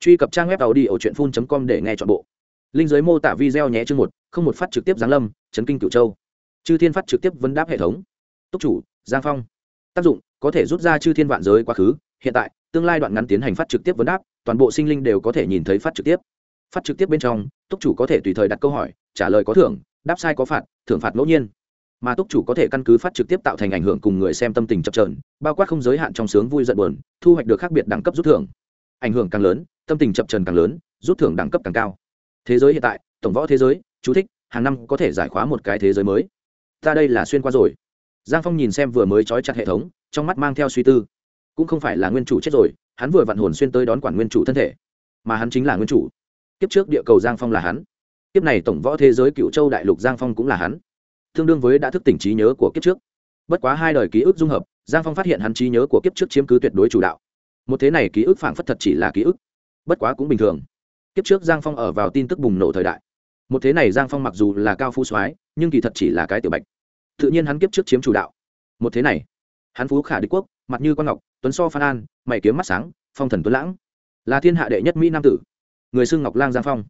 truy cập trang web tàu đi ở truyện phun com để nghe chọn bộ. Linh giới mô tả video nhé chương một, không một phát trực tiếp giáng lâm, chấn kinh cửu châu. Chư thiên phát trực tiếp vấn đáp hệ thống. Túc chủ, giang phong. Tác dụng, có thể rút ra chư thiên vạn giới quá khứ, hiện tại, tương lai đoạn ngắn tiến hành phát trực tiếp vấn đáp, toàn bộ sinh linh đều có thể nhìn thấy phát trực tiếp. Phát trực tiếp bên trong, túc chủ có thể tùy thời đặt câu hỏi, trả lời có thưởng, đáp sai có phạt, thưởng phạt ngẫu nhiên. Mà túc chủ có thể căn cứ phát trực tiếp tạo thành ảnh hưởng cùng người xem tâm tình chập trờn bao quát không giới hạn trong sướng vui giận buồn, thu hoạch được khác biệt đẳng cấp rút thưởng. Ảnh hưởng càng lớn tâm tình chập trần càng lớn, rút thưởng đẳng cấp càng cao. Thế giới hiện tại, tổng võ thế giới, chú thích, hàng năm có thể giải khóa một cái thế giới mới. Ta đây là xuyên qua rồi. Giang phong nhìn xem vừa mới trói chặt hệ thống, trong mắt mang theo suy tư. Cũng không phải là nguyên chủ chết rồi, hắn vừa vặn hồn xuyên tới đón quản nguyên chủ thân thể, mà hắn chính là nguyên chủ. Kiếp trước địa cầu giang phong là hắn. Kiếp này tổng võ thế giới cựu châu đại lục giang phong cũng là hắn. Tương đương với đã thức tỉnh trí nhớ của kiếp trước. Bất quá hai đời ký ức dung hợp, giang phong phát hiện hắn trí nhớ của kiếp trước chiếm cứ tuyệt đối chủ đạo. Một thế này ký ức phảng phất thật chỉ là ký ức bất quá cũng bình thường. Kiếp trước giang phong ở vào tin tức bùng nổ thời đại. Một thế này giang phong mặc dù là cao phú soái, nhưng kỳ thật chỉ là cái tiểu bạch. Tự nhiên hắn kiếp trước chiếm chủ đạo. Một thế này, hắn phú khả đế quốc, mặt như quan ngọc, tuấn so phan an, mày kiếm mắt sáng, phong thần tuấn lãng. Là thiên hạ đệ nhất mỹ nam tử. Người xưng ngọc lang giang phong.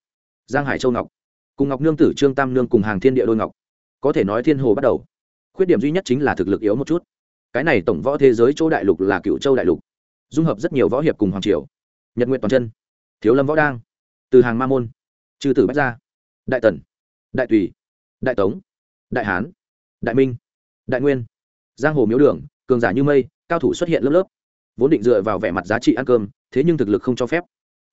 Giang hải châu ngọc. Cùng ngọc nương tử trương tam nương cùng hàng thiên địa đôi ngọc. Có thể nói thiên hồ bắt đầu. Khuyết điểm duy nhất chính là thực lực yếu một chút. Cái này tổng võ thế giới chỗ đại lục là cựu châu đại lục. Dung hợp rất nhiều võ hiệp cùng hoàng triều nhật nguyện toàn chân, thiếu lâm võ đang, từ hàng ma môn trừ tử bách gia, đại tần, đại tùy, đại tống, đại hán, đại minh, đại nguyên, giang hồ miếu đường, cường giả như mây, cao thủ xuất hiện lớp lớp, vốn định dựa vào vẻ mặt giá trị ăn cơm, thế nhưng thực lực không cho phép.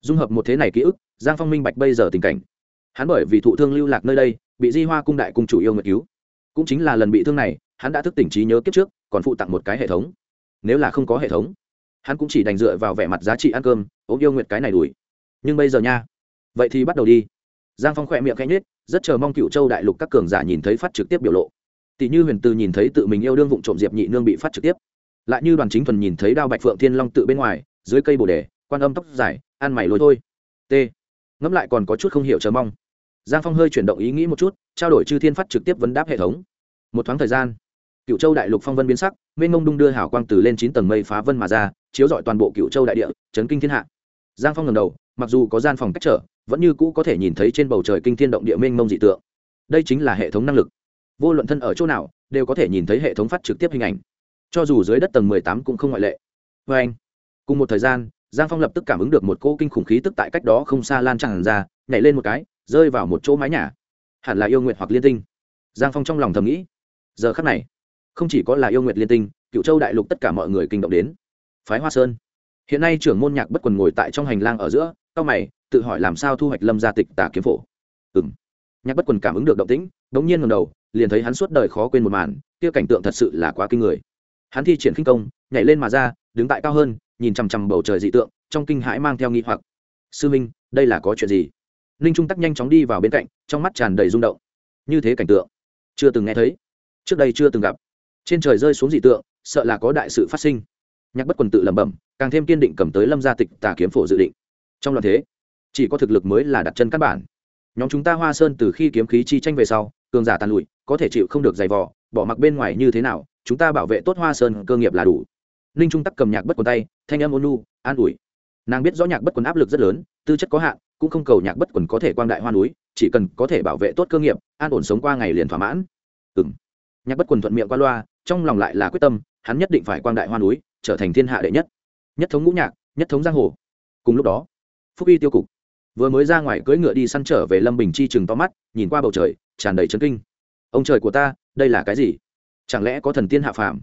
Dung hợp một thế này ký ức, giang phong minh bạch bây giờ tình cảnh. Hắn bởi vì thụ thương lưu lạc nơi đây, bị di hoa cung đại cung chủ yêu nguyện cứu. Cũng chính là lần bị thương này, hắn đã thức tỉnh trí nhớ kiếp trước, còn phụ tặng một cái hệ thống. Nếu là không có hệ thống hắn cũng chỉ đành dựa vào vẻ mặt giá trị ăn cơm, ốm yêu nguyệt cái này đuổi. Nhưng bây giờ nha. Vậy thì bắt đầu đi. Giang phong khỏe miệng khẽ nhết rất chờ mong cựu châu đại lục các cường giả nhìn thấy phát trực tiếp biểu lộ. Tỷ như huyền từ nhìn thấy tự mình yêu đương vụ trộm diệp nhị nương bị phát trực tiếp. Lại như đoàn chính thuần nhìn thấy đao bạch phượng thiên long tự bên ngoài, dưới cây bồ đề, quan âm tóc dài, ăn mày lôi thôi. T. Ngẫm lại còn có chút không hiểu chờ mong. Giang phong hơi chuyển động ý nghĩ một chút, trao đổi chư thiên phát trực tiếp vấn đáp hệ thống. Một thoáng thời gian, cựu châu đại lục phong vân biến sắc, mênh mông đung đưa hảo quang từ lên chín tầng mây phá vân mà ra chiếu rọi toàn bộ cựu châu đại địa, chấn kinh thiên hạ. Giang phong ngầm đầu, mặc dù có gian phòng cách trở, vẫn như cũ có thể nhìn thấy trên bầu trời kinh thiên động địa mênh mông dị tượng. Đây chính là hệ thống năng lực. Vô luận thân ở chỗ nào, đều có thể nhìn thấy hệ thống phát trực tiếp hình ảnh. Cho dù dưới đất tầng mười tám cũng không ngoại lệ. Vê anh, cùng một thời gian, giang phong lập tức cảm ứng được một cỗ kinh khủng khí tức tại cách đó không xa lan tràn ra, nhảy lên một cái, rơi vào một chỗ mái nhà. Hẳn là yêu nguyện hoặc liên tinh. Giang phong trong lòng thầm nghĩ. Giờ khắc này, không chỉ có là yêu nguyện liên tinh, cựu châu đại lục tất cả mọi người kinh động đến phái hoa sơn. Hiện nay trưởng môn nhạc bất quần ngồi tại trong hành lang ở giữa, cao mày, tự hỏi làm sao thu hoạch lâm gia tịch tà kiếm phổ. Ừ m nhạc bất quần cảm ứng được động tĩnh đ ố n g nhiên ngầm đầu, liền thấy hắn suốt đời khó quên một màn, kia cảnh tượng thật sự là quá kinh người. Hắn thi triển khinh công, nhảy lên mà ra, đứng tại cao hơn, nhìn chằm chằm bầu trời dị tượng, trong kinh hãi mang theo nghi hoặc. Sư minh, đây là có chuyện gì? Ninh trung tắc nhanh chóng đi vào bên cạnh, trong mắt tràn đầy rung động. Như thế cảnh tượng, chưa từng nghe thấy. Trước đây chưa từng gặp. Trên trời rơi xuống dị tượng, sợ là có đại sự phát sinh nhạc bất quần tự lẩm bẩm, càng thêm kiên định cầm tới lâm gia tịch tà kiếm phổ dự định. Trong loạn thế, chỉ có thực lực mới là đặt chân căn bản. Nhóm chúng ta hoa sơn từ khi kiếm khí chi tranh về sau, cường giả tàn lụi, có thể chịu không được giày vò, bỏ mặc bên ngoài như thế nào, chúng ta bảo vệ tốt hoa sơn cơ nghiệp là đủ. Ninh trung tắc cầm nhạc bất quần tay, thanh âm ôn nu an ủi. Nàng biết rõ nhạc bất quần áp lực rất lớn, tư chất có hạn, cũng không cầu nhạc bất quần có thể quang đại hoa núi, chỉ cần có thể bảo vệ tốt cơ nghiệp, an ổn sống qua ngày liền thỏa mãn. Ừ nhạc bất quần thuận miệng qua loa, trong lòng lại là quyết tâm, hắn nhất định phải quang đại hoa núi trở thành thiên hạ đệ nhất. Nhất thống ngũ nhạc, nhất thống giang hồ. Cùng lúc đó, phúc y tiêu cục vừa mới ra ngoài cưỡi ngựa đi săn trở về lâm bình chi chừng to mắt, nhìn qua bầu trời, tràn đầy trấn kinh. Ông trời của ta, đây là cái gì? Chẳng lẽ có thần tiên hạ phàm?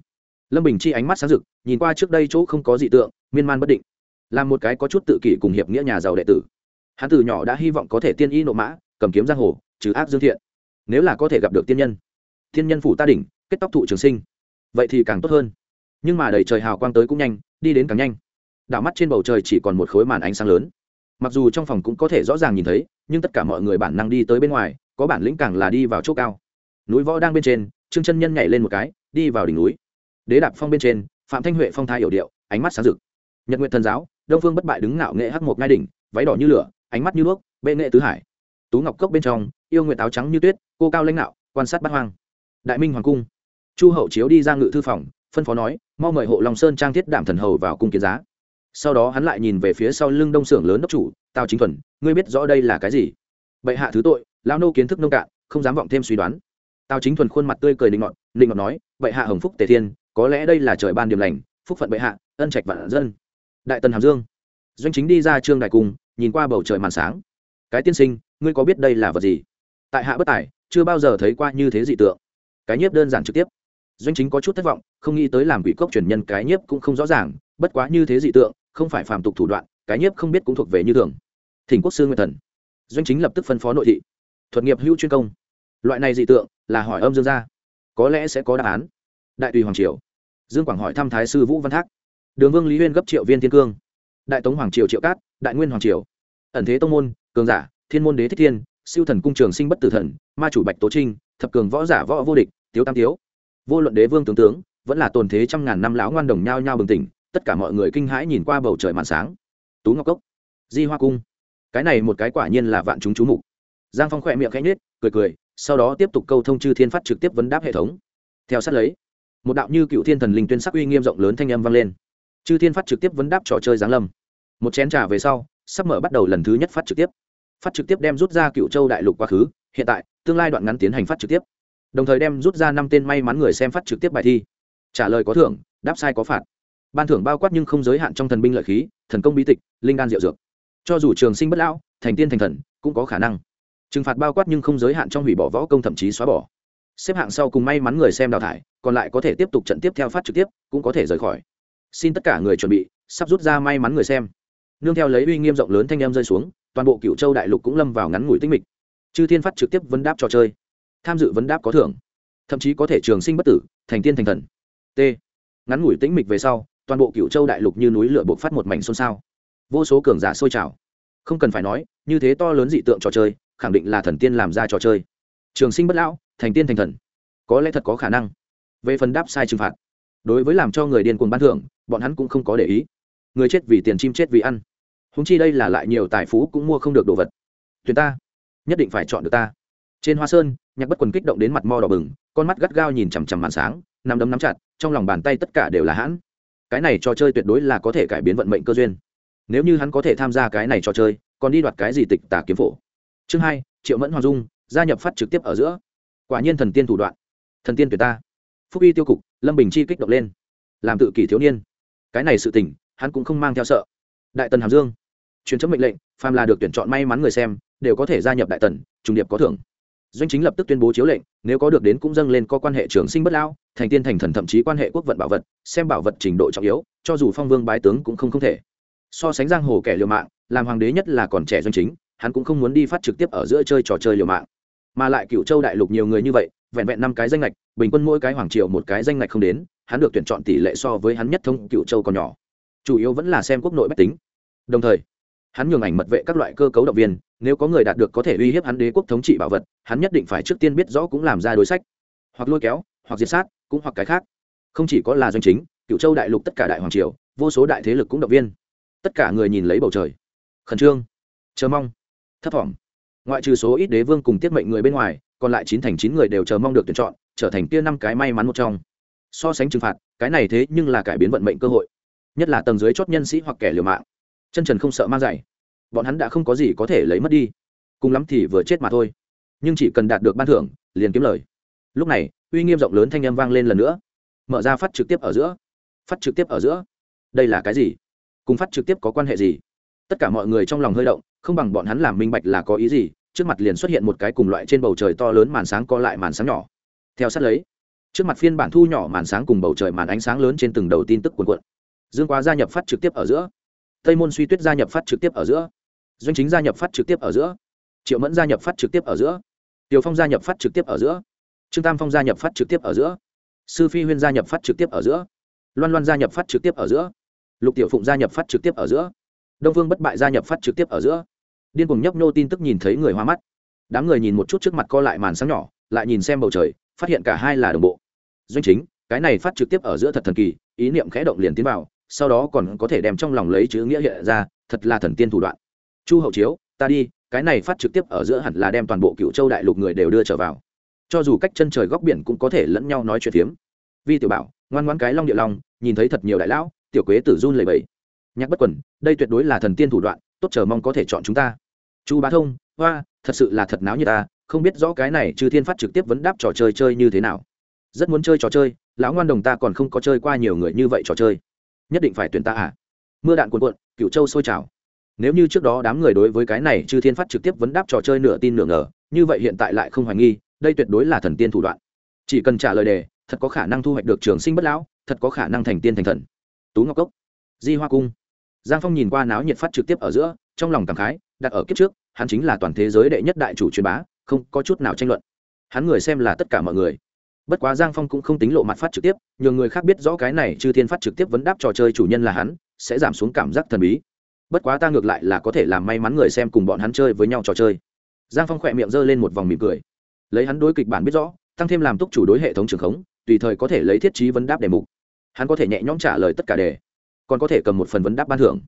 Lâm bình chi ánh mắt sáng rực, nhìn qua trước đây chỗ không có dị tượng, miên man bất định. Là một cái có chút tự kỷ cùng hiệp nghĩa nhà giàu đệ tử. Hắn từ nhỏ đã hy vọng có thể tiên y nộ mã, cầm kiếm giang hồ, trừ ác dương thiện. Nếu là có thể gặp được tiên nhân tiên nhân phủ ta đỉnh, kết tóc thụ trường sinh. Vậy thì càng tốt hơn nhưng mà đầy trời hào quang tới cũng nhanh đi đến càng nhanh. Đảo mắt trên bầu trời chỉ còn một khối màn ánh sáng lớn. Mặc dù trong phòng cũng có thể rõ ràng nhìn thấy nhưng tất cả mọi người bản năng đi tới bên ngoài có bản lĩnh càng là đi vào chỗ cao. Núi võ đang bên trên trương chân nhân nhảy lên một cái đi vào đỉnh núi. Đế đạp phong bên trên phạm thanh huệ phong thái hiểu điệu ánh mắt sáng rực. Nhật nguyện thần giáo đông phương bất bại đứng ngạo nghệ hắc một ngai đỉnh váy đỏ như lửa ánh mắt như nước, bệ nghệ tứ hải. Tú ngọc cốc bên trong yêu nguyện áo trắng như tuyết cô cao lãnh đạo quan sát bát hoang. Đại minh hoàng cung. Chu hậu chiếu đi ra ngự thư phòng phân phó nói, mau mời hộ long sơn trang thiết đảm thần hầu vào cung kiến giá. Sau đó hắn lại nhìn về phía sau lưng đông xưởng lớn đốc chủ, tào chính thuần, ngươi biết rõ đây là cái gì? Bệ hạ thứ tội, lão nô kiến thức nông cạn, không dám vọng thêm suy đoán. Tào chính thuần khuôn mặt tươi cười linh ngọn linh ngọn nói, bệ hạ hồng phúc tề thiên, có lẽ đây là trời ban điểm lành, phúc phận bệ hạ, ân trạch vạn dân. Đại tần hàm dương. Doanh chính đi ra trương đại cung, nhìn qua bầu trời màn sáng. Cái tiên sinh, ngươi có biết đây là vật gì? Tại hạ bất tài, chưa bao giờ thấy qua như thế dị tượng. Cái nhiếp đơn giản trực tiếp. Doanh chính có chút thất vọng không nghĩ tới làm quỷ cốc truyền nhân cái nhiếp cũng không rõ ràng, bất quá như thế dị tượng, không phải phàm tục thủ đoạn, cái nhiếp không biết cũng thuộc về như thường. Thỉnh quốc sư nguyên thần. Doanh chính lập tức phân phó nội thị. Thuật nghiệp hữu chuyên công. Loại này dị tượng là hỏi âm dương gia. Có lẽ sẽ có đáp án. Đại tùy hoàng triều. Dương quảng hỏi thăm thái sư vũ văn thác. Đường vương lý huyên gấp triệu viên thiên cương. Đại tống hoàng triều triệu cát, đại nguyên hoàng triều. Ẩn thế tông môn, cường giả, thiên môn đế thích thiên, siêu thần cung trường sinh bất tử thần, ma chủ bạch tố trinh, thập cường võ giả võ vô địch, tiếu tam tiếu. Vô luận đế vương tướng tướng vẫn là tồn thế trăm ngàn năm lão ngoan đồng nhao nhao bừng tỉnh, tất cả mọi người kinh hãi nhìn qua bầu trời màn sáng. Tú ngọc cốc, di hoa cung. Cái này một cái quả nhiên là vạn chúng chú mục. Giang phong khỏe miệng khẽ nhết cười cười, sau đó tiếp tục câu thông chư thiên phát trực tiếp vấn đáp hệ thống. Theo sát lấy, một đạo như cựu thiên thần linh tuyên sắc uy nghiêm rộng lớn thanh âm vang lên. Chư thiên phát trực tiếp vấn đáp trò chơi giáng lâm. Một chén trà về sau, sắp mở bắt đầu lần thứ nhất phát trực tiếp. Phát trực tiếp đem rút ra cựu châu đại lục quá khứ, hiện tại, tương lai đoạn ngắn tiến hành phát trực tiếp. Đồng thời đem rút ra năm tên may mắn người xem phát trực tiếp bài thi trả lời có thưởng, đáp sai có phạt. Ban thưởng bao quát nhưng không giới hạn trong thần binh lợi khí, thần công bí tịch, linh đan diệu dược. Cho dù trường sinh bất lão, thành tiên thành thần, cũng có khả năng. Trừng phạt bao quát nhưng không giới hạn trong hủy bỏ võ công thậm chí xóa bỏ. Xếp hạng sau cùng may mắn người xem đào thải, còn lại có thể tiếp tục trận tiếp theo phát trực tiếp, cũng có thể rời khỏi. Xin tất cả người chuẩn bị, sắp rút ra may mắn người xem. Nương theo lấy uy nghiêm rộng lớn thanh em rơi xuống, toàn bộ cựu châu đại lục cũng lâm vào ngắn ngủi tinh mịch. Chư thiên phát trực tiếp vấn đáp trò chơi. Tham dự vấn đáp có thưởng. Thậm chí có thể trường sinh bất tử, thành tiên thành thần t. Ngắn ngủi tĩnh mịch về sau, toàn bộ cựu châu đại lục như núi lửa buộc phát một mảnh xôn xao. Vô số cường giả sôi trào. Không cần phải nói, như thế to lớn dị tượng trò chơi, khẳng định là thần tiên làm ra trò chơi. Trường sinh bất lão, thành tiên thành thần. Có lẽ thật có khả năng. Về phần đáp sai trừng phạt. Đối với làm cho người điên cuồng ban thưởng, bọn hắn cũng không có để ý. Người chết vì tiền, chim chết vì ăn. Húng chi đây là lại nhiều tài phú cũng mua không được đồ vật. Tuyển ta, nhất định phải chọn được ta. Trên hoa sơn, nhạc bất quần kích động đến mặt mo đỏ bừng, con mắt gắt gao nhìn chằm chằm màn sáng nằm đấm nắm chặt trong lòng bàn tay tất cả đều là hãn. Cái này trò chơi tuyệt đối là có thể cải biến vận mệnh cơ duyên. Nếu như hắn có thể tham gia cái này trò chơi, còn đi đoạt cái gì tịch tà kiếm phổ? Chương hai, triệu mẫn hoàng dung, gia nhập phát trực tiếp ở giữa. Quả nhiên thần tiên thủ đoạn. Thần tiên tuyệt ta. Phúc y tiêu cục, lâm bình chi kích động lên. Làm tự kỷ thiếu niên. Cái này sự tình, hắn cũng không mang theo sợ. Đại tần hàm dương. Truyền chấm mệnh lệnh, phàm là được tuyển chọn may mắn người xem, đều có thể gia nhập đại tần, trùng điệp có thưởng doanh chính lập tức tuyên bố chiếu lệnh nếu có được đến cũng dâng lên có quan hệ trường sinh bất lao, thành tiên thành thần thậm chí quan hệ quốc vận bảo vật xem bảo vật trình độ trọng yếu cho dù phong vương bái tướng cũng không không thể. So sánh giang hồ kẻ liều mạng làm hoàng đế nhất là còn trẻ doanh chính hắn cũng không muốn đi phát trực tiếp ở giữa chơi trò chơi liều mạng. Mà lại cựu châu đại lục nhiều người như vậy vẹn vẹn năm cái danh lệch bình quân mỗi cái hoàng triều một cái danh lệch không đến hắn được tuyển chọn tỷ lệ so với hắn nhất thông cựu châu còn nhỏ. Chủ yếu vẫn là xem quốc nội bách tính. Đồng thời hắn nhường ảnh mật vệ các loại cơ cấu động viên, nếu có người đạt được có thể uy hiếp hắn đế quốc thống trị bảo vật, hắn nhất định phải trước tiên biết rõ cũng làm ra đối sách. Hoặc lôi kéo, hoặc diệt sát, cũng hoặc cái khác. Không chỉ có là doanh chính cựu châu đại lục tất cả đại hoàng triều, vô số đại thế lực cũng động viên. Tất cả người nhìn lấy bầu trời. Khẩn trương, chờ mong, thấp thỏm. Ngoại trừ số ít đế vương cùng tiết mệnh người bên ngoài, còn lại chín thành chín người đều chờ mong được tuyển chọn, trở thành kia năm cái may mắn một trong. So sánh trừng phạt, cái này thế nhưng là cải biến vận mệnh cơ hội. Nhất là tầng dưới chót nhân sĩ hoặc kẻ liều mạng. Chân trần không sợ mang giày bọn hắn đã không có gì có thể lấy mất đi. Cùng lắm thì vừa chết mà thôi. Nhưng chỉ cần đạt được ban thưởng, liền kiếm lời. Lúc này, uy nghiêm rộng lớn thanh â m vang lên lần nữa. Mở ra phát trực tiếp ở giữa. Phát trực tiếp ở giữa. Đây là cái gì? Cùng phát trực tiếp có quan hệ gì? Tất cả mọi người trong lòng hơi động, không bằng bọn hắn làm minh bạch là có ý gì, trước mặt liền xuất hiện một cái cùng loại trên bầu trời to lớn màn sáng co lại màn sáng nhỏ. Theo sát lấy, trước mặt phiên bản thu nhỏ màn sáng cùng bầu trời màn ánh sáng lớn trên từng đầu tin tức cuồn cuộn. Dương quá gia nhập phát trực tiếp ở giữa. Tây môn suy tuyết gia nhập phát trực tiếp ở giữa doanh chính gia nhập phát trực tiếp ở giữa. Triệu mẫn gia nhập phát trực tiếp ở giữa. Tiều phong gia nhập phát trực tiếp ở giữa. Trương tam phong gia nhập phát trực tiếp ở giữa. Sư phi huyên gia nhập phát trực tiếp ở giữa. Loan loan gia nhập phát trực tiếp ở giữa. Lục tiểu phụng gia nhập phát trực tiếp ở giữa. Đông vương bất bại gia nhập phát trực tiếp ở giữa. Điên cùng nhấp nhô tin tức nhìn thấy người hoa mắt. Đám người nhìn một chút trước mặt co lại màn sáng nhỏ, lại nhìn xem bầu trời, phát hiện cả hai là đồng bộ. Doanh chính, cái này phát trực tiếp ở giữa thật thần kỳ, ý niệm khẽ động liền tiến vào, sau đó còn có thể đem trong lòng lấy chữ nghĩa hiện ra, thật là thần tiên thủ đoạn chu hậu chiếu, ta đi, cái này phát trực tiếp ở giữa hẳn là đem toàn bộ cựu châu đại lục người đều đưa trở vào. Cho dù cách chân trời góc biển cũng có thể lẫn nhau nói chuyện phiếm. Vi tiểu bảo, ngoan ngoan cái long địa long, nhìn thấy thật nhiều đại lão, tiểu quế tử run lầy bẫy nhắc bất quần, đây tuyệt đối là thần tiên thủ đoạn, tốt chờ mong có thể chọn chúng ta. Chu bá thông, hoa, thật sự là thật náo như ta, không biết rõ cái này chư thiên phát trực tiếp vấn đáp trò chơi chơi như thế nào. Rất muốn chơi trò chơi, lão ngoan đồng ta còn không có chơi qua nhiều người như vậy trò chơi. Nhất định phải tuyển ta à? Mưa đạn cuồn cuộn cựu châu sôi trào nếu như trước đó đám người đối với cái này chư thiên phát trực tiếp vấn đáp trò chơi nửa tin nửa ngờ, như vậy hiện tại lại không hoài nghi, đây tuyệt đối là thần tiên thủ đoạn. Chỉ cần trả lời đề, thật có khả năng thu hoạch được trường sinh bất lão, thật có khả năng thành tiên thành thần. Tú ngọc cốc, di hoa cung. Giang phong nhìn qua náo nhiệt phát trực tiếp ở giữa, trong lòng cảm khái, đặt ở kiếp trước, hắn chính là toàn thế giới đệ nhất đại chủ truyền bá, không có chút nào tranh luận. Hắn người xem là tất cả mọi người. Bất quá giang phong cũng không tính lộ mặt phát trực tiếp, nhờ người khác biết rõ cái này chư thiên phát trực tiếp vấn đáp trò chơi chủ nhân là hắn, sẽ giảm xuống cảm giác thần bí bất quá ta ngược lại là có thể làm may mắn người xem cùng bọn hắn chơi với nhau trò chơi. Giang phong khỏe miệng g ơ lên một vòng mỉm cười. Lấy hắn đối kịch bản biết rõ, tăng thêm làm túc chủ đối hệ thống trường khống, tùy thời có thể lấy thiết trí vấn đáp đề mục. Hắn có thể nhẹ nhõm trả lời tất cả đề, còn có thể cầm một phần vấn đáp ban thưởng.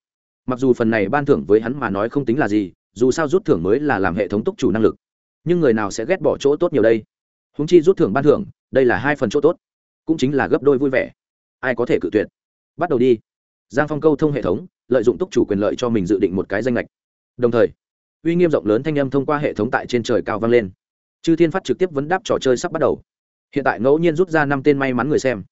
Mặc dù phần này ban thưởng với hắn mà nói không tính là gì, dù sao rút thưởng mới là làm hệ thống túc chủ năng lực. Nhưng người nào sẽ ghét bỏ chỗ tốt nhiều đây? Húng chi rút thưởng ban thưởng, đây là hai phần chỗ tốt, cũng chính là gấp đôi vui vẻ. Ai có thể cự tuyệt? Bắt đầu đi. Giang phong câu thông hệ thống lợi dụng túc chủ quyền lợi cho mình dự định một cái danh lệch. Đồng thời, uy nghiêm rộng lớn thanh âm thông qua hệ thống tại trên trời cao vang lên. Chư thiên phát trực tiếp vấn đáp trò chơi sắp bắt đầu. Hiện tại ngẫu nhiên rút ra năm tên may mắn người xem.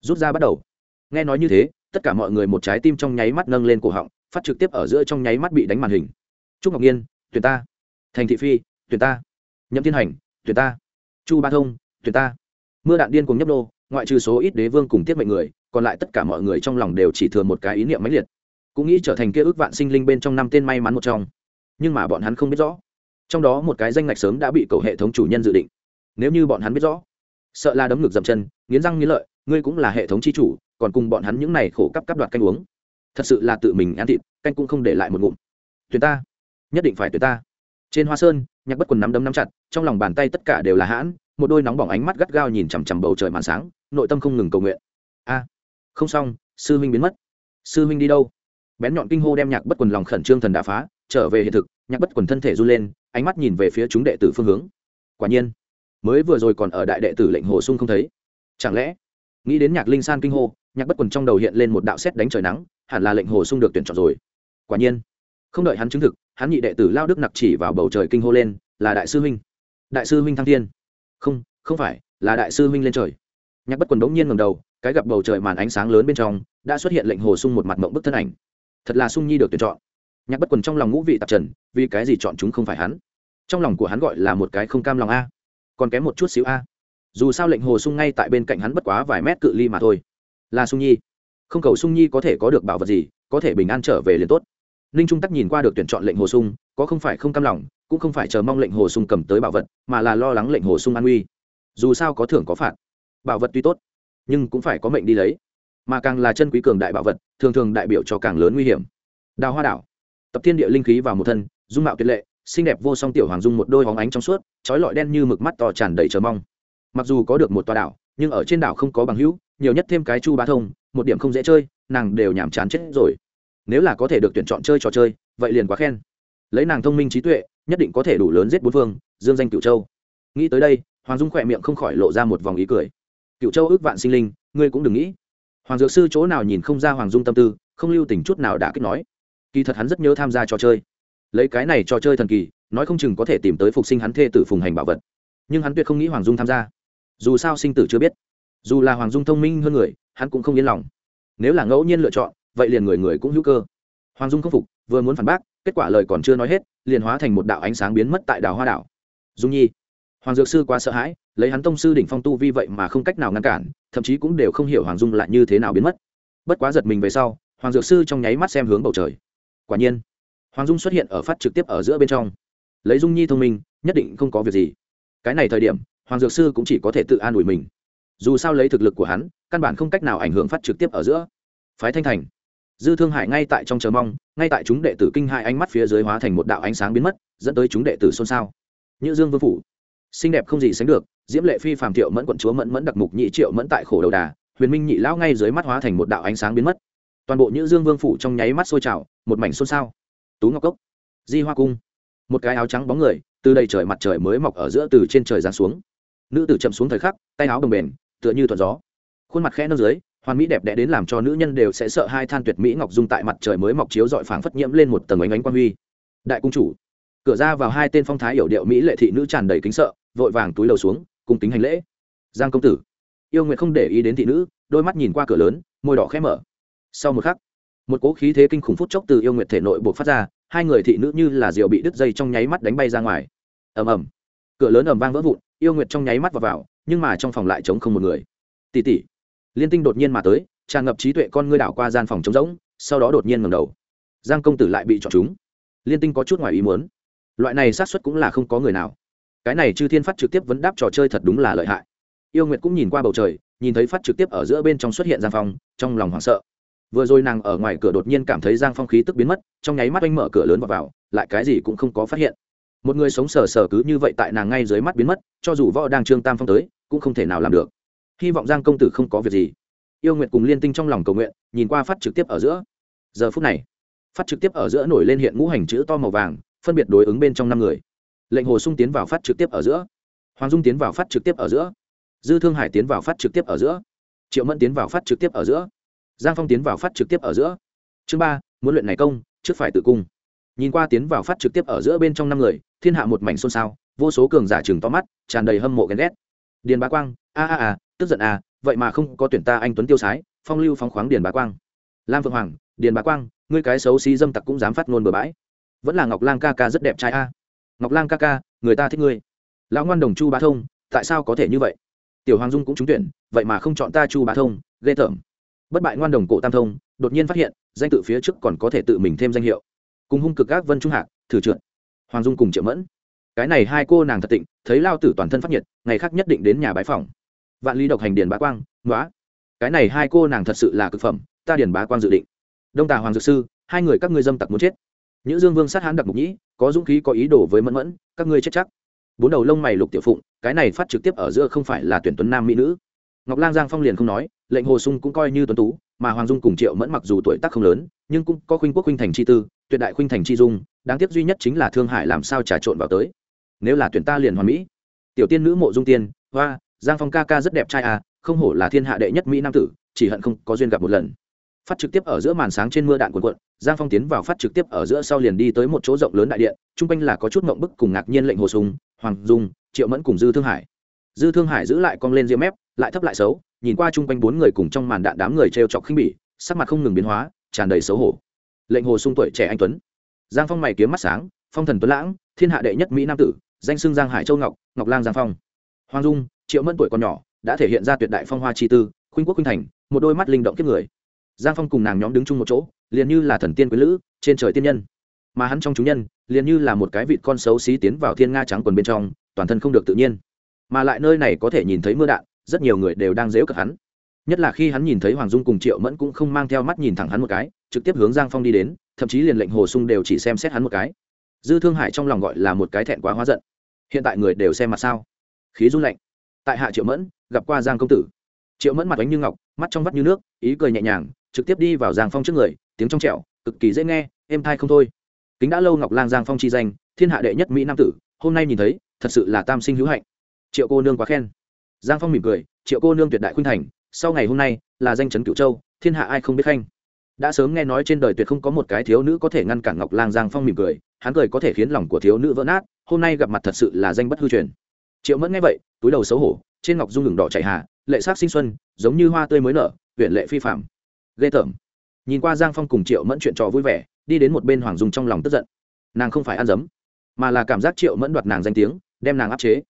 Rút ra bắt đầu. Nghe nói như thế, tất cả mọi người một trái tim trong nháy mắt nâng lên cổ họng, phát trực tiếp ở giữa trong nháy mắt bị đánh màn hình. Trúc ngọc nhiên, tuyển ta. Thành thị phi, tuyển ta. Nhậm thiên hành, tuyển ta. Chu ba thông, tuyển ta. Mưa đạn điên cùng nhấp đô ngoại trừ số ít đế vương cùng tiết mệnh người, còn lại tất cả mọi người trong lòng đều chỉ thừa một cái ý niệm mãnh liệt cũng nghĩ trở thành kia ước vạn sinh linh bên trong năm tên may mắn một trong. Nhưng mà bọn hắn không biết rõ. Trong đó một cái danh ngạch sớm đã bị cầu hệ thống chủ nhân dự định. Nếu như bọn hắn biết rõ, sợ là đấm ngực dậm chân, nghiến răng nghiến lợi, ngươi cũng là hệ thống c h i chủ, còn cùng bọn hắn những này khổ cấp cắp đoạt canh uống. Thật sự là tự mình ăn thịt, canh cũng không để lại một ngụm. Tuyệt ta. Nhất định phải tuyệt ta. Trên hoa sơn, nhạc bất quần nắm đấm nắm chặt, trong lòng bàn tay tất cả đều là hãn, một đôi nóng bỏng ánh mắt gắt gao nhìn chằm chằm bầu trời màn sáng, nội tâm không ngừng cầu nguyện. A, không xong, sư huynh biến mất. Sư huynh đi đâu? Bén nhọn kinh hô đem nhạc bất quần lòng khẩn trương thần đã phá, trở về hiện thực, nhạc bất quần thân thể run lên, ánh mắt nhìn về phía chúng đệ tử phương hướng. Quả nhiên, mới vừa rồi còn ở đại đệ tử lệnh hồ sung không thấy. Chẳng lẽ, nghĩ đến nhạc linh san kinh hô, nhạc bất quần trong đầu hiện lên một đạo xét đánh trời nắng, hẳn là lệnh hồ sung được tuyển chọn rồi. Quả nhiên, không đợi hắn chứng thực, hắn nhị đệ tử lao đức nặc chỉ vào bầu trời kinh hô lên, là đại sư huynh, đại sư huynh thăng thiên. Không không phải, là đại sư huynh lên trời. Nhạc bất quần đống nhiên ngầm đầu, cái gặp bầu trời màn ánh sáng lớn bên trong, đã xuất hiện lệnh hồ sung một mặt mộng bức thân ảnh thật là sung nhi được tuyển chọn. Nhạc bất quần trong lòng ngũ vị tạp trần, vì cái gì chọn chúng không phải hắn? Trong lòng của hắn gọi là một cái không cam lòng a. Còn kém một chút xíu a. Dù sao lệnh hồ sung ngay tại bên cạnh hắn bất quá vài mét cự ly mà thôi. Là sung nhi. Không cầu sung nhi có thể có được bảo vật gì, có thể bình an trở về liền tốt. Ninh trung tắc nhìn qua được tuyển chọn lệnh hồ sung, có không phải không cam lòng, cũng không phải chờ mong lệnh hồ sung cầm tới bảo vật, mà là lo lắng lệnh hồ sung an uy dù sao có thưởng có phạt. Bảo vật tuy tốt, nhưng cũng phải có mệnh đi lấy mà càng là chân quý cường đại bảo vật, thường thường đại biểu cho càng lớn nguy hiểm. Đào hoa đảo. Tập thiên địa linh khí vào một thân, dung mạo tuyệt lệ, xinh đẹp vô song tiểu hoàng dung một đôi hóng ánh trong suốt, trói lọi đen như mực mắt to tràn đầy chờ mong. Mặc dù có được một tòa đảo, nhưng ở trên đảo không có bằng hữu, nhiều nhất thêm cái chu bá thông, một điểm không dễ chơi, nàng đều nhàm chán chết rồi. Nếu là có thể được tuyển chọn chơi trò chơi, vậy liền quá khen. Lấy nàng thông minh trí tuệ, nhất định có thể đủ lớn giết bốn phương dương danh cựu châu. Nghĩ tới đây, hoàng dung khỏe miệng không khỏi lộ ra một vòng ý cười. Cựu châu ước vạn sinh linh, ngươi cũng đừng nghĩ hoàng dược sư chỗ nào nhìn không ra hoàng dung tâm tư, không lưu tình chút nào đã kích nói. Kỳ thật hắn rất nhớ tham gia trò chơi. Lấy cái này trò chơi thần kỳ, nói không chừng có thể tìm tới phục sinh hắn thê tử phùng hành bảo vật. Nhưng hắn tuyệt không nghĩ hoàng dung tham gia. Dù sao sinh tử chưa biết. Dù là hoàng dung thông minh hơn người, hắn cũng không yên lòng. Nếu là ngẫu nhiên lựa chọn, vậy liền người người cũng hữu cơ. Hoàng dung không phục, vừa muốn phản bác, kết quả lời còn chưa nói hết, liền hóa thành một đạo ánh sáng biến mất tại đảo hoa đảo. Dung nhi. Hoàng dược sư quá sợ hãi, lấy hắn tông sư đỉnh phong tu vi vậy mà không cách nào ngăn cản thậm chí cũng đều không hiểu hoàng dung lại như thế nào biến mất. Bất quá giật mình về sau, hoàng dược sư trong nháy mắt xem hướng bầu trời. Quả nhiên, hoàng dung xuất hiện ở phát trực tiếp ở giữa bên trong. Lấy dung nhi thông minh, nhất định không có việc gì. Cái này thời điểm, hoàng dược sư cũng chỉ có thể tự an ủi mình. Dù sao lấy thực lực của hắn, căn bản không cách nào ảnh hưởng phát trực tiếp ở giữa. Phái thanh thành. Dư thương hải ngay tại trong chờ mong, ngay tại chúng đệ tử kinh hai ánh mắt phía dưới hóa thành một đạo ánh sáng biến mất, dẫn tới chúng đệ tử xôn xao. Như dương vương phủ xinh đẹp không gì sánh được, diễm lệ phi, phàm thiệu mẫn, quận chúa mẫn mẫn đặc mục, nhị triệu mẫn tại khổ đầu đà, huyền minh nhị lão ngay dưới mắt hóa thành một đạo ánh sáng biến mất. Toàn bộ nhữ dương vương phủ trong nháy mắt sôi trào, một mảnh xôn xao. Tú ngọc cốc, di hoa cung, một cái áo trắng bóng người, từ đầy trời mặt trời mới mọc ở giữa từ trên trời giáng xuống. Nữ tử chậm xuống thời khắc, tay áo đồng bền, tựa như thuận gió. Khuôn mặt khẽ nâng dưới, hoàn mỹ đẹp đẽ đến làm cho nữ nhân đều sẽ sợ hai than tuyệt mỹ ngọc dung tại mặt trời mới mọc chiếu dọi phảng phất nhiễm lên một tầng ánh ánh quang huy. Đại cung chủ, cửa ra vào hai tên phong thái hiểu điệu mỹ lệ thị nữ tràn đầy kính sợ vội vàng túi đầu xuống cùng tính hành lễ. Giang công tử yêu nguyện không để ý đến thị nữ đôi mắt nhìn qua cửa lớn môi đỏ khẽ mở. Sau một khắc một cỗ khí thế kinh khủng phút chốc từ yêu nguyệt thể nội buộc phát ra hai người thị nữ như là rượu bị đứt dây trong nháy mắt đánh bay ra ngoài. Ầm ầm. Cửa lớn ầm vang vỡ vụn yêu nguyệt trong nháy mắt vào, vào nhưng mà trong phòng lại trống không một người. Tỉ tỉ liên tinh đột nhiên mà tới tràn ngập trí tuệ con ngươi đảo qua gian phòng trống rỗng sau đó đột nhiên ngầm đầu. Giang công tử lại bị chọn chúng. Liên tinh có chút ngoài ý muốn. Loại này sát suất cũng là không có người nào cái này chư thiên phát trực tiếp vẫn đáp trò chơi thật đúng là lợi hại. Yêu nguyệt cũng nhìn qua bầu trời nhìn thấy phát trực tiếp ở giữa bên trong xuất hiện giang phong trong lòng hoảng sợ. Vừa rồi nàng ở ngoài cửa đột nhiên cảm thấy giang phong khí tức biến mất trong nháy mắt anh mở cửa lớn vào, vào lại cái gì cũng không có phát hiện. Một người sống sờ sờ cứ như vậy tại nàng ngay dưới mắt biến mất cho dù võ đang trương tam phong tới cũng không thể nào làm được. Hy vọng giang công tử không có việc gì. Yêu nguyệt cùng liên tinh trong lòng cầu nguyện nhìn qua phát trực tiếp ở giữa. Giờ phút này phát trực tiếp ở giữa nổi lên hiện ngũ hành chữ to màu vàng phân biệt đối ứng bên trong năm người lệnh hồ sung tiến vào phát trực tiếp ở giữa. Hoàng dung tiến vào phát trực tiếp ở giữa. Dư thương hải tiến vào phát trực tiếp ở giữa. Triệu mẫn tiến vào phát trực tiếp ở giữa. Giang phong tiến vào phát trực tiếp ở giữa. Chương ba, muốn luyện này công, trước phải tự cung. Nhìn qua tiến vào phát trực tiếp ở giữa bên trong năm người, thiên hạ một mảnh xôn xao, vô số cường giả chừng to mắt, tràn đầy hâm mộ ghen ghét. Điền bá quang, a a a, tức giận à? vậy mà không có tuyển ta anh tuấn tiêu sái, phong lưu phóng khoáng điền bá quang. Lam phượng hoàng, điền bá quang, ngươi cái xấu xí dâm tặc cũng dám phát ngôn bừa bãi. Vẫn là ngọc lang ca ca rất đẹp trai a ngọc lang ca ca, người ta thích ngươi. Lão ngoan đồng chu bá thông, tại sao có thể như vậy? Tiểu hoàng dung cũng trúng tuyển, vậy mà không chọn ta chu bá thông, ghê tởm. Bất bại ngoan đồng cổ tam thông, đột nhiên phát hiện, danh tự phía trước còn có thể tự mình thêm danh hiệu. Cùng hung cực các vân trung hạc, thử trượt. Hoàng dung cùng triệu mẫn. Cái này hai cô nàng thật tịnh, thấy lao tử toàn thân phát nhiệt, ngày khác nhất định đến nhà bái phòng vạn ly độc hành điền bá quang nói cái này hai cô nàng thật sự là cực phẩm, ta điền bá quang dự định. Đông tà hoàng dược sư, hai người các ngươi dâm tặc muốn chết. Nhữ dương vương sát hán đặc mục nhĩ, có dũng khí, có ý đồ với mẫn mẫn, các ngươi chết chắc. Bốn đầu lông mày lục tiểu phụng, cái này phát trực tiếp ở giữa không phải là tuyển tuấn nam mỹ nữ. Ngọc lang giang phong liền không nói, lệnh hồ sung cũng coi như tuấn tú, mà hoàng dung cùng triệu mẫn mặc dù tuổi tác không lớn, nhưng cũng có khuynh quốc khuynh thành chi tư, tuyệt đại khuynh thành chi dung, đáng tiếc duy nhất chính là thương Hải làm sao trà trộn vào tới. Nếu là tuyển ta liền hoàn mỹ. Tiểu tiên nữ mộ dung tiên, hoa, giang phong ca ca rất đẹp trai à không hổ là thiên hạ đệ nhất mỹ nam tử, chỉ hận không có duyên gặp một lần phát trực tiếp ở giữa màn sáng trên mưa đạn cuộn cuộn, giang phong tiến vào phát trực tiếp ở giữa sau liền đi tới một chỗ rộng lớn đại điện, chung quanh là có chút mộng bức cùng ngạc nhiên lệnh hồ sùng, hoàng dung, triệu mẫn cùng dư thương hải. Dư thương hải giữ lại cong lên diêm mép, lại thấp lại xấu, nhìn qua chung quanh bốn người cùng trong màn đạn đám người t r e o chọc khinh bỉ, sắc mặt không ngừng biến hóa, tràn đầy xấu hổ. Lệnh hồ sung tuổi trẻ anh tuấn. Giang phong mày kiếm mắt sáng, phong thần tuấn lãng, thiên hạ đệ nhất mỹ nam tử, danh xưng giang hải châu ngọc ngọc lang giang phong. Hoàng dung, triệu mẫn tuổi còn nhỏ, đã thể hiện ra tuyệt đại phong hoa chi tư, khuynh quốc khuynh thành, một đôi mắt linh động kiếp người giang phong cùng nàng nhóm đứng chung một chỗ, liền như là thần tiên quý lữ, trên trời tiên nhân. Mà hắn trong chúng nhân, liền như là một cái vịt con xấu xí tiến vào thiên nga trắng quần bên trong, toàn thân không được tự nhiên. Mà lại nơi này có thể nhìn thấy mưa đạn, rất nhiều người đều đang dễu cợt hắn. Nhất là khi hắn nhìn thấy hoàng dung cùng triệu mẫn cũng không mang theo mắt nhìn thẳng hắn một cái, trực tiếp hướng giang phong đi đến, thậm chí liền lệnh hồ sung đều chỉ xem xét hắn một cái. Dư thương hải trong lòng gọi là một cái thẹn quá hóa giận. Hiện tại người đều xem mặt sao? Khí run lạnh. Tại hạ triệu mẫn, gặp qua giang công tử. Triệu mẫn mặt ánh như ngọc, mắt trong vắt như nước, ý cười nhẹ nhàng trực tiếp đi vào giang phong trước người, tiếng trong trẻo, cực kỳ dễ nghe, êm thai không thôi. Kính đã lâu ngọc lang giang phong chi danh, thiên hạ đệ nhất mỹ nam tử, hôm nay nhìn thấy, thật sự là tam sinh hữu hạnh. Triệu cô nương quá khen. Giang phong mỉm cười, triệu cô nương tuyệt đại khuynh thành, sau ngày hôm nay, là danh chấn cửu châu, thiên hạ ai không biết khanh. Đã sớm nghe nói trên đời tuyệt không có một cái thiếu nữ có thể ngăn cản ngọc lang giang phong mỉm cười, hắn cười có thể khiến lòng của thiếu nữ vỡ nát, hôm nay gặp mặt thật sự là danh bất hư truyền. Triệu mẫn nghe vậy, túi đầu xấu hổ, trên ngọc dung ngừng đỏ chạy hà, lệ sắc sinh xuân, giống như hoa tươi mới nở huyện lệ phi phạm ghê tởm. Nhìn qua giang phong cùng triệu mẫn chuyện trò vui vẻ, đi đến một bên hoàng dung trong lòng tức giận. Nàng không phải ăn dấm, mà là cảm giác triệu mẫn đoạt nàng danh tiếng, đem nàng áp chế.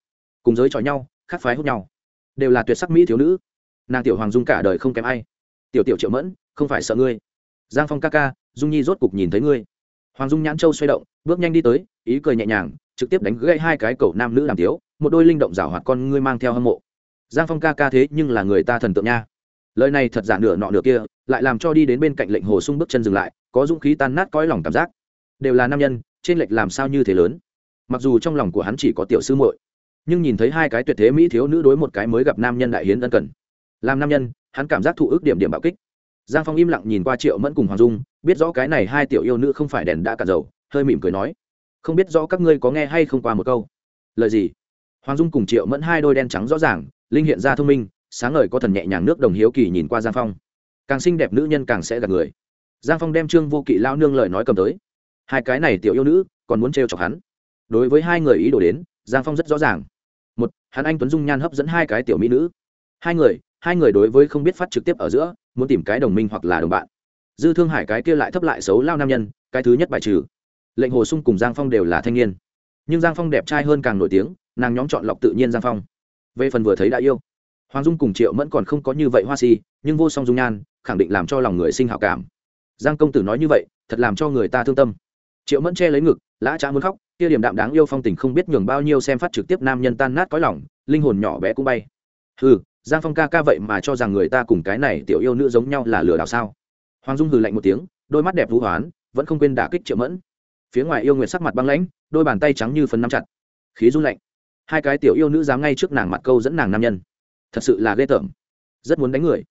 Cùng giới trò nhau khắc phái hút nhau. Đều là tuyệt sắc mỹ thiếu nữ. Nàng tiểu hoàng dung cả đời không kém ai. Tiểu tiểu triệu mẫn, không phải sợ ngươi. Giang phong ca ca, dung nhi rốt cục nhìn thấy ngươi. Hoàng dung nhãn châu xoay động, bước nhanh đi tới, ý cười nhẹ nhàng, trực tiếp đánh gãy hai cái cầu nam nữ làm thiếu, một đôi linh động rảo hoạt con ngươi mang theo hâm mộ. Giang phong ca ca thế nhưng là người ta thần tượng nha lời này thật giả nửa nọ nửa kia, lại làm cho đi đến bên cạnh lệnh hồ sung bước chân dừng lại, có dũng khí tan nát cõi lòng cảm giác. Đều là nam nhân, trên lệch làm sao như thế lớn? Mặc dù trong lòng của hắn chỉ có tiểu sư muội, nhưng nhìn thấy hai cái tuyệt thế mỹ thiếu nữ đối một cái mới gặp nam nhân đại hiến ân cần. Làm nam nhân, hắn cảm giác thụ ước điểm điểm bạo kích. Giang phong im lặng nhìn qua triệu mẫn cùng hoàng dung, biết rõ cái này hai tiểu yêu nữ không phải đèn đã cả dầu, hơi mỉm cười nói, không biết rõ các ngươi có nghe hay không qua một câu. Lời gì? Hoàng dung cùng triệu mẫn hai đôi đen trắng rõ ràng, linh hiện ra thông minh sáng ngời có thần nhẹ nhàng nước đồng hiếu kỳ nhìn qua giang phong. Càng xinh đẹp nữ nhân càng sẽ gạt người. Giang phong đem trương vô kỵ lao nương lời nói cầm tới. Hai cái này tiểu yêu nữ, còn muốn trêu chọc hắn. Đối với hai người ý đồ đến, giang phong rất rõ ràng. Một, hắn anh tuấn dung nhan hấp dẫn hai cái tiểu mỹ nữ. Hai người hai người đối với không biết phát trực tiếp ở giữa, muốn tìm cái đồng minh hoặc là đồng bạn. Dư thương hải cái kia lại thấp lại xấu lao nam nhân, cái thứ nhất bài trừ. Lệnh hồ sung cùng giang phong đều là thanh niên. Nhưng giang phong đẹp trai hơn càng nổi tiếng, nàng nhóm chọn lọc tự nhiên giang phong. Về phần vừa thấy đã yêu hoàng dung cùng triệu mẫn còn không có như vậy hoa si nhưng vô song dung nhan khẳng định làm cho lòng người sinh hảo cảm. Giang công tử nói như vậy thật làm cho người ta thương tâm. Triệu mẫn che lấy ngực lã trá muốn khóc kia điểm đạm đáng yêu phong tình không biết nhường bao nhiêu xem phát trực tiếp nam nhân tan nát cõi lòng linh hồn nhỏ bé cũng bay. Hừ, giang phong ca ca vậy mà cho rằng người ta cùng cái này tiểu yêu nữ giống nhau là lừa đảo sao? Hoàng dung hừ lạnh một tiếng đôi mắt đẹp vũ hoán vẫn không quên đả kích triệu mẫn. Phía ngoài yêu nguyệt sắc mặt băng lãnh đôi bàn tay trắng như phần nắm chặt. Khí run lạnh. Hai cái tiểu yêu nữ dám ngay trước nàng mặt câu dẫn nàng nam nhân thật sự là ghê tởm. Rất muốn đánh người.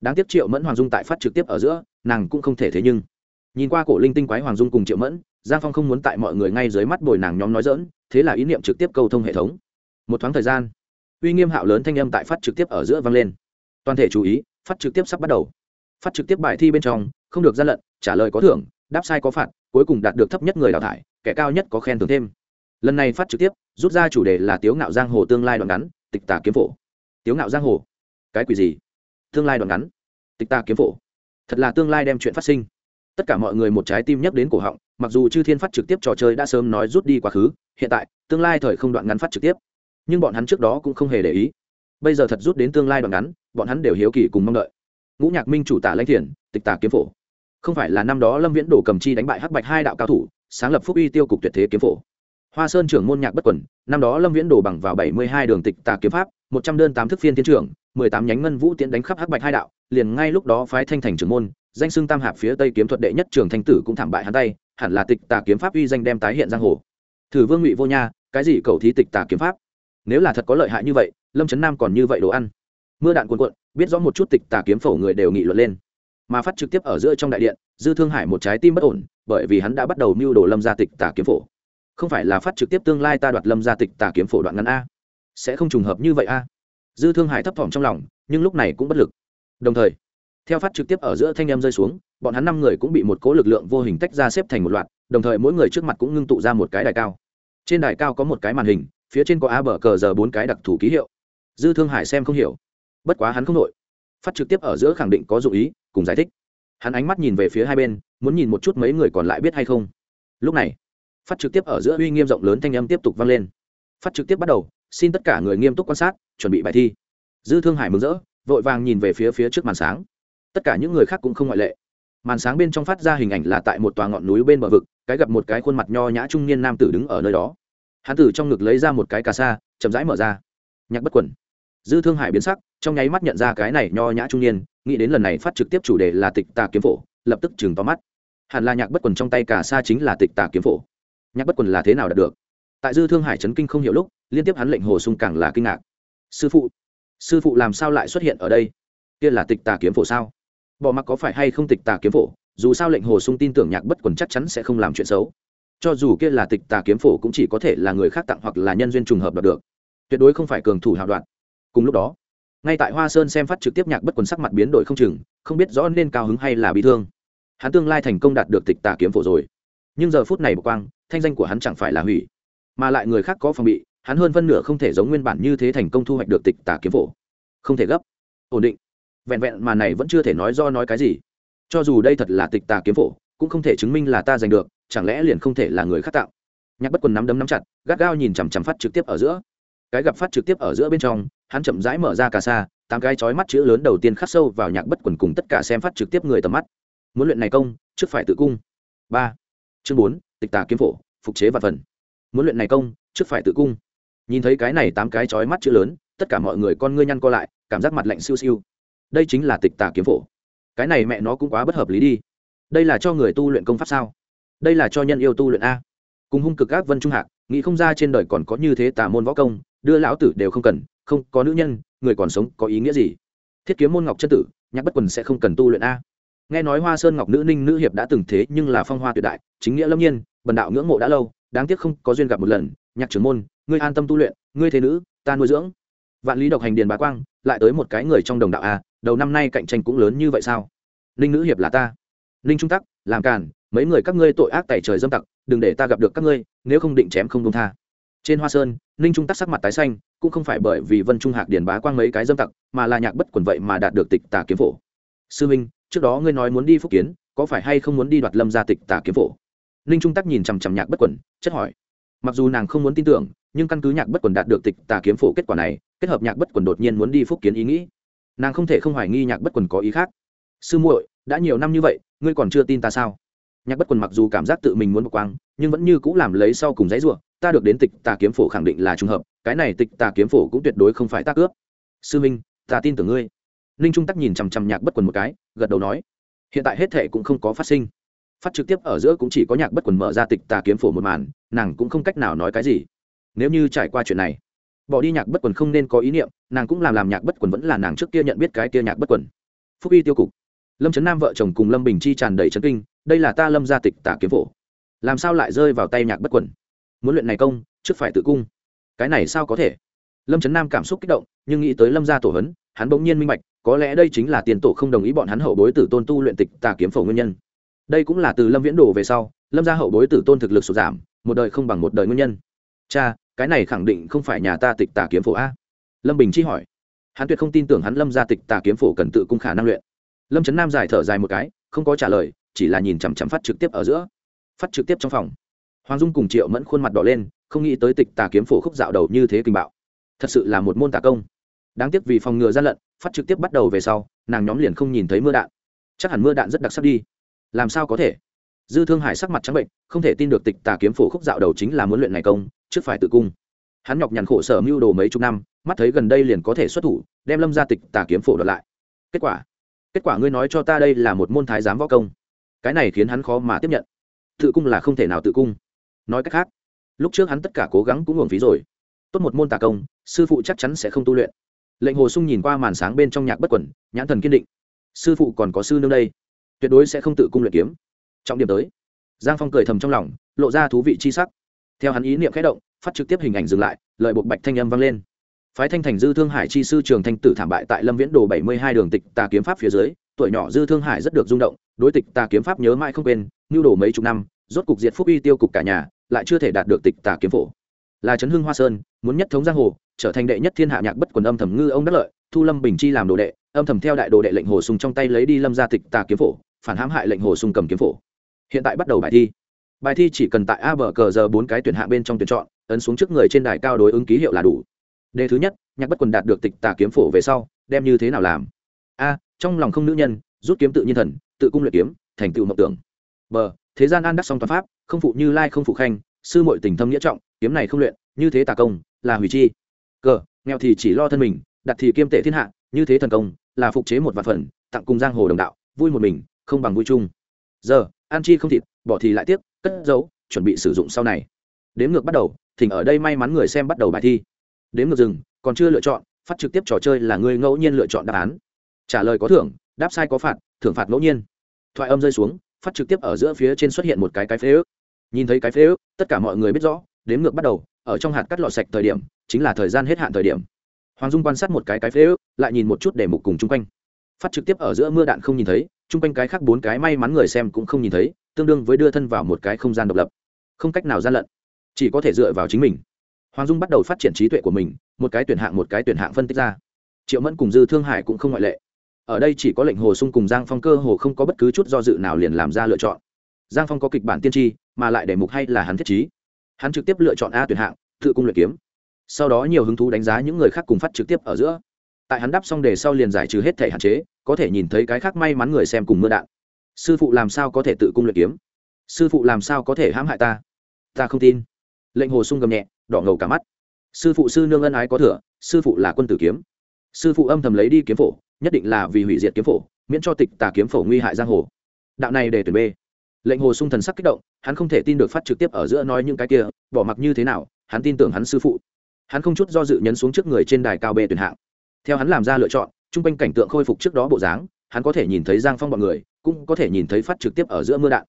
Đáng tiếc triệu mẫn hoàng dung tại phát trực tiếp ở giữa, nàng cũng không thể thế nhưng. Nhìn qua cổ linh tinh quái hoàng dung cùng triệu mẫn, giang phong không muốn tại mọi người ngay dưới mắt bồi nàng nhóm nói dỡn thế là ý niệm trực tiếp câu thông hệ thống. Một thoáng thời gian, uy nghiêm hạo lớn thanh âm tại phát trực tiếp ở giữa vang lên. Toàn thể chú ý, phát trực tiếp sắp bắt đầu. Phát trực tiếp bài thi bên trong, không được gian lận, trả lời có thưởng, đáp sai có phạt, cuối cùng đạt được thấp nhất người đào thải, kẻ cao nhất có khen thưởng thêm. Lần này phát trực tiếp, rút ra chủ đề là tiếu ngạo giang hồ tương lai đoạn ngắn, tịch tà kiếm phổ tiếu ngạo giang hồ. Cái quỷ gì? Tương lai đoạn ngắn. Tịch ta kiếm phổ. Thật là tương lai đem chuyện phát sinh. Tất cả mọi người một trái tim nhấc đến cổ họng, mặc dù chư thiên phát trực tiếp trò chơi đã sớm nói rút đi quá khứ, hiện tại, tương lai thời không đoạn ngắn phát trực tiếp. Nhưng bọn hắn trước đó cũng không hề để ý. Bây giờ thật rút đến tương lai đoạn ngắn, bọn hắn đều hiếu kỳ cùng mong đợi. Ngũ nhạc minh chủ tả lãnh thiền tịch tà kiếm phổ. Không phải là năm đó lâm viễn đổ cầm chi đánh bại hắc bạch hai đạo cao thủ, sáng lập phúc uy tiêu cục tuyệt thế kiếm phổ hoa sơn trưởng môn nhạc bất quẩn năm đó lâm viễn đổ bằng vào bảy mươi hai đường tịch tà kiếm pháp, một trăm đơn tám thức phiên tiến trưởng, mười tám nhánh ngân vũ tiến đánh khắp hắc bạch hai đạo, liền ngay lúc đó phái thanh thành trưởng môn, danh xưng tam hạp phía tây kiếm thuật đệ nhất trường thanh tử cũng thảm bại hắn tay, hẳn là tịch tà kiếm pháp uy danh đem tái hiện giang hồ. Thử vương ngụy vô nha, cái gì cầu thí tịch tà kiếm pháp? Nếu là thật có lợi hại như vậy, lâm trấn nam còn như vậy đồ ăn. Mưa đạn cuồn cuộn, biết rõ một chút tịch tà kiếm phổ người đều nghị luận lên. Mà phát trực tiếp ở giữa trong đại điện, dư thương hải một trái tim bất ổn, bởi vì hắn đã bắt đầu mưu đồ lâm gia tịch tà kiếm phổ không phải là phát trực tiếp tương lai ta đoạt lâm gia tịch tà kiếm phổ đoạn ngắn a? Sẽ không trùng hợp như vậy a? Dư thương hải thấp thỏm trong lòng, nhưng lúc này cũng bất lực. Đồng thời, theo phát trực tiếp ở giữa thanh em rơi xuống, bọn hắn năm người cũng bị một cố lực lượng vô hình tách ra xếp thành một loạt, đồng thời mỗi người trước mặt cũng ngưng tụ ra một cái đài cao. Trên đài cao có một cái màn hình, phía trên có a bờ cờ giờ bốn cái đặc thù ký hiệu. Dư thương hải xem không hiểu. Bất quá hắn không nội phát trực tiếp ở giữa khẳng định có dụ ý, cùng giải thích. Hắn ánh mắt nhìn về phía hai bên, muốn nhìn một chút mấy người còn lại biết hay không. Lúc này phát trực tiếp ở giữa uy nghiêm rộng lớn thanh âm tiếp tục vang lên. Phát trực tiếp bắt đầu, xin tất cả người nghiêm túc quan sát, chuẩn bị bài thi. Dư thương hải mừng rỡ, vội vàng nhìn về phía phía trước màn sáng. Tất cả những người khác cũng không ngoại lệ. Màn sáng bên trong phát ra hình ảnh là tại một tòa ngọn núi bên bờ vực, cái gặp một cái khuôn mặt nho nhã trung niên nam tử đứng ở nơi đó. Hắn tử trong ngực lấy ra một cái cà sa, chậm rãi mở ra. Nhạc bất quẩn dư thương hải biến sắc, trong nháy mắt nhận ra cái này nho nhã trung niên, nghĩ đến lần này phát trực tiếp chủ đề là tịch tà kiếm phổ, lập tức chừng to mắt. Hẳn là nhạc bất quần trong tay cà sa chính là tịch tà kiếm phổ nhạc bất quần là thế nào đạt được? Tại dư thương hải trấn kinh không hiểu lúc, liên tiếp hắn lệnh hồ sung càng là kinh ngạc. Sư phụ sư phụ làm sao lại xuất hiện ở đây? Kia là tịch tà kiếm phổ sao? Bỏ mặc có phải hay không tịch tà kiếm phổ? Dù sao lệnh hồ sung tin tưởng nhạc bất quần chắc chắn sẽ không làm chuyện xấu. Cho dù kia là tịch tà kiếm phổ cũng chỉ có thể là người khác tặng hoặc là nhân duyên trùng hợp đạt được. Tuyệt đối không phải cường thủ hào đoạn. Cùng lúc đó, ngay tại hoa sơn xem phát trực tiếp nhạc bất quần sắc mặt biến đổi không chừng, không biết rõ nên cao hứng hay là bị thương. Hắn tương lai thành công đạt được tịch tà kiếm phổ rồi nhưng giờ phút này bộc quang, thanh danh của hắn chẳng phải là hủy, mà lại người khác có phòng bị, hắn hơn phân nửa không thể giống nguyên bản như thế thành công thu hoạch được tịch tà kiếm phổ. Không thể gấp. Ổn định. Vẹn vẹn mà này vẫn chưa thể nói do nói cái gì. Cho dù đây thật là tịch tà kiếm phổ, cũng không thể chứng minh là ta giành được, chẳng lẽ liền không thể là người khác tạo? Nhạc bất quần nắm đấm nắm chặt, gắt gao nhìn chằm chằm phát trực tiếp ở giữa. Cái gặp phát trực tiếp ở giữa bên trong, hắn chậm rãi mở ra cà sa, tám cái chói mắt chữ lớn đầu tiên khắc sâu vào nhạc bất quần cùng tất cả xem phát trực tiếp người tầm mắt. Muốn luyện này công, trước phải tự cung. Ba chương bốn, tịch tà kiếm phổ, phục chế và phần. Muốn luyện này công, trước phải tự cung. Nhìn thấy cái này tám cái chói mắt chữ lớn, tất cả mọi người con ngươi nhăn co lại, cảm giác mặt lạnh siêu siêu. Đây chính là tịch tà kiếm phổ. Cái này mẹ nó cũng quá bất hợp lý đi. Đây là cho người tu luyện công pháp sao? Đây là cho nhân yêu tu luyện a. Cùng hung cực ác vân trung hạc, nghĩ không ra trên đời còn có như thế tà môn võ công, đưa lão tử đều không cần, không có nữ nhân, người còn sống có ý nghĩa gì? Thiết kiếm môn ngọc chân tử, nhạc bất quần sẽ không cần tu luyện a nghe nói hoa sơn ngọc nữ ninh nữ hiệp đã từng thế nhưng là phong hoa tuyệt đại, chính nghĩa lâm nhiên, bần đạo ngưỡng mộ đã lâu, đáng tiếc không có duyên gặp một lần. Nhạc trưởng môn, ngươi an tâm tu luyện, ngươi thế nữ, ta nuôi dưỡng. Vạn lý độc hành điền bá quang, lại tới một cái người trong đồng đạo à đầu năm nay cạnh tranh cũng lớn như vậy sao? Ninh nữ hiệp là ta. Ninh trung tắc, làm càn, mấy người các ngươi tội ác tẩy trời dâm tặc, đừng để ta gặp được các ngươi, nếu không định chém không công tha. Trên hoa sơn, ninh trung tắc sắc mặt tái xanh, cũng không phải bởi vì vân trung hạc điền bá quang mấy cái dâm tặc, mà là nhạc bất quần vậy mà đạt được tịch tà kiếm phổ. Sư minh trước đó ngươi nói muốn đi phúc kiến, có phải hay không muốn đi đoạt lâm gia tịch tà kiếm phổ? Ninh trung tắc nhìn chằm chằm nhạc bất quần, chất hỏi. Mặc dù nàng không muốn tin tưởng, nhưng căn cứ nhạc bất quần đạt được tịch tà kiếm phổ kết quả này, kết hợp nhạc bất quần đột nhiên muốn đi phúc kiến ý nghĩ, nàng không thể không hoài nghi nhạc bất quần có ý khác. Sư muội, đã nhiều năm như vậy, ngươi còn chưa tin ta sao? Nhạc bất quần mặc dù cảm giác tự mình muốn bộc quang, nhưng vẫn như cũng làm lấy sau cùng giấy ruộng ta được đến tịch tà kiếm phổ khẳng định là trùng hợp, cái này tịch tà kiếm phổ cũng tuyệt đối không phải ta cướp. Sư minh, ta tin tưởng ngươi ninh trung tắc nhìn chằm chằm nhạc bất quần một cái, gật đầu nói, hiện tại hết thệ cũng không có phát sinh. Phát trực tiếp ở giữa cũng chỉ có nhạc bất quần mở ra tịch tà kiếm phổ một màn, nàng cũng không cách nào nói cái gì. Nếu như trải qua chuyện này, bỏ đi nhạc bất quần không nên có ý niệm, nàng cũng làm làm nhạc bất quần vẫn là nàng trước kia nhận biết cái kia nhạc bất quần. Phúc y tiêu cục. Lâm trấn nam vợ chồng cùng lâm bình chi tràn đầy trấn kinh, đây là ta lâm gia tịch tả kiếm phổ. Làm sao lại rơi vào tay nhạc bất quần? Muốn luyện này công, trước phải tự cung. Cái này sao có thể? Lâm trấn nam cảm xúc kích động, nhưng nghĩ tới lâm gia tổ hấn hắn bỗng nhiên minh bạch có lẽ đây chính là tiền tổ không đồng ý bọn hắn hậu bối tử tôn tu luyện tịch tà kiếm phổ nguyên nhân. Đây cũng là từ lâm viễn đồ về sau, lâm gia hậu bối tử tôn thực lực sụt giảm, một đời không bằng một đời nguyên nhân. Cha, cái này khẳng định không phải nhà ta tịch tà kiếm phổ a. Lâm bình chi hỏi. Hắn tuyệt không tin tưởng hắn lâm gia tịch tà kiếm phổ cần tự cung khả năng luyện. Lâm trấn nam giải thở dài một cái, không có trả lời, chỉ là nhìn chằm chằm phát trực tiếp ở giữa. Phát trực tiếp trong phòng. Hoàng dung cùng triệu mẫn khuôn mặt đỏ lên, không nghĩ tới tịch tà kiếm phổ khúc dạo đầu như thế kinh bạo. Thật sự là một môn tà công đáng tiếc vì phòng ngừa gian lận, phát trực tiếp bắt đầu về sau, nàng nhóm liền không nhìn thấy mưa đạn. Chắc hẳn mưa đạn rất đặc sắc đi. Làm sao có thể? Dư thương hải sắc mặt trắng bệnh, không thể tin được tịch tà kiếm phổ khúc dạo đầu chính là muốn luyện này công, trước phải tự cung. Hắn nhọc nhằn khổ sở mưu đồ mấy chục năm, mắt thấy gần đây liền có thể xuất thủ, đem lâm ra tịch tà kiếm phổ đợt lại. Kết quả? Kết quả ngươi nói cho ta đây là một môn thái giám võ công. Cái này khiến hắn khó mà tiếp nhận. Tự cung là không thể nào tự cung. Nói cách khác, lúc trước hắn tất cả cố gắng cũng uổng phí rồi. Tốt một môn tà công, sư phụ chắc chắn sẽ không tu luyện lệnh hồ sung nhìn qua màn sáng bên trong nhạc bất quẩn, nhãn thần kiên định. Sư phụ còn có sư nương đây. Tuyệt đối sẽ không tự cung luyện kiếm. Trọng điểm tới. Giang phong cười thầm trong lòng, lộ ra thú vị chi sắc. Theo hắn ý niệm khẽ động, phát trực tiếp hình ảnh dừng lại lợi buộc bạch thanh âm vang lên. Phái thanh thành dư thương hải chi sư trường thanh tử thảm bại tại lâm viễn đồ bảy mươi hai đường tịch tà kiếm pháp phía dưới, tuổi nhỏ dư thương hải rất được rung động, đối tịch tà kiếm pháp nhớ mãi không quên nhu đồ mấy chục năm, rốt cục diệt phúc uy tiêu cục cả nhà, lại chưa thể đạt được tịch tà kiếm phổ. Là trấn hưng hoa sơn, muốn nhất thống giang hồ trở thành đệ nhất thiên hạ nhạc bất quần âm thầm ngư ông đắc lợi, thu lâm bình chi làm đồ đệ, âm thầm theo đại đồ đệ lệnh hồ sùng trong tay lấy đi lâm gia tịch tà kiếm phổ, phản hãm hại lệnh hồ sùng cầm kiếm phổ. Hiện tại bắt đầu bài thi. Bài thi chỉ cần tại a bờ cờ giờ bốn cái tuyển hạ bên trong tuyển chọn, ấn xuống trước người trên đài cao đối ứng ký hiệu là đủ. Đề thứ nhất, nhạc bất quần đạt được tịch tà kiếm phổ về sau, đem như thế nào làm? A, trong lòng không nữ nhân, rút kiếm tự nhiên thần, tự cung luyện kiếm, thành tựu mộng tưởng. B, thế gian an đắc song toàn pháp, không phụ như lai không phụ khanh, sư mội tình thâm nghĩa trọng, kiếm này không luyện, như thế tà công, là hủy chi? Cờ, nghèo thì chỉ lo thân mình, đặt thì kiêm tệ thiên hạ, như thế thần công, là phục chế một vạn phần, tặng cùng giang hồ đồng đạo, vui một mình, không bằng vui chung. Giờ an chi không thịt, bỏ thì lại tiếc, cất giấu, chuẩn bị sử dụng sau này. Đếm ngược bắt đầu, thỉnh ở đây may mắn người xem bắt đầu bài thi. Đếm ngược dừng, còn chưa lựa chọn, phát trực tiếp trò chơi là người ngẫu nhiên lựa chọn đáp án. Trả lời có thưởng, đáp sai có phạt, thưởng phạt ngẫu nhiên. Thoại âm rơi xuống, phát trực tiếp ở giữa phía trên xuất hiện một cái cái phế ước. Nhìn thấy cái phế ước, tất cả mọi người biết rõ, đếm ngược bắt đầu ở trong hạt cắt lọt sạch thời điểm, chính là thời gian hết hạn thời điểm. Hoàng dung quan sát một cái cái phế ước, lại nhìn một chút để mục cùng chung quanh. Phát trực tiếp ở giữa mưa đạn không nhìn thấy, chung quanh cái khác bốn cái may mắn người xem cũng không nhìn thấy, tương đương với đưa thân vào một cái không gian độc lập. Không cách nào gian lận, chỉ có thể dựa vào chính mình. Hoàng dung bắt đầu phát triển trí tuệ của mình, một cái tuyển hạng một cái tuyển hạng phân tích ra. Triệu mẫn cùng dư thương hải cũng không ngoại lệ. Ở đây chỉ có lệnh hồ sung cùng giang phong cơ hồ không có bất cứ chút do dự nào liền làm ra lựa chọn. Giang phong có kịch bản tiên tri, mà lại để mục hay là hắn thiết trí hắn trực tiếp lựa chọn a tuyển hạng, tự cung luyện kiếm. Sau đó nhiều hứng thú đánh giá những người khác cùng phát trực tiếp ở giữa. Tại hắn đáp xong đề sau liền giải trừ hết thể hạn chế, có thể nhìn thấy cái khác may mắn người xem cùng mưa đạn. Sư phụ làm sao có thể tự cung luyện kiếm? Sư phụ làm sao có thể hãm hại ta? Ta không tin. Lệnh hồ sung gầm nhẹ, đỏ ngầu cả mắt. Sư phụ sư nương ân ái có thừa, sư phụ là quân tử kiếm. Sư phụ âm thầm lấy đi kiếm phổ, nhất định là vì hủy diệt kiếm phổ, miễn cho tịch tà kiếm phổ nguy hại giang hồ. Đạo này để tuyển b lệnh hồ sung thần sắc kích động, hắn không thể tin được phát trực tiếp ở giữa nói những cái kia, bỏ mặc như thế nào, hắn tin tưởng hắn sư phụ. Hắn không chút do dự nhấn xuống trước người trên đài cao bê tuyển hạng. Theo hắn làm ra lựa chọn chung quanh cảnh tượng khôi phục trước đó bộ dáng, hắn có thể nhìn thấy giang phong b ọ n người, cũng có thể nhìn thấy phát trực tiếp ở giữa mưa đạn.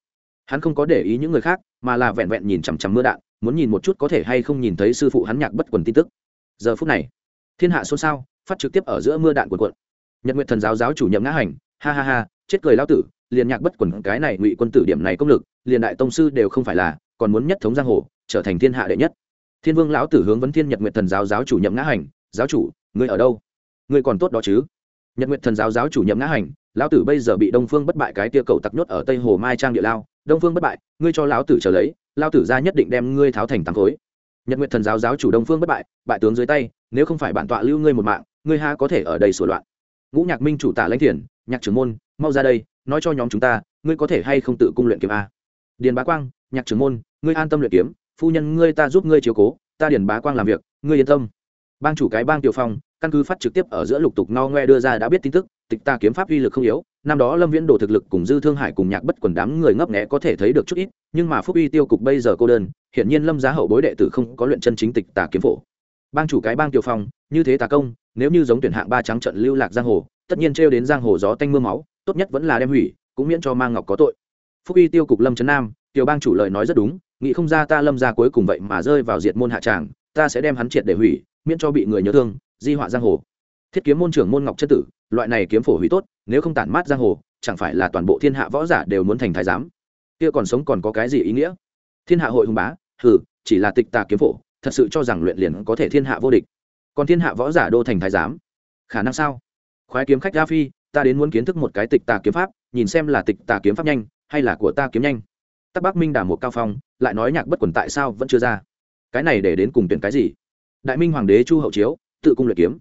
Hắn không có để ý những người khác, mà là vẹn vẹn nhìn chằm chằm mưa đạn, muốn nhìn một chút có thể hay không nhìn thấy sư phụ hắn nhạc bất quần tin tức. Giờ phút này, thiên hạ xôn xao, phát trực tiếp ở giữa mưa đạn quần cuộn. Nhật nguyện thần giáo giáo chủ nhậm ngã hành, ha ha ha, chết cười lao tử liền nhạc bất quần cái này ngụy quân tử điểm này công lực, liền đại tông sư đều không phải là, còn muốn nhất thống giang hồ, trở thành thiên hạ đệ nhất. Thiên vương lão tử hướng vấn thiên nhật nguyện thần giáo giáo chủ nhậm ngã hành, giáo chủ, ngươi ở đâu? Ngươi còn tốt đó chứ? Nhật nguyện thần giáo giáo chủ nhậm ngã hành, lão tử bây giờ bị đông phương bất bại cái tia cầu tặc nhốt ở tây hồ mai trang địa lao. Đông phương bất bại, ngươi cho lão tử trở lấy lao tử ra nhất định đem ngươi tháo thành tàng khối. Nhật nguyện thần giáo giáo chủ đông phương bất bại bại tướng dưới tay, nếu không phải bản tọa lưu ngươi một mạng, ngươi ha có thể ở đây sửa loạn? Ngũ nhạc minh chủ tả lãnh thiền nhạc trưởng môn, mau ra đây, nói cho nhóm chúng ta, ngươi có thể hay không tự cung luyện kiếm a. Điền bá quang, nhạc trưởng môn, ngươi an tâm luyện kiếm, phu nhân ngươi ta giúp ngươi chiếu cố, ta điền bá quang làm việc, ngươi yên tâm. Bang chủ cái bang tiểu phong, căn cứ phát trực tiếp ở giữa lục tục no ngoe đưa ra đã biết tin tức, tịch ta kiếm pháp uy lực không yếu, năm đó lâm viễn đồ thực lực cùng dư thương hải cùng nhạc bất quần đám người ngấp nghẽ có thể thấy được chút ít, nhưng mà phúc uy tiêu cục bây giờ cô đơn, hiển nhiên lâm giá hậu bối đệ tử không có luyện chân chính tịch tà kiếm phổ. Bang chủ cái bang tiểu phong, như thế tà công nếu như giống tuyển hạng ba trắng trận lưu lạc giang hồ, tất nhiên trêu đến giang hồ gió tanh mưa máu, tốt nhất vẫn là đem hủy, cũng miễn cho mang ngọc có tội. Phúc Y tiêu cục lâm trấn nam, tiểu bang chủ lời nói rất đúng, nghĩ không ra ta lâm ra cuối cùng vậy mà rơi vào diệt môn hạ tràng, ta sẽ đem hắn triệt để hủy, miễn cho bị người nhớ thương, di họa giang hồ. Thiết kiếm môn trưởng môn ngọc chất tử, loại này kiếm phổ hủy tốt, nếu không tản mát giang hồ, chẳng phải là toàn bộ thiên hạ võ giả đều muốn thành thái giám? Kia còn sống còn có cái gì ý nghĩa? Thiên hạ hội hùng bá, hừ, chỉ là tịch tà kiếm phổ, thật sự cho rằng luyện liền có thể thiên hạ vô địch còn thiên hạ võ giả đô thành thái giám. Khả năng sao? Khoái kiếm khách gia phi, ta đến muốn kiến thức một cái tịch tà kiếm pháp, nhìn xem là tịch tà kiếm pháp nhanh, hay là của ta kiếm nhanh. Tắc bắc minh đà một cao phong, lại nói nhạc bất quần tại sao vẫn chưa ra. Cái này để đến cùng tuyển cái gì? Đại minh hoàng đế chu hậu chiếu, tự cung luyện kiếm.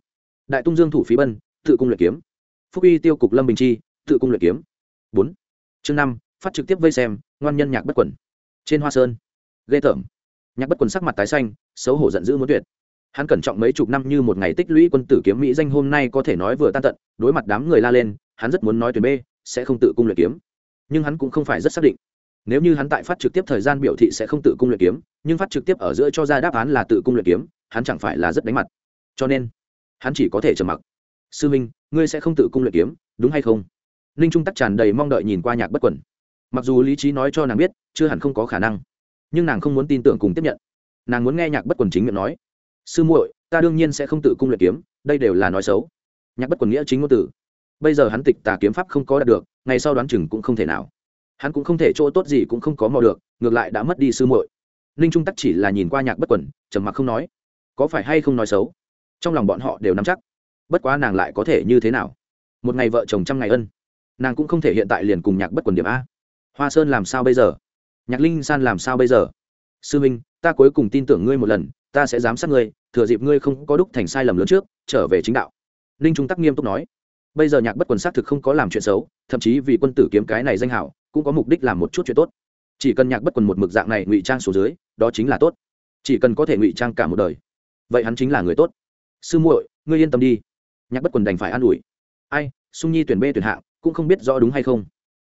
Đại tung dương thủ phí bân, tự cung luyện kiếm. Phúc uy tiêu cục lâm bình chi, tự cung luyện kiếm. Bốn. Chương năm, phát trực tiếp vây xem, ngoan nhân nhạc bất quần. Trên hoa sơn. Ghê tởm. Nhạc bất quần sắc mặt tái xanh, xấu hổ giận dữ muốn tuyệt hắn cẩn trọng mấy chục năm như một ngày tích lũy quân tử kiếm mỹ danh hôm nay có thể nói vừa tan tận, đối mặt đám người la lên, hắn rất muốn nói tuyển b, sẽ không tự cung luyện kiếm. Nhưng hắn cũng không phải rất xác định. Nếu như hắn tại phát trực tiếp thời gian biểu thị sẽ không tự cung luyện kiếm, nhưng phát trực tiếp ở giữa cho ra đáp án là tự cung luyện kiếm, hắn chẳng phải là rất đánh mặt. Cho nên, hắn chỉ có thể trầm mặc. Sư minh, ngươi sẽ không tự cung luyện kiếm, đúng hay không? Ninh trung tắc tràn đầy mong đợi nhìn qua nhạc bất quẩn mặc dù lý trí nói cho nàng biết, chưa hẳn không có khả năng, nhưng nàng không muốn tin tưởng cùng tiếp nhận. Nàng muốn nghe nhạc bất quần chính miệng nói sư muội, ta đương nhiên sẽ không tự cung luyện kiếm, đây đều là nói xấu. Nhạc bất quần nghĩa chính ngôn tử. bây giờ hắn tịch tà kiếm pháp không có đạt được, ngày sau đoán chừng cũng không thể nào. Hắn cũng không thể chỗ tốt gì cũng không có mò được, ngược lại đã mất đi sư muội. Ninh trung tắc chỉ là nhìn qua nhạc bất quần, trầm mặc không nói. Có phải hay không nói xấu? Trong lòng bọn họ đều nắm chắc. Bất quá nàng lại có thể như thế nào? Một ngày vợ chồng trăm ngày ân. Nàng cũng không thể hiện tại liền cùng nhạc bất quần điểm a. Hoa sơn làm sao bây giờ? Nhạc linh san làm sao bây giờ? Sư minh, ta cuối cùng tin tưởng ngươi một lần ta sẽ giám sát ngươi, thừa dịp ngươi không có đúc thành sai lầm lớn trước, trở về chính đạo. Ninh trung tắc nghiêm túc nói. Bây giờ nhạc bất quần xác thực không có làm chuyện xấu, thậm chí vì quân tử kiếm cái này danh hảo, cũng có mục đích làm một chút chuyện tốt. Chỉ cần nhạc bất quần một mực dạng này ngụy trang số dưới, đó chính là tốt. Chỉ cần có thể ngụy trang cả một đời, vậy hắn chính là người tốt. Sư muội, ngươi yên tâm đi. Nhạc bất quần đành phải an ủi. Ai, sung nhi tuyển b tuyển hạng cũng không biết rõ đúng hay không.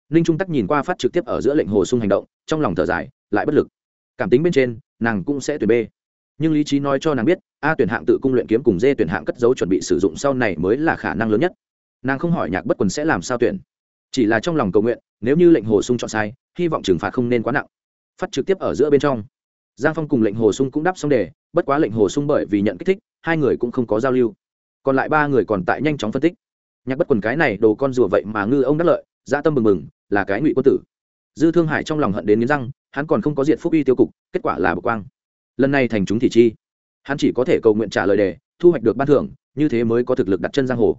Ninh trung tắc nhìn qua phát trực tiếp ở giữa lệnh hồ sung hành động, trong lòng thở dài, lại bất lực. Cảm tính bên trên, nàng cũng sẽ tuyển b nhưng lý trí nói cho nàng biết, a tuyển hạng tự cung luyện kiếm cùng d tuyển hạng cất dấu chuẩn bị sử dụng sau này mới là khả năng lớn nhất. Nàng không hỏi nhạc bất quần sẽ làm sao tuyển. Chỉ là trong lòng cầu nguyện, nếu như lệnh hồ sung chọn sai, hy vọng trừng phạt không nên quá nặng. Phát trực tiếp ở giữa bên trong. Giang phong cùng lệnh hồ sung cũng đáp xong đề, bất quá lệnh hồ sung bởi vì nhận kích thích, hai người cũng không có giao lưu. Còn lại ba người còn tại nhanh chóng phân tích. Nhạc bất quần cái này đồ con rùa vậy mà ngư ông đắc lợi, dã tâm mừng mừng là cái ngụy quân tử. Dư thương hải trong lòng hận đến nghiến răng, hắn còn không có diện phúc uy tiêu cục, kết quả là bực quang lần này thành chúng thị chi. Hắn chỉ có thể cầu nguyện trả lời đề, thu hoạch được ban thưởng, như thế mới có thực lực đặt chân giang hồ.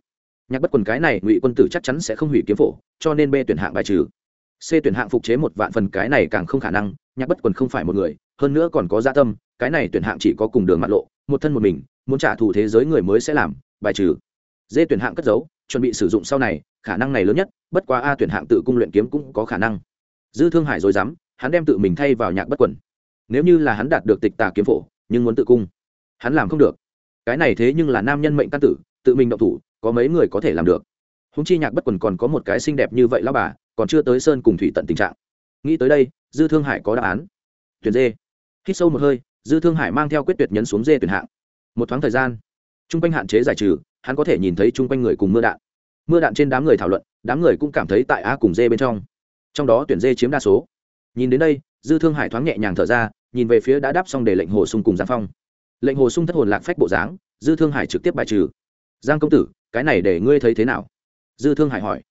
Nhạc bất quần cái này, ngụy quân tử chắc chắn sẽ không hủy kiếm phổ, cho nên b tuyển hạng bài trừ. C tuyển hạng phục chế một vạn phần, cái này càng không khả năng, nhạc bất quần không phải một người, hơn nữa còn có gia tâm, cái này tuyển hạng chỉ có cùng đường mặt lộ, một thân một mình, muốn trả thù thế giới người mới sẽ làm, bài trừ. D tuyển hạng cất giấu, chuẩn bị sử dụng sau này, khả năng này lớn nhất, bất quá a tuyển hạng tự cung luyện kiếm cũng có khả năng. Dư thương hải rồi dám hắn đem tự mình thay vào nhạc bất quần nếu như là hắn đạt được tịch tà kiếm phổ, nhưng muốn tự cung, hắn làm không được. Cái này thế nhưng là nam nhân mệnh căn tử, tự mình động thủ, có mấy người có thể làm được. Húng chi nhạc bất quần còn có một cái xinh đẹp như vậy lao bà, còn chưa tới sơn cùng thủy tận tình trạng. Nghĩ tới đây, dư thương hải có đáp án. Tuyển dê. Hít sâu một hơi, dư thương hải mang theo quyết tuyệt nhấn xuống dê tuyển hạng. Một thoáng thời gian t r u n g quanh hạn chế giải trừ, hắn có thể nhìn thấy t r u n g quanh người cùng mưa đạn. Mưa đạn trên đám người thảo luận, đám người cũng cảm thấy tại a cùng dê bên trong. Trong đó tuyển dê chiếm đa số. Nhìn đến đây dư thương hải thoáng nhẹ nhàng thở ra, nhìn về phía đã đáp xong để lệnh hồ sung cùng giang phong. Lệnh hồ sung thất hồn lạc phách bộ dáng, dư thương hải trực tiếp bài trừ. Giang công tử, cái này để ngươi thấy thế nào? Dư thương hải hỏi.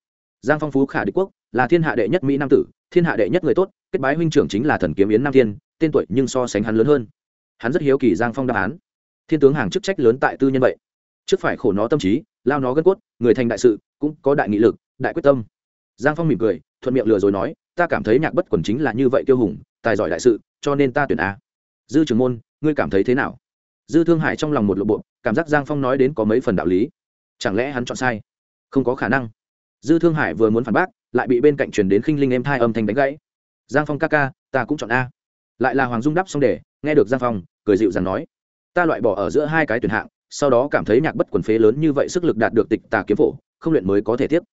Giang phong phú khả đế quốc, là thiên hạ đệ nhất mỹ nam tử, thiên hạ đệ nhất người tốt, kết bái huynh trưởng chính là thần kiếm yến nam thiên, tên tuổi nhưng so sánh hắn lớn hơn. Hắn rất hiếu kỳ giang phong đáp án. Thiên tướng hàng chức trách lớn tại tư nhân vậy. Trước phải khổ nó tâm trí, lao nó gân cốt, người thành đại sự, cũng có đại nghị lực, đại quyết tâm giang phong mỉm cười, thuận miệng lừa rồi nói, ta cảm thấy nhạc bất quần chính là như vậy tiêu hùng, tài giỏi đại sự, cho nên ta tuyển a. Dư Trường môn, ngươi cảm thấy thế nào? Dư thương hải trong lòng một lộ bộ, cảm giác giang phong nói đến có mấy phần đạo lý. Chẳng lẽ hắn chọn sai? Không có khả năng. Dư thương hải vừa muốn phản bác, lại bị bên cạnh chuyển đến khinh linh em thai âm thanh đánh gãy. Giang phong ca ca, ta cũng chọn a. Lại là hoàng dung đắp xong để nghe được giang phong, cười dịu dàng nói, ta loại bỏ ở giữa hai cái tuyển hạng, sau đó cảm thấy nhạc bất quần phế lớn như vậy sức lực đạt được tịch tà kiếm phổ, không luyện mới có thể tiếp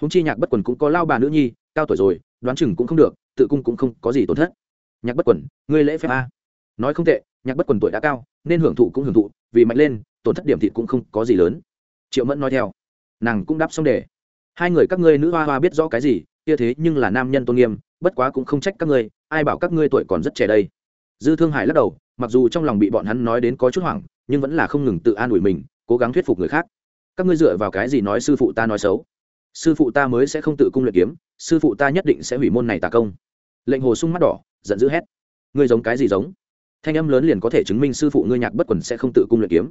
húng chi nhạc bất quần cũng có lao bà nữ nhi, cao tuổi rồi, đoán chừng cũng không được, tự cung cũng không có gì tổn thất. Nhạc bất quần, ngươi lễ phép a. Nói không tệ, nhạc bất quần tuổi đã cao, nên hưởng thụ cũng hưởng thụ, vì mạnh lên, tổn thất điểm thịt cũng không có gì lớn. Triệu mẫn nói theo. Nàng cũng đáp xong đề. Hai người các ngươi nữ hoa hoa biết rõ cái gì, kia thế nhưng là nam nhân tôn nghiêm, bất quá cũng không trách các ngươi, ai bảo các ngươi tuổi còn rất trẻ đây. Dư thương hải lắc đầu, mặc dù trong lòng bị bọn hắn nói đến có chút hoảng, nhưng vẫn là không ngừng tự an ủi mình, cố gắng thuyết phục người khác. Các ngươi dựa vào cái gì nói sư phụ ta nói xấu? Sư phụ ta mới sẽ không tự cung luyện kiếm, sư phụ ta nhất định sẽ hủy môn này tà công. Lệnh hồ sung mắt đỏ, giận dữ hét. Ngươi giống cái gì giống? Thanh âm lớn liền có thể chứng minh sư phụ ngươi nhạc bất quần sẽ không tự cung luyện kiếm.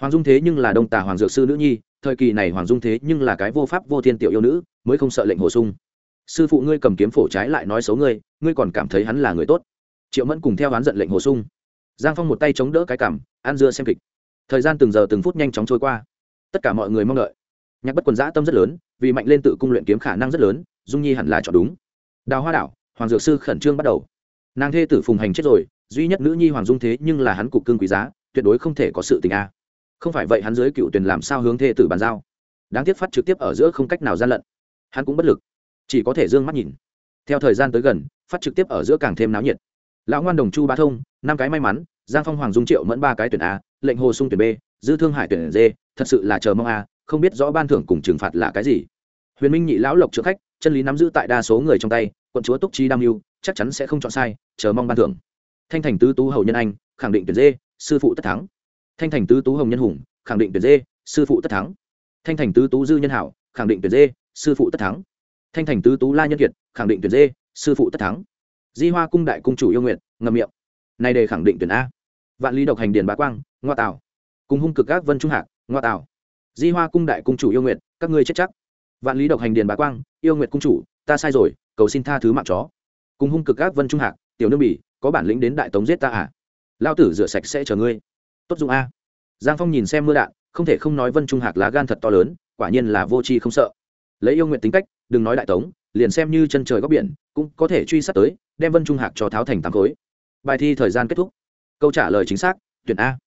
Hoàng dung thế nhưng là đông tà hoàng dược sư nữ nhi, thời kỳ này hoàng dung thế nhưng là cái vô pháp vô thiên tiểu yêu nữ, mới không sợ lệnh hồ sung. Sư phụ ngươi cầm kiếm phổ trái lại nói xấu ngươi ngươi còn cảm thấy hắn là người tốt. Triệu mẫn cùng theo hắn giận lệnh hồ sung. Giang phong một tay chống đỡ cái cảm ăn dưa xem kịch. Thời gian từng giờ từng phút nhanh chóng trôi qua. Tất cả mọi người mong đợi. Nhạc bất quần giã tâm rất lớn vì mạnh lên tự cung luyện kiếm khả năng rất lớn, dung nhi hẳn là chọn đúng. Đào hoa đảo, hoàng dược sư khẩn trương bắt đầu. Nàng thê tử phùng hành chết rồi, duy nhất nữ nhi hoàng dung thế nhưng là hắn cục cương quý giá, tuyệt đối không thể có sự tình a. Không phải vậy hắn dưới cựu tuyển làm sao hướng thê tử bàn giao? Đáng tiếc phát trực tiếp ở giữa không cách nào gian lận. Hắn cũng bất lực, chỉ có thể d ư ơ n g mắt nhìn. Theo thời gian tới gần, phát trực tiếp ở giữa càng thêm náo nhiệt. Lão ngoan đồng chu ba thông, năm cái may mắn, giang phong hoàng dung triệu mẫn ba cái tuyển a, lệnh hồ sung tuyển b, dư thương hải tuyển d, thật sự là chờ mong a không biết rõ ban thưởng cùng trừng phạt là cái gì. Huyền minh nhị lão lộc trượng khách chân lý nắm giữ tại đa số người trong tay quận chúa túc trí đam mưu chắc chắn sẽ không chọn sai chờ mong ban thưởng. Thanh thành tứ tú hầu nhân anh khẳng định tuyển dê, sư phụ tất thắng. Thanh thành tứ tú hồng nhân hùng khẳng định tuyển dê sư phụ tất thắng. Thanh thành tứ tú dư nhân hảo khẳng định tuyển dê sư phụ tất thắng. Thanh thành tứ tú la nhân kiệt khẳng định tuyển dê sư phụ tất thắng. Di hoa cung đại cung chủ yêu nguyện ngầm miệng. Này đề khẳng định tuyển a. Vạn lý độc hành điền bá quang ngoa tào cùng hung cực các vân trung hạc ngoa tào di hoa cung đại cung chủ yêu nguyện các ngươi chết chắc. Vạn lý độc hành điền bá quang, yêu nguyện cung chủ, ta sai rồi, cầu xin tha thứ mạng chó. Cùng hung cực ác vân trung hạc, tiểu nương bỉ có bản lĩnh đến đại tống giết ta à? Lao tử rửa sạch sẽ chờ ngươi. Tốt dụng a. Giang phong nhìn xem mưa đạn, không thể không nói vân trung hạc lá gan thật to lớn, quả nhiên là vô tri không sợ. Lấy yêu nguyện tính cách, đừng nói đại tống, liền xem như chân trời góc biển, cũng có thể truy sát tới, đem vân trung hạc cho tháo thành tám khối. Bài thi thời gian kết thúc. Câu trả lời chính xác, tuyển a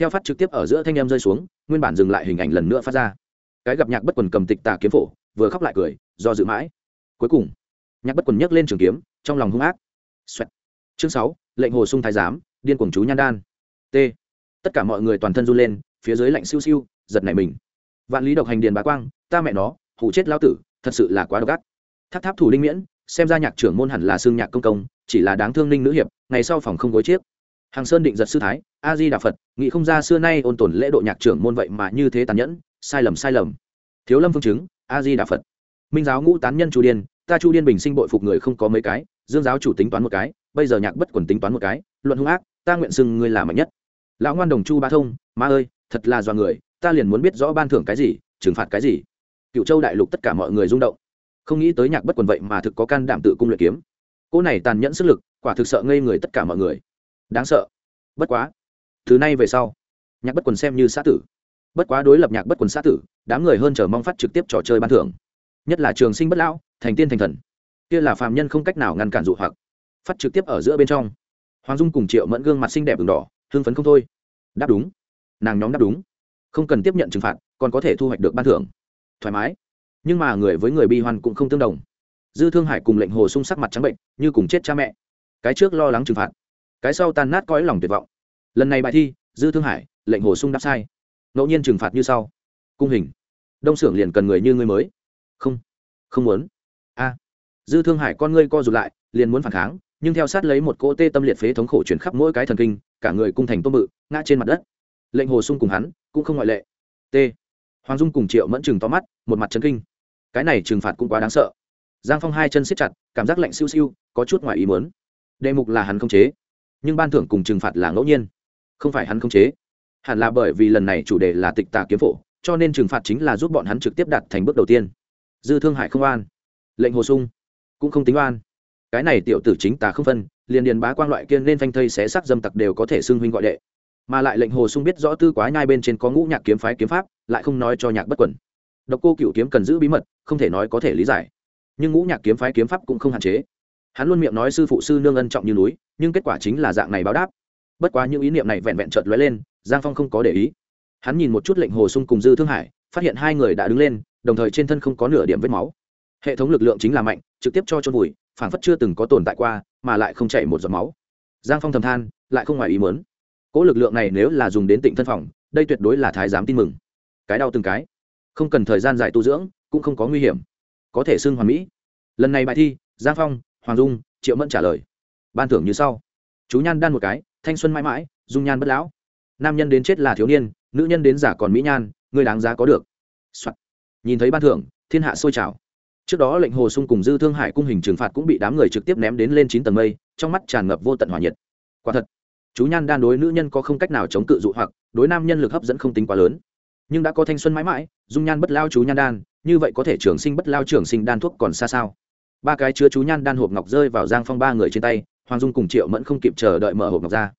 theo phát trực tiếp ở giữa thanh em rơi xuống, nguyên bản dừng lại hình ảnh lần nữa phát ra. Cái gặp nhạc bất quần cầm tịch tà kiếm phổ, vừa khóc lại cười, do dự mãi. Cuối cùng, nhạc bất quần nhấc lên trường kiếm, trong lòng hung ác. Xoẹt. chương sáu, lệnh hồ sung thái giám, điên cuồng chú nhan đan. T. Tất cả mọi người toàn thân run lên, phía dưới lạnh siêu siêu, giật nảy mình. Vạn lý độc hành điền bá quang, ta mẹ nó hủ chết lao tử, thật sự là quá độc ác. Tháp tháp thủ linh miễn, xem ra nhạc trưởng môn hẳn là xương nhạc công công, chỉ là đáng thương ninh nữ hiệp, ngày sau phòng không gối chiếc. Hàng sơn định giật sư thái a di đà phật, nghĩ không ra xưa nay ôn tồn lễ độ nhạc trưởng môn vậy mà như thế tàn nhẫn, sai lầm sai lầm. Thiếu lâm phương chứng, a di đà phật. Minh giáo ngũ tán nhân chu điên, ta chu điên bình sinh bội phục người không có mấy cái, dương giáo chủ tính toán một cái, bây giờ nhạc bất quần tính toán một cái, luận hung ác, ta nguyện xưng ngươi là mạnh nhất. Lão ngoan đồng chu ba thông ma ơi, thật là do người, ta liền muốn biết rõ ban thưởng cái gì, trừng phạt cái gì. Cựu châu đại lục tất cả mọi người rung động. Không nghĩ tới nhạc bất quần vậy mà thực có can đảm tự cung luyện kiếm. Cô này tàn nhẫn sức lực, quả thực sợ ngây người tất cả mọi người. Đáng sợ. Bất quá thứ này về sau. Nhạc bất quần xem như xã tử. Bất quá đối lập nhạc bất quần xã tử, đám người hơn chờ mong phát trực tiếp trò chơi ban thưởng. Nhất là trường sinh bất lão, thành tiên thành thần. Kia là phàm nhân không cách nào ngăn cản dụ hoặc. Phát trực tiếp ở giữa bên trong. Hoàng dung cùng triệu mẫn gương mặt xinh đẹp đường đỏ, hưng phấn không thôi. Đáp đúng. Nàng nhóm đáp đúng. Không cần tiếp nhận trừng phạt, còn có thể thu hoạch được ban thưởng. Thoải mái. Nhưng mà người với người bi hoan cũng không tương đồng. Dư thương hải cùng lệnh hồ sung sắc mặt trắng bệnh, như cùng chết cha mẹ. Cái trước lo lắng trừng phạt. Cái sau tan nát cõi lòng tuyệt vọng lần này bài thi, dư thương hải, lệnh hồ sung đáp sai. Ngẫu nhiên trừng phạt như sau. Cung hình. Đông xưởng liền cần người như ngươi mới. Không. Không muốn. A. Dư thương hải con ngươi co rụt lại, liền muốn phản kháng, nhưng theo sát lấy một cỗ tê tâm liệt phế thống khổ chuyển khắp mỗi cái thần kinh, cả người cung thành tôm mự ngã trên mặt đất. Lệnh hồ sung cùng hắn cũng không ngoại lệ. T. Hoàng dung cùng triệu mẫn chừng to mắt, một mặt chấn kinh. Cái này trừng phạt cũng quá đáng sợ. Giang phong hai chân siết chặt, cảm giác lạnh siêu siêu, có chút ngoài ý muốn. Đề mục là hắn không chế, nhưng ban thưởng cùng trừng phạt là ngẫu nhiên không phải hắn không chế. Hẳn là bởi vì lần này chủ đề là tịch tà kiếm phổ, cho nên trừng phạt chính là giúp bọn hắn trực tiếp đặt thành bước đầu tiên. Dư thương hại không oan, lệnh hồ sung cũng không tính oan. Cái này tiểu tử chính tà không phân, liền điền bá quang loại kiên nên phanh thây xé sắc dâm tặc đều có thể xưng huynh gọi đệ. Mà lại lệnh hồ sung biết rõ tư quá nhai bên trên có ngũ nhạc kiếm phái kiếm pháp, lại không nói cho nhạc bất quẩn độc cô cựu kiếm cần giữ bí mật, không thể nói có thể lý giải. Nhưng ngũ nhạc kiếm phái kiếm pháp cũng không hạn chế. Hắn luôn miệng nói sư phụ sư nương ân trọng như núi, nhưng kết quả chính là dạng này báo đáp bất quá những ý niệm này vẹn vẹn chợt lóe lên, giang phong không có để ý. Hắn nhìn một chút lệnh hồ sung cùng dư thương hải, phát hiện hai người đã đứng lên, đồng thời trên thân không có nửa điểm vết máu. Hệ thống lực lượng chính là mạnh, trực tiếp cho chôn vùi phản phất chưa từng có tồn tại qua, mà lại không chảy một giọt máu. Giang phong thầm than, lại không ngoài ý mớn cỗ lực lượng này nếu là dùng đến tịnh thân phòng, đây tuyệt đối là thái giám tin mừng. Cái đau từng cái. Không cần thời gian dài tu dưỡng, cũng không có nguy hiểm. Có thể xưng hoàn mỹ. Lần này bài thi, giang phong, hoàng dung, triệu mẫn trả lời. Ban thưởng như sau. Chú nhan đan một cái thanh xuân mãi mãi, dung nhan bất lão. Nam nhân đến chết là thiếu niên, nữ nhân đến giả còn mỹ nhan, người đáng giá có được、Soạn. nhìn thấy ban thưởng, thiên hạ sôi trào. Trước đó lệnh hồ sung cùng dư thương hải cung hình trừng phạt cũng bị đám người trực tiếp ném đến lên chín tầng mây, trong mắt tràn ngập vô tận hòa nhiệt. Quả thật, chú nhan đan đối nữ nhân có không cách nào chống cự dụ hoặc, đối nam nhân lực hấp dẫn không tính quá lớn. Nhưng đã có thanh xuân mãi mãi, dung nhan bất lao chú nhan đan, như vậy có thể trường sinh bất lao trường sinh đan thuốc còn xa sao? Ba cái chứa chú nhan đan hộp ngọc rơi vào giang phong ba người trên tay hoàng dung cùng triệu mẫn không kịp chờ đợi mở hộp ngọc ra.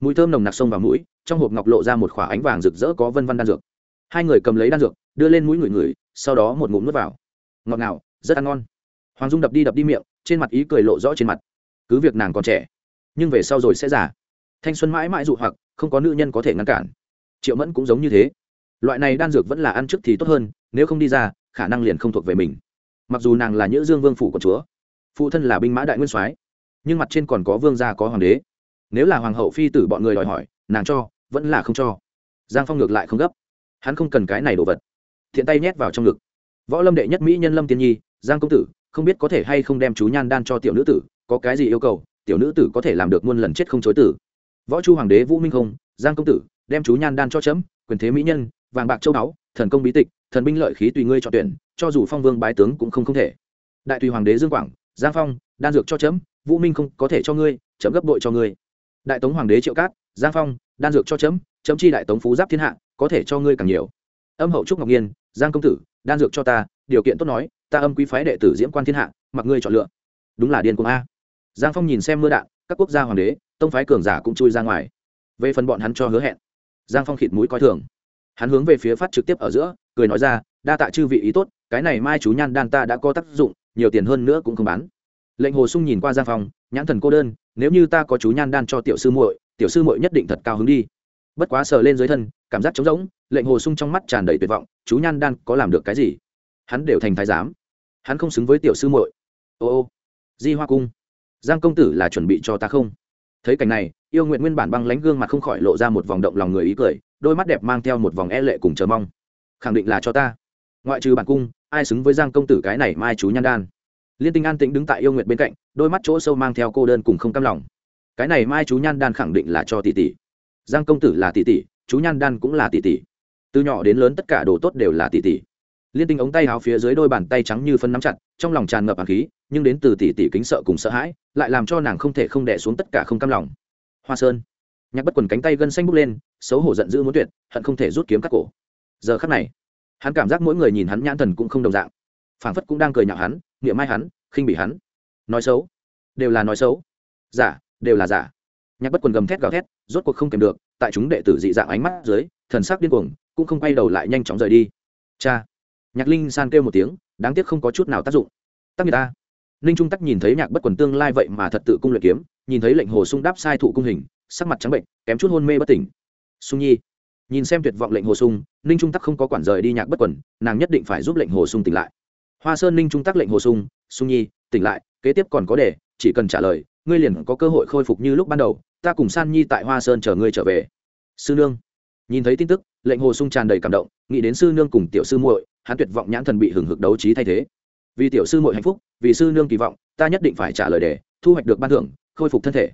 Mùi thơm nồng nặc sông vào mũi, trong hộp ngọc lộ ra một khỏa ánh vàng rực rỡ có vân văn đan dược. Hai người cầm lấy đan dược, đưa lên mũi người người, sau đó một ngụm nuốt vào. Ngọt ngào, rất ăn ngon. Hoàng dung đập đi đập đi miệng, trên mặt ý cười lộ rõ trên mặt. Cứ việc nàng còn trẻ, nhưng về sau rồi sẽ già. Thanh xuân mãi mãi dụ hoặc, không có nữ nhân có thể ngăn cản. Triệu mẫn cũng giống như thế. Loại này đan dược vẫn là ăn trước thì tốt hơn, nếu không đi ra, khả năng liền không thuộc về mình. Mặc dù nàng là nhữ dương vương phủ của chúa, phụ thân là binh mã đại nguyên soái nhưng mặt trên còn có vương gia có hoàng đế. Nếu là hoàng hậu phi tử bọn người đòi hỏi, nàng cho, vẫn là không cho. Giang phong ngược lại không gấp. Hắn không cần cái này đồ vật. Thiện tay nhét vào trong ngực. Võ lâm đệ nhất mỹ nhân lâm tiên nhi, giang công tử, không biết có thể hay không đem chú nhan đan cho tiểu nữ tử, có cái gì yêu cầu, tiểu nữ tử có thể làm được muôn lần chết không chối tử. Võ chu hoàng đế vũ minh không giang công tử, đem chú nhan đan cho chấm, quyền thế mỹ nhân, vàng bạc châu báu, thần công bí tịch, thần binh lợi khí tùy ngươi chọn tuyển, cho dù phong vương bái tướng cũng không không thể. Đại tùy hoàng đế dương quảng, giang phong, đan dược cho chấm vũ minh không có thể cho ngươi chấm gấp bội cho ngươi. Đại tống hoàng đế triệu cát, giang phong, đan dược cho chấm chấm chi đại tống phú giáp thiên hạ, có thể cho ngươi càng nhiều. Âm hậu trúc ngọc nhiên, giang công tử, đan dược cho ta, điều kiện tốt nói, ta âm quý phái đệ tử diễm quan thiên hạ, mặc ngươi chọn lựa. Đúng là điên cuồng a. Giang phong nhìn xem mưa đạn, các quốc gia hoàng đế, tông phái cường giả cũng chui ra ngoài. Về phần bọn hắn cho hứa hẹn, giang phong khịt mũi coi thường. Hắn hướng về phía phát trực tiếp ở giữa, cười nói ra, đa tạ chư vị ý tốt, cái này mai chú nhan đan ta đã có tác dụng, nhiều tiền hơn nữa cũng không bán lệnh hồ sung nhìn qua giang phong, nhãn thần cô đơn, nếu như ta có chú nhan đan cho tiểu sư muội, tiểu sư muội nhất định thật cao hứng đi. Bất quá sờ lên dưới thân, cảm giác trống rỗng, lệnh hồ sung trong mắt tràn đầy tuyệt vọng, chú nhan đan có làm được cái gì? Hắn đều thành thái giám. Hắn không xứng với tiểu sư muội. Ô ô, di hoa cung, giang công tử là chuẩn bị cho ta không? Thấy cảnh này, yêu nguyện nguyên bản băng lánh gương mặt không khỏi lộ ra một vòng động lòng người ý cười, đôi mắt đẹp mang theo một vòng e lệ cùng chờ mong. Khẳng định là cho ta. Ngoại trừ bản cung, ai xứng với giang công tử cái này mai chú nhan đan? Liên tinh an tĩnh đứng tại yêu nguyện bên cạnh, đôi mắt chỗ sâu mang theo cô đơn cùng không cam lòng. Cái này mai chú nhan đan khẳng định là cho tỷ tỷ. Giang công tử là tỷ tỷ, chú nhan đan cũng là tỷ tỷ. Từ nhỏ đến lớn tất cả đồ tốt đều là tỷ tỷ. Liên tinh ống tay áo phía dưới đôi bàn tay trắng như phân nắm chặt, trong lòng tràn ngập hàng khí, nhưng đến từ tỷ tỷ kính sợ cùng sợ hãi, lại làm cho nàng không thể không đẻ xuống tất cả không cam lòng. Hoa sơn. Nhạc bất quần cánh tay gân xanh bốc lên, xấu hổ giận dữ muốn tuyệt, hận không thể rút kiếm cắt cổ. Giờ khắc này, hắn cảm giác mỗi người nhìn hắn nhãn thần cũng không đồng dạng phảng phất cũng đang cười nhạo hắn nghĩa mai hắn, khinh bỉ hắn. Nói xấu. Đều là nói xấu. Giả, đều là giả. Nhạc bất quần gầm thét gào thét, rốt cuộc không kèm được, tại chúng đệ tử dị dạng ánh mắt dưới, thần sắc điên cuồng, cũng không quay đầu lại nhanh chóng rời đi. Cha. Nhạc linh san kêu một tiếng, đáng tiếc không có chút nào tác dụng. Tắc người ta. Ninh trung tắc nhìn thấy nhạc bất quần tương lai vậy mà thật tự cung luyện kiếm, nhìn thấy lệnh hồ sung đáp sai thụ cung hình, sắc mặt trắng bệnh, kém chút hôn mê bất tỉnh. Sung nhi. Nhìn xem tuyệt vọng lệnh hồ sung, ninh trung tắc không có quản rời đi nhạc bất quần, nàng nhất định phải giúp lệnh hồ sung tỉnh lại hoa sơn ninh trung tác lệnh hồ sung sung nhi, tỉnh lại, kế tiếp còn có để chỉ cần trả lời, ngươi liền có cơ hội khôi phục như lúc ban đầu, ta cùng san nhi tại hoa sơn chờ ngươi trở về. Sư nương. Nhìn thấy tin tức, lệnh hồ sung tràn đầy cảm động, nghĩ đến sư nương cùng tiểu sư muội, hắn tuyệt vọng nhãn thần bị hừng hực đấu trí thay thế. Vì tiểu sư muội hạnh phúc, vì sư nương kỳ vọng, ta nhất định phải trả lời để thu hoạch được ban thưởng, khôi phục thân thể.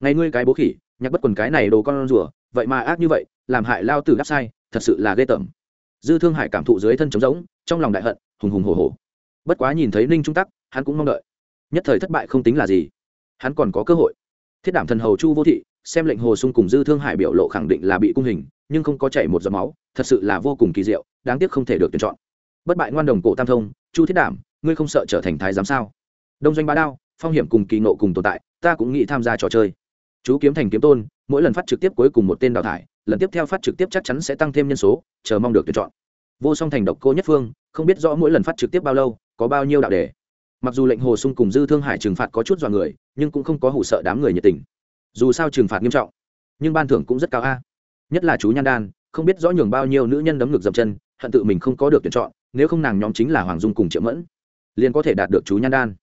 Ngày ngươi cái bố khỉ, nhặt bất quần cái này đồ con rùa, vậy mà ác như vậy, làm hại lao tử đáp sai, thật sự là ghê tởm. Dư thương hải cảm thụ dưới thân trống rỗng, trong lòng đại hận, hùng hùng hổ hổ bất quá nhìn thấy ninh trung tắc, hắn cũng mong đợi. Nhất thời thất bại không tính là gì. Hắn còn có cơ hội. Thiết đảm thần hầu chu vô thị, xem lệnh hồ sung cùng dư thương hải biểu lộ khẳng định là bị cung hình, nhưng không có chảy một giọt máu, thật sự là vô cùng kỳ diệu, đáng tiếc không thể được tuyển chọn. Bất bại ngoan đồng cổ tam thông, chu thiết đảm, ngươi không sợ trở thành thái giám sao? Đông doanh bá đao, phong hiểm cùng kỳ nộ cùng tồn tại, ta cũng nghĩ tham gia trò chơi. Chú kiếm thành kiếm tôn, mỗi lần phát trực tiếp cuối cùng một tên đào thải, lần tiếp theo phát trực tiếp chắc chắn sẽ tăng thêm nhân số, chờ mong được tuyển chọn. Vô song thành độc cô nhất phương, không biết rõ mỗi lần phát trực tiếp bao lâu có bao nhiêu đạo đề. Mặc dù lệnh hồ sung cùng dư thương hải trừng phạt có chút dọa người, nhưng cũng không có hủ sợ đám người nhiệt tình. Dù sao trừng phạt nghiêm trọng, nhưng ban thưởng cũng rất cao a. Nhất là chú nhan đan, không biết rõ nhường bao nhiêu nữ nhân đấm ngực dập chân, hận tự mình không có được tuyển chọn, nếu không nàng nhóm chính là hoàng dung cùng triệu mẫn, liền có thể đạt được chú nhan đan.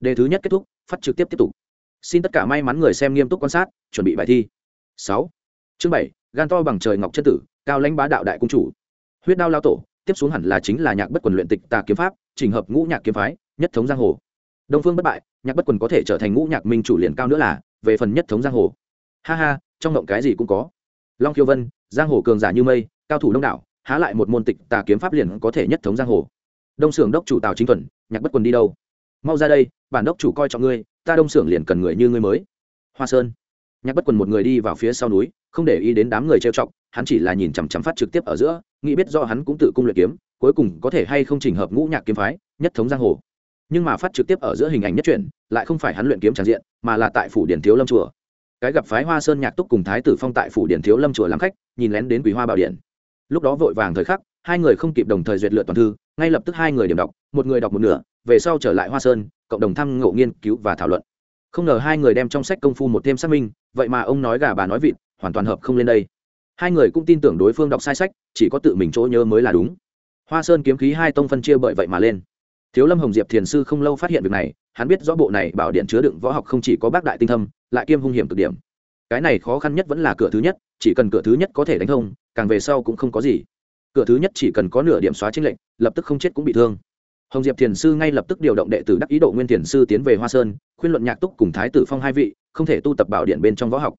Đề thứ nhất kết thúc, phát trực tiếp tiếp tục. Xin tất cả may mắn người xem nghiêm túc quan sát, chuẩn bị bài thi. Sáu. Chương bảy, gan to bằng trời ngọc chân tử, cao lãnh bá đạo đại cung chủ. Huyết đao lao tổ, tiếp xuống hẳn là chính là nhạc bất quần luyện tịch tà kiếm pháp trình hợp ngũ nhạc kiếm phái, nhất thống giang hồ. Đông phương bất bại, nhạc bất quần có thể trở thành ngũ nhạc minh chủ liền cao nữa là, về phần nhất thống giang hồ. Ha ha, trong động cái gì cũng có. Long khiêu vân, giang hồ cường giả như mây, cao thủ đông đảo, há lại một môn tịch tà kiếm pháp liền có thể nhất thống giang hồ. Đông xưởng đốc chủ tào chính thuần, nhạc bất quần đi đâu? Mau ra đây, bản đốc chủ coi trọng ngươi, ta đông xưởng liền cần người như ngươi mới. Hoa sơn, nhạc bất quần một người đi vào phía sau núi, không để ý đến đám người trêu chọc, hắn chỉ là nhìn chằm chằm phát trực tiếp ở giữa nghĩ biết do hắn cũng tự cung luyện kiếm, cuối cùng có thể hay không trình hợp ngũ nhạc kiếm phái, nhất thống giang hồ. Nhưng mà phát trực tiếp ở giữa hình ảnh nhất truyện lại không phải hắn luyện kiếm tràn diện, mà là tại phủ điển thiếu lâm chùa. Cái gặp phái hoa sơn nhạc túc cùng thái tử phong tại phủ điển thiếu lâm chùa làm khách, nhìn lén đến quý hoa bảo điện. Lúc đó vội vàng thời khắc, hai người không kịp đồng thời duyệt lựa toàn thư, ngay lập tức hai người điểm đọc, một người đọc một nửa, về sau trở lại hoa sơn, cộng đồng thăm ngộ nghiên cứu và thảo luận. Không ngờ hai người đem trong sách công phu một thêm xác minh, vậy mà ông nói gà bà nói vịt, hoàn toàn hợp không lên đây. Hai người cũng tin tưởng đối phương đọc sai sách chỉ có tự mình chỗ nhớ mới là đúng. Hoa sơn kiếm khí hai tông phân chia bởi vậy mà lên. Thiếu lâm hồng diệp thiền sư không lâu phát hiện việc này, hắn biết rõ bộ này bảo điện chứa đựng võ học không chỉ có bác đại tinh thâm, lại kiêm hung hiểm cực điểm. Cái này khó khăn nhất vẫn là cửa thứ nhất, chỉ cần cửa thứ nhất có thể đánh thông, càng về sau cũng không có gì. Cửa thứ nhất chỉ cần có nửa điểm xóa chính lệnh lập tức không chết cũng bị thương. Hồng diệp thiền sư ngay lập tức điều động đệ tử đắc ý độ nguyên thiền sư tiến về hoa sơn, khuyên luận nhạc túc cùng thái tử phong hai vị, không thể tu tập bảo điện bên trong võ học.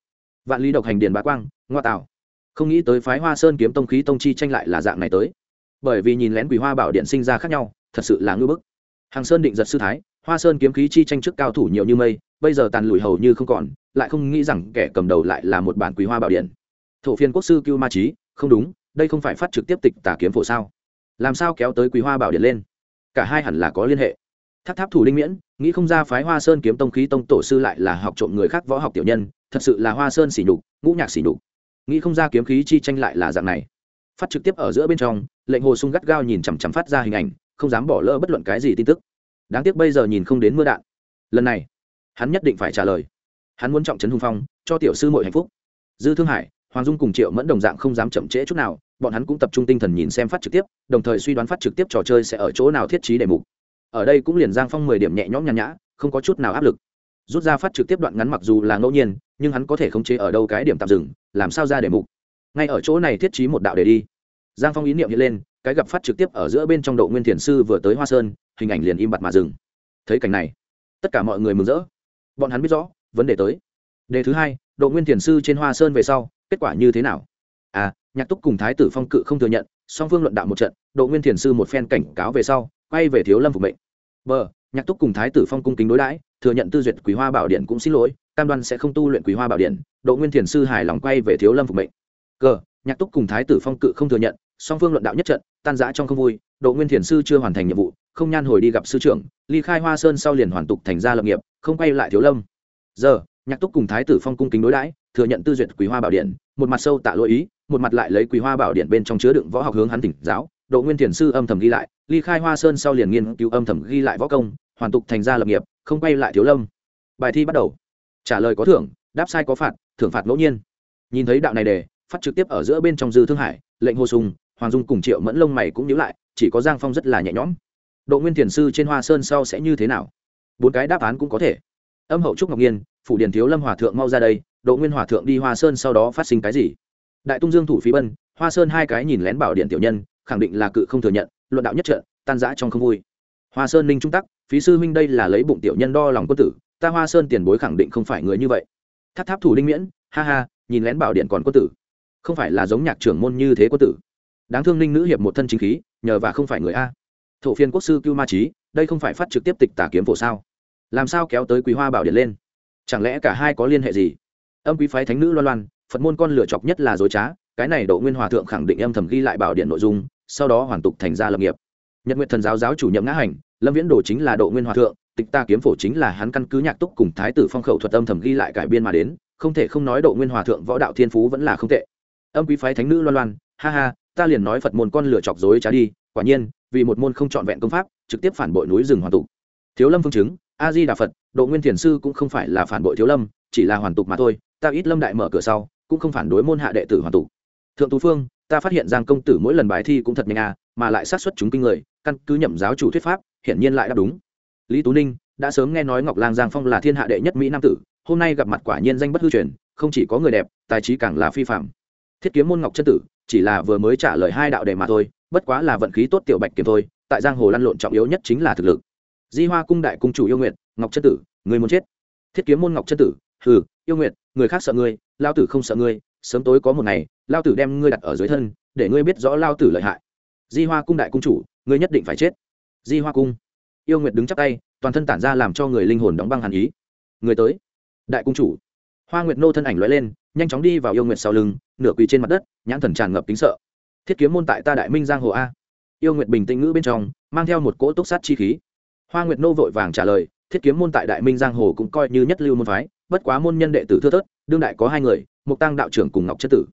Vạn lý độc hành điền bá quang, ngoa tạo không nghĩ tới phái hoa sơn kiếm tông khí tông chi tranh lại là dạng này tới. Bởi vì nhìn lén quỷ hoa bảo điện sinh ra khác nhau, thật sự là ngưỡng bức. Hàng sơn định giật sư thái, hoa sơn kiếm khí chi tranh trước cao thủ nhiều như mây, bây giờ tàn lùi hầu như không còn, lại không nghĩ rằng kẻ cầm đầu lại là một bản quý hoa bảo điện. Thổ phiên quốc sư cưu ma trí không đúng, đây không phải phát trực tiếp tịch tả kiếm phổ sao? Làm sao kéo tới quý hoa bảo điện lên? Cả hai hẳn là có liên hệ. Tháp tháp thủ linh miễn, nghĩ không ra phái hoa sơn kiếm tông khí tông tổ sư lại là học trộm người khác võ học tiểu nhân, thật sự là hoa sơn xỉ nhục, ngũ nhạc xỉ nhục nghĩ không ra kiếm khí chi tranh lại là dạng này. Phát trực tiếp ở giữa bên trong, lệnh hồ sung gắt gao nhìn chằm chằm phát ra hình ảnh, không dám bỏ lỡ bất luận cái gì tin tức. Đáng tiếc bây giờ nhìn không đến mưa đạn. Lần này, hắn nhất định phải trả lời. Hắn muốn trọng trấn hùng phong, cho tiểu sư mọi hạnh phúc. Dư thương hải, hoàng dung cùng triệu mẫn đồng dạng không dám chậm trễ chút nào, bọn hắn cũng tập trung tinh thần nhìn xem phát trực tiếp, đồng thời suy đoán phát trực tiếp trò chơi sẽ ở chỗ nào thiết trí đề mục. Ở đây cũng liền giang phong mười điểm nhẹ nhõm nhàn nhã, không có chút nào áp lực. Rút ra phát trực tiếp đoạn ngắn mặc dù là ngẫu nhiên, nhưng hắn có thể khống chế ở đâu cái điểm tạm dừng làm sao ra đề mục? Ngay ở chỗ này thiết trí một đạo để đi. Giang phong ý niệm hiện lên, cái gặp phát trực tiếp ở giữa bên trong độ nguyên thiền sư vừa tới hoa sơn, hình ảnh liền im bặt mà dừng. Thấy cảnh này, tất cả mọi người mừng rỡ. Bọn hắn biết rõ, vấn đề tới. Đề thứ hai, độ nguyên thiền sư trên hoa sơn về sau, kết quả như thế nào? À nhạc túc cùng thái tử phong cự không thừa nhận, song phương luận đạo một trận, độ nguyên thiền sư một phen cảnh cáo về sau, quay về thiếu lâm phục mệnh. B nhạc túc cùng thái tử phong cung kính đối đãi, thừa nhận tư duyệt quý hoa bảo điện cũng xin lỗi, cam đoan sẽ không tu luyện quý hoa bảo điện độ nguyên thiền sư hài lòng quay về thiếu lâm phục mệnh. C nhạc túc cùng thái tử phong cự không thừa nhận, song phương luận đạo nhất trận, tan giã trong không vui, độ nguyên thiền sư chưa hoàn thành nhiệm vụ, không nhan hồi đi gặp sư trưởng, ly khai hoa sơn sau liền hoàn tục thành ra lập nghiệp, không quay lại thiếu lâm. Giờ, nhạc túc cùng thái tử phong cung kính đối đãi, thừa nhận tư duyệt quý hoa bảo điện, một mặt sâu tạ lỗi ý, một mặt lại lấy quý hoa bảo điện bên trong chứa đựng võ học hướng hắn tỉnh giáo. Độ nguyên thiền sư âm thầm ghi lại, ly khai hoa sơn sau liền nghiên cứu âm thầm ghi lại võ công, hoàn tục thành ra lập nghiệp, không quay lại thiếu lâm. Bài thi bắt đầu. Trả lời có thưởng, đáp sai có phạt thưởng phạt ngẫu nhiên. Nhìn thấy đạo này đề, phát trực tiếp ở giữa bên trong dư thương hải, lệnh hồ sùng, hoàng dung cùng triệu mẫn lông mày cũng nhíu lại, chỉ có giang phong rất là nhẹ nhõm. Độ nguyên thiền sư trên hoa sơn sau sẽ như thế nào? Bốn cái đáp án cũng có thể. Âm hậu trúc ngọc nhiên, phủ điền thiếu lâm hòa thượng mau ra đây, độ nguyên hòa thượng đi hoa sơn sau đó phát sinh cái gì? Đại tung dương thủ phí bân, hoa sơn hai cái nhìn lén bảo điện tiểu nhân, khẳng định là cự không thừa nhận, luận đạo nhất trận, tan giã trong không vui. Hoa sơn ninh trung tắc, phí sư huynh đây là lấy bụng tiểu nhân đo lòng quân tử, ta hoa sơn tiền bối khẳng định không phải người như vậy tháp tháp thủ đinh miễn, ha ha, nhìn lén bảo điện còn quân tử. Không phải là giống nhạc trưởng môn như thế quân tử. Đáng thương ninh nữ hiệp một thân chính khí, nhờ và không phải người a. Thổ phiên quốc sư cưu ma trí đây không phải phát trực tiếp tịch tả kiếm phổ sao? Làm sao kéo tới quý hoa bảo điện lên? Chẳng lẽ cả hai có liên hệ gì? Âm quý phái thánh nữ loan loan, phật môn con lửa chọc nhất là dối trá, cái này độ nguyên hòa thượng khẳng định âm thầm ghi lại bảo điện nội dung, sau đó hoàn tục thành ra lập nghiệp. Nhật nguyện thần giáo giáo chủ nhậm ngã hành, lâm viễn đồ chính là độ nguyên hòa thượng tịch ta kiếm phổ chính là hắn căn cứ nhạc túc cùng thái tử phong khẩu thuật âm thầm ghi lại cải biên mà đến, không thể không nói độ nguyên hòa thượng võ đạo thiên phú vẫn là không tệ. Âm quý phái thánh nữ loan loan, ha ha, ta liền nói phật môn con lửa chọc dối trá đi, quả nhiên, vì một môn không trọn vẹn công pháp, trực tiếp phản bội núi rừng hoàn tục. Thiếu lâm phương chứng a di đà phật, độ nguyên thiền sư cũng không phải là phản bội thiếu lâm, chỉ là hoàn tục mà thôi, ta ít lâm đại mở cửa sau, cũng không phản đối môn hạ đệ tử hoàn tục. Thượng tú phương, ta phát hiện giang công tử mỗi lần bài thi cũng thật nhanh à mà lại sát xuất chúng kinh người, căn cứ nhậm giáo chủ thuyết pháp, hiển nhiên lại đáp đúng lý tú ninh, đã sớm nghe nói ngọc lang giang phong là thiên hạ đệ nhất mỹ nam tử, hôm nay gặp mặt quả nhiên danh bất hư truyền, không chỉ có người đẹp, tài trí càng là phi phạm thiết kiếm môn ngọc chân tử, chỉ là vừa mới trả lời hai đạo đề mà thôi, bất quá là vận khí tốt tiểu bạch kiếm thôi, tại giang hồ lăn lộn trọng yếu nhất chính là thực lực. Di hoa cung đại cung chủ yêu nguyện ngọc chân tử, người muốn chết. Thiết kiếm môn ngọc chân tử, hừ, yêu nguyện người khác sợ ngươi, lao tử không sợ ngươi, sớm tối có một ngày, lao tử đem ngươi đặt ở dưới thân, để ngươi biết rõ lao tử lợi hại. Di hoa cung đại cung chủ, ngươi nhất định phải chết. Di hoa cung yêu nguyệt đứng chắp tay, toàn thân tản ra làm cho người linh hồn đóng băng hàn ý. Người tới. Đại cung chủ. Hoa nguyệt nô thân ảnh l lên, nhanh chóng đi vào yêu nguyệt sau lưng, nửa quỳ trên mặt đất, nhãn thần tràn ngập kính sợ. Thiết kiếm môn tại ta đại minh giang hồ a. Yêu nguyệt bình tĩnh ngữ bên trong, mang theo một cỗ túc sát chi khí. Hoa nguyệt nô vội vàng trả lời, thiết kiếm môn tại đại minh giang hồ cũng coi như nhất lưu môn phái, bất quá môn nhân đệ tử thưa thớt, đương đại có hai người, mục tăng đạo trưởng cùng ngọc Trân tử.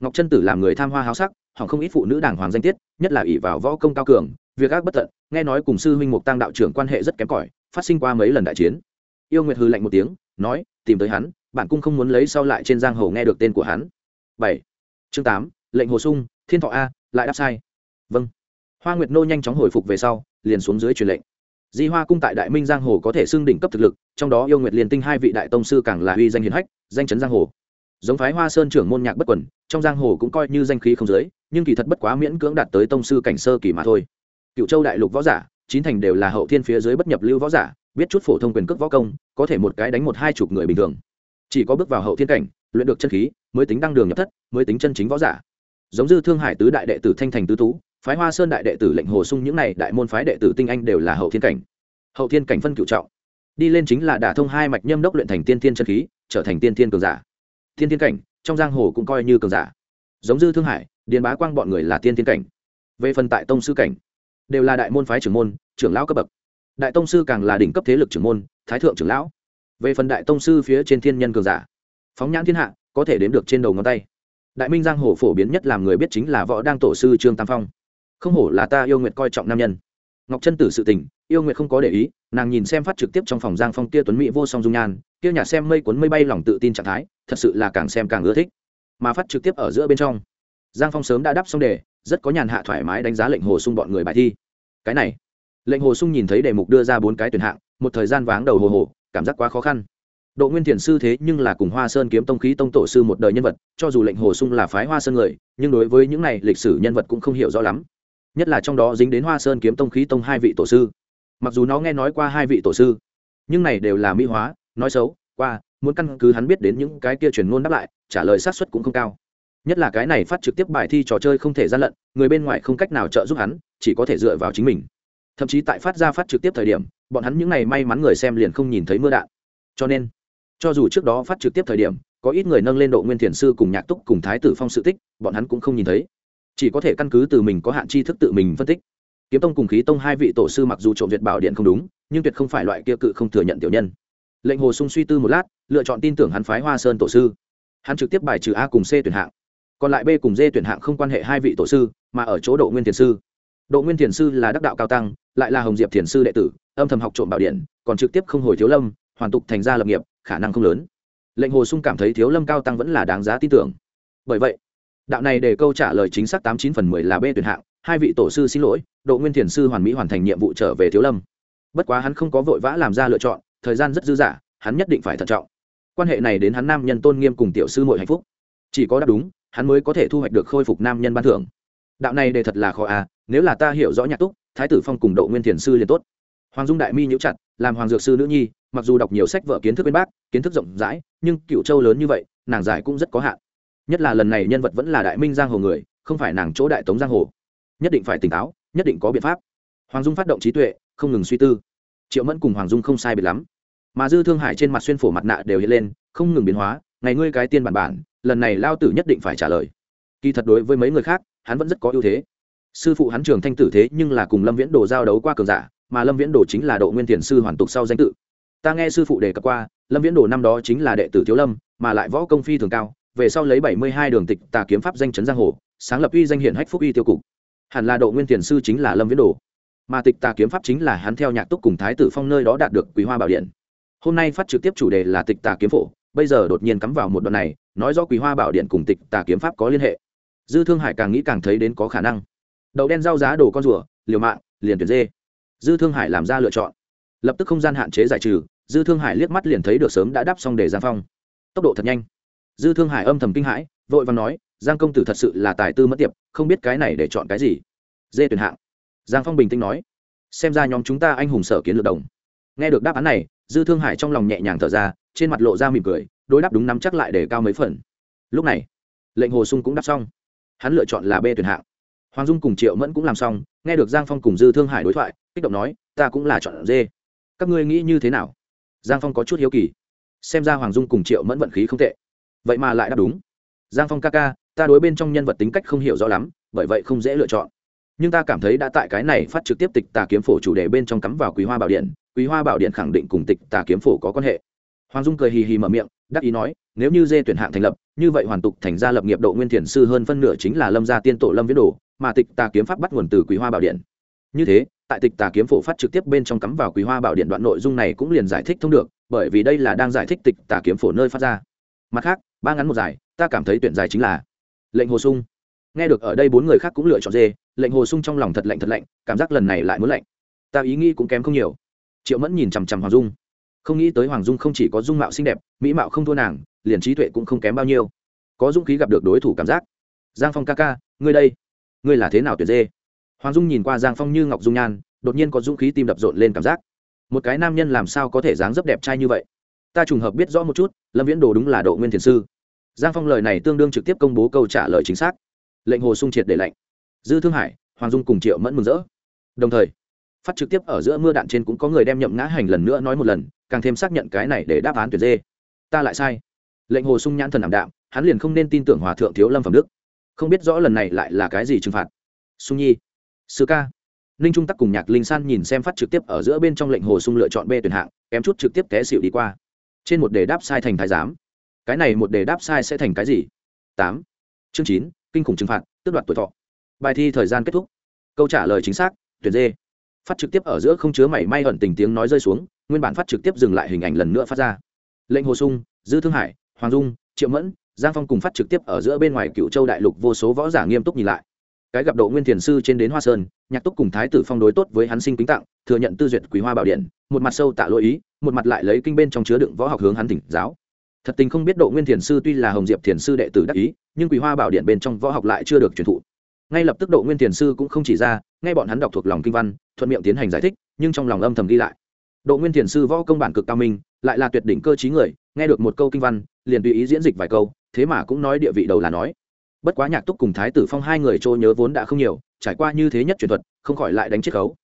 Ngọc Trân tử làm người tham hoa háo sắc, hỏng không ít phụ nữ đàng hoàng danh tiết, nhất là ỷ vào võ công cao cường việc ác bất tận, nghe nói cùng sư huynh mục tăng đạo trưởng quan hệ rất kém cỏi, phát sinh qua mấy lần đại chiến. Yêu nguyệt hư lạnh một tiếng, nói, tìm tới hắn, bản cung không muốn lấy sau lại trên giang hồ nghe được tên của hắn. Bảy. Chương tám, lệnh hồ sung, thiên thọ a, lại đáp sai. Vâng. Hoa nguyệt nô nhanh chóng hồi phục về sau, liền xuống dưới truyền lệnh. Di hoa cung tại đại minh giang hồ có thể xưng đỉnh cấp thực lực, trong đó yêu nguyệt liền tinh hai vị đại tông sư càng là uy danh hiền hách, danh chấn giang hồ. Giống phái hoa sơn trưởng môn nhạc bất quần, trong giang hồ cũng coi như danh khí không giới, nhưng kỳ thật bất quá miễn cưỡng đạt tới tông sư cảnh sơ kỳ mà thôi cựu châu đại lục võ giả, chín thành đều là hậu thiên phía dưới bất nhập lưu võ giả, biết chút phổ thông quyền cước võ công, có thể một cái đánh một hai chục người bình thường. Chỉ có bước vào hậu thiên cảnh, luyện được chân khí, mới tính đăng đường nhập thất, mới tính chân chính võ giả. Giống dư thương hải tứ đại đệ tử thanh thành tứ tú, phái hoa sơn đại đệ tử lệnh hồ sung những này đại môn phái đệ tử tinh anh đều là hậu thiên cảnh. Hậu thiên cảnh phân cựu trọng. Đi lên chính là đả thông hai mạch nhâm đốc luyện thành tiên thiên chân khí, trở thành tiên thiên cường giả. Thiên thiên cảnh, trong giang hồ cũng coi như cường giả. Giống dư thương hải, điền bá quang bọn người là tiên thiên cảnh. Về phần tại tông sư cảnh đều là đại môn phái trưởng môn, trưởng lão cấp bậc. Đại tông sư càng là đỉnh cấp thế lực trưởng môn, thái thượng trưởng lão. Về phần đại tông sư phía trên thiên nhân cường giả, phóng nhãn thiên hạ, có thể đến được trên đầu ngón tay. Đại minh giang hồ phổ biến nhất làm người biết chính là võ đang tổ sư trương tam phong. Không hổ là ta yêu nguyện coi trọng nam nhân. Ngọc chân tử sự tình, yêu nguyệt không có để ý, nàng nhìn xem phát trực tiếp trong phòng giang phong kia tuấn mỹ vô song dung nhan, kia nhà xem mây cuốn mây bay lòng tự tin trạng thái, thật sự là càng xem càng ưa thích. Mà phát trực tiếp ở giữa bên trong giang phong sớm đã đáp xong đề, rất có nhàn hạ thoải mái đánh giá lệnh hồ sung bọn người bài thi. Cái này, lệnh hồ sung nhìn thấy đề mục đưa ra bốn cái tuyển hạng, một thời gian váng đầu hồ hồ, cảm giác quá khó khăn. Độ nguyên thiền sư thế nhưng là cùng hoa sơn kiếm tông khí tông tổ sư một đời nhân vật, cho dù lệnh hồ sung là phái hoa sơn người, nhưng đối với những này lịch sử nhân vật cũng không hiểu rõ lắm. Nhất là trong đó dính đến hoa sơn kiếm tông khí tông hai vị tổ sư. Mặc dù nó nghe nói qua hai vị tổ sư, nhưng này đều là mỹ hóa, nói xấu, qua, muốn căn cứ hắn biết đến những cái kia truyền ngôn đáp lại, trả lời sát xuất cũng không cao nhất là cái này phát trực tiếp bài thi trò chơi không thể gian lận, người bên ngoài không cách nào trợ giúp hắn, chỉ có thể dựa vào chính mình. Thậm chí tại phát ra phát trực tiếp thời điểm, bọn hắn những ngày may mắn người xem liền không nhìn thấy mưa đạn. Cho nên, cho dù trước đó phát trực tiếp thời điểm, có ít người nâng lên độ nguyên thiền sư cùng nhạc túc cùng thái tử phong sự tích, bọn hắn cũng không nhìn thấy. Chỉ có thể căn cứ từ mình có hạn tri thức tự mình phân tích. Kiếm tông cùng khí tông hai vị tổ sư mặc dù trộm duyệt bảo điện không đúng, nhưng tuyệt không phải loại kia cự không thừa nhận tiểu nhân. Lệnh hồ sung suy tư một lát, lựa chọn tin tưởng hắn phái hoa sơn tổ sư. Hắn trực tiếp bài trừ a cùng c tuyển hạng còn lại b cùng d tuyển hạng không quan hệ hai vị tổ sư, mà ở chỗ độ nguyên thiền sư. Độ nguyên thiền sư là đắc đạo cao tăng, lại là hồng diệp thiền sư đệ tử, âm thầm học trộm bảo điện, còn trực tiếp không hồi thiếu lâm, hoàn tục thành ra lập nghiệp, khả năng không lớn. Lệnh hồ sung cảm thấy thiếu lâm cao tăng vẫn là đáng giá tin tưởng. Bởi vậy, đạo này để câu trả lời chính xác tám chín phần mười là b tuyển hạng, hai vị tổ sư xin lỗi, độ nguyên thiền sư hoàn mỹ hoàn thành nhiệm vụ trở về thiếu lâm. Bất quá hắn không có vội vã làm ra lựa chọn, thời gian rất dư dả, hắn nhất định phải thận trọng. Quan hệ này đến hắn nam nhân tôn nghiêm cùng tiểu sư mọi hạnh phúc. Chỉ có đáp đúng hắn mới có thể thu hoạch được khôi phục nam nhân ban thưởng. Đạo này để thật là khó à nếu là ta hiểu rõ nhạc túc, thái tử phong cùng độ nguyên thiền sư liền tốt. Hoàng dung đại mi nhữ chặt, làm hoàng dược sư nữ nhi, mặc dù đọc nhiều sách vở kiến thức bên bác, kiến thức rộng rãi, nhưng cựu châu lớn như vậy, nàng giải cũng rất có hạn. Nhất là lần này nhân vật vẫn là đại minh giang hồ người, không phải nàng chỗ đại tống giang hồ. Nhất định phải tỉnh táo, nhất định có biện pháp. Hoàng dung phát động trí tuệ, không ngừng suy tư. Triệu mẫn cùng hoàng dung không sai biệt lắm. Mà dư thương hải trên mặt xuyên phổ mặt nạ đều hiện lên, không ngừng biến hóa, ngày ngươi cái tiên bản bản lần này lao tử nhất định phải trả lời. Kỳ thật đối với mấy người khác, hắn vẫn rất có ưu thế. Sư phụ hắn trường thanh tử thế nhưng là cùng lâm viễn đồ giao đấu qua cường giả, mà lâm viễn đồ chính là độ nguyên thiền sư hoàn tục sau danh tự. Ta nghe sư phụ đề cập qua, lâm viễn đồ năm đó chính là đệ tử thiếu lâm, mà lại võ công phi thường cao, về sau lấy bảy mươi hai đường tịch tà kiếm pháp danh chấn giang hồ, sáng lập uy danh hiển hách phúc uy tiêu cục. Hẳn là độ nguyên thiền sư chính là lâm viễn đồ. Mà tịch tà kiếm pháp chính là hắn theo nhạc túc cùng thái tử phong nơi đó đạt được quý hoa bảo điện. Hôm nay phát trực tiếp chủ đề là tịch tà kiếm phổ bây giờ đột nhiên cắm vào một đoạn này, nói do quý hoa bảo điện cùng tịch tà kiếm pháp có liên hệ. Dư thương hải càng nghĩ càng thấy đến có khả năng. Đậu đen giao giá đồ con rùa, liều mạng, liền tuyển dê. Dư thương hải làm ra lựa chọn. Lập tức không gian hạn chế giải trừ, dư thương hải liếc mắt liền thấy được sớm đã đáp xong để giang phong. Tốc độ thật nhanh. Dư thương hải âm thầm kinh hãi, vội và nói, giang công tử thật sự là tài tư mất tiệp, không biết cái này để chọn cái gì. Dê tuyển hạng. Giang phong bình tĩnh nói, xem ra nhóm chúng ta anh hùng sở kiến lược đồng. Nghe được đáp án này dư thương hải trong lòng nhẹ nhàng thở ra, trên mặt lộ ra mỉm cười, đối đáp đúng nắm chắc lại để cao mấy phần. Lúc này, lệnh hồ sung cũng đáp xong. Hắn lựa chọn là b tuyển hạng. Hoàng dung cùng triệu mẫn cũng làm xong, nghe được giang phong cùng dư thương hải đối thoại, kích động nói, ta cũng là chọn d. Các ngươi nghĩ như thế nào? Giang phong có chút hiếu kỳ. Xem ra hoàng dung cùng triệu mẫn vận khí không tệ. Vậy mà lại đáp đúng. Giang phong ca ca, ta đối bên trong nhân vật tính cách không hiểu rõ lắm, bởi vậy không dễ lựa chọn. Nhưng ta cảm thấy đã tại cái này phát trực tiếp tịch tà kiếm phổ chủ đề bên trong cắm vào quý hoa bảo điện quý hoa bảo điện khẳng định cùng tịch tà kiếm phổ có quan hệ. Hoàng dung cười hì hì mở miệng, đắc ý nói, nếu như dê tuyển hạng thành lập, như vậy hoàn tục thành gia lập nghiệp độ nguyên thiền sư hơn phân nửa chính là lâm gia tiên tổ lâm viễn đồ, mà tịch tà kiếm pháp bắt nguồn từ quý hoa bảo điện. Như thế, tại tịch tà kiếm phổ phát trực tiếp bên trong cắm vào quý hoa bảo điện đoạn nội dung này cũng liền giải thích thông được, bởi vì đây là đang giải thích tịch tà kiếm phổ nơi phát ra. Mặt khác, ba ngắn một giải ta cảm thấy tuyển giải chính là lệnh hồ sung. Nghe được ở đây bốn người khác cũng lựa chọn dê, lệnh hồ sung trong lòng thật lạnh thật lạnh, cảm giác lần này lại muốn lạnh. Ta ý nghĩ cũng kém không nhiều triệu mẫn nhìn chằm chằm hoàng dung không nghĩ tới hoàng dung không chỉ có dung mạo xinh đẹp mỹ mạo không thua nàng liền trí tuệ cũng không kém bao nhiêu có dũng khí gặp được đối thủ cảm giác giang phong ca ca ngươi đây ngươi là thế nào tuyệt dê hoàng dung nhìn qua giang phong như ngọc dung nhan đột nhiên có dũng khí tim đập rộn lên cảm giác một cái nam nhân làm sao có thể dáng dấp đẹp trai như vậy ta trùng hợp biết rõ một chút lâm viễn đồ đúng là độ nguyên thiền sư giang phong lời này tương đương trực tiếp công bố câu trả lời chính xác lệnh hồ sung triệt để lệnh dư thương hải hoàng dung cùng triệu mẫn mừng rỡ đồng thời phát trực tiếp ở giữa mưa đạn trên cũng có người đem nhậm ngã hành lần nữa nói một lần, càng thêm xác nhận cái này để đáp án tuyệt dê. Ta lại sai. Lệnh hồ sung nhãn thần ảm đạm, hắn liền không nên tin tưởng hòa thượng thiếu lâm phẩm đức. Không biết rõ lần này lại là cái gì trừng phạt. Sung nhi, sư ca. Ninh trung tắc cùng nhạc linh san nhìn xem phát trực tiếp ở giữa bên trong lệnh hồ sung lựa chọn b tuyển hạng, kém chút trực tiếp té xịu đi qua. Trên một đề đáp sai thành thái giám. Cái này một đề đáp sai sẽ thành cái gì? Tám. Chương chín, kinh khủng trừng phạt, tước đoạt tuổi thọ. Bài thi thời gian kết thúc. Câu trả lời chính xác tuyển dê phát trực tiếp ở giữa không chứa mảy may ẩn tình tiếng nói rơi xuống, nguyên bản phát trực tiếp dừng lại hình ảnh lần nữa phát ra. Lệnh hồ sung, dư thương hải, hoàng dung, triệu mẫn, giang phong cùng phát trực tiếp ở giữa bên ngoài cựu châu đại lục vô số võ giả nghiêm túc nhìn lại. Cái gặp độ nguyên thiền sư trên đến hoa sơn, nhạc túc cùng thái tử phong đối tốt với hắn sinh kính tặng, thừa nhận tư duyệt quý hoa bảo điện, một mặt sâu tạ lỗi ý, một mặt lại lấy kinh bên trong chứa đựng võ học hướng hắn thỉnh giáo. Thật tình không biết độ nguyên thiền sư tuy là hồng diệp thiền sư đệ tử đắc ý, nhưng quý hoa bảo điện bên trong võ học lại chưa được truyền thụ ngay lập tức độ nguyên thiền sư cũng không chỉ ra ngay bọn hắn đọc thuộc lòng kinh văn, thuận miệng tiến hành giải thích, nhưng trong lòng âm thầm ghi lại. Độ nguyên thiền sư võ công bản cực cao minh, lại là tuyệt đỉnh cơ t người, nghe được một câu kinh văn, liền tùy ý diễn dịch vài câu, thế mà cũng nói địa vị đầu là nói. Bất quá nhạc túc cùng thái tử phong hai người trôi nhớ vốn đã không nhiều, trải qua như thế nhất truyền thuật, không khỏi lại đánh chiết khấu.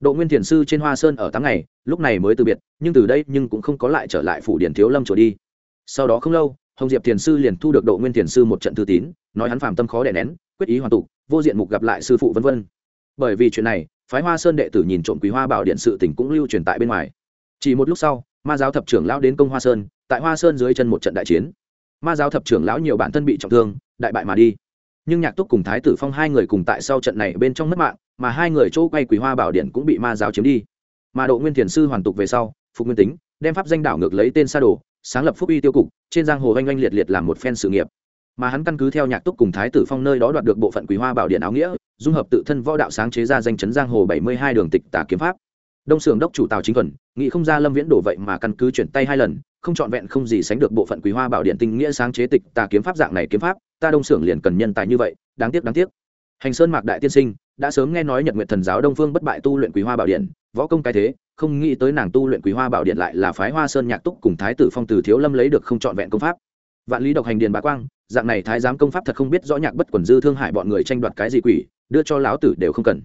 Độ nguyên thiền sư trên hoa sơn ở tám ngày, lúc này mới từ biệt, nhưng từ đây nhưng cũng không có lại trở lại phủ điển thiếu lâm chùa đi. Sau đó không lâu hồng diệp thiền sư liền thu được độ nguyên thiền sư một trận thư tín, nói hắn phàm tâm khó đè nén, quyết ý hoàn tục, vô diện mục gặp lại sư phụ vân vân. Bởi vì chuyện này, phái hoa sơn đệ tử nhìn trộm quý hoa bảo điện sự tỉnh cũng lưu truyền tại bên ngoài. Chỉ một lúc sau, ma giáo thập trưởng lão đến công hoa sơn, tại hoa sơn dưới chân một trận đại chiến. Ma giáo thập trưởng lão nhiều bản thân bị trọng thương, đại bại mà đi. Nhưng nhạc túc cùng thái tử phong hai người cùng tại sau trận này bên trong mất mạng, mà hai người chỗ quay quý hoa bảo điện cũng bị ma giáo chiếm đi. Mà độ nguyên thiền sư hoàn tục về sau, phục nguyên tính, đem pháp danh đảo ngược lấy tên sa đồ sáng lập phúc y tiêu cục, trên giang hồ oanh oanh liệt liệt làm một phen sự nghiệp. Mà hắn căn cứ theo nhạc túc cùng thái tử phong nơi đó đoạt được bộ phận quý hoa bảo điện áo nghĩa, dung hợp tự thân võ đạo sáng chế ra danh chấn giang hồ bảy mươi hai đường tịch tả kiếm pháp. Đông sưởng đốc chủ tào chính thuần, nghĩ không ra lâm viễn đổ vậy mà căn cứ chuyển tay hai lần, không trọn vẹn không gì sánh được bộ phận quý hoa bảo điện tinh nghĩa sáng chế tịch tà kiếm pháp dạng này kiếm pháp, ta đông sưởng liền cần nhân tài như vậy, đáng tiếc đáng tiếc. Hành sơn mạc đại tiên sinh, đã sớm nghe nói nhật nguyện thần giáo đông phương bất bại tu luyện quý hoa bảo điện, võ công cái thế không nghĩ tới nàng tu luyện quý hoa bảo điện lại là phái hoa sơn nhạc túc cùng thái tử phong từ thiếu lâm lấy được không trọn vẹn công pháp. Vạn lý độc hành điền bá quang, dạng này thái giám công pháp thật không biết rõ nhạc bất quần dư thương hại bọn người tranh đoạt cái gì quỷ, đưa cho lão tử đều không cần.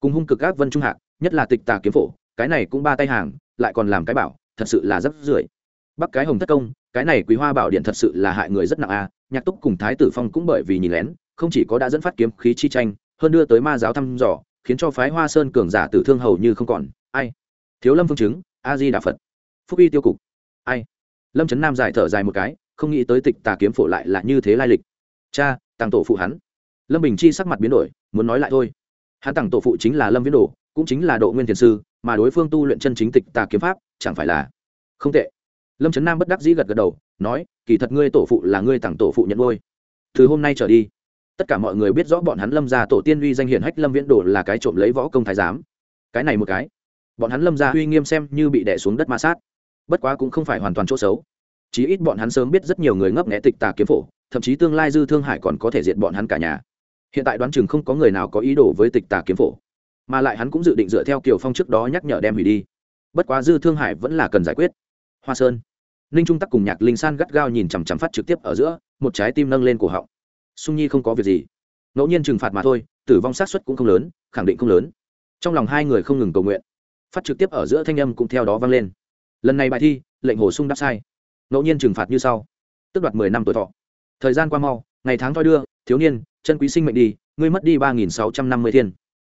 Cùng hung cực ác vân trung hạc, nhất là tịch tà kiếm phổ, cái này cũng ba tay hàng, lại còn làm cái bảo, thật sự là rất rưởi. Bắc cái hồng thất công, cái này quý hoa bảo điện thật sự là hại người rất nặng a, nhạc túc cùng thái tử phong cũng bởi vì nhìn lén, không chỉ có đã dẫn phát kiếm khí chi tranh, hơn đưa tới ma giáo thăm dò, khiến cho phái hoa sơn cường giả tử thương hầu như không còn. Ai? Thiếu lâm phương chứng, a di đà phật. Phúc y tiêu cục. Ai? Lâm trấn nam giải thở dài một cái, không nghĩ tới tịch tà kiếm phổ lại là như thế lai lịch. Cha, tàng tổ phụ hắn. Lâm bình chi sắc mặt biến đổi, muốn nói lại thôi. Hắn tàng tổ phụ chính là lâm viễn đồ, cũng chính là độ nguyên thiền sư, mà đối phương tu luyện chân chính tịch tà kiếm pháp, chẳng phải là không tệ. Lâm trấn nam bất đắc dĩ gật gật đầu, nói, kỳ thật ngươi tổ phụ là ngươi tàng tổ phụ nhận ngôi từ hôm nay trở đi, tất cả mọi người biết rõ bọn hắn lâm gia tổ tiên uy danh hiển hách lâm viễn đồ là cái trộm lấy võ công thái giám. Cái này một cái bọn hắn lâm ra uy nghiêm xem như bị đẻ xuống đất ma sát. Bất quá cũng không phải hoàn toàn chỗ xấu. Chí ít bọn hắn sớm biết rất nhiều người ngấp nghẽ tịch tà kiếm phổ, thậm chí tương lai dư thương hải còn có thể diệt bọn hắn cả nhà. Hiện tại đoán chừng không có người nào có ý đồ với tịch tà kiếm phổ. Mà lại hắn cũng dự định dựa theo kiều phong trước đó nhắc nhở đem hủy đi. Bất quá dư thương hải vẫn là cần giải quyết. Hoa sơn. Ninh trung tắc cùng nhạc linh san gắt gao nhìn chằm chằm phát trực tiếp ở giữa, một trái tim nâng lên cổ họng. Sung nhi không có việc gì. Ngẫu nhiên trừng phạt mà thôi, tử vong sát xuất cũng không lớn, khẳng định không lớn. Trong lòng hai người không ngừng cầu nguyện phát trực tiếp ở giữa thanh âm cũng theo đó vang lên. Lần này bài thi, lệnh hồ sung đáp sai. Ngẫu nhiên trừng phạt như sau. Tức đoạt mười năm tuổi thọ. Thời gian qua mau, ngày tháng thoi đưa, thiếu niên, chân quý sinh mệnh đi, ngươi mất đi ba nghìn sáu trăm năm mươi thiên.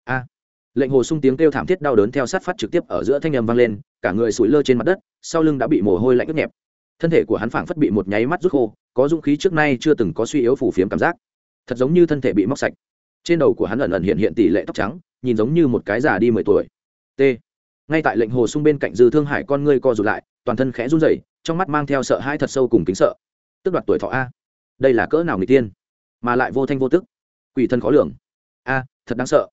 A. Lệnh hồ sung tiếng kêu thảm thiết đau đớn theo sát phát trực tiếp ở giữa thanh âm vang lên, cả người sủi lơ trên mặt đất, sau lưng đã bị mồ hôi lạnh ướt nhẹp. Thân thể của hắn phảng phất bị một nháy mắt rút khô, có dũng khí trước nay chưa từng có suy yếu phủ phiếm cảm giác. Thật giống như thân thể bị móc sạch. Trên đầu của hắn ẩn ẩn hiện hiện tỷ lệ tóc trắng, nhìn giống như một cái già đi mười tuổi. T ngay tại lệnh hồ sung bên cạnh dư thương hải con ngươi co rụt lại, toàn thân khẽ run rẩy, trong mắt mang theo sợ hãi thật sâu cùng kính sợ. Tức đoạt tuổi thọ a. Đây là cỡ nào người tiên? Mà lại vô thanh vô tức. Quỷ thân khó lường. A, thật đáng sợ.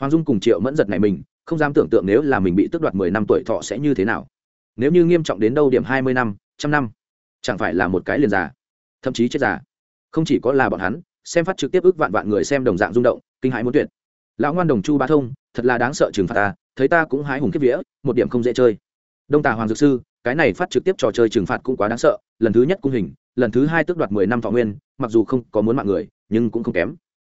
Hoàng dung cùng triệu mẫn giật này mình, không dám tưởng tượng nếu là mình bị tước đoạt mười năm tuổi thọ sẽ như thế nào. Nếu như nghiêm trọng đến đâu điểm hai mươi năm, trăm năm, chẳng phải là một cái liền già, thậm chí chết già. Không chỉ có là bọn hắn, xem phát trực tiếp ước vạn vạn người xem đồng dạng rung động, kinh hãi muốn tuyệt. Lão ngoan đồng chu bá thông, thật là đáng sợ trừng phạt ta thấy ta cũng hái hùng kiếp vía, một điểm không dễ chơi. Đông tà hoàng dược sư, cái này phát trực tiếp trò chơi trừng phạt cũng quá đáng sợ, lần thứ nhất cung hình, lần thứ hai tước đoạt mười năm thọ nguyên, mặc dù không có muốn mạng người, nhưng cũng không kém.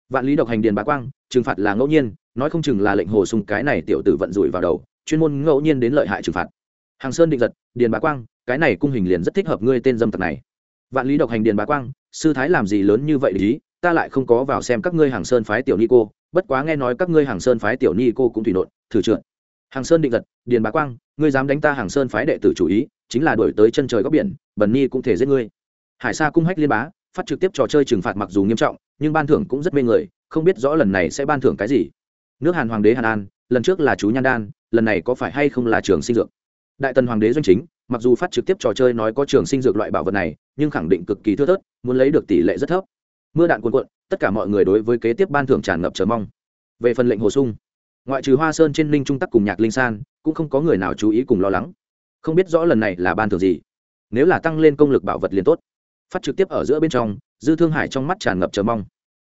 Vạn lý độc hành điền bá quang, trừng phạt là ngẫu nhiên, nói không chừng là lệnh hồ sung cái này tiểu tử vận rủi vào đầu, chuyên môn ngẫu nhiên đến lợi hại trừng phạt. Hàng sơn định giật, điền bá quang, cái này cung hình liền rất thích hợp ngươi tên dâm tặc này. Vạn lý độc hành điền bá quang, sư thái làm gì lớn như vậy ý, ta lại không có vào xem các ngươi hàng sơn phái tiểu ni cô bất quá nghe nói các ngươi hàng sơn phái tiểu ni cô cũng thủy nộn, thử trượt. Hàng sơn định giật, điền bá quang, ngươi dám đánh ta hàng sơn phái đệ tử chủ ý, chính là đổi tới chân trời góc biển, bần ni cũng thể giết ngươi. Hải sa cung hách liên bá, phát trực tiếp trò chơi trừng phạt mặc dù nghiêm trọng, nhưng ban thưởng cũng rất mê người, không biết rõ lần này sẽ ban thưởng cái gì. Nước hàn hoàng đế hàn an, lần trước là chú nhan đan, lần này có phải hay không là trường sinh dược? Đại tần hoàng đế doanh chính, mặc dù phát trực tiếp trò chơi nói có trường sinh dược loại bảo vật này, nhưng khẳng định cực kỳ thưa thớt, muốn lấy được tỷ lệ rất thấp. Mưa đạn cuồn cuộn tất cả mọi người đối với kế tiếp ban thưởng tràn ngập chờ mong. Về phần lệnh hồ sung, ngoại trừ hoa sơn trên linh trung tắc cùng nhạc linh san, cũng không có người nào chú ý cùng lo lắng. Không biết rõ lần này là ban thưởng gì. Nếu là tăng lên công lực bảo vật liền tốt. Phát trực tiếp ở giữa bên trong, dư thương hải trong mắt tràn ngập chờ mong.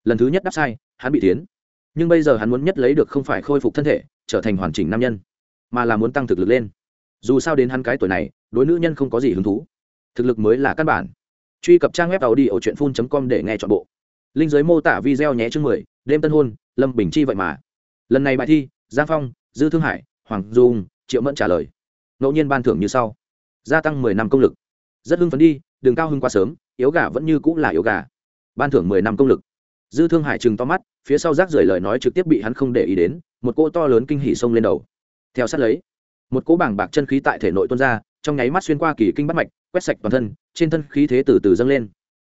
Lần thứ nhất đáp sai, hắn bị tiến nhưng bây giờ hắn muốn nhất lấy được không phải khôi phục thân thể, trở thành hoàn chỉnh nam nhân, mà là muốn tăng thực lực lên. Dù sao đến hắn cái tuổi này, đối nữ nhân không có gì hứng thú. Thực lực mới là căn bản. Truy cập trang web tàu đi ở truyện phun com để nghe t h ọ n bộ linh giới mô tả video nhé chương mười, đêm tân hôn, lâm bình chi vậy mà. Lần này bài thi, giang phong, dư thương hải, hoàng dung triệu mẫn trả lời. Ngẫu nhiên ban thưởng như sau. Gia tăng mười năm công lực. Rất hưng phấn đi, đường cao hưng quá sớm, yếu gà vẫn như cũng là yếu gà. Ban thưởng mười năm công lực. Dư thương hải chừng to mắt, phía sau rác rưởi lời nói trực tiếp bị hắn không để ý đến, một cỗ to lớn kinh hỉ xông lên đầu. Theo sát lấy, một cỗ bảng bạc chân khí tại thể nội tuôn ra, trong nháy mắt xuyên qua kỳ kinh bắt mạch, quét sạch toàn thân, trên thân khí thế từ từ dâng lên.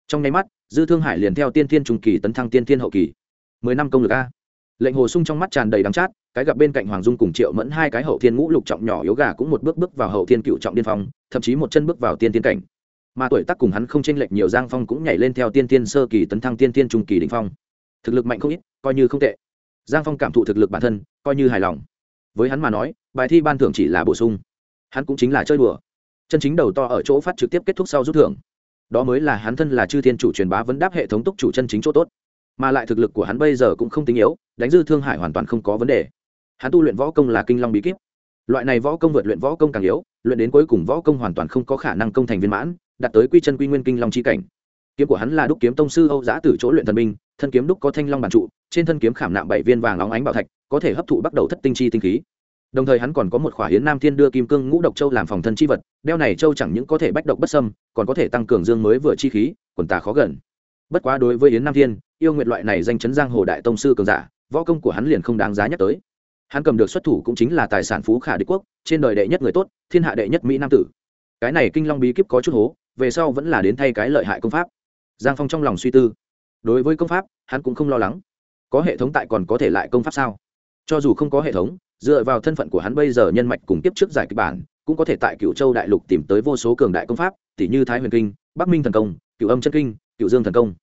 Trong nháy mắt dư thương hải liền theo tiên thiên trung kỳ tấn thăng tiên thiên hậu kỳ. Mười năm công lực a. Lệnh hồ sung trong mắt tràn đầy đắng chát, cái gặp bên cạnh hoàng dung cùng triệu mẫn hai cái hậu thiên ngũ lục trọng nhỏ yếu gà cũng một bước bước vào hậu thiên cựu trọng điên phong, thậm chí một chân bước vào tiên tiên cảnh. Mà tuổi tác cùng hắn không chênh lệch nhiều giang phong cũng nhảy lên theo tiên tiên sơ kỳ tấn thăng tiên tiên trung kỳ đỉnh phong. Thực lực mạnh không ít, coi như không tệ. Giang phong cảm thụ thực lực bản thân, coi như hài lòng. Với hắn mà nói, bài thi ban thưởng chỉ là bổ sung. Hắn cũng chính là chơi đùa. Chân chính đầu to ở chỗ phát trực tiếp kết thúc sau rút thưởng đó mới là hắn thân là chư thiên chủ truyền bá vấn đáp hệ thống túc chủ chân chính chỗ tốt. Mà lại thực lực của hắn bây giờ cũng không tính yếu, đánh dư thương hải hoàn toàn không có vấn đề. Hắn tu luyện võ công là kinh long bí kíp. Loại này võ công vượt luyện võ công càng yếu, luyện đến cuối cùng võ công hoàn toàn không có khả năng công thành viên mãn, đạt tới quy chân quy nguyên kinh long chi cảnh. Kiếm của hắn là đúc kiếm tông sư âu giã từ chỗ luyện thần binh, thân kiếm đúc có thanh long bản trụ, trên thân kiếm khảm nạm bảy viên vàng óng ánh bảo thạch, có thể hấp thụ bắt đầu thất tinh chi tinh khí đồng thời hắn còn có một khỏa hiến nam thiên đưa kim cương ngũ độc châu làm phòng thân chi vật, đeo này châu chẳng những có thể bách độc bất sâm còn có thể tăng cường dương mới vừa chi khí, quần tà khó gần. Bất quá đối với hiến nam thiên, yêu nguyện loại này danh chấn giang hồ đại tông sư cường giả, võ công của hắn liền không đáng giá nhắc tới. Hắn cầm được xuất thủ cũng chính là tài sản phú khả đế quốc, trên đời đệ nhất người tốt, thiên hạ đệ nhất mỹ nam tử. Cái này kinh long bí kíp có chút hố, về sau vẫn là đến thay cái lợi hại công pháp. Giang phong trong lòng suy tư. Đối với công pháp, hắn cũng không lo lắng. Có hệ thống tại còn có thể lại công pháp sao? Cho dù không có hệ thống dựa vào thân phận của hắn bây giờ nhân mạch cùng tiếp trước giải kịch bản, cũng có thể tại cựu châu đại lục tìm tới vô số cường đại công pháp tỷ như thái huyền kinh, bắc minh thần công cựu âm chân kinh cựu dương thần công.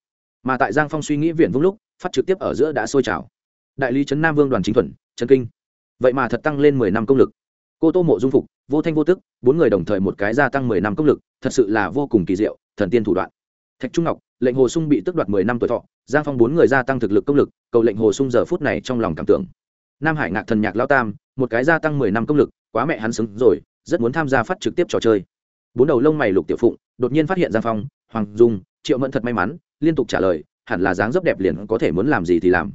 Mà tại giang phong suy nghĩ viện vung lúc, phát trực tiếp ở giữa đã sôi trào. Đại lý trấn nam vương đoàn chính thuận chân kinh. Vậy mà thật tăng lên mười năm công lực. Cô tô mộ dung phục, vô thanh vô tức, bốn người đồng thời một cái gia tăng mười năm công lực, thật sự là vô cùng kỳ diệu, thần tiên thủ đoạn. Thạch trung ngọc, lệnh hồ sung bị tước đoạt mười năm tuổi thọ, giang phong bốn người gia tăng thực lực công lực, cầu lệnh hồ sung giờ phút này trong lòng cảm tưởng nam hải ngạc thần nhạc lao tam, một cái gia tăng mười năm công lực, quá mẹ hắn xứng rồi, rất muốn tham gia phát trực tiếp trò chơi. Bốn đầu lông mày lục tiểu phụng, đột nhiên phát hiện giang phong, hoàng dung, triệu mẫn thật may mắn, liên tục trả lời, hẳn là dáng dấp đẹp liền có thể muốn làm gì thì làm.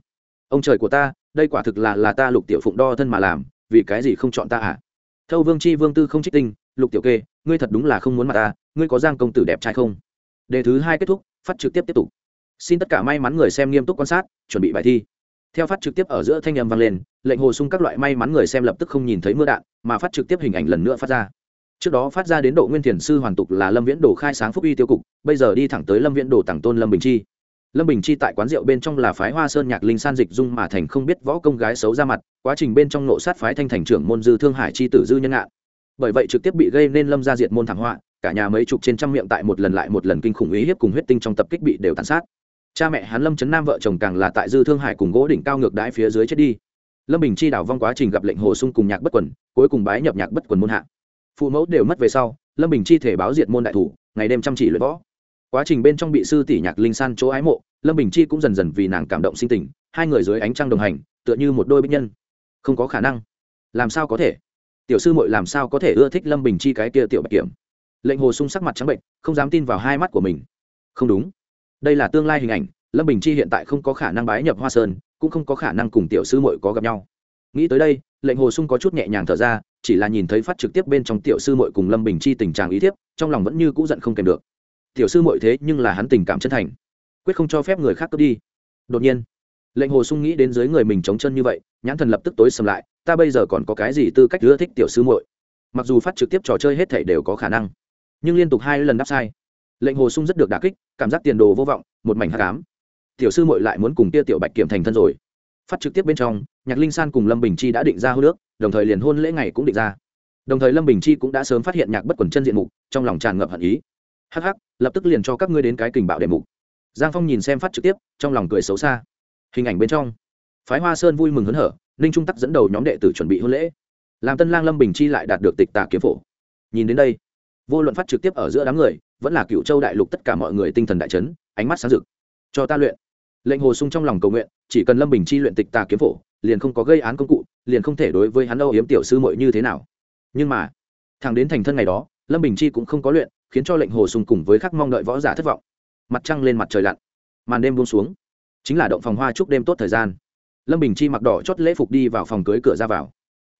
Ông trời của ta, đây quả thực là là ta lục tiểu phụng đo thân mà làm, vì cái gì không chọn ta à? Thâu vương c h i vương tư không trích tinh, lục tiểu kê, ngươi thật đúng là không muốn mặt ta, ngươi có giang công tử đẹp trai không? Đề thứ hai kết thúc, phát trực tiếp tiếp tục. Xin tất cả may mắn người xem nghiêm túc quan sát, chuẩn bị bài thi theo phát trực tiếp ở giữa thanh âm vang lên, lệnh hồ sung các loại may mắn người xem lập tức không nhìn thấy mưa đạn, mà phát trực tiếp hình ảnh lần nữa phát ra. Trước đó phát ra đến độ nguyên thiền sư hoàn tục là lâm viễn đồ khai sáng phúc uy tiêu cục, bây giờ đi thẳng tới lâm viễn đồ tặng tôn lâm bình chi. Lâm bình chi tại quán rượu bên trong là phái hoa sơn nhạc linh san dịch dung mà thành không biết võ công gái xấu ra mặt, quá trình bên trong nộ sát phái thanh thành trưởng môn dư thương hải chi tử dư nhân ngạn bởi vậy trực tiếp bị gây nên lâm gia diệt môn thảm họa, cả nhà mấy chục trên trăm miệng tại một lần lại một lần kinh khủng ý hiếp cùng huyết tinh trong tập kích bị đều tàn sát cha mẹ hắn lâm Trấn nam vợ chồng càng là tại dư thương hải cùng gỗ đỉnh cao ngược đái phía dưới chết đi. Lâm bình chi đảo vong quá trình gặp lệnh hồ sung cùng nhạc bất quần, cuối cùng bái nhập nhạc bất quần môn hạ. Phụ mẫu đều mất về sau, lâm bình chi thể báo diệt môn đại thủ, ngày đêm chăm chỉ luyện võ. Quá trình bên trong bị sư tỷ nhạc linh san chỗ ái mộ, lâm bình chi cũng dần dần vì nàng cảm động sinh tình, hai người dưới ánh trăng đồng hành, tựa như một đôi bích nhân. Không có khả năng. Làm sao có thể? Tiểu sư mội làm sao có thể ưa thích lâm bình chi cái kia tiểu bạch kiểm? Lệnh hồ sung sắc mặt trắng bệnh không dám tin vào hai mắt của mình. Không đúng đây là tương lai hình ảnh, lâm bình chi hiện tại không có khả năng bái nhập hoa sơn, cũng không có khả năng cùng tiểu sư mội có gặp nhau. Nghĩ tới đây, lệnh hồ sung có chút nhẹ nhàng thở ra, chỉ là nhìn thấy phát trực tiếp bên trong tiểu sư mội cùng lâm bình chi tình trạng ý thiếp, trong lòng vẫn như cũ giận không kèm được. Tiểu sư mội thế nhưng là hắn tình cảm chân thành, quyết không cho phép người khác cướp đi. Đột nhiên, lệnh hồ sung nghĩ đến dưới người mình trống chân như vậy, nhãn thần lập tức tối sầm lại, ta bây giờ còn có cái gì tư cách ưa thích tiểu sư muội? Mặc dù phát trực tiếp trò chơi hết thể đều có khả năng, nhưng liên tục hai lần đáp sai lệnh hồ sung rất được đà kích, cảm giác tiền đồ vô vọng, một mảnh hạ cám tiểu sư muội lại muốn cùng tia tiểu bạch kiểm thành thân rồi. Phát trực tiếp bên trong, nhạc linh san cùng lâm bình chi đã định ra hô nước, đồng thời liền hôn lễ ngày cũng định ra. Đồng thời lâm bình chi cũng đã sớm phát hiện nhạc bất quần chân diện mục, trong lòng tràn ngập hận ý. Hh lập tức liền cho các ngươi đến cái kình bạo đề mục. Giang phong nhìn xem phát trực tiếp, trong lòng cười xấu xa. Hình ảnh bên trong, phái hoa sơn vui mừng hớn hở, ninh trung tắc dẫn đầu nhóm đệ tử chuẩn bị hôn lễ. Làm tân lang lâm bình chi lại đạt được tịch tà kiếm phổ. Nhìn đến đây, vô luận phát trực tiếp ở giữa đám người vẫn là cựu châu đại lục tất cả mọi người tinh thần đại chấn, ánh mắt sáng rực. Cho ta luyện. Lệnh hồ sung trong lòng cầu nguyện, chỉ cần lâm bình chi luyện tịch tà kiếm phổ, liền không có gây án công cụ, liền không thể đối với hắn âu hiếm tiểu sư muội như thế nào. Nhưng mà thằng đến thành thân ngày đó, lâm bình chi cũng không có luyện, khiến cho lệnh hồ sung cùng với khắc mong đợi võ giả thất vọng. Mặt trăng lên mặt trời lặn, màn đêm buông xuống. Chính là động phòng hoa chúc đêm tốt thời gian. Lâm bình chi mặc đỏ chót lễ phục đi vào phòng cưới cửa ra vào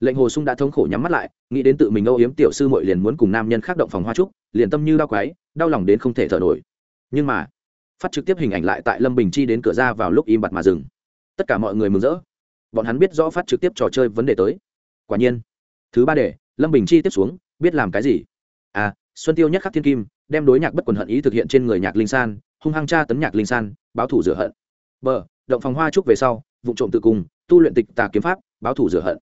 lệnh hồ sung đã thống khổ nhắm mắt lại, nghĩ đến tự mình âu yếm tiểu sư mội liền muốn cùng nam nhân khác động phòng hoa trúc, liền tâm như đau quái, đau lòng đến không thể thở nổi. Nhưng mà, phát trực tiếp hình ảnh lại tại lâm bình chi đến cửa ra vào lúc im bặt mà dừng. Tất cả mọi người mừng rỡ. Bọn hắn biết rõ phát trực tiếp trò chơi vấn đề tới. Quả nhiên, thứ ba để lâm bình chi tiếp xuống, biết làm cái gì? À xuân tiêu nhất khắc thiên kim, đem đối nhạc bất quần hận ý thực hiện trên người nhạc linh san, hung hăng tra tấn nhạc linh san, báo thủ rửa hận. B động phòng hoa trúc về sau, vụ trộm tự cung tu luyện tịch tà kiếm pháp, báo thủ rửa hận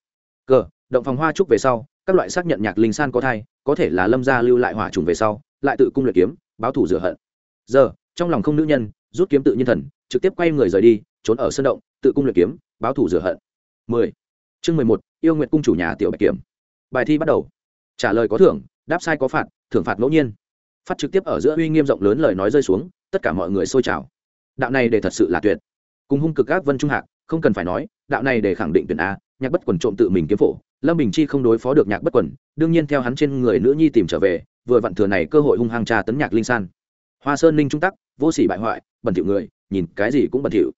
c động phòng hoa trúc về sau các loại xác nhận nhạc linh san có thai có thể là lâm gia lưu lại hỏa trùng về sau lại tự cung luyện kiếm báo thủ rửa hận. Giờ trong lòng không nữ nhân rút kiếm tự nhiên thần trực tiếp quay người rời đi trốn ở sân động tự cung luyện kiếm báo thủ rửa hận. 10. chương 11, yêu nguyện cung chủ nhà tiểu bạch kiểm. Bài thi bắt đầu. Trả lời có thưởng đáp sai có phạt thưởng phạt ngẫu nhiên. Phát trực tiếp ở giữa uy nghiêm rộng lớn lời nói rơi xuống tất cả mọi người xôi trào. Đạo này để thật sự là tuyệt. Cùng hung cực các vân trung hạc không cần phải nói đạo này để khẳng định tuyển a nhạc bất quần trộm tự mình kiếm phổ, lâm bình chi không đối phó được nhạc bất quần, đương nhiên theo hắn trên người nữ nhi tìm trở về, vừa vặn thừa này cơ hội hung hăng trà tấn nhạc linh san. Hoa sơn ninh trung tắc, vô sỉ bại hoại, bẩn thỉu người, nhìn cái gì cũng bẩn thỉu.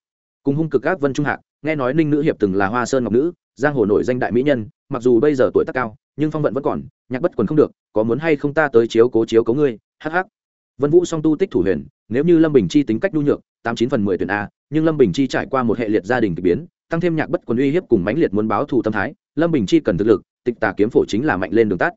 Cùng hung cực các vân trung hạc, nghe nói ninh nữ hiệp từng là hoa sơn ngọc nữ, giang hồ nổi danh đại mỹ nhân, mặc dù bây giờ tuổi tác cao, nhưng phong vận vẫn còn, nhạc bất quần không được, có muốn hay không ta tới chiếu cố chiếu cố ngươi hh vân vũ song tu tích thủ huyền, nếu như lâm bình chi tính cách nhu nhược, tám chín phần mười tuyển a, nhưng lâm bình chi trải qua một hệ liệt gia đình k ỳ biến tăng thêm nhạc bất quần uy hiếp cùng mãnh liệt muốn báo thù tâm thái, lâm bình chi cần thực lực, tịch tà kiếm phổ chính là mạnh lên đường tắt.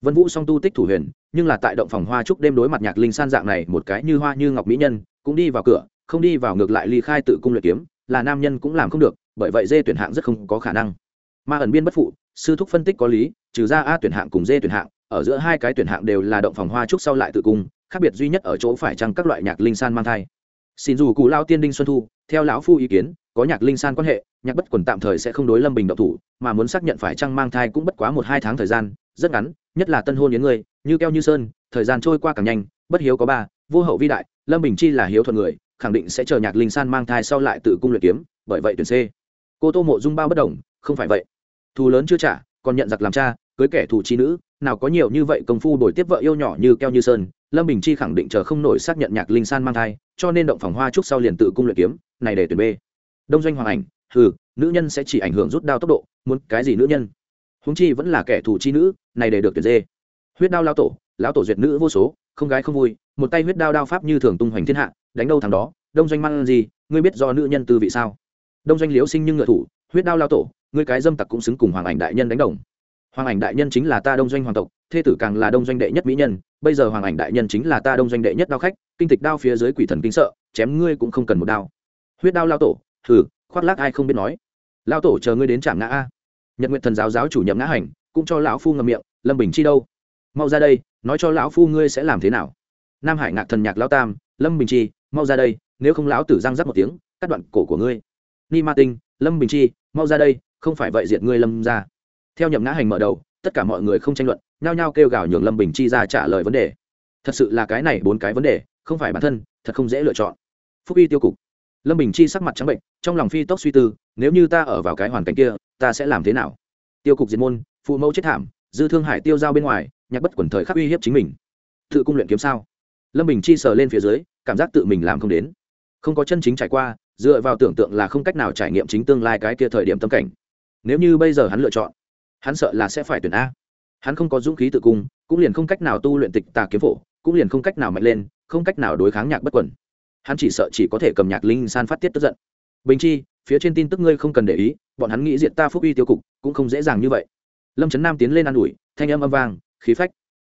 Vân vũ song tu tích thủ huyền, nhưng là tại động phòng hoa trúc đêm đối mặt nhạc linh san dạng này một cái như hoa như ngọc mỹ nhân, cũng đi vào cửa, không đi vào ngược lại ly khai tự cung luyện kiếm, là nam nhân cũng làm không được, bởi vậy dê tuyển hạng rất không có khả năng. Ma ẩn biên bất phụ, sư thúc phân tích có lý, trừ ra a tuyển hạng cùng dê tuyển hạng, ở giữa hai cái tuyển hạng đều là động phòng hoa trúc sau lại tự cung, khác biệt duy nhất ở chỗ phải chăng các loại nhạc linh san mang thai. Xin dù cù lao tiên đinh xuân thu theo lão phu ý kiến, có nhạc linh san quan hệ, nhạc bất quần tạm thời sẽ không đối lâm bình độc thủ, mà muốn xác nhận phải chăng mang thai cũng bất quá một hai tháng thời gian, rất ngắn, nhất là tân hôn yến người, như keo như sơn, thời gian trôi qua càng nhanh, bất hiếu có ba, vô hậu vi đại, lâm bình chi là hiếu thuận người, khẳng định sẽ chờ nhạc linh san mang thai sau lại tự cung luyện kiếm, bởi vậy tuyển c. Cô tô mộ dung bao bất đồng, không phải vậy. Thù lớn chưa trả, còn nhận giặc làm cha, cưới kẻ thù chi nữ, nào có nhiều như vậy công phu đổi tiếp vợ yêu nhỏ như keo như sơn, lâm bình chi khẳng định chờ không nổi xác nhận nhạc linh san mang thai, cho nên động phòng hoa trúc sau liền tự cung luyện kiếm này để tuyển b. Đông doanh hoàng ảnh, hừ, nữ nhân sẽ chỉ ảnh hưởng rút đao tốc độ, muốn cái gì nữ nhân? Húng chi vẫn là kẻ thù chi nữ, này để được tuyển dê huyết đao lao tổ, lão tổ duyệt nữ vô số, không gái không vui, một tay huyết đao đao pháp như thường tung hoành thiên hạ, đánh đâu thằng đó, đông doanh mang gì, ngươi biết do nữ nhân tư vị sao? Đông doanh liễu sinh nhưng ngựa thủ, huyết đao lao tổ, ngươi cái dâm tặc cũng xứng cùng hoàng ảnh đại nhân đánh đồng. Hoàng ảnh đại nhân chính là ta đông doanh hoàng tộc, thê tử càng là đông doanh đệ nhất mỹ nhân, bây giờ hoàng ảnh đại nhân chính là ta đông doanh đệ nhất đao khách, kinh tịch đao phía dưới quỷ thần kinh sợ, chém ngươi cũng không cần một đao huyết đao lao tổ thử khoác lác ai không biết nói. Lao tổ chờ ngươi đến trạm ngã a. Nhật nguyện thần giáo giáo chủ nhậm ngã hành, cũng cho lão phu ngậm miệng, lâm bình chi đâu? Mau ra đây, nói cho lão phu ngươi sẽ làm thế nào. Nam hải ngạc thần nhạc lao tam, lâm bình chi, mau ra đây, nếu không lão tử răng rắc một tiếng, cắt đoạn cổ của ngươi. Ni ma tinh, lâm bình chi, mau ra đây, không phải vậy diệt ngươi lâm ra theo nhậm ngã hành mở đầu, tất cả mọi người không tranh luận, nhao nhao kêu gào nhường lâm bình chi ra trả lời vấn đề. Thật sự là cái này bốn cái vấn đề, không phải bản thân, thật không dễ lựa chọn. Phúc y tiêu cục lâm bình chi sắc mặt trắng bệnh, trong lòng phi tốc suy tư, nếu như ta ở vào cái hoàn cảnh kia, ta sẽ làm thế nào? Tiêu cục diệt môn, phụ mẫu chết thảm, dư thương hải tiêu giao bên ngoài, nhạc bất quẩn thời khắc uy hiếp chính mình. Tự cung luyện kiếm sao? Lâm bình chi sờ lên phía dưới, cảm giác tự mình làm không đến. Không có chân chính trải qua, dựa vào tưởng tượng là không cách nào trải nghiệm chính tương lai cái kia thời điểm tâm cảnh. Nếu như bây giờ hắn lựa chọn, hắn sợ là sẽ phải tuyển a. Hắn không có dũng khí tự cung, cũng liền không cách nào tu luyện tịch tà kiếm phổ, cũng liền không cách nào mạnh lên, không cách nào đối kháng nhạc bất quẩn hắn chỉ sợ chỉ có thể cầm nhạc linh san phát tiết tức giận. Bình chi, phía trên tin tức ngươi không cần để ý, bọn hắn nghĩ diện ta phúc uy tiêu cục, cũng không dễ dàng như vậy. Lâm trấn nam tiến lên an ủi, thanh âm âm vang, khí phách.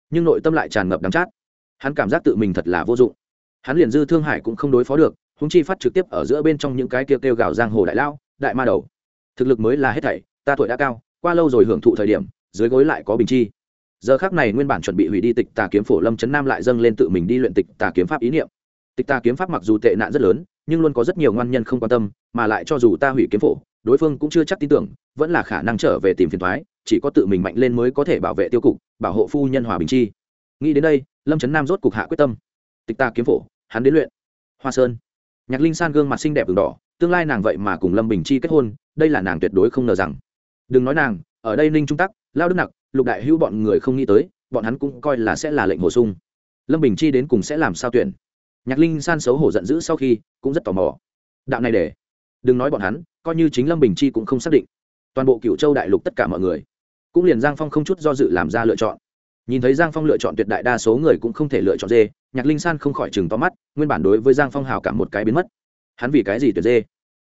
Nhưng nội tâm lại tràn ngập đắm chát. Hắn cảm giác tự mình thật là vô dụng. Hắn liền dư thương hải cũng không đối phó được húng chi phát trực tiếp ở giữa bên trong những cái kêu kêu gào giang hồ đại lao, đại ma đầu. Thực lực mới là hết thảy, ta tuổi đã cao, qua lâu rồi hưởng thụ thời điểm, dưới gối lại có bình chi. Giờ khác này nguyên bản chuẩn bị hủy đi tịch tà kiếm phổ lâm trấn nam lại dâng lên tự mình đi luyện tịch tà kiếm pháp ý niệm tịch ta kiếm pháp mặc dù tệ nạn rất lớn, nhưng luôn có rất nhiều ngoan nhân không quan tâm, mà lại cho dù ta hủy kiếm phổ, đối phương cũng chưa chắc tin tưởng, vẫn là khả năng trở về tìm phiền thoái chỉ có tự mình mạnh lên mới có thể bảo vệ tiêu cục, bảo hộ phu nhân hòa bình chi. Nghĩ đến đây, lâm trấn nam rốt cục hạ quyết tâm. Tịch ta kiếm phổ, hắn đến luyện. Hoa sơn. Nhạc linh san gương mặt xinh đẹp v đỏ, tương lai nàng vậy mà cùng lâm bình chi kết hôn, đây là nàng tuyệt đối không ngờ rằng. Đừng nói nàng, ở đây ninh trung tắc, lao đức nặc, lục đại hữu bọn người không nghĩ tới, bọn hắn cũng coi là sẽ là lệnh bổ sung. Lâm bình chi đến cùng sẽ làm sao tuyển? Nhạc linh san xấu hổ giận dữ sau khi cũng rất tò mò. Đạo này để, đừng nói bọn hắn, coi như chính lâm bình chi cũng không xác định. Toàn bộ cựu châu đại lục tất cả mọi người, cũng liền giang phong không chút do dự làm ra lựa chọn. Nhìn thấy giang phong lựa chọn tuyệt đại đa số người cũng không thể lựa chọn dê, nhạc linh san không khỏi chừng to mắt, nguyên bản đối với giang phong hào cảm một cái biến mất. Hắn vì cái gì tuyệt dê?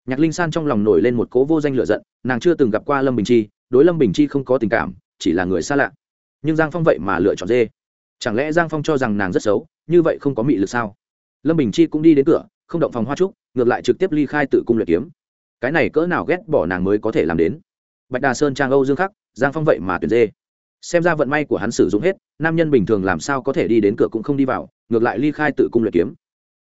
Nhạc linh san trong lòng nổi lên một cố vô danh lựa giận, nàng chưa từng gặp qua lâm bình chi, đối lâm bình chi không có tình cảm, chỉ là người xa lạ. Nhưng giang phong vậy mà lựa chọn dê. Chẳng lẽ giang phong cho rằng nàng rất xấu, như vậy không có mị lực sao? Lâm bình chi cũng đi đến cửa, không động phòng hoa trúc, ngược lại trực tiếp ly khai tự cung luyện kiếm. Cái này cỡ nào ghét bỏ nàng mới có thể làm đến? Bạch đà sơn trang âu dương khắc, giang phong vậy mà tuyển dê. Xem ra vận may của hắn sử dụng hết, nam nhân bình thường làm sao có thể đi đến cửa cũng không đi vào, ngược lại ly khai tự cung luyện kiếm.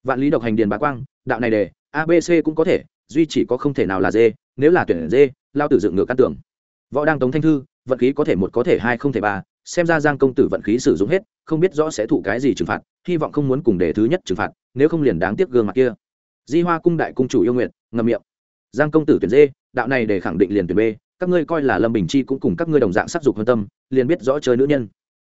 Vạn lý độc hành điền bá quang, đạo này đề abc cũng có thể, duy chỉ có không thể nào là dê, nếu là tuyển dê, lao tử dựng ngược căn tưởng võ đang tống thanh thư, vận khí có thể một có thể hai không thể ba xem ra giang công tử vận khí sử dụng hết không biết rõ sẽ thụ cái gì trừng phạt hy vọng không muốn cùng đề thứ nhất trừng phạt nếu không liền đáng tiếc gương mặt kia. Di hoa cung đại cung chủ yêu nguyện ngầm miệng. Giang công tử tuyển dê đạo này để khẳng định liền tuyển b các ngươi coi là lâm bình chi cũng cùng các ngươi đồng dạng sắc dục hơn tâm liền biết rõ chơi nữ nhân.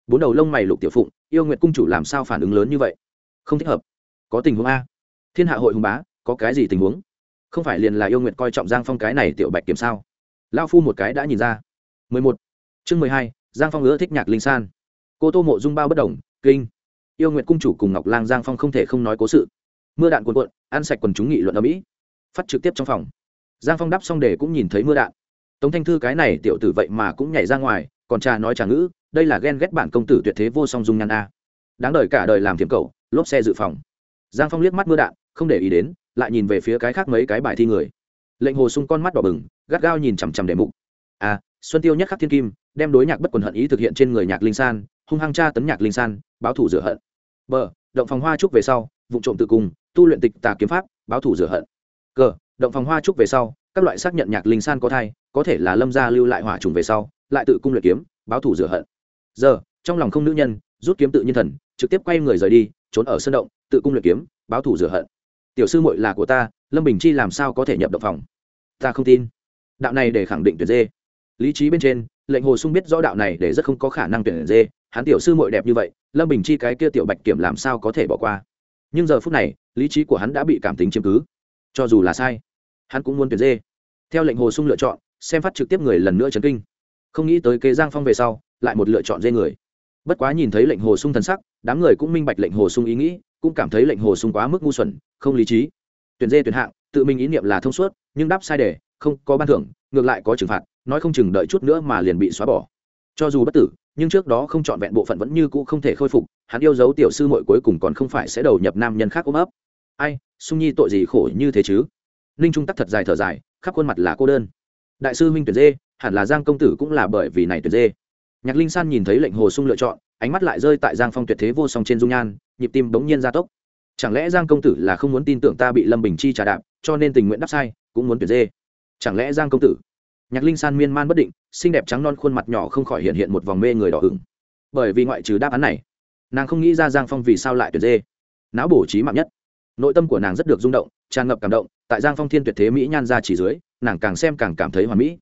Bốn đầu lông mày lục tiểu phụng yêu nguyện cung chủ làm sao phản ứng lớn như vậy? Không thích hợp. Có tình huống a. Thiên hạ hội hùng bá có cái gì tình huống? Không phải liền là yêu nguyện coi trọng giang phong cái này tiểu bạch kiểm sao? Lao phu một cái đã nhìn ra. 11. chương 12, giang phong ưa thích nhạc linh san. Cô tô mộ dung bao bất đồng, kinh. Yêu nguyện cung chủ cùng ngọc lang giang phong không thể không nói cố sự. Mưa đạn cuồn cuộn, ăn sạch quần chúng nghị luận ở mỹ. Phát trực tiếp trong phòng. Giang phong đắp xong để cũng nhìn thấy mưa đạn. Tống thanh thư cái này tiểu tử vậy mà cũng nhảy ra ngoài, còn cha nói trà ngữ, đây là ghen ghét bản công tử tuyệt thế vô song dung nhan a. Đáng đời cả đời làm thiểm cầu lốp xe dự phòng. Giang phong liếc mắt mưa đạn, không để ý đến, lại nhìn về phía cái khác mấy cái bài thi người. Lệnh hồ sung con mắt đỏ bừng, gắt gao nhìn chằm chằm đề mục. A xuân tiêu nhất khắc thiên kim, đem đối nhạc bất quần hận ý thực hiện trên người nhạc linh san, hung hăng tra tấn nhạc linh san, báo thủ rửa hận. B động phòng hoa trúc về sau, vụ trộm tự cung tu luyện tịch tà kiếm pháp, báo thủ rửa hận. Cờ, động phòng hoa trúc về sau, các loại xác nhận nhạc linh san có thai, có thể là lâm gia lưu lại hỏa trùng về sau, lại tự cung luyện kiếm, báo thủ rửa hận. Giờ, trong lòng không nữ nhân, rút kiếm tự nhiên thần, trực tiếp quay người rời đi, trốn ở sân động, tự cung luyện kiếm, báo thủ rửa hận. Tiểu sư muội là của ta, lâm bình chi làm sao có thể nhập động phòng? Ta không tin. Đạo này để khẳng định tuyệt dê lý trí bên trên, lệnh hồ sung biết rõ đạo này để rất không có khả năng tuyển dê, hắn tiểu sư muội đẹp như vậy, lâm bình chi cái kia tiểu bạch kiểm làm sao có thể bỏ qua? Nhưng giờ phút này, lý trí của hắn đã bị cảm tính chiếm cứ. Cho dù là sai, hắn cũng muốn tuyển dê. Theo lệnh hồ sung lựa chọn, xem phát trực tiếp người lần nữa chấn kinh. Không nghĩ tới kế giang phong về sau, lại một lựa chọn dê người. Bất quá nhìn thấy lệnh hồ sung thần sắc, đám người cũng minh bạch lệnh hồ sung ý nghĩ, cũng cảm thấy lệnh hồ sung quá mức ngu xuẩn, không lý trí. Tuyển dê tuyển hạng, tự mình ý niệm là thông suốt, nhưng đáp sai để, không có ban thưởng, ngược lại có trừng phạt nói không chừng đợi chút nữa mà liền bị xóa bỏ. Cho dù bất tử, nhưng trước đó không chọn vẹn bộ phận vẫn như cũ không thể khôi phục, hắn yêu dấu tiểu sư mội cuối cùng còn không phải sẽ đầu nhập nam nhân khác ôm ấp. Ai, sung nhi tội gì khổ như thế chứ? Ninh trung tắc thật dài thở dài, khắp khuôn mặt là cô đơn. Đại sư huynh tuyển dê, hẳn là giang công tử cũng là bởi vì này tuyển dê. Nhạc linh san nhìn thấy lệnh hồ sung lựa chọn, ánh mắt lại rơi tại giang phong tuyệt thế vô song trên dung nhan, nhịp tim bỗng nhiên gia tốc. Chẳng lẽ giang công tử là không muốn tin tưởng ta bị lâm bình chi trả đạp, cho nên tình nguyện đáp sai, cũng muốn tuyển dê? Chẳng lẽ giang công tử nhạc linh san miên man bất định, xinh đẹp trắng non khuôn mặt nhỏ không khỏi hiện hiện một vòng mê người đỏ hửng bởi vì ngoại trừ đáp án này, nàng không nghĩ ra giang phong vì sao lại tuyệt dê. Não bổ trí mạng nhất. Nội tâm của nàng rất được rung động, tràn ngập cảm động, tại giang phong thiên tuyệt thế mỹ nhan ra chỉ dưới, nàng càng xem càng cảm thấy hoàn mỹ.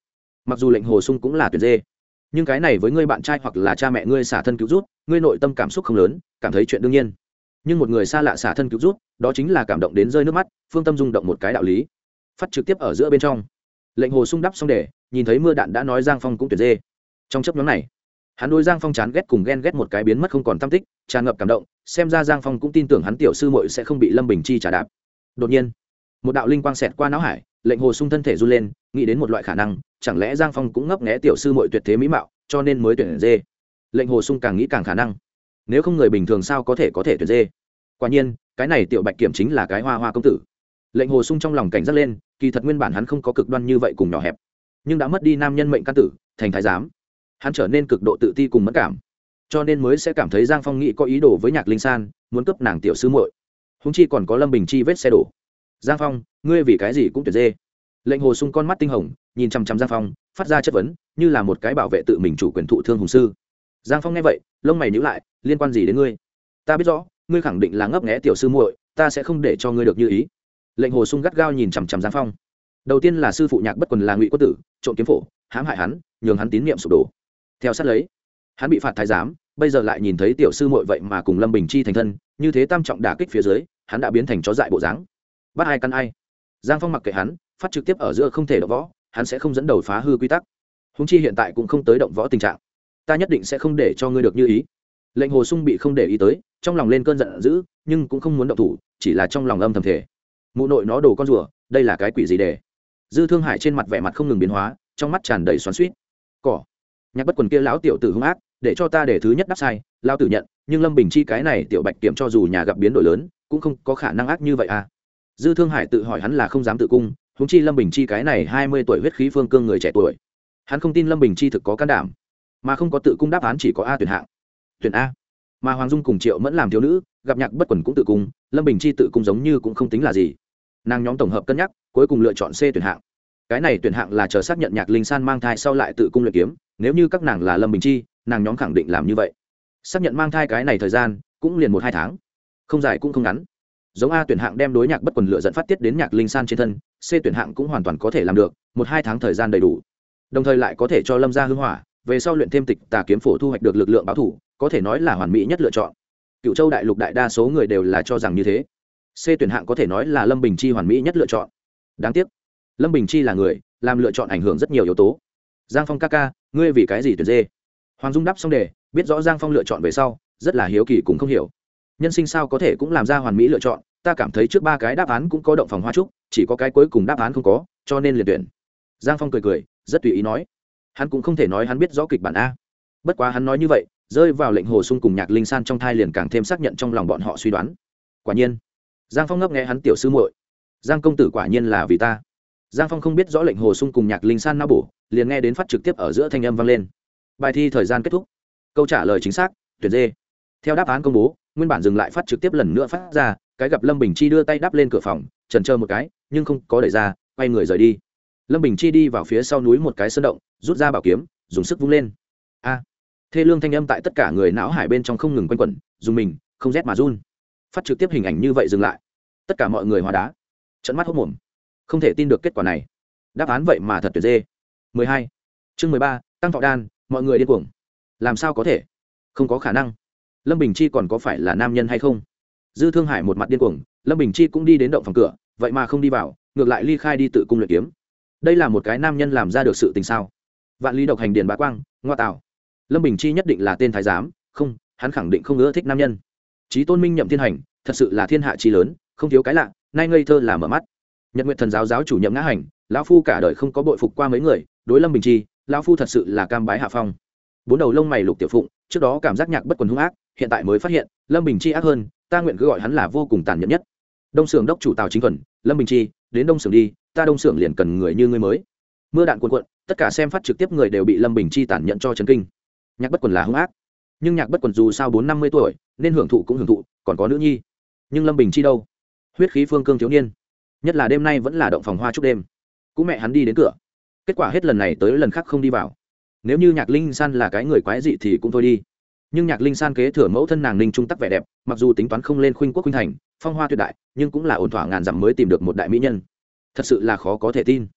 Mặc dù lệnh hồ sung cũng là tuyệt dê, nhưng cái này với người bạn trai hoặc là cha mẹ ngươi xả thân cứu rút, ngươi nội tâm cảm xúc không lớn, cảm thấy chuyện đương nhiên. Nhưng một người xa lạ xả thân cứu rút, đó chính là cảm động đến rơi nước mắt, phương tâm rung động một cái đạo lý. Phát trực tiếp ở giữa bên trong lệnh hồ sung đắp xong để, nhìn thấy mưa đạn đã nói giang phong cũng tuyệt dê. Trong chấp nhóm này, hắn đôi giang phong chán ghét cùng ghen ghét một cái biến mất không còn tam tích, tràn ngập cảm động, xem ra giang phong cũng tin tưởng hắn tiểu sư muội sẽ không bị lâm bình chi trả đạp. Đột nhiên, một đạo linh quang xẹt qua não hải, lệnh hồ sung thân thể run lên, nghĩ đến một loại khả năng, chẳng lẽ giang phong cũng ngấp nghé tiểu sư muội tuyệt thế mỹ mạo, cho nên mới tuyển dê. Lệnh hồ sung càng nghĩ càng khả năng, nếu không người bình thường sao có thể có thể tuyển dê? Quả nhiên, cái này tiểu bạch kiểm chính là cái hoa hoa công tử lệnh hồ sung trong lòng cảnh giác lên, kỳ thật nguyên bản hắn không có cực đoan như vậy cùng nhỏ hẹp, nhưng đã mất đi nam nhân mệnh căn tử, thành thái giám. Hắn trở nên cực độ tự ti cùng mất cảm, cho nên mới sẽ cảm thấy giang phong nghĩ có ý đồ với nhạc linh san, muốn cướp nàng tiểu sư muội. Húng chi còn có lâm bình chi vết xe đổ. Giang phong, ngươi vì cái gì cũng tuyệt dê. Lệnh hồ sung con mắt tinh hồng, nhìn chằm chằm giang phong, phát ra chất vấn, như là một cái bảo vệ tự mình chủ quyền thụ thương hùng sư. Giang phong nghe vậy, lông mày nhữ lại, liên quan gì đến ngươi? Ta biết rõ, ngươi khẳng định là ngấp nghẽ tiểu sư muội, ta sẽ không để cho ngươi được như ý lệnh hồ sung gắt gao nhìn chằm chằm giang phong đầu tiên là sư phụ nhạc bất quần là ngụy quân tử trộm kiếm phổ hãm hại hắn nhường hắn tín nhiệm sụp đổ theo sát lấy hắn bị phạt thái giám bây giờ lại nhìn thấy tiểu sư muội vậy mà cùng lâm bình chi thành thân như thế tam trọng đả kích phía dưới hắn đã biến thành chó dại bộ dáng bắt ai căn ai giang phong mặc kệ hắn phát trực tiếp ở giữa không thể đ võ hắn sẽ không dẫn đầu phá hư quy tắc húng chi hiện tại cũng không tới động võ tình trạng ta nhất định sẽ không để cho ngươi được như ý lệnh hồ sung bị không để ý tới trong lòng lên cơn giận dữ nhưng cũng không muốn động thủ chỉ là trong lòng âm thầm thể mụ nội nó đồ con rùa, đây là cái quỷ gì để? Dư thương hải trên mặt vẻ mặt không ngừng biến hóa, trong mắt tràn đầy xoắn suýt cỏ. Nhạc bất quần kia lão tiểu tử hung ác, để cho ta để thứ nhất đáp sai lao tử nhận, nhưng lâm bình chi cái này tiểu bạch kiểm cho dù nhà gặp biến đổi lớn, cũng không có khả năng ác như vậy à. Dư thương hải tự hỏi hắn là không dám tự cung húng chi lâm bình chi cái này hai mươi tuổi huyết khí phương cương người trẻ tuổi. Hắn không tin lâm bình chi thực có can đảm, mà không có tự cung đáp án chỉ có a tuyển hạng. Tuyển a. Mà hoàng dung cùng triệu mẫn làm thiếu nữ, gặp nhạc bất quần cũng tự cung, lâm bình chi tự cung giống như cũng không tính là gì nàng nhóm tổng hợp cân nhắc, cuối cùng lựa chọn c tuyển hạng. Cái này tuyển hạng là chờ xác nhận nhạc linh san mang thai sau lại tự cung luyện kiếm, nếu như các nàng là lâm bình chi, nàng nhóm khẳng định làm như vậy. Xác nhận mang thai cái này thời gian, cũng liền một hai tháng. Không dài cũng không ngắn. Giống a tuyển hạng đem đối nhạc bất quần lựa dẫn phát tiết đến nhạc linh san trên thân, c tuyển hạng cũng hoàn toàn có thể làm được, một hai tháng thời gian đầy đủ. Đồng thời lại có thể cho lâm ra hưng hỏa, về sau luyện thêm tịch tà kiếm phổ thu hoạch được lực lượng báo thủ, có thể nói là hoàn mỹ nhất lựa chọn. Cựu châu đại lục đại đa số người đều là cho rằng như thế c tuyển hạng có thể nói là lâm bình chi hoàn mỹ nhất lựa chọn. Đáng tiếc, lâm bình chi là người làm lựa chọn ảnh hưởng rất nhiều yếu tố. Giang phong ca ca, ngươi vì cái gì tuyển dê hoàng dung đáp xong đề, biết rõ giang phong lựa chọn về sau, rất là hiếu kỳ cũng không hiểu. Nhân sinh sao có thể cũng làm ra hoàn mỹ lựa chọn, ta cảm thấy trước ba cái đáp án cũng có động phòng hoa trúc, chỉ có cái cuối cùng đáp án không có, cho nên liền tuyển. Giang phong cười cười, rất tùy ý nói. Hắn cũng không thể nói hắn biết rõ kịch bản a. Bất quá hắn nói như vậy, rơi vào lệnh hồ sung cùng nhạc linh san trong thai liền càng thêm xác nhận trong lòng bọn họ suy đoán. Quả nhiên giang phong ngấp nghe hắn tiểu sư muội. Giang công tử quả nhiên là vì ta. Giang phong không biết rõ lệnh hồ sung cùng nhạc linh san nao bổ, liền nghe đến phát trực tiếp ở giữa thanh âm vang lên. Bài thi thời gian kết thúc. Câu trả lời chính xác tuyệt dê. Theo đáp án công bố, nguyên bản dừng lại phát trực tiếp lần nữa phát ra, cái gặp lâm bình chi đưa tay đáp lên cửa phòng trần chờ một cái, nhưng không có đẩy ra, quay người rời đi. Lâm bình chi đi vào phía sau núi một cái sơn động, rút ra bảo kiếm, dùng sức vung lên. A. Thê lương thanh âm tại tất cả người não hải bên trong không ngừng quanh quẩn, dùng mình, không rét mà run phát trực tiếp hình ảnh như vậy dừng lại. Tất cả mọi người hóa đá. Trận mắt hốc mồm. Không thể tin được kết quả này. Đáp án vậy mà thật tuyệt dê. 12. chương 13, tăng thọ đan mọi người điên cuồng. Làm sao có thể? Không có khả năng. Lâm bình chi còn có phải là nam nhân hay không? Dư thương hải một mặt điên cuồng lâm bình chi cũng đi đến động phòng cửa vậy mà không đi vào ngược lại ly khai đi tự cung luyện kiếm. Đây là một cái nam nhân làm ra được sự tình sao? Vạn lý độc hành điền bá quang ngoa tạo. Lâm bình chi nhất định là tên thái giám không hắn khẳng định không ưa thích nam nhân trí tôn minh nhậm thiên hành, thật sự là thiên hạ trí lớn, không thiếu cái lạ, nay ngây thơ là mở mắt. Nhật nguyện thần giáo giáo chủ nhậm ngã hành, lão phu cả đời không có bội phục qua mấy người, đối lâm bình chi, lão phu thật sự là cam bái hạ phong. Bốn đầu lông mày lục tiểu phụng, trước đó cảm giác nhạc bất quần hung ác, hiện tại mới phát hiện, lâm bình chi ác hơn, ta nguyện cứ gọi hắn là vô cùng tàn nhẫn nhất. Đông xưởng đốc chủ tào chính thuần, lâm bình chi, đến đông xưởng đi, ta đông xưởng liền cần người như ngươi mới. Mưa đạn cuồn cuộn, tất cả xem phát trực tiếp người đều bị lâm bình chi tàn nhẫn cho chấn kinh. Nhạc bất quần là hung ác, nhưng nhạc bất quần dù sao bốn năm mươi tuổi nên hưởng thụ cũng hưởng thụ, còn có nữ nhi. Nhưng lâm bình chi đâu? Huyết khí phương cương thiếu niên. Nhất là đêm nay vẫn là động phòng hoa chúc đêm. Cũng mẹ hắn đi đến cửa. Kết quả hết lần này tới lần khác không đi vào. Nếu như nhạc linh san là cái người quái dị thì cũng thôi đi. Nhưng nhạc linh san kế thừa mẫu thân nàng ninh trung tắc vẻ đẹp, mặc dù tính toán không lên khuynh quốc khuynh thành, phong hoa tuyệt đại, nhưng cũng là ổn thỏa ngàn dặm mới tìm được một đại mỹ nhân. Thật sự là khó có thể tin.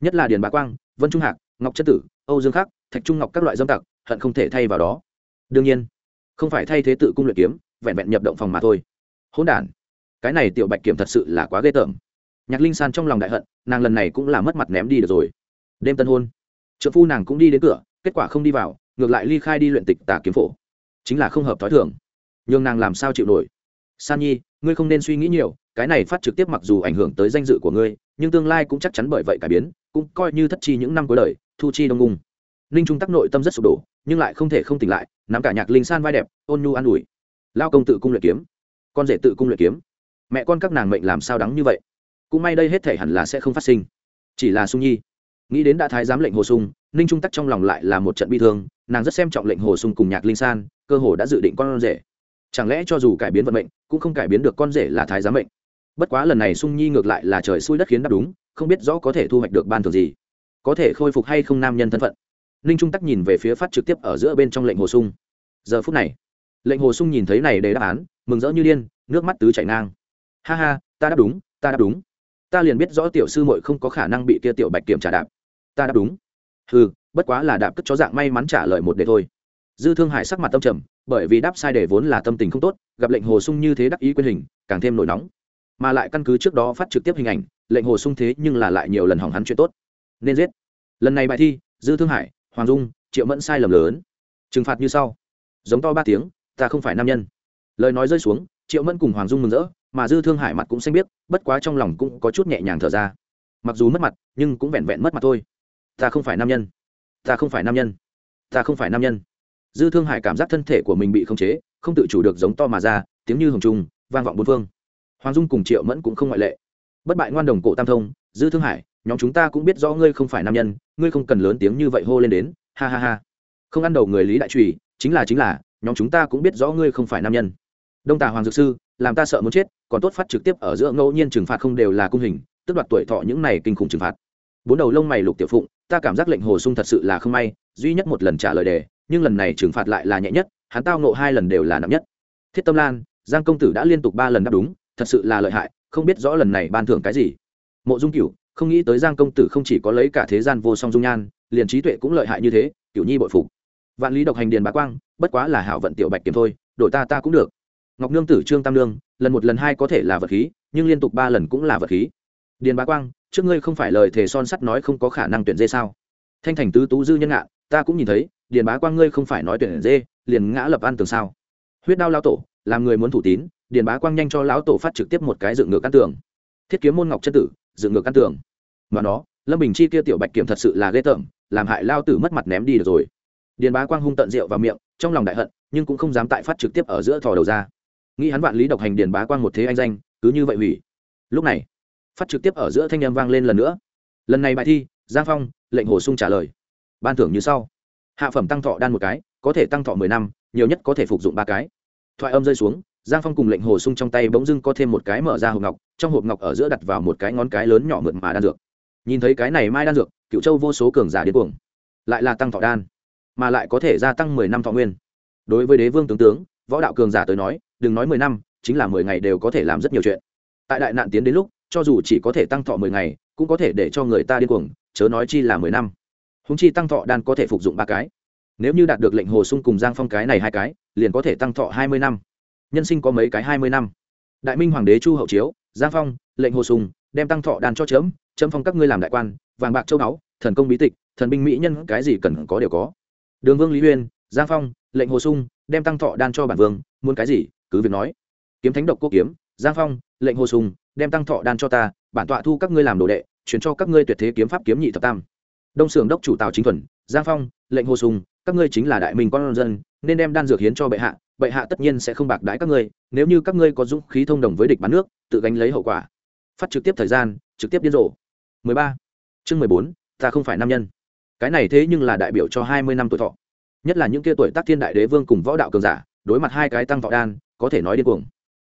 Nhất là điền bá quang, vân trung hạc, ngọc chất tử, âu dương khắc, thạch trung ngọc các loại dâm tặc, hận không thể thay vào đó. Đương nhiên không phải thay thế tự cung luyện kiếm, vẹn vẹn nhập động phòng mà thôi. Hỗn đản. Cái này tiểu bạch kiểm thật sự là quá ghê tởm. Nhạc linh san trong lòng đại hận, nàng lần này cũng là mất mặt ném đi được rồi. Đêm tân hôn. Trợ phu nàng cũng đi đến cửa, kết quả không đi vào, ngược lại ly khai đi luyện tịch tà kiếm phổ. Chính là không hợp thói thường. Nhưng nàng làm sao chịu nổi? San nhi, ngươi không nên suy nghĩ nhiều, cái này phát trực tiếp mặc dù ảnh hưởng tới danh dự của ngươi, nhưng tương lai cũng chắc chắn bởi vậy cải biến, cũng coi như thất chi những năm cuối đời, thu chi đông ngung ninh trung tắc nội tâm rất sụp đổ nhưng lại không thể không tỉnh lại, nắm cả nhạc linh san vai đẹp, ôn nhu an ủi. Lao công tự cung luyện kiếm. Con rể tự cung luyện kiếm. Mẹ con các nàng mệnh làm sao đắng như vậy? Cũng may đây hết thể hẳn là sẽ không phát sinh. Chỉ là sung nhi. Nghĩ đến đã thái giám lệnh hồ sung, ninh trung tắc trong lòng lại là một trận bi thương, nàng rất xem trọng lệnh hồ sung cùng nhạc linh san, cơ hồ đã dự định con rể. Chẳng lẽ cho dù cải biến vận mệnh, cũng không cải biến được con rể là thái giám mệnh? Bất quá lần này sung nhi ngược lại là trời xui đất khiến đáp đúng, không biết rõ có thể thu hoạch được ban thường gì. Có thể khôi phục hay không nam nhân thân phận ninh trung tắc nhìn về phía phát trực tiếp ở giữa bên trong lệnh hồ sung. Giờ phút này, lệnh hồ sung nhìn thấy này để đáp án, mừng rỡ như điên, nước mắt tứ chảy ngang. Ha ha, ta đáp đúng, ta đáp đúng. Ta liền biết rõ tiểu sư muội không có khả năng bị kia tiểu bạch kiểm trả đạp. Ta đáp đúng. Ừ bất quá là đạp cất chó dạng may mắn trả lời một đề thôi. Dư thương hải sắc mặt tâm trầm, bởi vì đáp sai đề vốn là tâm tình không tốt, gặp lệnh hồ sung như thế đắc ý quyền hình, càng thêm nổi nóng. Mà lại căn cứ trước đó phát trực tiếp hình ảnh, lệnh hồ sung thế nhưng là lại nhiều lần hỏng hắn chuyện tốt. Nên giết. Lần này bài thi, dư thương hải hoàng dung, triệu mẫn sai lầm lớn. Trừng phạt như sau. Giống to ba tiếng, ta không phải nam nhân. Lời nói rơi xuống, triệu mẫn cùng hoàng dung mừng rỡ, mà dư thương hải mặt cũng xanh biết bất quá trong lòng cũng có chút nhẹ nhàng thở ra. Mặc dù mất mặt, nhưng cũng vẹn vẹn mất mặt thôi. Ta không phải nam nhân. Ta không phải nam nhân. Ta không phải nam nhân. Dư thương hải cảm giác thân thể của mình bị khống chế, không tự chủ được giống to mà ra, tiếng như hồng trung vang vọng bốn phương. Hoàng dung cùng triệu mẫn cũng không ngoại lệ. Bất bại ngoan đồng cổ tam thông, dư thương hải nhóm chúng ta cũng biết rõ ngươi không phải nam nhân, ngươi không cần lớn tiếng như vậy hô lên đến, ha ha ha. Không ăn đầu người lý đại trùy, chính là chính là, nhóm chúng ta cũng biết rõ ngươi không phải nam nhân. Đông tà hoàng dược sư, làm ta sợ muốn chết, còn tốt phát trực tiếp ở giữa ngẫu nhiên trừng phạt không đều là cung hình, tức đoạt tuổi thọ những này kinh khủng trừng phạt. Bốn đầu lông mày lục tiểu phụng, ta cảm giác lệnh hồ sung thật sự là không may, duy nhất một lần trả lời đề, nhưng lần này trừng phạt lại là nhẹ nhất, hắn tao nộ hai lần đều là nặng nhất. Thiết tâm lan, giang công tử đã liên tục ba lần đáp đúng, thật sự là lợi hại, không biết rõ lần này ban thưởng cái gì. Mộ dung cửu không nghĩ tới giang công tử không chỉ có lấy cả thế gian vô song dung nhan, liền trí tuệ cũng lợi hại như thế cửu nhi bội phục. Vạn lý độc hành điền bá quang, bất quá là hảo vận tiểu bạch kiếm thôi, đổi ta ta cũng được. Ngọc nương tử trương tam nương, lần một lần hai có thể là vật khí, nhưng liên tục ba lần cũng là vật khí. Điền bá quang, trước ngươi không phải lời thề son sắt nói không có khả năng tuyển dê sao? Thanh thành tứ tú dư nhân ngạn ta cũng nhìn thấy, điền bá quang ngươi không phải nói tuyển dê, liền ngã lập ăn tường sao? Huyết đao lao tổ, làm người muốn thủ tín, điền bá quang nhanh cho lão tổ phát trực tiếp một cái dựng ngược căn tường. Thiết kiếm môn ngọc chân tử dựng ngược căn tường. Mà nó, lâm bình chi kia tiểu bạch kiểm thật sự là ghê tởm, làm hại lao tử mất mặt ném đi được rồi. Điền bá quang hung tận rượu vào miệng, trong lòng đại hận, nhưng cũng không dám tại phát trực tiếp ở giữa thò đầu ra. Nghĩ hắn vạn lý độc hành điền bá quang một thế anh danh, cứ như vậy hủy. Lúc này, phát trực tiếp ở giữa thanh em vang lên lần nữa. Lần này bài thi, giang phong, lệnh hồ sung trả lời. Ban thưởng như sau. Hạ phẩm tăng thọ đan một cái, có thể tăng thọ mười năm, nhiều nhất có thể phục dụng ba cái. Thoại âm rơi xuống giang phong cùng lệnh hồ sung trong tay bỗng dưng có thêm một cái mở ra hộp ngọc, trong hộp ngọc ở giữa đặt vào một cái ngón cái lớn nhỏ mượt mà đan dược. Nhìn thấy cái này mai đan dược cựu châu vô số cường giả điên cuồng. Lại là tăng thọ đan, mà lại có thể gia tăng mười năm thọ nguyên. Đối với đế vương tướng tướng, võ đạo cường giả tới nói, đừng nói mười năm, chính là mười ngày đều có thể làm rất nhiều chuyện. Tại đại nạn tiến đến lúc, cho dù chỉ có thể tăng thọ mười ngày, cũng có thể để cho người ta điên cuồng, chớ nói chi là mười năm. Húng chi tăng thọ đan có thể phục dụng ba cái. Nếu như đạt được lệnh hồ sung cùng giang phong cái này hai cái, liền có thể tăng thọ hai mươi năm nhân sinh có mấy cái hai mươi năm. Đại minh hoàng đế chu hậu chiếu giang phong lệnh hồ Sùng đem tăng thọ đan cho chấm chấm phong các ngươi làm đại quan vàng bạc châu báu thần công bí tịch thần binh mỹ nhân cái gì cần có đều có. Đường vương lý huyên giang phong lệnh hồ sung đem tăng thọ đan cho bản vương muốn cái gì cứ việc nói. Kiếm thánh độc cô kiếm giang phong lệnh hồ Sùng đem tăng thọ đan cho ta bản tọa thu các ngươi làm đồ đệ chuyển cho các ngươi tuyệt thế kiếm pháp kiếm nhị thập tam. Đông sưởng đốc chủ tào chính thuần giang phong lệnh hồ Sùng, các ngươi chính là đại minh con dân nên đem đan dược hiến cho bệ hạ bệ hạ tất nhiên sẽ không bạc đãi các ngươi nếu như các ngươi có dũng khí thông đồng với địch bán nước tự gánh lấy hậu quả. Phát trực tiếp thời gian trực tiếp điên rồ. 13. chương 14, ta không phải nam nhân. Cái này thế nhưng là đại biểu cho 20 năm tuổi thọ. Nhất là những kia tuổi tác thiên đại đế vương cùng võ đạo cường giả đối mặt hai cái tăng thọ đan có thể nói điên cuồng.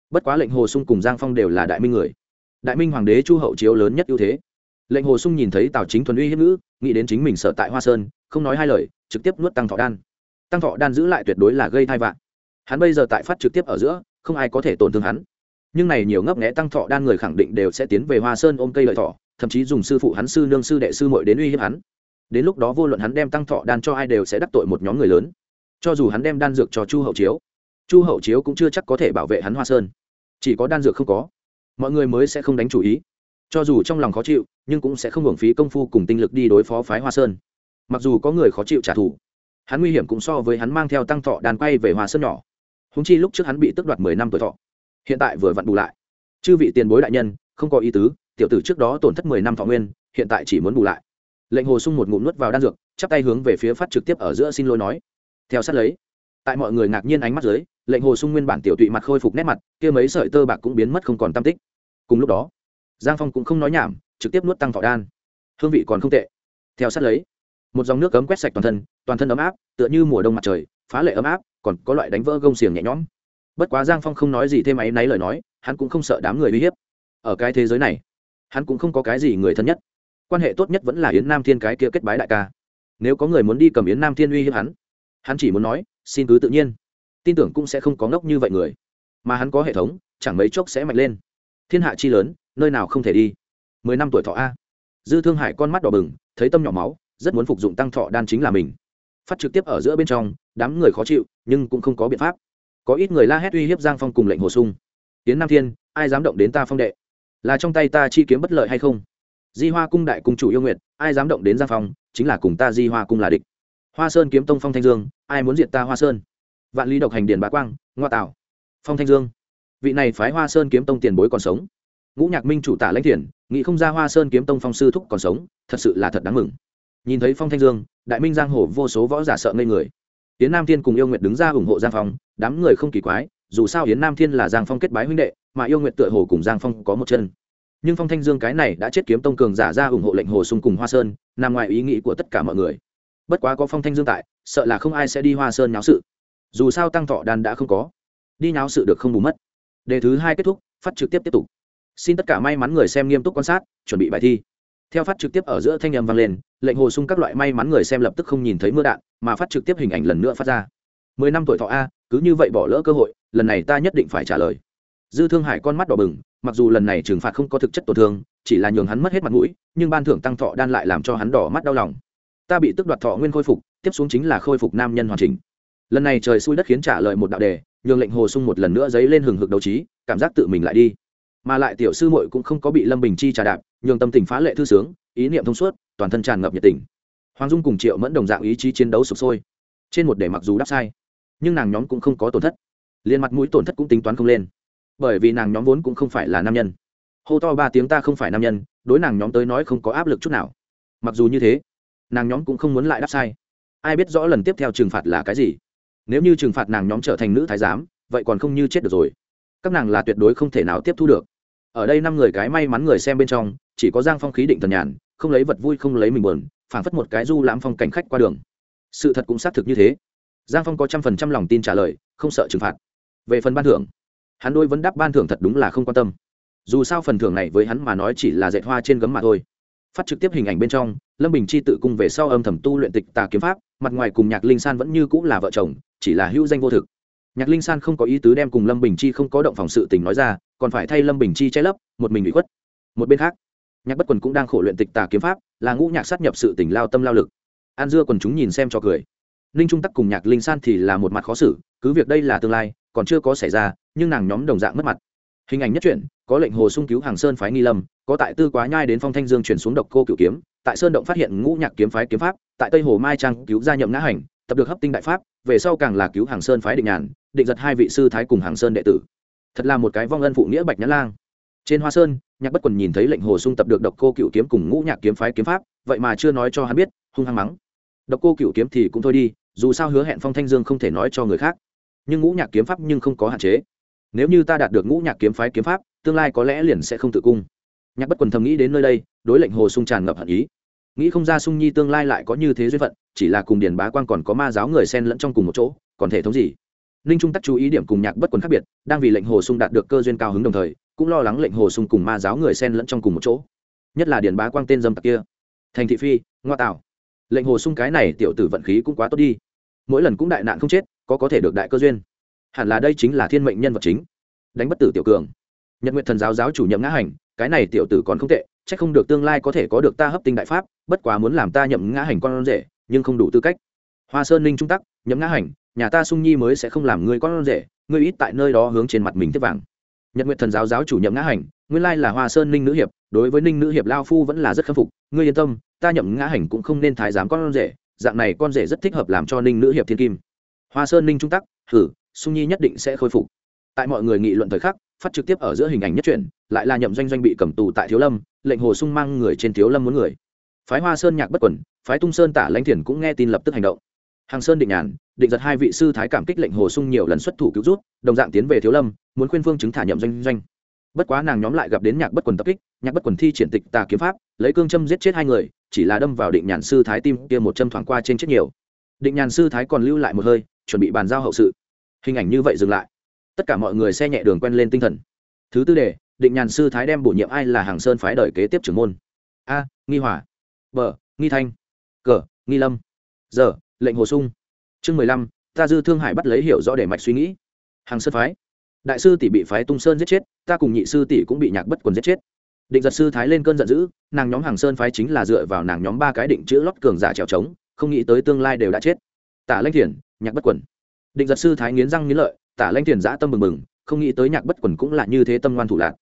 Bất quá lệnh hồ sung cùng giang phong đều là đại minh người. Đại minh hoàng đế chu hậu chiếu lớn nhất ưu thế. Lệnh hồ sung nhìn thấy tào chính thuần uy hiếp ngữ nghĩ đến chính mình sợ tại hoa sơn không nói hai lời trực tiếp nuốt tăng thọ đan tăng thọ đan giữ lại tuyệt đối là gây thai vạn hắn bây giờ tại phát trực tiếp ở giữa, không ai có thể tổn thương hắn. Nhưng này nhiều ngấp nghẽ tăng thọ đan người khẳng định đều sẽ tiến về hoa sơn ôm cây lợi thọ, thậm chí dùng sư phụ hắn, sư nương, sư đệ, sư mội đến uy hiếp hắn. Đến lúc đó vô luận hắn đem tăng thọ đan cho ai đều sẽ đắc tội một nhóm người lớn. Cho dù hắn đem đan dược cho chu hậu chiếu, chu hậu chiếu cũng chưa chắc có thể bảo vệ hắn hoa sơn. Chỉ có đan dược không có, mọi người mới sẽ không đánh chủ ý. Cho dù trong lòng khó chịu, nhưng cũng sẽ không hưởng phí công phu cùng tinh lực đi đối phó phái hoa sơn. Mặc dù có người khó chịu trả thù hắn nguy hiểm cũng so với hắn mang theo tăng thọ đàn quay về hoa sơn nhỏ. Húng chi lúc trước hắn bị tước đoạt mười năm tuổi thọ. Hiện tại vừa vặn bù lại. Chư vị tiền bối đại nhân, không có ý tứ, tiểu tử trước đó tổn thất mười năm thọ nguyên, hiện tại chỉ muốn bù lại. Lệnh hồ sung một ngụm nuốt vào đan dược, chắp tay hướng về phía phát trực tiếp ở giữa xin lỗi nói. Theo sát lấy, tại mọi người ngạc nhiên ánh mắt dưới, lệnh hồ sung nguyên bản tiểu tụy mặt khôi phục nét mặt, kia mấy sợi tơ bạc cũng biến mất không còn tam tích. Cùng lúc đó, giang phong cũng không nói nhảm, trực tiếp nuốt tăng thọ đan. Hương vị còn không tệ. Theo sát lấy một dòng nước cấm quét sạch toàn thân toàn thân ấm áp, tựa như mùa đông mặt trời, phá lệ ấm áp, còn có loại đánh vỡ gông xiềng nhẹ nhõm. Bất quá giang phong không nói gì thêm áy náy lời nói, hắn cũng không sợ đám người uy hiếp. Ở cái thế giới này, hắn cũng không có cái gì người thân nhất. Quan hệ tốt nhất vẫn là yến nam thiên cái kia kết bái đại ca. Nếu có người muốn đi cầm yến nam thiên uy hiếp hắn hắn chỉ muốn nói, xin cứ tự nhiên. Tin tưởng cũng sẽ không có ngốc như vậy người. Mà hắn có hệ thống, chẳng mấy chốc sẽ mạnh lên. Thiên hạ chi lớn, nơi nào không thể đi. Mười năm tuổi thọ a. Dư thương hải con mắt đỏ bừng, thấy tâm nhỏ máu rất muốn phục dụng tăng thọ đan chính là mình. Phát trực tiếp ở giữa bên trong, đám người khó chịu, nhưng cũng không có biện pháp. Có ít người la hét uy hiếp giang phong cùng lệnh hồ sung. Tiến nam thiên, ai dám động đến ta phong đệ? Là trong tay ta chi kiếm bất lợi hay không? Di hoa cung đại cung chủ yêu nguyệt, ai dám động đến giang phong, chính là cùng ta di hoa cung là địch. Hoa sơn kiếm tông phong thanh dương, ai muốn diệt ta hoa sơn? Vạn lý độc hành điền bá quang, ngoa tạo. Phong thanh dương, vị này phái hoa sơn kiếm tông tiền bối còn sống. Ngũ nhạc minh chủ tả lãnh thiền nghĩ không ra hoa sơn kiếm tông phong sư thúc còn sống, thật sự là thật đáng mừng nhìn thấy phong thanh dương, đại minh giang hồ vô số võ giả sợ ngây người. Yến nam thiên cùng yêu nguyệt đứng ra ủng hộ giang phong, đám người không kỳ quái, dù sao yến nam thiên là giang phong kết bái huynh đệ, mà yêu nguyệt tựa hồ cùng giang phong có một chân. Nhưng phong thanh dương cái này đã chết kiếm tông cường giả ra ủng hộ lệnh hồ sung cùng hoa sơn, nằm ngoài ý nghĩ của tất cả mọi người. Bất quá có phong thanh dương tại, sợ là không ai sẽ đi hoa sơn nháo sự. Dù sao tăng thọ đàn đã không có. Đi nháo sự được không bù mất. Đề thứ hai kết thúc, phát trực tiếp tiếp tục. Xin tất cả may mắn người xem nghiêm túc quan sát, chuẩn bị bài thi. Theo phát trực tiếp ở giữa thanh âm m vang lên lệnh hồ sung các loại may mắn người xem lập tức không nhìn thấy mưa đạn, mà phát trực tiếp hình ảnh lần nữa phát ra. Mười năm tuổi thọ a, cứ như vậy bỏ lỡ cơ hội, lần này ta nhất định phải trả lời. Dư thương hải con mắt đỏ bừng, mặc dù lần này trừng phạt không có thực chất tổn thương, chỉ là nhường hắn mất hết mặt mũi, nhưng ban thưởng tăng thọ đan lại làm cho hắn đỏ mắt đau lòng. Ta bị tức đoạt thọ nguyên khôi phục, tiếp xuống chính là khôi phục nam nhân hoàn chỉnh. Lần này trời xui đất khiến trả lời một đạo đề, nhường lệnh hồ sung một lần nữa dấy lên hừng hực đấu trí, cảm giác tự mình lại đi. Mà lại tiểu sư muội cũng không có bị lâm bình chi trà đạp, nhường tâm tình phá lệ thư sướng ý niệm thông suốt, toàn thân tràn ngập nhiệt tình. Hoàng dung cùng triệu mẫn đồng dạng ý chí chiến đấu sụp sôi. Trên một để mặc dù đáp sai, nhưng nàng nhóm cũng không có tổn thất. Liền mặt mũi tổn thất cũng tính toán không lên. Bởi vì nàng nhóm vốn cũng không phải là nam nhân. Hô to ba tiếng ta không phải nam nhân, đối nàng nhóm tới nói không có áp lực chút nào. Mặc dù như thế, nàng nhóm cũng không muốn lại đáp sai. Ai biết rõ lần tiếp theo trừng phạt là cái gì? Nếu như trừng phạt nàng nhóm trở thành nữ thái giám, vậy còn không như chết được rồi. Các nàng là tuyệt đối không thể nào tiếp thu được. Ở đây năm người cái may mắn người xem bên trong, chỉ có giang phong khí định thần nhàn không lấy vật vui không lấy mình buồn, phảng phất một cái du lãm phong cảnh khách qua đường. Sự thật cũng xác thực như thế. Giang phong có trăm phần trăm lòng tin trả lời, không sợ trừng phạt. Về phần ban thưởng, hắn đôi vấn đáp ban thưởng thật đúng là không quan tâm. Dù sao phần thưởng này với hắn mà nói chỉ là dạy hoa trên gấm mà thôi. Phát trực tiếp hình ảnh bên trong, lâm bình chi tự cung về sau âm thầm tu luyện tịch tà kiếm pháp, mặt ngoài cùng nhạc linh san vẫn như cũng là vợ chồng, chỉ là hữu danh vô thực. Nhạc linh san không có ý tứ đem cùng lâm bình chi không có động phòng sự tình nói ra, còn phải thay lâm bình chi che lấp, một mình bị khuất. Một bên khác nhạc bất quần cũng đang khổ luyện tịch tà kiếm pháp, là ngũ nhạc sát nhập sự tỉnh lao tâm lao lực. An dưa quần chúng nhìn xem cho cười. Ninh trung tắc cùng nhạc linh san thì là một mặt khó xử, cứ việc đây là tương lai, còn chưa có xảy ra, nhưng nàng nhóm đồng dạng mất mặt. Hình ảnh nhất truyện, có lệnh hồ sung cứu hàng sơn phái nghi lâm, có tại tư quá nhai đến phong thanh dương chuyển xuống độc cô cửu kiếm, tại sơn động phát hiện ngũ nhạc kiếm phái kiếm pháp, tại tây hồ mai trang cứu gia nhậm ngã hành, tập được hấp tinh đại pháp, về sau càng là cứu hàng sơn phái định nhàn, định giật hai vị sư thái cùng hàng sơn đệ tử. Thật là một cái vong ân phụ nghĩa bạch nhã lang trên hoa sơn, nhạc bất quần nhìn thấy lệnh hồ sung tập được độc cô cựu kiếm cùng ngũ nhạc kiếm phái kiếm pháp, vậy mà chưa nói cho hắn biết, hung hăng mắng. Độc cô cựu kiếm thì cũng thôi đi, dù sao hứa hẹn phong thanh dương không thể nói cho người khác. Nhưng ngũ nhạc kiếm pháp nhưng không có hạn chế. Nếu như ta đạt được ngũ nhạc kiếm phái kiếm pháp, tương lai có lẽ liền sẽ không tự cung. Nhạc bất quần thầm nghĩ đến nơi đây, đối lệnh hồ sung tràn ngập hận ý. Nghĩ không ra sung nhi tương lai lại có như thế duyên phận, chỉ là cùng điền bá quan còn có ma giáo người xen lẫn trong cùng một chỗ, còn thể thống gì? Ninh trung tắc chú ý điểm cùng nhạc bất quần khác biệt, đang vì lệnh hồ sung đạt được cơ duyên cao hứng đồng thời cũng lo lắng lệnh hồ sung cùng ma giáo người xen lẫn trong cùng một chỗ. Nhất là điền bá quang tên dâm tặc kia. Thành thị phi, ngoa tạo. Lệnh hồ sung cái này tiểu tử vận khí cũng quá tốt đi. Mỗi lần cũng đại nạn không chết, có có thể được đại cơ duyên. Hẳn là đây chính là thiên mệnh nhân vật chính. Đánh bất tử tiểu cường. Nhật nguyện thần giáo giáo chủ nhậm ngã hành, cái này tiểu tử còn không tệ c h ắ c không được tương lai có thể có được ta hấp tinh đại pháp, bất quá muốn làm ta nhậm ngã hành con rể, nhưng không đủ tư cách. Hoa sơn ninh trung tắc, nhậm ngã hành, nhà ta sung nhi mới sẽ không làm ngươi con rể, ngươi ít tại nơi đó hướng trên mặt mình tiếp vàng nhật nguyện thần giáo giáo chủ nhậm ngã hành, nguyên lai là hoa sơn ninh nữ hiệp, đối với ninh nữ hiệp lao phu vẫn là rất khâm phục. Ngươi yên tâm, ta nhậm ngã hành cũng không nên thái giám con rể, dạng này con rể rất thích hợp làm cho ninh nữ hiệp thiên kim. Hoa sơn ninh trung tắc thử sung nhi nhất định sẽ khôi phục. Tại mọi người nghị luận thời khắc, phát trực tiếp ở giữa hình ảnh nhất truyện lại là nhậm doanh doanh bị cầm tù tại thiếu lâm, lệnh hồ sung mang người trên thiếu lâm muốn người. Phái hoa sơn nhạc bất quẩn, phái tung sơn tả lãnh thiền cũng nghe tin lập tức hành động. Hàng sơn định nhàn định giật hai vị sư thái cảm kích lệnh hồ sung nhiều lần xuất thủ cứu rút, đồng dạng tiến về thiếu lâm, muốn khuyên phương chứng thả nhậm doanh doanh. Bất quá nàng nhóm lại gặp đến nhạc bất quần tập kích, nhạc bất quần thi triển tịch tà kiếm pháp, lấy cương châm giết chết hai người, chỉ là đâm vào định nhàn sư thái tim kia một châm thoảng qua trên chết nhiều. Định nhàn sư thái còn lưu lại một hơi, chuẩn bị bàn giao hậu sự. Hình ảnh như vậy dừng lại. Tất cả mọi người xe nhẹ đường quen lên tinh thần. Thứ tư đề, định nhàn sư thái đem bổ nhiệm ai là hàng sơn phái đời kế tiếp trưởng môn. A, nghi hỏa. B, nghi thanh. Cờ nghi lâm. Giờ lệnh hồ sung chương mười lăm, ta dư thương hải bắt lấy hiểu rõ để mạch suy nghĩ. Hàng sơn phái. Đại sư tỷ bị phái tung sơn giết chết, ta cùng nhị sư tỷ cũng bị nhạc bất quần giết chết. Định giật sư thái lên cơn giận dữ, nàng nhóm hàng sơn phái chính là dựa vào nàng nhóm ba cái định chữ lót cường giả trèo trống, không nghĩ tới tương lai đều đã chết. Tả lanh thiền, nhạc bất quần. Định giật sư thái nghiến răng nghiến lợi, tả lanh thiền giã tâm mừng mừng không nghĩ tới nhạc bất quần cũng là như thế tâm ngoan thủ lạc.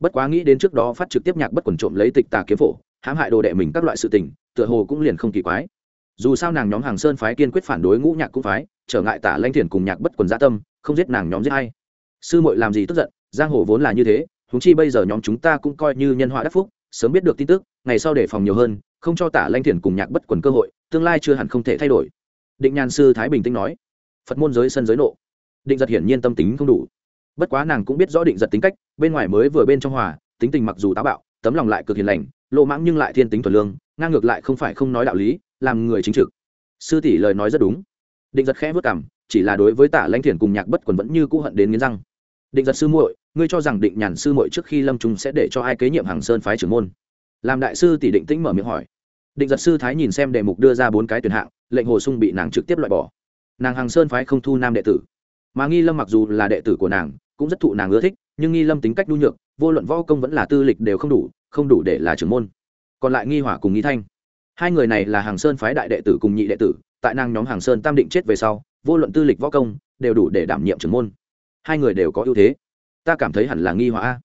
Bất quá nghĩ đến trước đó phát trực tiếp nhạc bất quần trộm lấy tịch tà kiếm phổ, hãm hại đồ đệ mình các loại sự tình, tựa hồ cũng liền không kỳ quái dù sao nàng nhóm hàng sơn phái kiên quyết phản đối ngũ nhạc cũng phái, trở ngại tả lanh thiền cùng nhạc bất quần gia tâm, không giết nàng nhóm giết hay sư muội làm gì tức giận, giang hồ vốn là như thế húng chi bây giờ nhóm chúng ta cũng coi như nhân họa đắc phúc, sớm biết được tin tức, ngày sau để phòng nhiều hơn, không cho tả lanh thiền cùng nhạc bất quần cơ hội, tương lai chưa hẳn không thể thay đổi. Định nhàn sư thái bình tĩnh nói, phật môn giới sân giới nộ. Định giật hiển nhiên tâm tính không đủ. Bất quá nàng cũng biết rõ định giật tính cách, bên ngoài mới vừa bên trong hòa, tính tình mặc dù táo bạo, tấm lòng lại cực hiền lành lộ mãng nhưng lại thiên tính thuần lương, ngang ngược lại không phải không nói đạo lý làm người chính trực. Sư tỷ lời nói rất đúng. Định giật khẽ vất cảm chỉ là đối với tả lãnh thiền cùng nhạc bất quần vẫn như cũ hận đến nghiến răng. Định giật sư muội, ngươi cho rằng định nhàn sư muội trước khi lâm trung sẽ để cho ai kế nhiệm hàng sơn phái trưởng môn? Làm đại sư tỷ định tĩnh mở miệng hỏi. Định giật sư thái nhìn xem đề mục đưa ra bốn cái tuyển hạng, lệnh hồ sung bị nàng trực tiếp loại bỏ. Nàng hàng sơn phái không thu nam đệ tử. Mà nghi lâm mặc dù là đệ tử của nàng, cũng rất thụ nàng ưa thích, nhưng nghi lâm tính cách nhu nhược, vô luận võ công vẫn là tư lịch đều không đủ không đủ để là trưởng môn. Còn lại nghi hỏa cùng nghi thanh hai người này là hàng sơn phái đại đệ tử cùng nhị đệ tử, tại nàng nhóm hàng sơn tam định chết về sau, vô luận tư lịch võ công, đều đủ để đảm nhiệm trưởng môn. Hai người đều có ưu thế. Ta cảm thấy hẳn là nghi hóa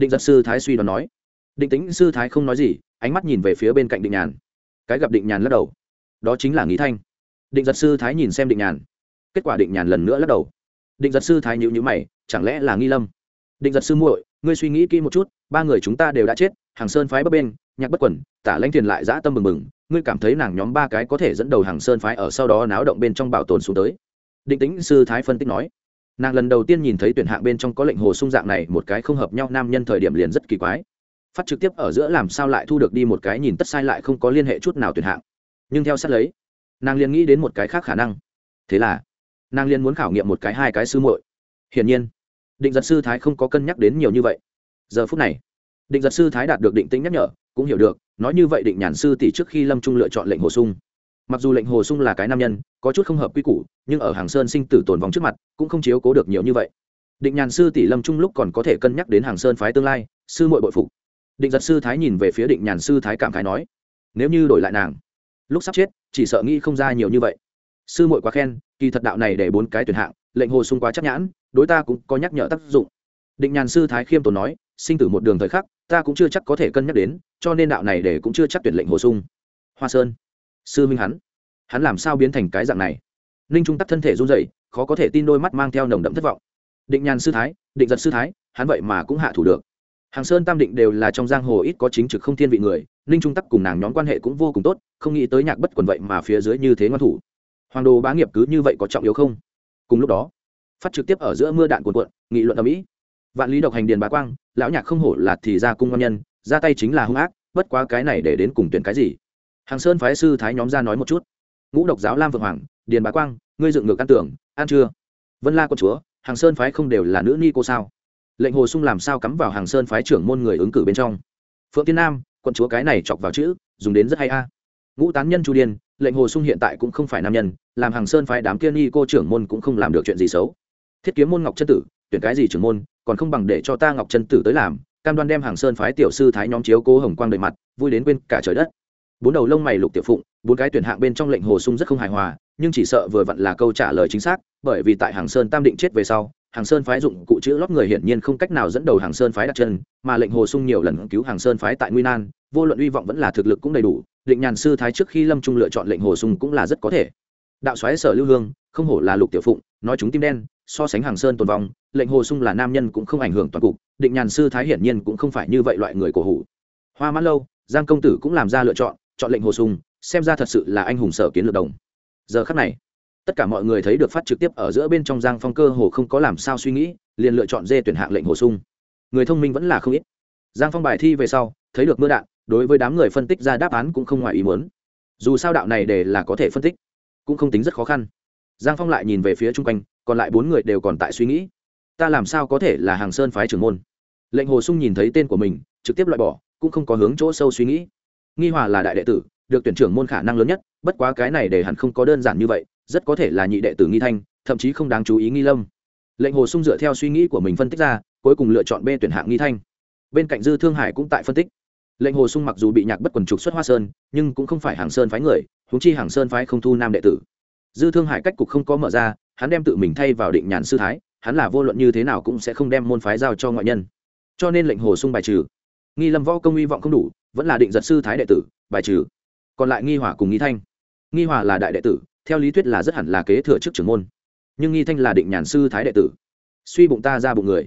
định giật sư thái suy đoán nói. Định tính sư thái không nói gì, ánh mắt nhìn về phía bên cạnh định nhàn. Cái gặp định nhàn lắc đầu. Đó chính là nghĩ thanh. Định giật sư thái nhìn xem định nhàn. Kết quả định nhàn lần nữa lắc đầu. Định giật sư thái nhữ nhữ mày, chẳng lẽ là nghi lâm? Định giật sư muội, ngươi suy nghĩ kỹ một chút, ba người chúng ta đều đã chết, hàng sơn phái bấp bên nhạc bất quẩn tả lãnh thiền lại dã tâm mừng mừng, ngươi cảm thấy nàng nhóm ba cái có thể dẫn đầu hàng sơn phái ở sau đó náo động bên trong bảo tồn xuống tới. Định tính sư thái phân tích nói, nàng lần đầu tiên nhìn thấy tuyển hạng bên trong có lệnh hồ sung dạng này một cái không hợp nhau nam nhân thời điểm liền rất kỳ quái. Phát trực tiếp ở giữa làm sao lại thu được đi một cái nhìn tất sai lại không có liên hệ chút nào tuyển hạng. Nhưng theo sát lấy, nàng liền nghĩ đến một cái khác khả năng. Thế là, nàng liền muốn khảo nghiệm một cái hai cái sư muội. Hiển nhiên, định giật sư thái không có cân nhắc đến nhiều như vậy. Giờ phút này định giật sư thái đạt được định tính nhắc nhở, cũng hiểu được, nói như vậy định nhàn sư tỷ trước khi lâm trung lựa chọn lệnh hồ sung. Mặc dù lệnh hồ sung là cái nam nhân, có chút không hợp quy củ, nhưng ở hàng sơn sinh tử tồn vong trước mặt, cũng không chiếu cố được nhiều như vậy. Định nhàn sư tỷ lâm trung lúc còn có thể cân nhắc đến hàng sơn phái tương lai, sư mội bội phục. Định giật sư thái nhìn về phía định nhàn sư thái cảm khái nói, nếu như đổi lại nàng, lúc sắp chết, chỉ sợ nghĩ không ra nhiều như vậy. Sư mội quá khen, kỳ thật đạo này để bốn cái tuyển hạng, lệnh hồ sung quá chắc nhãn, đối ta cũng có nhắc nhở tác dụng. Định nhàn sư thái khiêm tốn nói sinh tử một đường thời khắc, ta cũng chưa chắc có thể cân nhắc đến, cho nên đạo này để cũng chưa chắc tuyển lệnh hồ sung. Hoa sơn, sư minh hắn hắn làm sao biến thành cái dạng này? Ninh trung tắc thân thể run rẩy, khó có thể tin đôi mắt mang theo nồng đậm thất vọng. Định nhàn sư thái, định giật sư thái, hắn vậy mà cũng hạ thủ được. Hàng sơn tam định đều là trong giang hồ ít có chính trực không thiên vị người, ninh trung tắc cùng nàng nhóm quan hệ cũng vô cùng tốt, không nghĩ tới nhạc bất quần vậy mà phía dưới như thế ngoan thủ. Hoàng đồ bá nghiệp cứ như vậy có trọng yếu không? Cùng lúc đó, phát trực tiếp ở giữa mưa đạn cuồn cuộn, nghị luận ở mỹ vạn lý độc hành điền bá quang, lão nhạc không hổ là thì ra cung ngon nhân, ra tay chính là hung ác, bất quá cái này để đến cùng tuyển cái gì? Hàng sơn phái sư thái nhóm ra nói một chút. Ngũ độc giáo lam vượng hoàng, điền bá quang, ngươi dựng ngược ăn tưởng, ăn chưa? Vân la con chúa, hàng sơn phái không đều là nữ ni cô sao? Lệnh hồ sung làm sao cắm vào hàng sơn phái trưởng môn người ứng cử bên trong? Phượng tiên nam, quận chúa cái này chọc vào chữ, dùng đến rất hay a. Ngũ tán nhân chu điên lệnh hồ sung hiện tại cũng không phải nam nhân, làm hàng sơn phái đám kia ni cô trưởng môn cũng không làm được chuyện gì xấu. Thiết kiếm môn ngọc chân tử tuyển cái gì trưởng môn, còn không bằng để cho ta ngọc chân tử tới làm, cam đoan đem hàng sơn phái tiểu sư thái nhóm chiếu cố hồng quang đời mặt, vui đến quên cả trời đất. Bốn đầu lông mày lục tiểu phụng, bốn cái tuyển hạng bên trong lệnh hồ sung rất không hài hòa, nhưng chỉ sợ vừa vặn là câu trả lời chính xác, bởi vì tại hàng sơn tam định chết về sau, hàng sơn phái dụng cụ chữ lót người hiển nhiên không cách nào dẫn đầu hàng sơn phái đặt chân, mà lệnh hồ sung nhiều lần cứu hàng sơn phái tại nguy nan, vô luận hy vọng vẫn là thực lực cũng đầy đủ, định nhàn sư thái trước khi lâm trung lựa chọn lệnh hồ sung cũng là rất có thể. Đạo xoáy sở lưu hương không hổ là lục tiểu phụng, nói chúng tim đen, so sánh hàng sơn tồn vong, lệnh hồ sung là nam nhân cũng không ảnh hưởng toàn cục, định nhàn sư thái hiển nhiên cũng không phải như vậy loại người cổ hủ. Hoa mãn lâu, giang công tử cũng làm ra lựa chọn chọn lệnh hồ sung, xem ra thật sự là anh hùng sở kiến lược đồng. Giờ khắc này, tất cả mọi người thấy được phát trực tiếp ở giữa bên trong giang phong cơ hồ không có làm sao suy nghĩ, liền lựa chọn dê tuyển hạng lệnh hồ sung. Người thông minh vẫn là không ít. Giang phong bài thi về sau, thấy được mưa đạn, đối với đám người phân tích ra đáp án cũng không ngoài ý muốn. Dù sao đạo này để là có thể phân tích, cũng không tính rất khó khăn giang phong lại nhìn về phía chung quanh, còn lại bốn người đều còn tại suy nghĩ. Ta làm sao có thể là hàng sơn phái trưởng môn? Lệnh hồ sung nhìn thấy tên của mình, trực tiếp loại bỏ, cũng không có hướng chỗ sâu suy nghĩ. Nghi hòa là đại đệ tử, được tuyển trưởng môn khả năng lớn nhất, bất quá cái này để hẳn không có đơn giản như vậy, rất có thể là nhị đệ tử nghi thanh, thậm chí không đáng chú ý nghi lâm. Lệnh hồ sung dựa theo suy nghĩ của mình phân tích ra, cuối cùng lựa chọn b tuyển hạng nghi thanh. Bên cạnh dư thương hải cũng tại phân tích. Lệnh hồ sung mặc dù bị nhạc bất quần trục xuất hoa sơn, nhưng cũng không phải hàng sơn phái người húng chi hàng sơn phái không thu nam đệ tử dư thương hải cách cục không có mở ra, hắn đem tự mình thay vào định nhàn sư thái, hắn là vô luận như thế nào cũng sẽ không đem môn phái giao cho ngoại nhân. Cho nên lệnh hồ sung bài trừ. Nghi lâm võ công hy vọng không đủ, vẫn là định giật sư thái đệ tử, bài trừ. Còn lại nghi hỏa cùng nghi thanh. Nghi hỏa là đại đệ tử, theo lý thuyết là rất hẳn là kế thừa chức trưởng môn. Nhưng nghi thanh là định nhàn sư thái đệ tử. Suy bụng ta ra bụng người.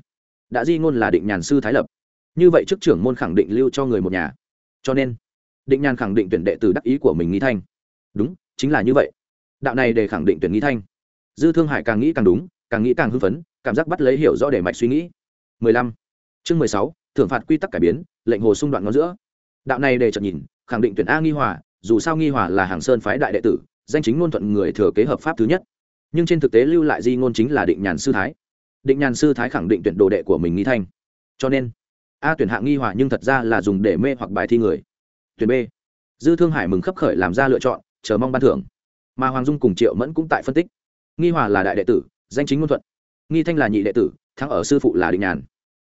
Đã di ngôn là định nhàn sư thái lập. Như vậy chức trưởng môn khẳng định lưu cho người một nhà. Cho nên, định nhàn khẳng định tuyển đệ tử đắc ý của mình nghi thanh. Đúng, chính là như vậy đạo này để khẳng định tuyển nghi thanh. Dư thương hải càng nghĩ càng đúng càng nghĩ càng hưng phấn cảm giác bắt lấy hiểu rõ để mạch suy nghĩ. 15. chương 16, thưởng phạt quy tắc cải biến lệnh hồ xung đoạn ngón giữa. Đạo này để chợt nhìn khẳng định tuyển a nghi hòa dù sao nghi hòa là hàng sơn phái đại đệ tử danh chính ngôn thuận người thừa kế hợp pháp thứ nhất. Nhưng trên thực tế lưu lại di ngôn chính là định nhàn sư thái. Định nhàn sư thái khẳng định tuyển đồ đệ của mình nghi thanh. Cho nên a tuyển hạng nghi hòa nhưng thật ra là dùng để mê hoặc bài thi người. Tuyển b. Dư thương hải mừng khấp khởi làm ra lựa chọn chờ mong ban thưởng mà hoàng dung cùng triệu mẫn cũng tại phân tích. Nghi hòa là đại đệ tử, danh chính ngôn thuận. Nghi thanh là nhị đệ tử, thắng ở sư phụ là định nhàn.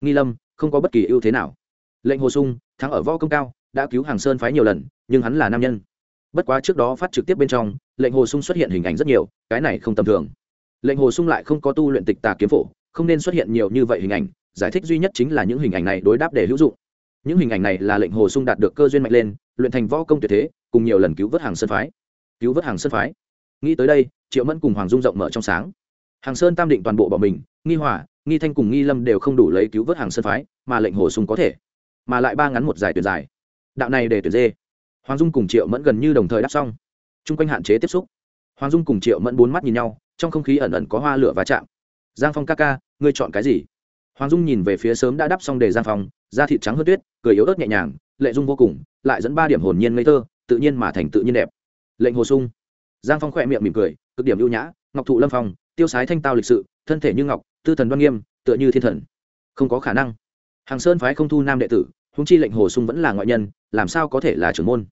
Nghi lâm, không có bất kỳ ưu thế nào. Lệnh hồ sung, thắng ở võ công cao, đã cứu hàng sơn phái nhiều lần, nhưng hắn là nam nhân. Bất quá trước đó phát trực tiếp bên trong, lệnh hồ sung xuất hiện hình ảnh rất nhiều, cái này không tầm thường. Lệnh hồ sung lại không có tu luyện tịch tà kiếm phổ, không nên xuất hiện nhiều như vậy hình ảnh, giải thích duy nhất chính là những hình ảnh này đối đáp để hữu dụng. Những hình ảnh này là lệnh hồ sung đạt được cơ duyên mạnh lên, luyện thành võ công tuyệt thế, cùng nhiều lần cứu vớt hàng sơn phái cứu vớt hàng sơn phái. Nghĩ tới đây, triệu mẫn cùng hoàng dung rộng mở trong sáng. Hàng sơn tam định toàn bộ bỏ mình, nghi hỏa, nghi thanh cùng nghi lâm đều không đủ lấy cứu vớt hàng sơn phái, mà lệnh hồ sung có thể. Mà lại ba ngắn một dài tuyển dài. Đạo này để tuyển dê. Hoàng dung cùng triệu mẫn gần như đồng thời đáp xong. Chung quanh hạn chế tiếp xúc. Hoàng dung cùng triệu mẫn bốn mắt nhìn nhau, trong không khí ẩn ẩn có hoa lửa và chạm. Giang phong ca ca, ngươi chọn cái gì? Hoàng dung nhìn về phía sớm đã đắp xong để giang phong, da thịt trắng hơn tuyết, cười yếu ớt nhẹ nhàng, lệ dung vô cùng, lại dẫn ba điểm hồn nhiên ngây thơ, tự nhiên mà thành tự nhiên đẹp lệnh hồ sung. Giang phong khỏe miệng mỉm cười, cực điểm ưu nhã, ngọc thụ lâm phong, tiêu sái thanh tao lịch sự, thân thể như ngọc, tư thần đoan nghiêm, tựa như thiên thần. Không có khả năng. Hàng sơn phái không thu nam đệ tử húng chi lệnh hồ sung vẫn là ngoại nhân, làm sao có thể là trưởng môn?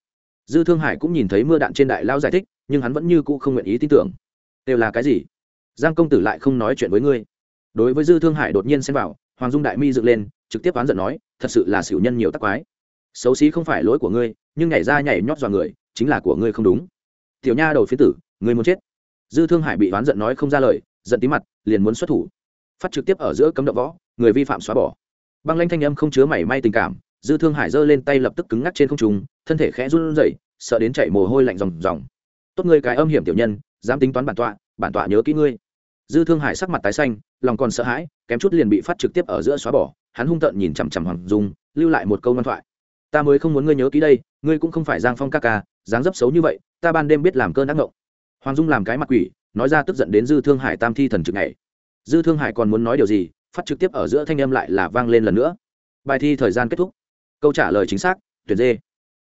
Dư thương hải cũng nhìn thấy mưa đạn trên đại lao giải thích, nhưng hắn vẫn như cũ không nguyện ý tin tưởng. Đều là cái gì? Giang công tử lại không nói chuyện với ngươi. Đối với dư thương hải đột nhiên xem vào, hoàng dung đại mi dựng lên, trực tiếp oán giận nói, thật sự là xỉu nhân nhiều tắc quái. Xấu xí không phải lỗi của ngươi, nhưng nhảy ra nhảy nhót dọa người, chính là của ngươi không đúng tiểu nha đầu phía tử, người muốn chết. Dư thương hải bị oán giận nói không ra lời, giận tí mặt, liền muốn xuất thủ. Phát trực tiếp ở giữa cấm động võ, người vi phạm xóa bỏ. Băng lanh thanh âm không chứa mảy may tình cảm, dư thương hải giơ lên tay lập tức cứng ngắc trên không trung, thân thể khẽ run rẩy, sợ đến chảy mồ hôi lạnh ròng ròng. Tốt ngươi cái âm hiểm tiểu nhân, dám tính toán bản tọa bản tọa nhớ kỹ ngươi. Dư thương hải sắc mặt tái xanh, lòng còn sợ hãi, kém chút liền bị phát trực tiếp ở giữa xóa bỏ, hắn hung tợn nhìn chằm chằm hoàng dung, lưu lại một câu ngoan thoại. Ta mới không muốn ngươi nhớ kỹ đây, ngươi cũng không phải giang phong ca ca dáng dấp xấu như vậy, ta ban đêm biết làm cơn ác ngộng. Hoàng dung làm cái mặt quỷ, nói ra tức giận đến dư thương hải tam thi thần trực này dư thương hải còn muốn nói điều gì, phát trực tiếp ở giữa thanh âm lại là vang lên lần nữa. Bài thi thời gian kết thúc. Câu trả lời chính xác, tuyển dê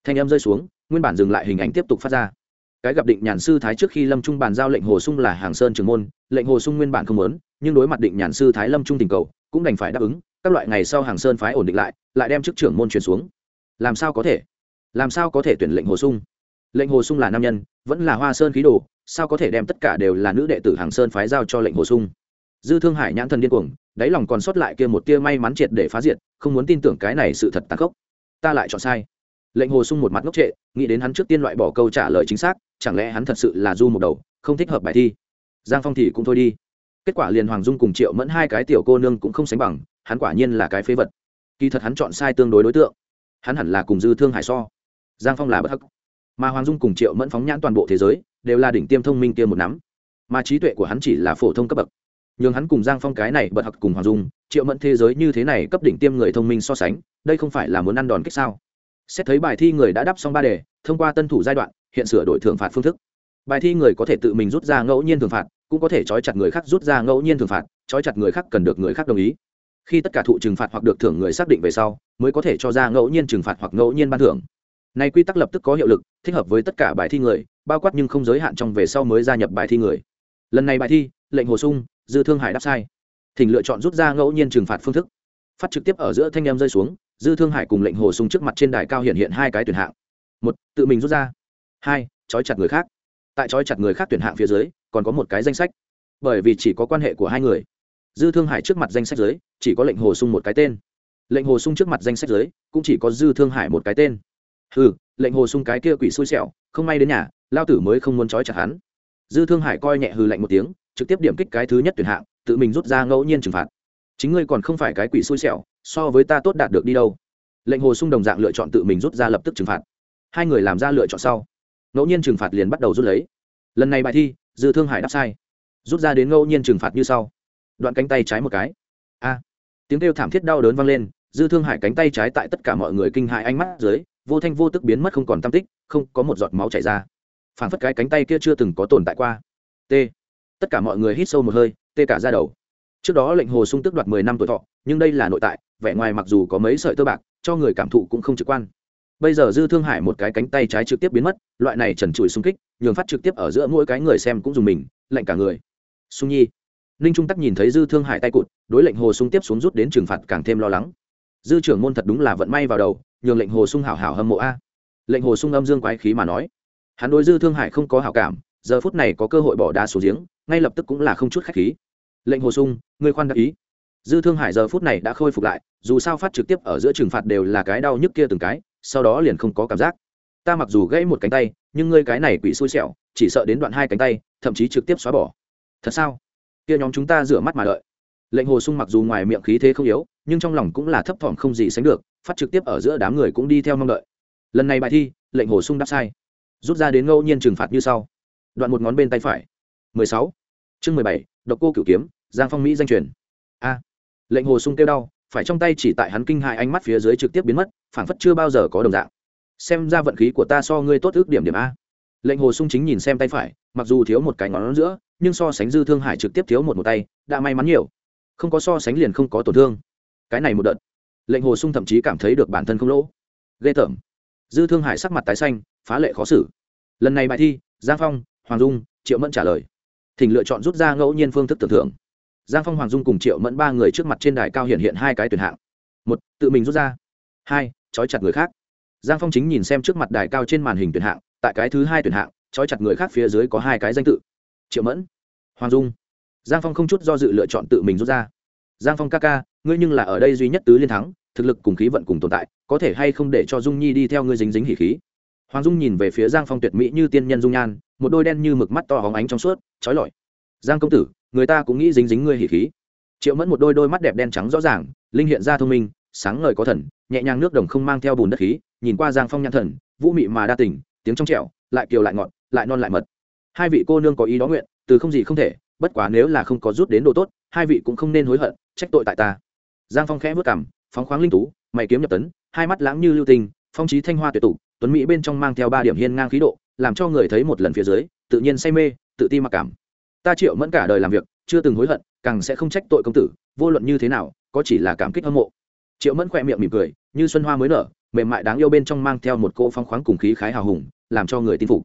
thanh âm rơi xuống, nguyên bản dừng lại hình ảnh tiếp tục phát ra. Cái gặp định nhàn sư thái trước khi lâm trung bàn giao lệnh hồ sung là hàng sơn trường môn, lệnh hồ sung nguyên bản không lớn nhưng đối mặt định nhàn sư thái lâm trung tình cầu, cũng đành phải đáp ứng, các loại ngày sau hàng sơn phái ổn định lại lại đem chức trưởng môn truyền xuống. Làm sao có thể? Làm sao có thể tuyển lệnh hồ sung? Lệnh hồ sung là nam nhân, vẫn là hoa sơn khí đồ, sao có thể đem tất cả đều là nữ đệ tử hàng sơn phái giao cho lệnh hồ sung? Dư thương hải nhãn thần điên cuồng, đáy lòng còn sót lại kia một tia may mắn triệt để phá diệt, không muốn tin tưởng cái này sự thật tàn khốc. Ta lại chọn sai. Lệnh hồ sung một mặt ngốc trệ, nghĩ đến hắn trước tiên loại bỏ câu trả lời chính xác, chẳng lẽ hắn thật sự là du một đầu, không thích hợp bài thi? Giang phong thì cũng thôi đi. Kết quả liền hoàng dung cùng triệu mẫn hai cái tiểu cô nương cũng không sánh bằng, hắn quả nhiên là cái phế vật. Kỳ thật hắn chọn sai tương đối đối tượng. Hắn hẳn là cùng dư thương hải so. Giang phong là bất hắc mà hoàng dung cùng triệu mẫn phóng nhãn toàn bộ thế giới, đều là đỉnh tiêm thông minh tiêm một nắm. Mà trí tuệ của hắn chỉ là phổ thông cấp bậc. Nhường hắn cùng giang phong cái này bật hặc cùng hoàng dung, triệu mẫn thế giới như thế này cấp đỉnh tiêm người thông minh so sánh, đây không phải là muốn ăn đòn cách sao? Xét thấy bài thi người đã đáp xong ba đề, thông qua tân thủ giai đoạn, hiện sửa đổi thưởng phạt phương thức. Bài thi người có thể tự mình rút ra ngẫu nhiên thưởng phạt, cũng có thể trói chặt người khác rút ra ngẫu nhiên thưởng phạt, trói chặt người khác cần được người khác đồng ý. Khi tất cả thụ trừng phạt hoặc được thưởng người xác định về sau, mới có thể cho ra ngẫu nhiên trừng phạt hoặc ngẫu nhiên ban thưởng này quy tắc lập tức có hiệu lực, thích hợp với tất cả bài thi người, bao quát nhưng không giới hạn trong về sau mới gia nhập bài thi người. Lần này bài thi, lệnh hồ sung, dư thương hải đáp sai. Thỉnh lựa chọn rút ra ngẫu nhiên trừng phạt phương thức. Phát trực tiếp ở giữa thanh em rơi xuống, dư thương hải cùng lệnh hồ sung trước mặt trên đài cao hiện hiện hai cái tuyển hạng. Một, tự mình rút ra. Hai, trói chặt người khác. Tại trói chặt người khác tuyển hạng phía dưới, còn có một cái danh sách. Bởi vì chỉ có quan hệ của hai người. Dư thương hải trước mặt danh sách dưới, chỉ có lệnh hồ sung một cái tên. Lệnh hồ sung trước mặt danh sách dưới, cũng chỉ có dư thương hải một cái tên ừ lệnh hồ sung cái kia quỷ xui xẻo, không may đến nhà, lao tử mới không muốn trói chặt hắn. Dư thương hải coi nhẹ hừ lạnh một tiếng, trực tiếp điểm kích cái thứ nhất tuyển hạng, tự mình rút ra ngẫu nhiên trừng phạt. Chính ngươi còn không phải cái quỷ xui xẻo, so với ta tốt đạt được đi đâu? Lệnh hồ sung đồng dạng lựa chọn tự mình rút ra lập tức trừng phạt. Hai người làm ra lựa chọn sau, ngẫu nhiên trừng phạt liền bắt đầu rút lấy. Lần này bài thi, dư thương hải đáp sai. Rút ra đến ngẫu nhiên trừng phạt như sau. Đoạn cánh tay trái một cái. A. Tiếng kêu thảm thiết đau đớn vang lên, dư thương hải cánh tay trái tại tất cả mọi người kinh hại ánh mắt dưới vô thanh vô tức biến mất không còn tam tích, không có một giọt máu chảy ra. Phản phất cái cánh tay kia chưa từng có tồn tại qua. T. Tất cả mọi người hít sâu một hơi tê cả ra đầu. Trước đó lệnh hồ sung tức đoạt mười năm tuổi thọ, nhưng đây là nội tại, vẻ ngoài mặc dù có mấy sợi tơ bạc, cho người cảm thụ cũng không trực quan. Bây giờ dư thương hải một cái cánh tay trái trực tiếp biến mất, loại này trần trụi xung kích, nhường phát trực tiếp ở giữa mỗi cái người xem cũng dùng mình, lạnh cả người. Sung nhi. Ninh trung tắc nhìn thấy dư thương hải tay cụt, đối lệnh hồ sung tiếp xuống rút đến trừng phạt càng thêm lo lắng. Dư trưởng môn thật đúng là vận may vào đầu nhường lệnh hồ sung hảo hảo hâm mộ a. Lệnh hồ sung âm dương quái khí mà nói, hắn đối dư thương hải không có hảo cảm, giờ phút này có cơ hội bỏ đá xuống giếng, ngay lập tức cũng là không chút khách khí. Lệnh hồ sung, ngươi khoan đắc ý. Dư thương hải giờ phút này đã khôi phục lại, dù sao phát trực tiếp ở giữa trừng phạt đều là cái đau nhức kia từng cái, sau đó liền không có cảm giác. Ta mặc dù gãy một cánh tay, nhưng ngươi cái này quỷ xui xẻo, chỉ sợ đến đoạn hai cánh tay, thậm chí trực tiếp xóa bỏ. Thật sao? Kia nhóm chúng ta rửa mắt mà đợi. Lệnh hồ sung mặc dù ngoài miệng khí thế không yếu, nhưng trong lòng cũng là thấp thỏm không gì sánh được phát trực tiếp ở giữa đám người cũng đi theo mong đợi. Lần này bài thi lệnh hồ sung đáp sai. Rút ra đến ngẫu nhiên trừng phạt như sau. Đoạn một ngón bên tay phải. 16. chương 17, độc cô cửu kiếm giang phong mỹ danh truyền. A. Lệnh hồ sung kêu đau phải trong tay chỉ tại hắn kinh hại ánh mắt phía dưới trực tiếp biến mất phảng phất chưa bao giờ có đồng dạng. Xem ra vận khí của ta so ngươi tốt ước điểm điểm a. Lệnh hồ sung chính nhìn xem tay phải mặc dù thiếu một cái ngón giữa nhưng so sánh dư thương hải trực tiếp thiếu một một tay đã may mắn nhiều. Không có so sánh liền không có tổn thương. Cái này một đợt lệnh hồ sung thậm chí cảm thấy được bản thân không lỗ. Ghê tởm. Dư thương hải sắc mặt tái xanh, phá lệ khó xử. Lần này bài thi, giang phong, hoàng dung, triệu mẫn trả lời. Thỉnh lựa chọn rút ra ngẫu nhiên phương thức tưởng thưởng giang phong, hoàng dung cùng triệu mẫn ba người trước mặt trên đài cao hiện hiện hai cái tuyển hạng. Một, tự mình rút ra. Hai, trói chặt người khác. Giang phong chính nhìn xem trước mặt đài cao trên màn hình tuyển hạng, tại cái thứ hai tuyển hạng, trói chặt người khác phía dưới có hai cái danh tự. Triệu mẫn, hoàng dung. Giang phong không chút do dự lựa chọn tự mình rút ra giang phong ca ca, ngươi nhưng là ở đây duy nhất tứ liên thắng, thực lực cùng khí vận cùng tồn tại, có thể hay không để cho dung nhi đi theo ngươi dính dính hỉ khí? Hoàng dung nhìn về phía giang phong tuyệt mỹ như tiên nhân dung nhan, một đôi đen như mực mắt to hóng ánh trong suốt, trói lọi. Giang công tử, người ta cũng nghĩ dính dính ngươi hỉ khí. Triệu mẫn một đôi đôi mắt đẹp đen trắng rõ ràng, linh hiện ra thông minh, sáng ngời có thần, nhẹ nhàng nước đồng không mang theo bùn đất khí, nhìn qua giang phong nhãn thần, vũ mị mà đa tình, tiếng trong trẻo, lại kiều lại ngọt, lại non lại mật. Hai vị cô nương có ý đó nguyện, từ không gì không thể bất quá nếu là không có rút đến đồ tốt, hai vị cũng không nên hối hận, trách tội tại ta. Giang phong khẽ vất cảm phóng khoáng linh tú, mày kiếm nhập tấn, hai mắt lãng như lưu tinh phong trí thanh hoa tuyệt tục tuấn mỹ bên trong mang theo ba điểm hiên ngang khí độ, làm cho người thấy một lần phía dưới, tự nhiên say mê, tự ti mặc cảm. Ta triệu mẫn cả đời làm việc, chưa từng hối hận, càng sẽ không trách tội công tử, vô luận như thế nào, có chỉ là cảm kích hâm mộ. Triệu mẫn khỏe miệng mỉm cười, như xuân hoa mới nở, mềm mại đáng yêu bên trong mang theo một cỗ phong khoáng cùng khí khái hào hùng, làm cho người tin phục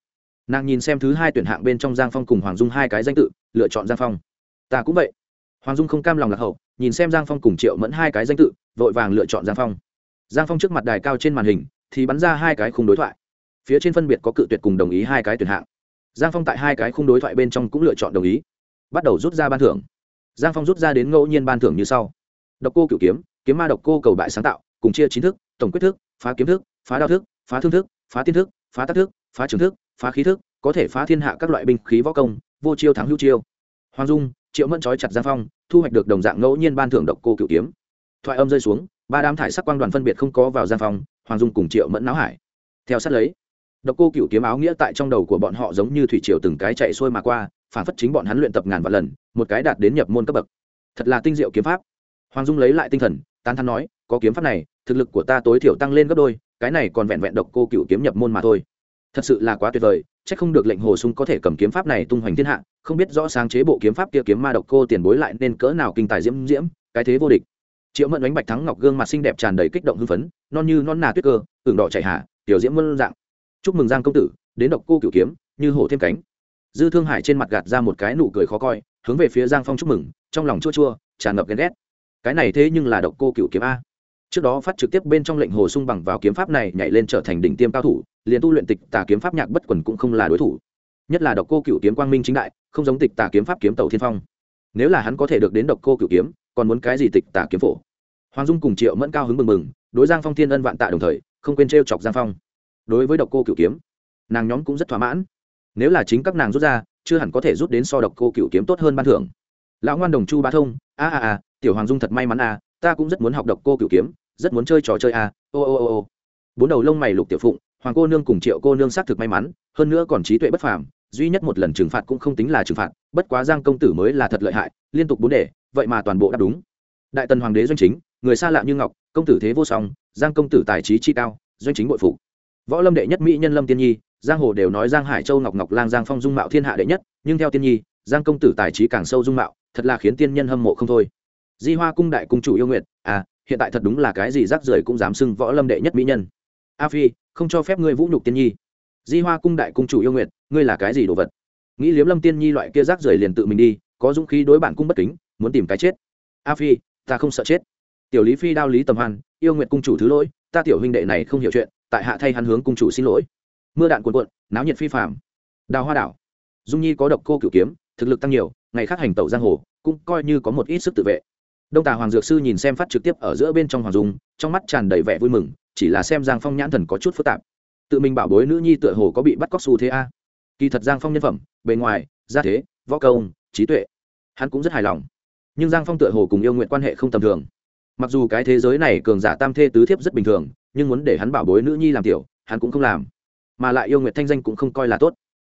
nàng nhìn xem thứ hai tuyển hạng bên trong giang phong cùng hoàng dung hai cái danh tự, lựa chọn giang phong. Ta cũng vậy. Hoàng dung không cam lòng lạc hậu, nhìn xem giang phong cùng triệu mẫn hai cái danh tự, vội vàng lựa chọn giang phong. Giang phong trước mặt đài cao trên màn hình, thì bắn ra hai cái khung đối thoại. Phía trên phân biệt có cự tuyệt cùng đồng ý hai cái tuyển hạng. Giang phong tại hai cái khung đối thoại bên trong cũng lựa chọn đồng ý. Bắt đầu rút ra ban thưởng. Giang phong rút ra đến ngẫu nhiên ban thưởng như sau. Độc cô cựu kiếm kiếm ma độc cô cầu bại sáng tạo, cùng chia chín thức, tổng quyết thức, phá kiếm thức, phá đao thức, phá thương thức, phá tiên thức, phá tác thức, phá trường thức phá khí thức, có thể phá thiên hạ các loại binh khí võ công, vô chiêu thắng hữu chiêu. Hoàng dung, triệu mẫn trói chặt giang phong, thu hoạch được đồng dạng ngẫu nhiên ban thưởng độc cô cửu kiếm. Thoại âm rơi xuống, ba đám thải sắc quang đoàn phân biệt không có vào giang phong, hoàng dung cùng triệu mẫn náo hải. Theo sát lấy, độc cô cửu kiếm áo nghĩa tại trong đầu của bọn họ giống như thủy triều từng cái chạy xuôi mà qua, phản phất chính bọn hắn luyện tập ngàn vạn lần, một cái đạt đến nhập môn cấp bậc. Thật là tinh diệu kiếm pháp. Hoàng dung lấy lại tinh thần, tán thắn nói, có kiếm pháp này, thực lực của ta tối thiểu tăng lên gấp đôi, cái này còn vẹn vẹn độc cô cửu kiếm nhập môn mà thôi thật sự là quá tuyệt vời c h ắ c không được lệnh hồ sung có thể cầm kiếm pháp này tung hoành thiên hạ, không biết rõ sáng chế bộ kiếm pháp kia kiếm ma độc cô tiền bối lại nên cỡ nào kinh tài diễm diễm, cái thế vô địch. Triệu mẫn đánh bạch thắng ngọc gương mặt xinh đẹp tràn đầy kích động hưng phấn, non như non nà tuyết cơ, tưởng đỏ chạy hạ, tiểu diễm vân dạng. Chúc mừng giang công tử, đến độc cô cửu kiếm, như hổ thêm cánh. Dư thương hải trên mặt gạt ra một cái nụ cười khó coi, hướng về phía giang phong chúc mừng, trong lòng chua chua, tràn ngập ghen ghét. Cái này thế nhưng là độc cô cửu kiếm a. Trước đó phát trực tiếp bên trong lệnh hồ sung bằng vào kiếm pháp này nhảy lên trở thành đỉnh tiêm cao thủ liền tu luyện tịch tà kiếm pháp nhạc bất quần cũng không là đối thủ. Nhất là độc cô cựu kiếm quang minh chính đại, không giống tịch tà kiếm pháp kiếm tàu thiên phong. Nếu là hắn có thể được đến độc cô cựu kiếm, còn muốn cái gì tịch tà kiếm phổ? Hoàng dung cùng triệu mẫn cao hứng mừng mừng, đối giang phong thiên ân vạn tạ đồng thời, không quên t chọc giang phong. Đối với độc cô cựu kiếm, nàng nhóm cũng rất thỏa mãn. Nếu là chính các nàng rút ra, chưa hẳn có thể rút đến so độc cô cựu kiếm tốt hơn ban thưởng. Lão ngoan đồng chu bá thông, a a a, tiểu hoàng dung thật may mắn a, ta cũng rất muốn học độc cô cựu kiếm, rất muốn chơi trò chơi a, ô ô ô ô. Bốn đầu lông mày lục tiểu phụng hoàng cô nương cùng triệu cô nương xác thực may mắn, hơn nữa còn trí tuệ bất phàm, duy nhất một lần trừng phạt cũng không tính là trừng phạt, bất quá giang công tử mới là thật lợi hại, liên tục bốn đề, vậy mà toàn bộ đáp đúng. Đại tần hoàng đế doanh chính, người xa lạ như ngọc, công tử thế vô song, giang công tử tài trí chi cao, doanh chính bội phụ võ lâm đệ nhất mỹ nhân lâm tiên nhi, giang hồ đều nói giang hải châu ngọc ngọc lang giang phong dung mạo thiên hạ đệ nhất, nhưng theo tiên nhi, giang công tử tài trí càng sâu dung mạo, thật là khiến tiên nhân hâm mộ không thôi. Di hoa cung đại cung chủ yêu nguyện à hiện tại thật đúng là cái gì rác rưởi cũng dám xưng võ lâm đệ nhất mỹ nhân. A phi không cho phép ngươi vũ nhục tiên nhi. Di hoa cung đại cung chủ yêu nguyện ngươi là cái gì đồ vật? Nghĩ liếm lâm tiên nhi loại kia rác rưởi liền tự mình đi, có dũng khí đối bản cung bất kính, muốn tìm cái chết. A phi, ta không sợ chết. Tiểu lý phi đao lý tầm hoan, yêu nguyện cung chủ thứ lỗi, ta tiểu huynh đệ này không hiểu chuyện, tại hạ thay hắn hướng cung chủ xin lỗi. Mưa đạn cuồn cuộn, náo nhiệt phi phạm đào hoa đảo, dung nhi có độc cô cửu kiếm, thực lực tăng nhiều, ngày khác hành tẩu giang hồ, cũng coi như có một ít sức tự vệ đông tà hoàng dược sư nhìn xem phát trực tiếp ở giữa bên trong hoàng dung, trong mắt tràn đầy vẻ vui mừng, chỉ là xem giang phong nhãn thần có chút phức tạp. Tự mình bảo bối nữ nhi tựa hồ có bị bắt cóc xu thế a? Kỳ thật giang phong nhân phẩm, bề ngoài, gia thế, võ công, trí tuệ, hắn cũng rất hài lòng. Nhưng giang phong tựa hồ cùng yêu nguyện quan hệ không tầm thường. Mặc dù cái thế giới này cường giả tam thê tứ thiếp rất bình thường, nhưng muốn để hắn bảo bối nữ nhi làm tiểu, hắn cũng không làm. Mà lại yêu nguyện thanh danh cũng không coi là tốt.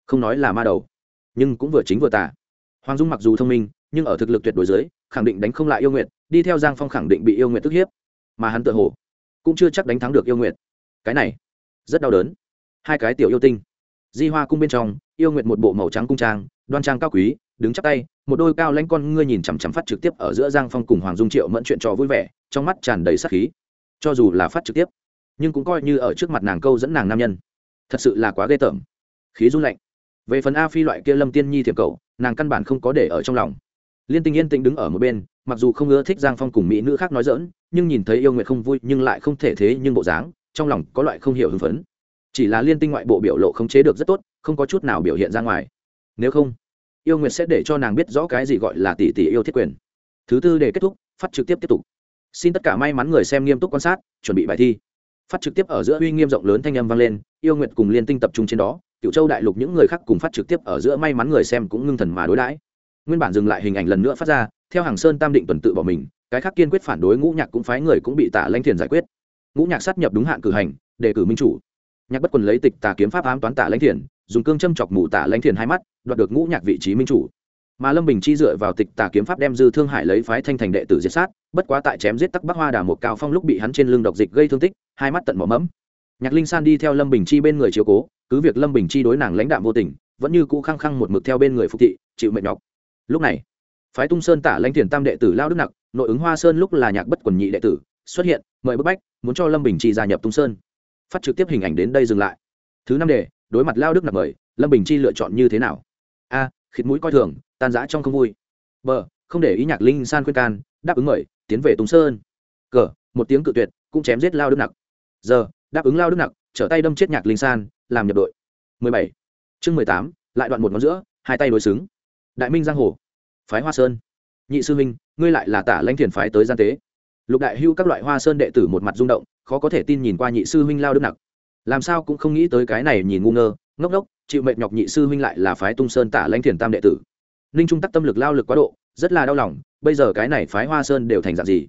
Không nói là ma đầu, nhưng cũng vừa chính vừa tả hoàng dung mặc dù thông minh, nhưng ở thực lực tuyệt đối dưới khẳng định đánh không lại yêu nguyệt, đi theo giang phong khẳng định bị yêu nguyệt tức hiếp. Mà hắn tự hồ cũng chưa chắc đánh thắng được yêu nguyệt. Cái này rất đau đớn. Hai cái tiểu yêu tinh, di hoa cung bên trong, yêu nguyệt một bộ màu trắng cung trang, đoan trang cao quý, đứng chắp tay, một đôi cao lãnh con ngươi nhìn chằm chằm phát trực tiếp ở giữa giang phong cùng hoàng dung triệu mẫn chuyện trò vui vẻ, trong mắt tràn đầy sắc khí. Cho dù là phát trực tiếp, nhưng cũng coi như ở trước mặt nàng câu dẫn nàng nam nhân. Thật sự là quá ghê tởm. Khí run lạnh. Về phần a phi loại kia lâm tiên nhi thiệp cầu, nàng căn bản không có để ở trong lòng liên tinh yên tĩnh đứng ở một bên, mặc dù không ưa thích giang phong cùng mỹ nữ khác nói dỡn nhưng nhìn thấy yêu nguyệt không vui nhưng lại không thể thế nhưng bộ dáng, trong lòng có loại không hiểu hưng phấn. Chỉ là liên tinh ngoại bộ biểu lộ không chế được rất tốt, không có chút nào biểu hiện ra ngoài. Nếu không, yêu nguyệt sẽ để cho nàng biết rõ cái gì gọi là tỷ tỷ yêu thiết quyền. Thứ tư để kết thúc, phát trực tiếp tiếp tục. Xin tất cả may mắn người xem nghiêm túc quan sát, chuẩn bị bài thi. Phát trực tiếp ở giữa uy nghiêm rộng lớn thanh âm vang lên, yêu nguyệt cùng liên tinh tập trung trên đó cựu châu đại lục những người khác cùng phát trực tiếp ở giữa may mắn người xem cũng ngưng thần mà đối đãi nguyên bản dừng lại hình ảnh lần nữa phát ra, theo hàng sơn tam định tuần tự bỏ mình, cái khác kiên quyết phản đối ngũ nhạc cũng phái người cũng bị tả lãnh thiền giải quyết. Ngũ nhạc sát nhập đúng hạn cử hành, đề cử minh chủ. Nhạc bất quần lấy tịch tà kiếm pháp ám toán tả lãnh thiền, dùng cương châm chọc mù tả lãnh thiền hai mắt, đoạt được ngũ nhạc vị trí minh chủ. Mà lâm bình chi dựa vào tịch tà kiếm pháp đem dư thương hải lấy phái thanh thành đệ tử diệt sát, bất quá tại chém giết tắc bắc hoa đà một cao phong lúc bị hắn trên lưng độc dịch gây thương tích, hai mắt tận mỏ mẫm. Nhạc linh san đi theo lâm bình chi bên người chiếu cố, cứ việc lâm bình chi đối nàng lãnh đạm vô tình, vẫn như cũ khăng khăng một mực theo bên người phục thị, chịu mệt nhọc lúc này phái tung sơn tả lãnh thiền tam đệ tử lao đức nặc nội ứng hoa sơn lúc là nhạc bất quần nhị đệ tử xuất hiện mời bức bách muốn cho lâm bình chi gia nhập tung sơn. Phát trực tiếp hình ảnh đến đây dừng lại. Thứ năm đề đối mặt lao đức nặc mời lâm bình chi lựa chọn như thế nào? A khịt mũi coi thường tan giã trong không vui. B không để ý nhạc linh san khuyên can đáp ứng mời tiến về tung sơn. Cờ một tiếng cự tuyệt cũng chém giết lao đức nặc. Giờ đáp ứng lao đức nặc trở tay đâm chết nhạc linh san làm nhập đội. 17. chương 18, lại đoạn một ngón giữa hai tay đối xứng đại minh giang hồ, phái hoa sơn. Nhị sư huynh, ngươi lại là tả lãnh thiền phái tới gian tế. Lục đại hưu các loại hoa sơn đệ tử một mặt rung động, khó có thể tin nhìn qua nhị sư huynh lao đức nặc. Làm sao cũng không nghĩ tới cái này nhìn ngu ngơ, ngốc ngốc, chịu mệnh nhọc nhị sư huynh lại là phái tung sơn tả lãnh thiền tam đệ tử. Ninh trung tắc tâm lực lao lực quá độ, rất là đau lòng, bây giờ cái này phái hoa sơn đều thành dạng gì?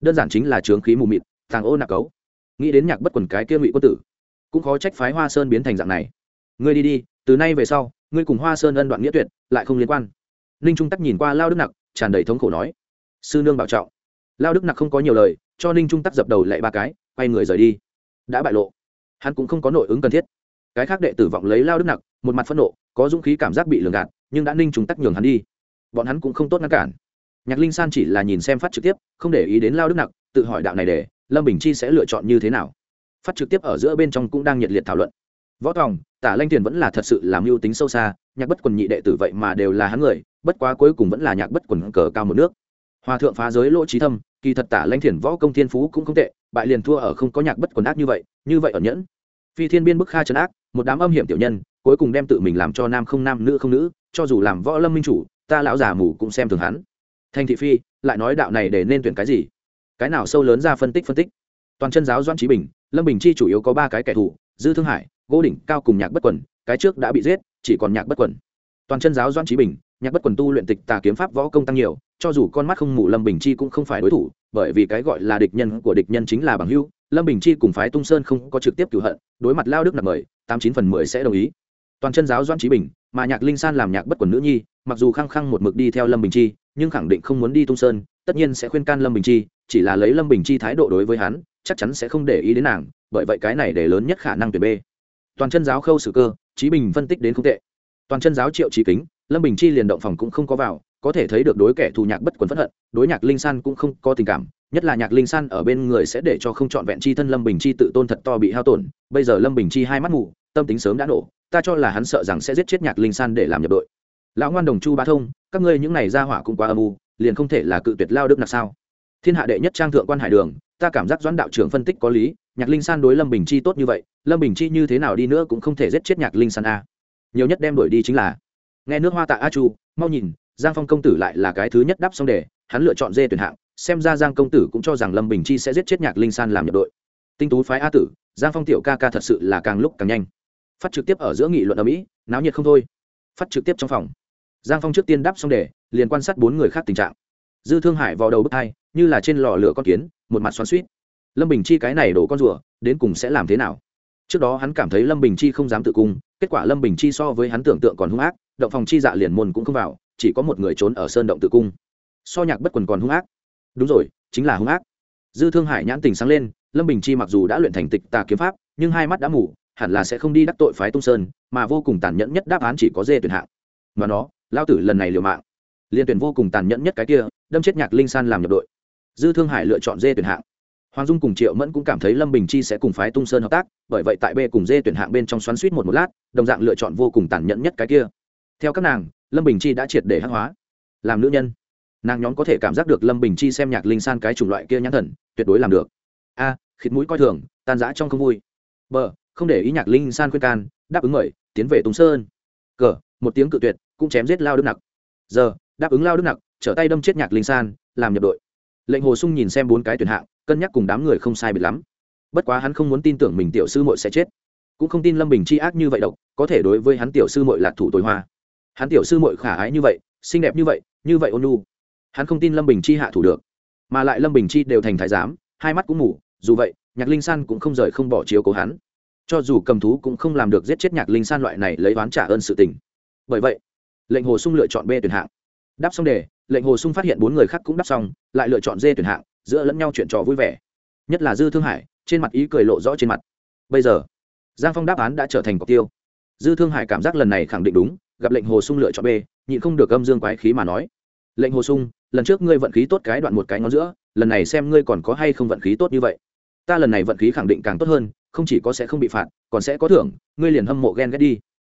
Đơn giản chính là trướng khí mù mịt thằng ô nạc cấu. Nghĩ đến nhạc bất quần cái kia ngụy quân tử, cũng khó trách phái hoa sơn biến thành dạng này. Ngươi đi đi, từ nay về sau ngươi cùng hoa sơn ân đoạn nghĩa tuyệt, lại không liên quan. Ninh trung tắc nhìn qua lao đức nặc, tràn đầy thống khổ nói, sư nương bảo trọng. Lao đức nặc không có nhiều lời, cho ninh trung tắc dập đầu lại ba cái, quay người rời đi. Đã bại lộ, hắn cũng không có nội ứng cần thiết. Cái khác đệ tử vọng lấy lao đức nặc, một mặt phẫn nộ, có dũng khí cảm giác bị lường gạt, nhưng đã ninh trung tắc nhường hắn đi. Bọn hắn cũng không tốt ngăn cản. Nhạc linh san chỉ là nhìn xem phát trực tiếp, không để ý đến lao đức nặc, tự hỏi đạo này để, lâm bình chi sẽ lựa chọn như thế nào? Phát trực tiếp ở giữa bên trong cũng đang nhiệt liệt thảo luận võ tòng, tả lanh Thiền vẫn là thật sự làm mưu tính sâu xa, nhạc bất quần nhị đệ tử vậy mà đều là hắn người, bất quá cuối cùng vẫn là nhạc bất quần cờ cao một nước. Hòa thượng phá giới lỗ trí thâm, kỳ thật tả lanh thiền võ công thiên phú cũng không tệ, bại liền thua ở không có nhạc bất quần ác như vậy như vậy ở nhẫn. Phi thiên biên bức kha trấn ác, một đám âm hiểm tiểu nhân, cuối cùng đem tự mình làm cho nam không nam nữ không nữ, cho dù làm võ lâm minh chủ, ta lão già mù cũng xem thường hắn. Thanh thị phi, lại nói đạo này để nên tuyển cái gì? Cái nào sâu lớn ra phân tích phân tích? Toàn chân giáo doan trí bình, lâm bình chi chủ yếu có ba cái kẻ thù, dư thương hải gỗ đỉnh, cao cùng nhạc bất quần, cái trước đã bị giết, chỉ còn nhạc bất quần. Toàn chân giáo doan trí bình, nhạc bất quần tu luyện tịch tà kiếm pháp võ công tăng nhiều, cho dù con mắt không mù, lâm bình chi cũng không phải đối thủ, bởi vì cái gọi là địch nhân của địch nhân chính là bằng hưu lâm bình chi cùng phái tung sơn không có trực tiếp cửu hận, đối mặt lao đức nạp mời, tám chín phần mười sẽ đồng ý. Toàn chân giáo doan trí bình, mà nhạc linh san làm nhạc bất quần nữ nhi, mặc dù khăng khăng một mực đi theo lâm bình chi, nhưng khẳng định không muốn đi tung sơn, tất nhiên sẽ khuyên can lâm bình chi, chỉ là lấy lâm bình chi thái độ đối với hắn, chắc chắn sẽ không để ý đến nàng, bởi vậy cái này để lớn nhất khả năng tuyển b toàn chân giáo khâu sử cơ trí bình phân tích đến không tệ. Toàn chân giáo triệu trí kính, lâm bình chi liền động phòng cũng không có vào, có thể thấy được đối kẻ thù nhạc bất quần phẫn hận, đối nhạc linh san cũng không có tình cảm, nhất là nhạc linh san ở bên người sẽ để cho không trọn vẹn chi thân lâm bình chi tự tôn thật to bị hao tổn, bây giờ lâm bình chi hai mắt mù tâm tính sớm đã nổ, ta cho là hắn sợ rằng sẽ giết chết nhạc linh san để làm nhập đội. Lão ngoan đồng chu bá thông, các ngươi những này ra hỏa cũng quá âm u, liền không thể là cự tuyệt lao đức nặc sao? Thiên hạ đệ nhất trang thượng quan hải đường, ta cảm giác doãn đạo trưởng phân tích có lý nhạc linh san đối lâm bình chi tốt như vậy, lâm bình chi như thế nào đi nữa cũng không thể giết chết nhạc linh san a. Nhiều nhất đem đổi đi chính là, nghe nước hoa tạ a chu, mau nhìn, giang phong công tử lại là cái thứ nhất đáp xong đề, hắn lựa chọn dê tuyển hạng, xem ra giang công tử cũng cho rằng lâm bình chi sẽ giết chết nhạc linh san làm nhập đội. Tinh tú phái a tử, giang phong tiểu ca ca thật sự là càng lúc càng nhanh. Phát trực tiếp ở giữa nghị luận ở mỹ, náo nhiệt không thôi. Phát trực tiếp trong phòng. Giang phong trước tiên đáp xong đề, liền quan sát bốn người khác tình trạng. Dư thương hải vào đầu bức hai, như là trên lò lửa con kiến, một mặt xoắn suýt lâm bình chi cái này đổ con rùa, đến cùng sẽ làm thế nào? Trước đó hắn cảm thấy lâm bình chi không dám tự cung, kết quả lâm bình chi so với hắn tưởng tượng còn hung ác, động phòng chi dạ liền môn cũng không vào, chỉ có một người trốn ở sơn động tự cung. So nhạc bất quần còn hung ác. Đúng rồi, chính là hung ác. Dư thương hải nhãn tình sáng lên, lâm bình chi mặc dù đã luyện thành tịch tà kiếm pháp, nhưng hai mắt đã mù, hẳn là sẽ không đi đắc tội phái tung sơn, mà vô cùng tàn nhẫn nhất đáp án chỉ có dê tuyển hạng. Mà nó lao tử lần này liều mạng. Liên tuyển vô cùng tàn nhẫn nhất cái kia, đâm chết nhạc linh san làm nhập đội. Dư thương hải lựa chọn dê tuyển hạng hoàng dung cùng triệu mẫn cũng cảm thấy lâm bình chi sẽ cùng phái tung sơn hợp tác bởi vậy tại b cùng dê tuyển hạng bên trong xoắn suýt một một lát đồng dạng lựa chọn vô cùng tàn nhẫn nhất cái kia. Theo các nàng lâm bình chi đã triệt để hắc hóa. Làm nữ nhân. Nàng nhóm có thể cảm giác được lâm bình chi xem nhạc linh san cái chủng loại kia nhãn thần tuyệt đối làm được. A à, khịt mũi coi thường tan giã trong không vui. B không để ý nhạc linh san khuyên can đáp ứng mời tiến về tùng sơn. Cờ một tiếng cự tuyệt cũng chém giết lao đức nặc. Giờ đáp ứng lao đức nặc trở tay đâm chết nhạc linh san làm nhập đội. Lệnh hồ sung nhìn xem bốn cái tuyển hạng cân nhắc cùng đám người không sai biệt lắm. Bất quá hắn không muốn tin tưởng mình tiểu sư muội sẽ chết. Cũng không tin lâm bình chi ác như vậy độc có thể đối với hắn tiểu sư muội lạc thủ tối hoa. Hắn tiểu sư muội khả ái như vậy xinh đẹp như vậy như vậy ôn nhu, hắn không tin lâm bình chi hạ thủ được. Mà lại lâm bình chi đều thành thái giám hai mắt cũng mù dù vậy nhạc linh san cũng không rời không bỏ chiếu cố hắn. Cho dù cầm thú cũng không làm được giết chết nhạc linh san loại này lấy oán trả ơn sự tình. Bởi vậy lệnh hồ sung lựa chọn b tuyển hạng. Đáp xong đề lệnh hồ sung phát hiện bốn người khác cũng đáp xong lại lựa chọn d tuyển hạng giữa lẫn nhau chuyện trò vui vẻ. Nhất là dư thương hải, trên mặt ý cười lộ rõ trên mặt. Bây giờ, giang phong đáp án đã trở thành cọc tiêu. Dư thương hải cảm giác lần này khẳng định đúng, gặp lệnh hồ sung lựa chọn b, nhịn không được âm dương quái khí mà nói. Lệnh hồ sung, lần trước ngươi vận khí tốt cái đoạn một cái ngón giữa, lần này xem ngươi còn có hay không vận khí tốt như vậy. Ta lần này vận khí khẳng định càng tốt hơn, không chỉ có sẽ không bị phạt, còn sẽ có thưởng, ngươi liền hâm mộ ghen ghét đi.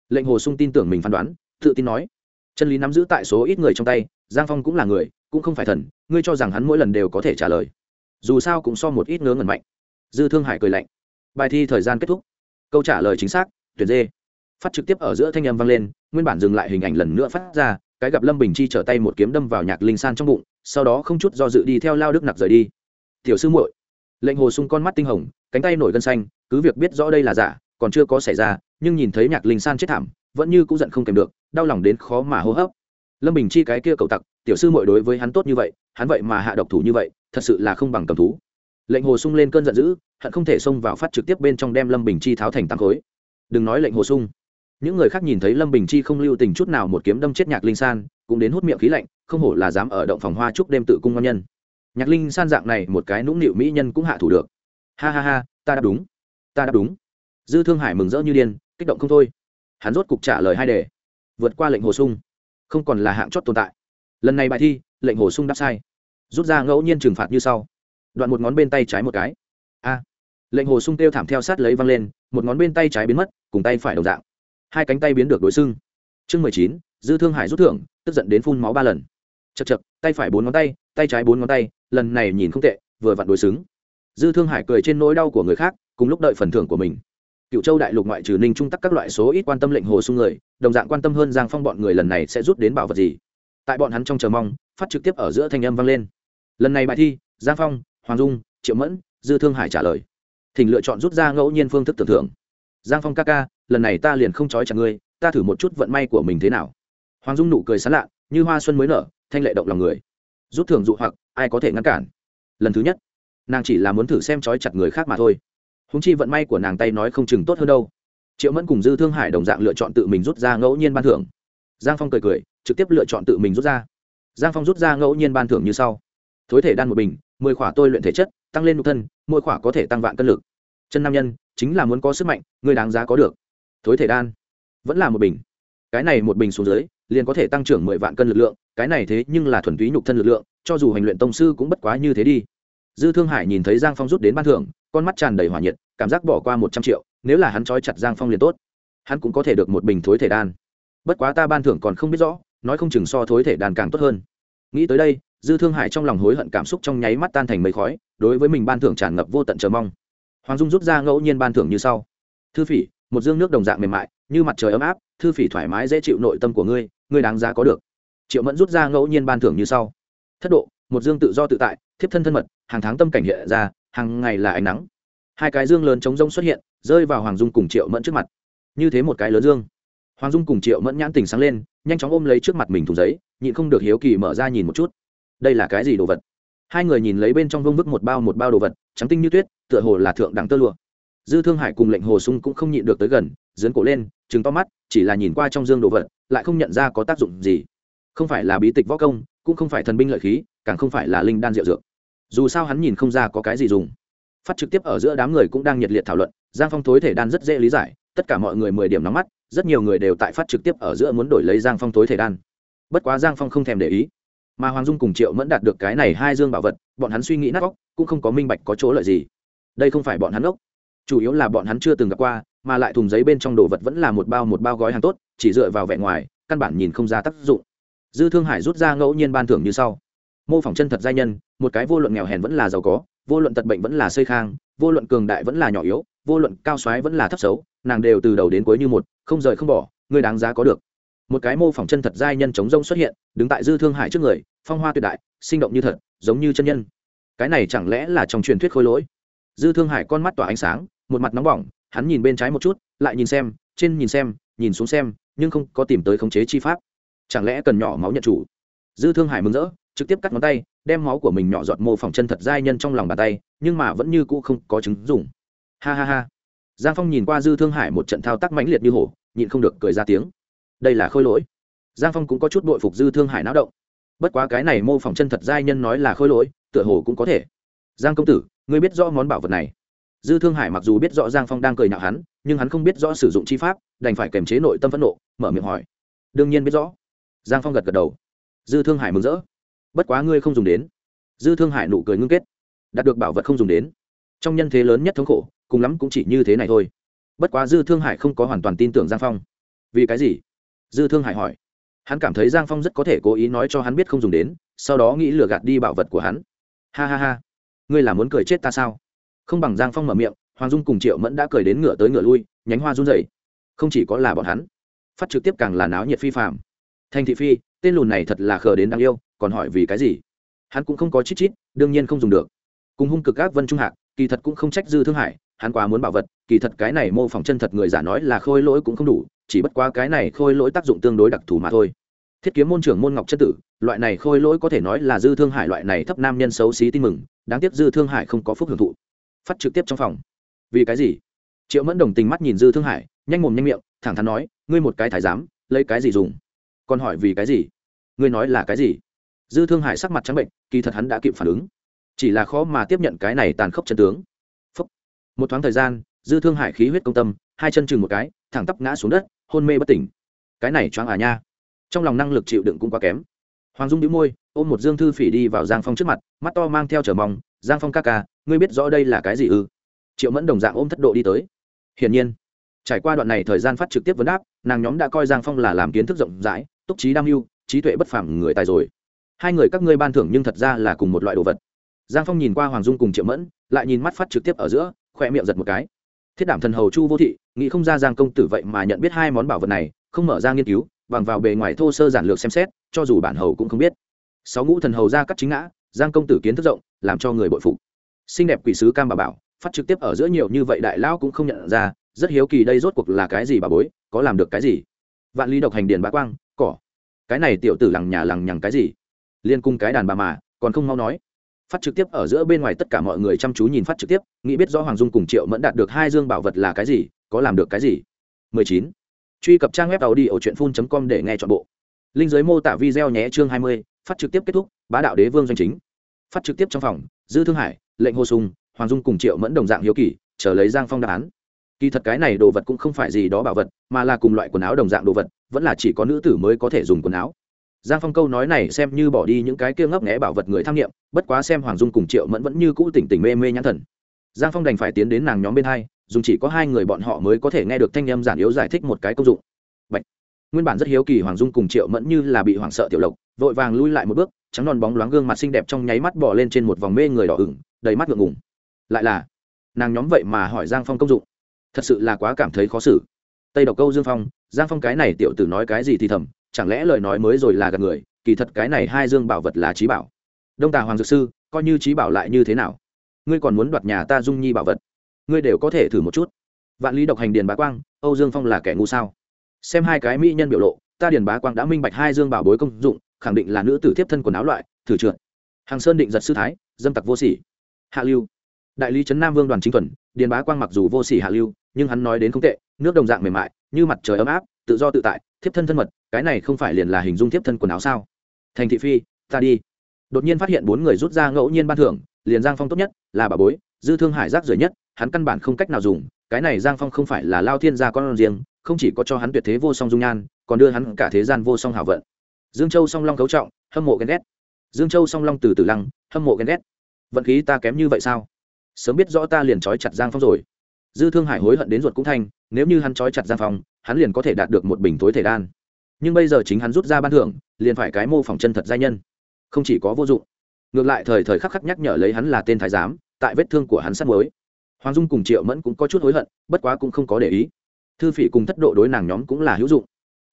Lệnh hồ sung tin tưởng mình phán đoán, tự tin nói chân lý nắm giữ tại số ít người trong tay, giang phong cũng là người, cũng không phải thần, ngươi cho rằng hắn mỗi lần đều có thể trả lời. Dù sao cũng so một ít ngớ ngẩn mạnh. Dư thương hải cười lạnh. Bài thi thời gian kết thúc. Câu trả lời chính xác tuyệt dê. Phát trực tiếp ở giữa thanh âm vang lên, nguyên bản dừng lại hình ảnh lần nữa phát ra, cái gặp lâm bình chi trở tay một kiếm đâm vào nhạc linh san trong bụng, sau đó không chút do dự đi theo lao đức nặc rời đi. Tiểu sư muội. Lệnh hồ sung con mắt tinh hồng, cánh tay nổi gân xanh, cứ việc biết rõ đây là giả, còn chưa có xảy ra, nhưng nhìn thấy nhạc linh san chết thảm vẫn như cũng giận không kèm được, đau lòng đến khó mà hô hấp. Lâm bình chi cái kia cầu tặc, tiểu sư muội đối với hắn tốt như vậy, hắn vậy mà hạ độc thủ như vậy, thật sự là không bằng cầm thú. Lệnh hồ sung lên cơn giận dữ, hận không thể xông vào phát trực tiếp bên trong đem lâm bình chi tháo thành tăng khối. Đừng nói lệnh hồ sung. Những người khác nhìn thấy lâm bình chi không lưu tình chút nào một kiếm đâm chết nhạc linh san, cũng đến hút miệng khí lạnh, không hổ là dám ở động phòng hoa chúc đêm tự cung ngon nhân. Nhạc linh san dạng này một cái nũng nịu mỹ nhân cũng hạ thủ được. Ha ha ha, ta đáp đúng. Ta đáp đúng. Dư thương hải mừng rỡ như điên, kích động không thôi hắn rốt cục trả lời hai đề. Vượt qua lệnh hồ sung. Không còn là hạng chót tồn tại. Lần này bài thi, lệnh hồ sung đáp sai. Rút ra ngẫu nhiên trừng phạt như sau. Đoạn một ngón bên tay trái một cái. A. Lệnh hồ sung kêu thảm theo sát lấy văng lên, một ngón bên tay trái biến mất, cùng tay phải đồng dạng. Hai cánh tay biến được đối xưng. Chương mười chín, dư thương hải rút thưởng, tức giận đến phun máu ba lần. Chật chật tay phải bốn ngón tay tay trái bốn ngón tay, lần này nhìn không tệ, vừa vặn đối xứng. Dư thương hải cười trên nỗi đau của người khác, cùng lúc đợi phần thưởng của mình cựu châu đại lục ngoại trừ ninh trung tắc các loại số ít quan tâm lệnh hồ sung người, đồng dạng quan tâm hơn giang phong bọn người lần này sẽ rút đến bảo vật gì. Tại bọn hắn trong chờ mong, phát trực tiếp ở giữa thanh âm vang lên. Lần này bài thi, giang phong, hoàng dung, triệu mẫn, dư thương hải trả lời. Thỉnh lựa chọn rút ra ngẫu nhiên phương thức tưởng thưởng giang phong ca ca, lần này ta liền không trói chặt ngươi, ta thử một chút vận may của mình thế nào. Hoàng dung nụ cười sán lạ, như hoa xuân mới nở, thanh lệ động lòng người. Rút thưởng dụ hoặc, ai có thể ngăn cản? Lần thứ nhất, nàng chỉ là muốn thử xem trói chặt người khác mà thôi húng chi vận may của nàng tay nói không chừng tốt hơn đâu. Triệu mẫn cùng dư thương hải đồng dạng lựa chọn tự mình rút ra ngẫu nhiên ban thưởng. Giang phong cười cười, trực tiếp lựa chọn tự mình rút ra. Giang phong rút ra ngẫu nhiên ban thưởng như sau. Thối thể đan một bình, mười khỏa tôi luyện thể chất, tăng lên nhục thân, mỗi khỏa có thể tăng vạn cân lực. Chân nam nhân, chính là muốn có sức mạnh, người đáng giá có được. Thối thể đan, vẫn là một bình. Cái này một bình xuống dưới, liền có thể tăng trưởng mười vạn cân lực lượng, cái này thế nhưng là thuần túy nhục thân lực lượng, cho dù hành luyện tông sư cũng bất quá như thế đi dư thương hải nhìn thấy giang phong rút đến ban thưởng, con mắt tràn đầy hỏa nhiệt, cảm giác bỏ qua một trăm triệu, nếu là hắn trói chặt giang phong liền tốt. Hắn cũng có thể được một bình thối thể đan. Bất quá ta ban thưởng còn không biết rõ, nói không chừng so thối thể đan càng tốt hơn. Nghĩ tới đây, dư thương hải trong lòng hối hận cảm xúc trong nháy mắt tan thành mấy khói, đối với mình ban thưởng tràn ngập vô tận chờ mong. Hoàng dung rút ra ngẫu nhiên ban thưởng như sau. Thư phỉ, một dương nước đồng dạng mềm mại, như mặt trời ấm áp, thư phỉ thoải mái dễ chịu nội tâm của ngươi ngươi đáng giá có được. Triệu mẫn rút ra ngẫu nhiên ban thưởng như sau. Thất độ, một dương tự do tự tại thiếp thân thân mật, hàng tháng tâm cảnh hiện ra, hàng ngày là ánh nắng. Hai cái dương lớn chống rông xuất hiện, rơi vào hoàng dung cùng triệu mẫn trước mặt. Như thế một cái lớn dương. Hoàng dung cùng triệu mẫn nhãn tình sáng lên, nhanh chóng ôm lấy trước mặt mình thùng giấy, nhịn không được hiếu kỳ mở ra nhìn một chút. Đây là cái gì đồ vật? Hai người nhìn lấy bên trong vương vức một bao một bao đồ vật, trắng tinh như tuyết, tựa hồ là thượng đẳng tơ lụa. Dư thương hải cùng lệnh hồ sung cũng không nhịn được tới gần dấn cổ lên chứng to mắt, chỉ là nhìn qua trong dương đồ vật, lại không nhận ra có tác dụng gì. Không phải là bí tịch võ công, cũng không phải thần binh lợi khí càng không phải là linh đan rượu dược. Dù sao hắn nhìn không ra có cái gì dùng. Phát trực tiếp ở giữa đám người cũng đang nhiệt liệt thảo luận, giang phong thối thể đan rất dễ lý giải, tất cả mọi người mười điểm nóng mắt, rất nhiều người đều tại phát trực tiếp ở giữa muốn đổi lấy giang phong thối thể đan. Bất quá giang phong không thèm để ý, mà hoàng dung cùng triệu mẫn đạt được cái này hai dương bảo vật, bọn hắn suy nghĩ nát óc, cũng không có minh bạch có chỗ lợi gì. Đây không phải bọn hắn ốc, chủ yếu là bọn hắn chưa từng gặp qua, mà lại thùng giấy bên trong đồ vật vẫn là một bao một bao gói hàng tốt, chỉ dựa vào vẻ ngoài, căn bản nhìn không ra tác dụng. Dư thương hải rút ra ngẫu nhiên ban thưởng như sau mô phỏng chân thật giai nhân, một cái vô luận nghèo hèn vẫn là giàu có, vô luận tật bệnh vẫn là xây khang, vô luận cường đại vẫn là nhỏ yếu, vô luận cao xoáy vẫn là thấp xấu, nàng đều từ đầu đến cuối như một, không rời không bỏ, người đáng giá có được. Một cái mô phỏng chân thật giai nhân chống rông xuất hiện, đứng tại dư thương hải trước người, phong hoa tuyệt đại, sinh động như thật, giống như chân nhân. Cái này chẳng lẽ là trong truyền thuyết khôi lỗi? Dư thương hải con mắt tỏa ánh sáng, một mặt nóng bỏng, hắn nhìn bên trái một chút, lại nhìn xem, trên nhìn xem, nhìn xuống xem, nhưng không có tìm tới khống chế chi pháp. Chẳng lẽ cần nhỏ máu nhận chủ? Dư thương hải mừng rỡ trực tiếp cắt ngón tay, đem máu của mình nhỏ giọt mô phỏng chân thật giai nhân trong lòng bàn tay, nhưng mà vẫn như cũ không có chứng dùng ha ha ha. Giang phong nhìn qua dư thương hải một trận thao tác mãnh liệt như hổ, nhịn không được cười ra tiếng. Đây là khôi lỗi. Giang phong cũng có chút bội phục dư thương hải não động. Bất quá cái này mô phỏng chân thật giai nhân nói là khôi lỗi, tựa hồ cũng có thể. Giang công tử, ngươi biết rõ món bảo vật này. Dư thương hải mặc dù biết rõ giang phong đang cười nhạo hắn, nhưng hắn không biết rõ sử dụng chi pháp, đành phải kềm chế nội tâm phẫn nộ, mở miệng hỏi. Đương nhiên biết rõ. Giang phong gật gật đầu. Dư thương hải mừng rỡ bất quá ngươi không dùng đến. Dư thương hải nụ cười ngưng kết. Đạt được bảo vật không dùng đến. Trong nhân thế lớn nhất thống khổ, cùng lắm cũng chỉ như thế này thôi. Bất quá dư thương hải không có hoàn toàn tin tưởng giang phong. Vì cái gì? Dư thương hải hỏi. Hắn cảm thấy giang phong rất có thể cố ý nói cho hắn biết không dùng đến, sau đó nghĩ lừa gạt đi bảo vật của hắn. Ha ha ha. Ngươi là muốn cười chết ta sao? Không bằng giang phong mở miệng, hoàng dung cùng triệu mẫn đã cười đến ngựa tới ngựa lui, nhánh hoa run rẩy. Không chỉ có là bọn hắn, phát trực tiếp càng là náo nhiệt phi phạm thành thị phi, tên lùn này thật là khờ đến đáng yêu còn hỏi vì cái gì? Hắn cũng không có chít chít, đương nhiên không dùng được. Cùng hung cực các vân trung hạc, kỳ thật cũng không trách dư thương hải, hắn quá muốn bảo vật, kỳ thật cái này mô phỏng chân thật người giả nói là khôi lỗi cũng không đủ, chỉ bất quá cái này khôi lỗi tác dụng tương đối đặc thù mà thôi. Thiết kiếm môn trưởng môn ngọc chất tử, loại này khôi lỗi có thể nói là dư thương hải loại này thấp nam nhân xấu xí tin mừng, đáng tiếc dư thương hải không có phúc hưởng thụ. Phát trực tiếp trong phòng. Vì cái gì? Triệu mẫn đồng tình mắt nhìn dư thương hải, nhanh mồm nhanh miệng, thẳng thắn nói, ngươi một cái thái giám, lấy cái gì dùng? Còn hỏi vì cái gì? Ngươi nói là cái gì? Dư thương hải sắc mặt trắng bệnh, kỳ thật hắn đã kịp phản ứng. Chỉ là khó mà tiếp nhận cái này tàn khốc chân tướng. Phúc. một thoáng thời gian, dư thương hải khí huyết công tâm, hai chân chừng một cái, thẳng tắp ngã xuống đất, hôn mê bất tỉnh. Cái này choáng à nha. Trong lòng năng lực chịu đựng cũng quá kém. Hoàng dung đĩu môi, ôm một dương thư phỉ đi vào giang phong trước mặt, mắt to mang theo trở mong, giang phong ca ca, ngươi biết rõ đây là cái gì ư? Triệu mẫn đồng dạng ôm thất độ đi tới. Hiển nhiên. Trải qua đoạn này thời gian phát trực tiếp vấn đáp, nàng nhóm đã coi giang phong là làm kiến thức rộng rãi, túc trí đam mưu, trí tuệ bất phẳng người tài rồi hai người các ngươi ban thưởng nhưng thật ra là cùng một loại đồ vật. Giang phong nhìn qua hoàng dung cùng triệu mẫn, lại nhìn mắt phát trực tiếp ở giữa khoe miệng giật một cái. Thiết đảm thần hầu chu vô thị, nghĩ không ra giang công tử vậy mà nhận biết hai món bảo vật này, không mở ra nghiên cứu, bằng vào bề ngoài thô sơ giản lược xem xét, cho dù bản hầu cũng không biết. Sáu ngũ thần hầu ra cắt chính ngã, giang công tử kiến thức rộng, làm cho người bội phụ xinh đẹp quỷ sứ cam bà bảo, phát trực tiếp ở giữa nhiều như vậy đại lão cũng không nhận ra, rất hiếu kỳ đây rốt cuộc là cái gì bà bối, có làm được cái gì? Vạn ly độc hành điền bá quang, cỏ. Cái này tiểu tử lằng nhà lằng nhằng cái gì? Liên cung cái đàn bà mà còn không mau nói. Phát trực tiếp ở giữa bên ngoài tất cả mọi người chăm chú nhìn phát trực tiếp nghĩ biết rõ hoàng dung cùng triệu mẫn đạt được hai dương bảo vật là cái gì có làm được cái gì. 19. truy cập trang web tàu đi ở truyện phun com để nghe chọn bộ. Linh giới mô tả video nhé chương 20, phát trực tiếp kết thúc bá đạo đế vương doanh chính. Phát trực tiếp trong phòng dư thương hải lệnh hồ sùng hoàng dung cùng triệu mẫn đồng dạng hiếu kỳ chờ lấy giang phong đáp án. Kỳ thật cái này đồ vật cũng không phải gì đó bảo vật mà là cùng loại quần áo đồng dạng đồ vật vẫn là chỉ có nữ tử mới có thể dùng quần áo giang phong câu nói này xem như bỏ đi những cái kia ngấp nghẽ bảo vật người tham nghiệm, bất quá xem hoàng dung cùng triệu mẫn vẫn như cũ tỉnh tỉnh mê mê nhãn thần. Giang phong đành phải tiến đến nàng nhóm bên hai, dùng chỉ có hai người bọn họ mới có thể nghe được thanh â m giản yếu giải thích một cái công dụng. Bạch. nguyên bản rất hiếu kỳ hoàng dung cùng triệu mẫn như là bị hoảng sợ tiểu lộc, vội vàng lui lại một bước, trắng non bóng loáng gương mặt xinh đẹp trong nháy mắt bỏ lên trên một vòng mê người đỏ ửng, đầy mắt ngượng ngùng. Lại là, nàng nhóm vậy mà hỏi giang phong công dụng. Thật sự là quá cảm thấy khó xử. Tây độc câu dương phong, giang phong cái này tiểu tử nói cái gì thì thầm chẳng lẽ lời nói mới rồi là gạt người, kỳ thật cái này hai dương bảo vật là trí bảo. Đông tà hoàng dược sư, coi như trí bảo lại như thế nào? Ngươi còn muốn đoạt nhà ta dung nhi bảo vật? Ngươi đều có thể thử một chút. Vạn lý độc hành điền bá quang, âu dương phong là kẻ ngu sao? Xem hai cái mỹ nhân biểu lộ, ta điền bá quang đã minh bạch hai dương bảo bối công dụng, khẳng định là nữ tử tiếp thân quần áo loại, thử trượt. Hàng sơn định giật sư thái, dâm tặc vô sỉ. Hạ lưu. Đại lý trấn nam vương đoàn chính thuần, điền bá quang mặc dù vô sỉ hạ lưu, nhưng hắn nói đến không tệ, nước đồng dạng mềm mại, như mặt trời ấm áp tự do tự tại, thiếp thân thân mật, cái này không phải liền là hình dung thiếp thân quần áo sao? Thành thị phi, ta đi. Đột nhiên phát hiện bốn người rút ra ngẫu nhiên ban thưởng, liền giang phong tốt nhất, là bà bối, dư thương hải rác rưởi nhất, hắn căn bản không cách nào dùng, cái này giang phong không phải là lao thiên gia con riêng, không chỉ có cho hắn tuyệt thế vô song dung nhan, còn đưa hắn cả thế gian vô song hảo vận. Dương châu song long cấu trọng, hâm mộ ghen ghét. Dương châu song long từ từ lăng, hâm mộ ghen ghét. Vận khí ta kém như vậy sao? Sớm biết rõ ta liền trói chặt giang phong rồi dư thương hải hối hận đến ruột cũng thanh, nếu như hắn trói chặt giang phong hắn liền có thể đạt được một bình tối thể đan. Nhưng bây giờ chính hắn rút ra ban thưởng, liền phải cái mô phỏng chân thật giai nhân. Không chỉ có vô dụng, ngược lại thời thời khắc khắc nhắc nhở lấy hắn là tên thái giám, tại vết thương của hắn sắp mới hoàng dung cùng triệu mẫn cũng có chút hối hận, bất quá cũng không có để ý. Thư phỉ cùng thất độ đối nàng nhóm cũng là hữu dụng.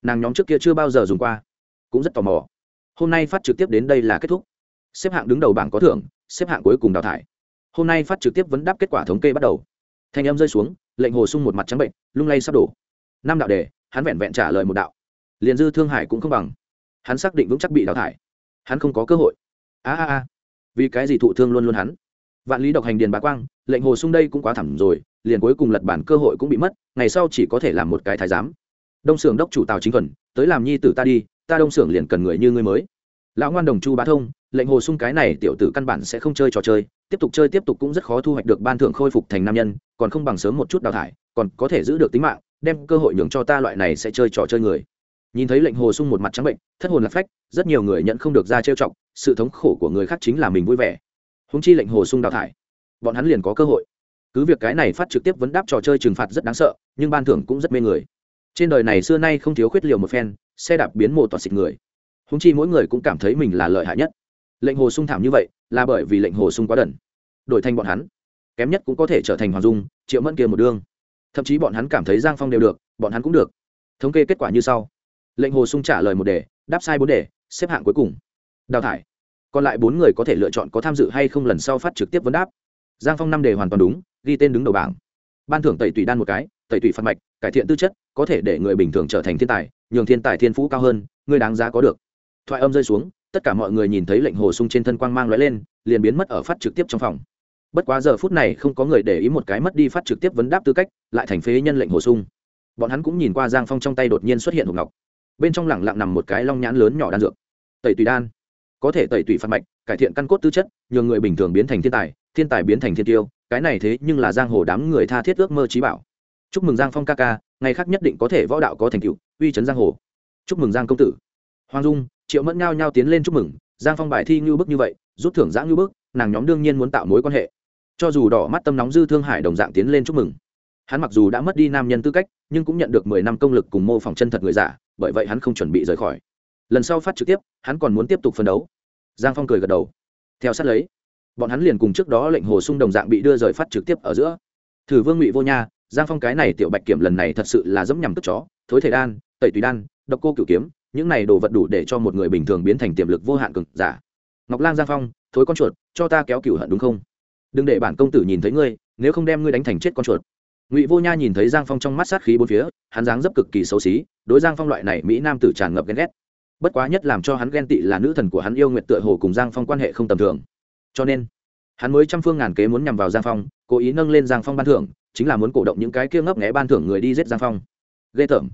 Nàng nhóm trước kia chưa bao giờ dùng qua, cũng rất tò mò. Hôm nay phát trực tiếp đến đây là kết thúc. Xếp hạng đứng đầu bảng có thưởng, xếp hạng cuối cùng đào thải. Hôm nay phát trực tiếp vấn đáp kết quả thống kê bắt đầu thanh âm rơi xuống, lệnh hồ sung một mặt trắng bệnh, lung lay sắp đổ. Năm đạo đề, hắn vẹn vẹn trả lời một đạo. Liền dư thương hải cũng không bằng. Hắn xác định vững chắc bị đào thải. Hắn không có cơ hội. A a a. Vì cái gì thụ thương luôn luôn hắn? Vạn lý độc hành điền bá quang, lệnh hồ sung đây cũng quá thẳm rồi, liền cuối cùng lật bản cơ hội cũng bị mất, ngày sau chỉ có thể làm một cái thái giám. Đông xưởng đốc chủ tào chính thuần, tới làm nhi tử ta đi, ta đông xưởng liền cần người như ngươi mới. Lão ngoan đồng chu bá thông lệnh hồ sung cái này tiểu tử căn bản sẽ không chơi trò chơi, tiếp tục chơi tiếp tục cũng rất khó thu hoạch được ban thưởng khôi phục thành nam nhân, còn không bằng sớm một chút đào thải, còn có thể giữ được tính mạng, đem cơ hội nhường cho ta loại này sẽ chơi trò chơi người. Nhìn thấy lệnh hồ sung một mặt trắng bệnh, thất hồn lạc phách, rất nhiều người nhận không được ra trêu chọc, sự thống khổ của người khác chính là mình vui vẻ. Húng chi lệnh hồ sung đào thải, bọn hắn liền có cơ hội. Cứ việc cái này phát trực tiếp vấn đáp trò chơi trừng phạt rất đáng sợ, nhưng ban thưởng cũng rất mê người. Trên đời này xưa nay không thiếu khuyết liều một phen, xe đạp biến mộ toàn xịt người. Húng chi mỗi người cũng cảm thấy mình là lợi hại nhất lệnh hồ sung thảm như vậy, là bởi vì lệnh hồ sung quá đần. Đổi thành bọn hắn, kém nhất cũng có thể trở thành hoàng dung, triệu mẫn kia một đương. Thậm chí bọn hắn cảm thấy giang phong đều được, bọn hắn cũng được. Thống kê kết quả như sau. Lệnh hồ sung trả lời một đề, đáp sai bốn đề, xếp hạng cuối cùng. Đào thải. Còn lại bốn người có thể lựa chọn có tham dự hay không lần sau phát trực tiếp vấn đáp. Giang phong năm đề hoàn toàn đúng, ghi tên đứng đầu bảng. Ban thưởng tẩy tùy đan một cái, tẩy tùy phạt mạch, cải thiện tư chất, có thể để người bình thường trở thành thiên tài, nhường thiên tài thiên phú cao hơn, người đáng giá có được. Thoại âm rơi xuống tất cả mọi người nhìn thấy lệnh hồ sung trên thân quang mang lóe lên, liền biến mất ở phát trực tiếp trong phòng. Bất quá giờ phút này không có người để ý một cái mất đi phát trực tiếp vấn đáp tư cách, lại thành phế nhân lệnh hồ sung. Bọn hắn cũng nhìn qua giang phong trong tay đột nhiên xuất hiện hộp ngọc. Bên trong lẳng lặng nằm một cái long nhãn lớn nhỏ đan dược. Tẩy tùy đan. Có thể tẩy tùy phạt mạch, cải thiện căn cốt tư chất, nhường người bình thường biến thành thiên tài thiên tài biến thành thiên tiêu, cái này thế nhưng là giang hồ đám người tha thiết ước mơ trí bảo. Chúc mừng giang phong ca ca, ngày khác nhất định có thể võ đạo có thành tựu, uy chấn giang hồ. Chúc mừng giang công tử. Hoàng dung triệu mẫn ngao nhao tiến lên chúc mừng, giang phong bài thi như bức như vậy, rút thưởng giã như bức, nàng nhóm đương nhiên muốn tạo mối quan hệ. Cho dù đỏ mắt tâm nóng dư thương hải đồng dạng tiến lên chúc mừng. Hắn mặc dù đã mất đi nam nhân tư cách, nhưng cũng nhận được mười năm công lực cùng mô phỏng chân thật người giả, bởi vậy hắn không chuẩn bị rời khỏi. Lần sau phát trực tiếp, hắn còn muốn tiếp tục phân đấu. Giang phong cười gật đầu. Theo sát lấy, bọn hắn liền cùng trước đó lệnh hồ sung đồng dạng bị đưa rời phát trực tiếp ở giữa. Thử vương ngụy vô nha, giang phong cái này tiểu bạch kiểm lần này thật sự là dẫm nhằm tức chó, thối thể đan, tẩy tùy đan, độc cô cửu kiếm những này đồ vật đủ để cho một người bình thường biến thành tiềm lực vô hạn cực giả. Ngọc lang giang phong, thối con chuột, cho ta kéo cửu hận đúng không? Đừng để bản công tử nhìn thấy ngươi, nếu không đem ngươi đánh thành chết con chuột. Ngụy vô nha nhìn thấy giang phong trong mắt sát khí bốn phía, hắn dáng dấp cực kỳ xấu xí, đối giang phong loại này mỹ nam tử tràn ngập ghen ghét. Bất quá nhất làm cho hắn ghen tị là nữ thần của hắn yêu nguyện tựa hồ cùng giang phong quan hệ không tầm thường. Cho nên, hắn mới trăm phương ngàn kế muốn nhằm vào giang phong, cố ý nâng lên giang phong ban thưởng, chính là muốn cổ động những cái kia ngấp nghẽ ban thưởng người đi giết giang phong. Ghê tởm.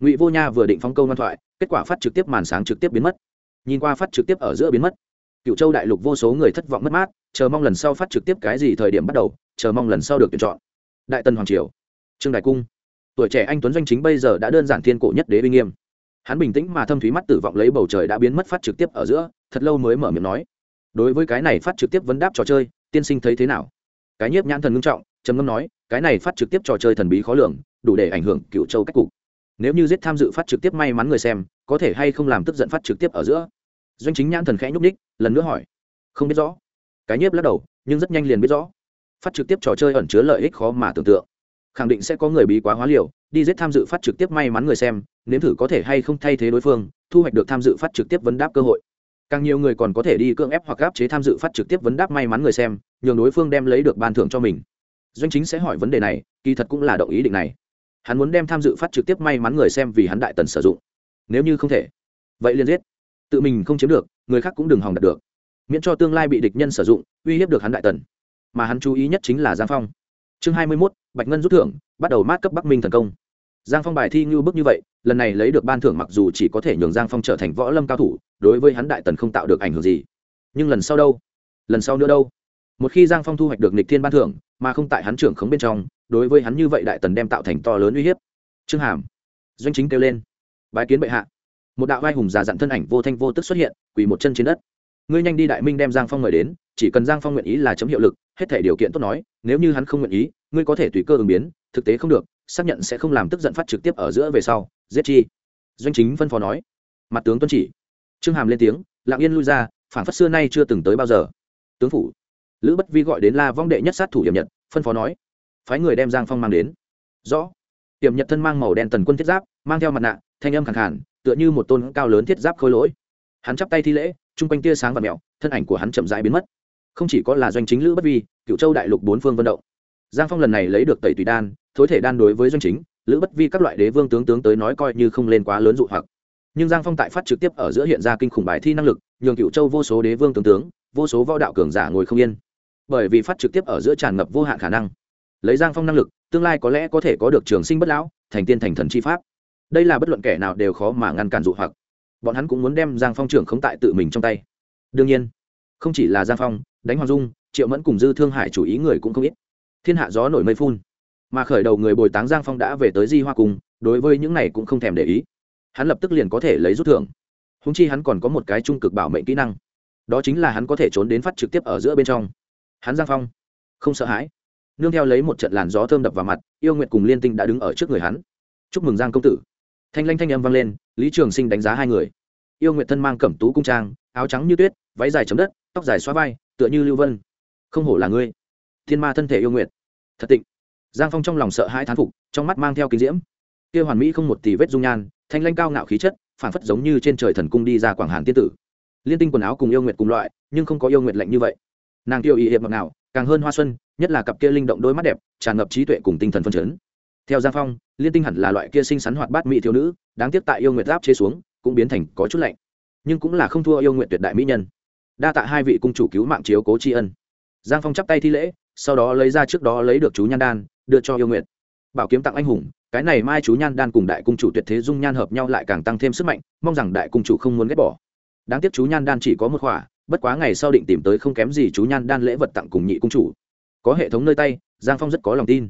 Ngụy vô nha vừa định phong câu ngoan thoại kết quả phát trực tiếp màn sáng trực tiếp biến mất. Nhìn qua phát trực tiếp ở giữa biến mất cựu châu đại lục vô số người thất vọng mất mát, chờ mong lần sau phát trực tiếp cái gì thời điểm bắt đầu, chờ mong lần sau được tuyển chọn. Đại tần hoàng triều, trương đại cung. Tuổi trẻ anh tuấn doanh chính bây giờ đã đơn giản thiên cổ nhất đế uy nghiêm. Hắn bình tĩnh mà thâm thúy mắt tử vọng lấy bầu trời đã biến mất phát trực tiếp ở giữa, thật lâu mới mở miệng nói. Đối với cái này phát trực tiếp vấn đáp trò chơi, tiên sinh thấy thế nào? Cái nhiếp nhãn thần ngưng trọng, trầm ngâm nói, cái này phát trực tiếp trò chơi thần bí khó lường, đủ để ảnh hưởng cựu châu cách cục nếu như giết tham dự phát trực tiếp may mắn người xem, có thể hay không làm tức giận phát trực tiếp ở giữa? Doanh chính nhãn thần khẽ nhúc ních lần nữa hỏi. Không biết rõ. Cái nhiếp lắc đầu, nhưng rất nhanh liền biết rõ. Phát trực tiếp trò chơi ẩn chứa lợi ích khó mà tưởng tượng. Khẳng định sẽ có người bí quá hóa liều, đi giết tham dự phát trực tiếp may mắn người xem, nếm thử có thể hay không thay thế đối phương, thu hoạch được tham dự phát trực tiếp vấn đáp cơ hội. Càng nhiều người còn có thể đi cưỡng ép hoặc gáp chế tham dự phát trực tiếp vấn đáp may mắn người xem, nhường đối phương đem lấy được ban thưởng cho mình. Doanh chính sẽ hỏi vấn đề này, kỳ thật cũng là động ý định này hắn muốn đem tham dự phát trực tiếp may mắn người xem vì hắn đại tần sử dụng. Nếu như không thể, vậy liền giết. Tự mình không chiếm được, người khác cũng đừng hòng đạt được. Miễn cho tương lai bị địch nhân sử dụng, uy hiếp được hắn đại tần. Mà hắn chú ý nhất chính là giang phong. Chương hai mươi mốt, bạch ngân rút thưởng, bắt đầu mát cấp bắc minh thần công. Giang phong bài thi ngưu bức như vậy, lần này lấy được ban thưởng mặc dù chỉ có thể nhường giang phong trở thành võ lâm cao thủ, đối với hắn đại tần không tạo được ảnh hưởng gì. Nhưng lần sau đâu? Lần sau nữa đâu? Một khi giang phong thu hoạch được nịch thiên ban thưởng, mà không tại hắn trưởng khống bên trong đối với hắn như vậy đại tần đem tạo thành to lớn uy hiếp. Trương hàm, doanh chính kêu lên. Bái kiến bệ hạ. Một đạo vai hùng già dặn thân ảnh vô thanh vô tức xuất hiện, quỳ một chân trên đất. Ngươi nhanh đi đại minh đem giang phong mời đến, chỉ cần giang phong nguyện ý là chấm hiệu lực, hết thể điều kiện tốt nói, nếu như hắn không nguyện ý, ngươi có thể tùy cơ ứng biến, thực tế không được, xác nhận sẽ không làm tức giận phát trực tiếp ở giữa về sau, giết chi. Doanh chính phân phó nói. Mặt tướng tuân chỉ. Trương hàm lên tiếng lạng yên lui ra phản phất xưa nay chưa từng tới bao giờ. Tướng phủ, lữ bất vi gọi đến la vong đệ nhất sát thủ hiểm nhật, phân phó nói phái người đem giang phong mang đến. Rõ. Hiểm nhật thân mang màu đen tần quân thiết giáp, mang theo mặt nạ, thanh âm khẳng khản tựa như một tôn cao lớn thiết giáp khôi lỗi. Hắn chắp tay thi lễ, chung quanh tia sáng và mẹo, thân ảnh của hắn chậm rãi biến mất. Không chỉ có là doanh chính lữ bất vi cựu châu đại lục bốn phương vận động. Giang phong lần này lấy được tẩy tùy đan, thối thể đan đối với doanh chính, lữ bất vi các loại đế vương tướng tướng tới nói coi như không lên quá lớn dụ hoặc. Nhưng giang phong tại phát trực tiếp ở giữa hiện ra kinh khủng bài thi năng lực, nhường cựu châu vô số đế vương tướng tướng, vô số võ đạo cường giả ngồi không yên. Bởi vì phát trực tiếp ở giữa tràn ngập vô hạn khả năng lấy giang phong năng lực, tương lai có lẽ có thể có được trường sinh bất lão, thành tiên thành thần chi pháp. Đây là bất luận kẻ nào đều khó mà ngăn cản dụ hoặc. Bọn hắn cũng muốn đem giang phong trưởng không tại tự mình trong tay. Đương nhiên, không chỉ là giang phong, đánh hoàng dung, triệu mẫn cùng dư thương hải chủ ý người cũng không ít. Thiên hạ gió nổi mây phun. Mà khởi đầu người bồi táng giang phong đã về tới di hoa cùng đối với những này cũng không thèm để ý. Hắn lập tức liền có thể lấy rút thưởng. Húng chi hắn còn có một cái trung cực bảo mệnh kỹ năng. Đó chính là hắn có thể trốn đến phát trực tiếp ở giữa bên trong. Hắn giang phong, không sợ hãi nương theo lấy một trận làn gió thơm đập vào mặt, yêu nguyện cùng liên tinh đã đứng ở trước người hắn. Chúc mừng giang công tử. Thanh lanh thanh âm vang lên, lý trường sinh đánh giá hai người. Yêu nguyện thân mang cẩm tú cung trang, áo trắng như tuyết, váy dài chấm đất, tóc dài xóa vai, tựa như lưu vân. Không hổ là ngươi. Thiên ma thân thể yêu nguyện thật tịnh. Giang phong trong lòng sợ hai thán phục, trong mắt mang theo kính diễm. Kia hoàn mỹ không một tỷ vết dung nhan, thanh lanh cao ngạo khí chất phản phất giống như trên trời thần cung đi ra quảng hàn tiên tử. Liên tinh quần áo cùng yêu nguyệt cùng loại, nhưng không có yêu nguyệt lạnh như vậy. Nàng tiêu ý hiệp mặc nào càng hơn hoa xuân, nhất là cặp kia linh động đôi mắt đẹp, tràn ngập trí tuệ cùng tinh thần phân chấn. Theo giang phong, liên tinh hẳn là loại kia xinh xắn hoạt bát mỹ thiếu nữ, đáng tiếc tại yêu nguyệt giáp chế xuống, cũng biến thành có chút lạnh. Nhưng cũng là không thua yêu nguyện tuyệt đại mỹ nhân. Đa tạ hai vị cung chủ cứu mạng chiếu cố tri ân. Giang phong chắp tay thi lễ, sau đó lấy ra trước đó lấy được chú nhan đan, đưa cho yêu nguyện bảo kiếm tặng anh hùng, cái này mai chú nhan đan cùng đại cung chủ tuyệt thế dung nhan hợp nhau lại càng tăng thêm sức mạnh, mong rằng đại cung chủ không muốn ghét bỏ. Đáng tiếc chú nhan đan chỉ có một khỏa bất quá ngày sau định tìm tới không kém gì chú nhan đan lễ vật tặng cùng nhị cung chủ. Có hệ thống nơi tay, giang phong rất có lòng tin.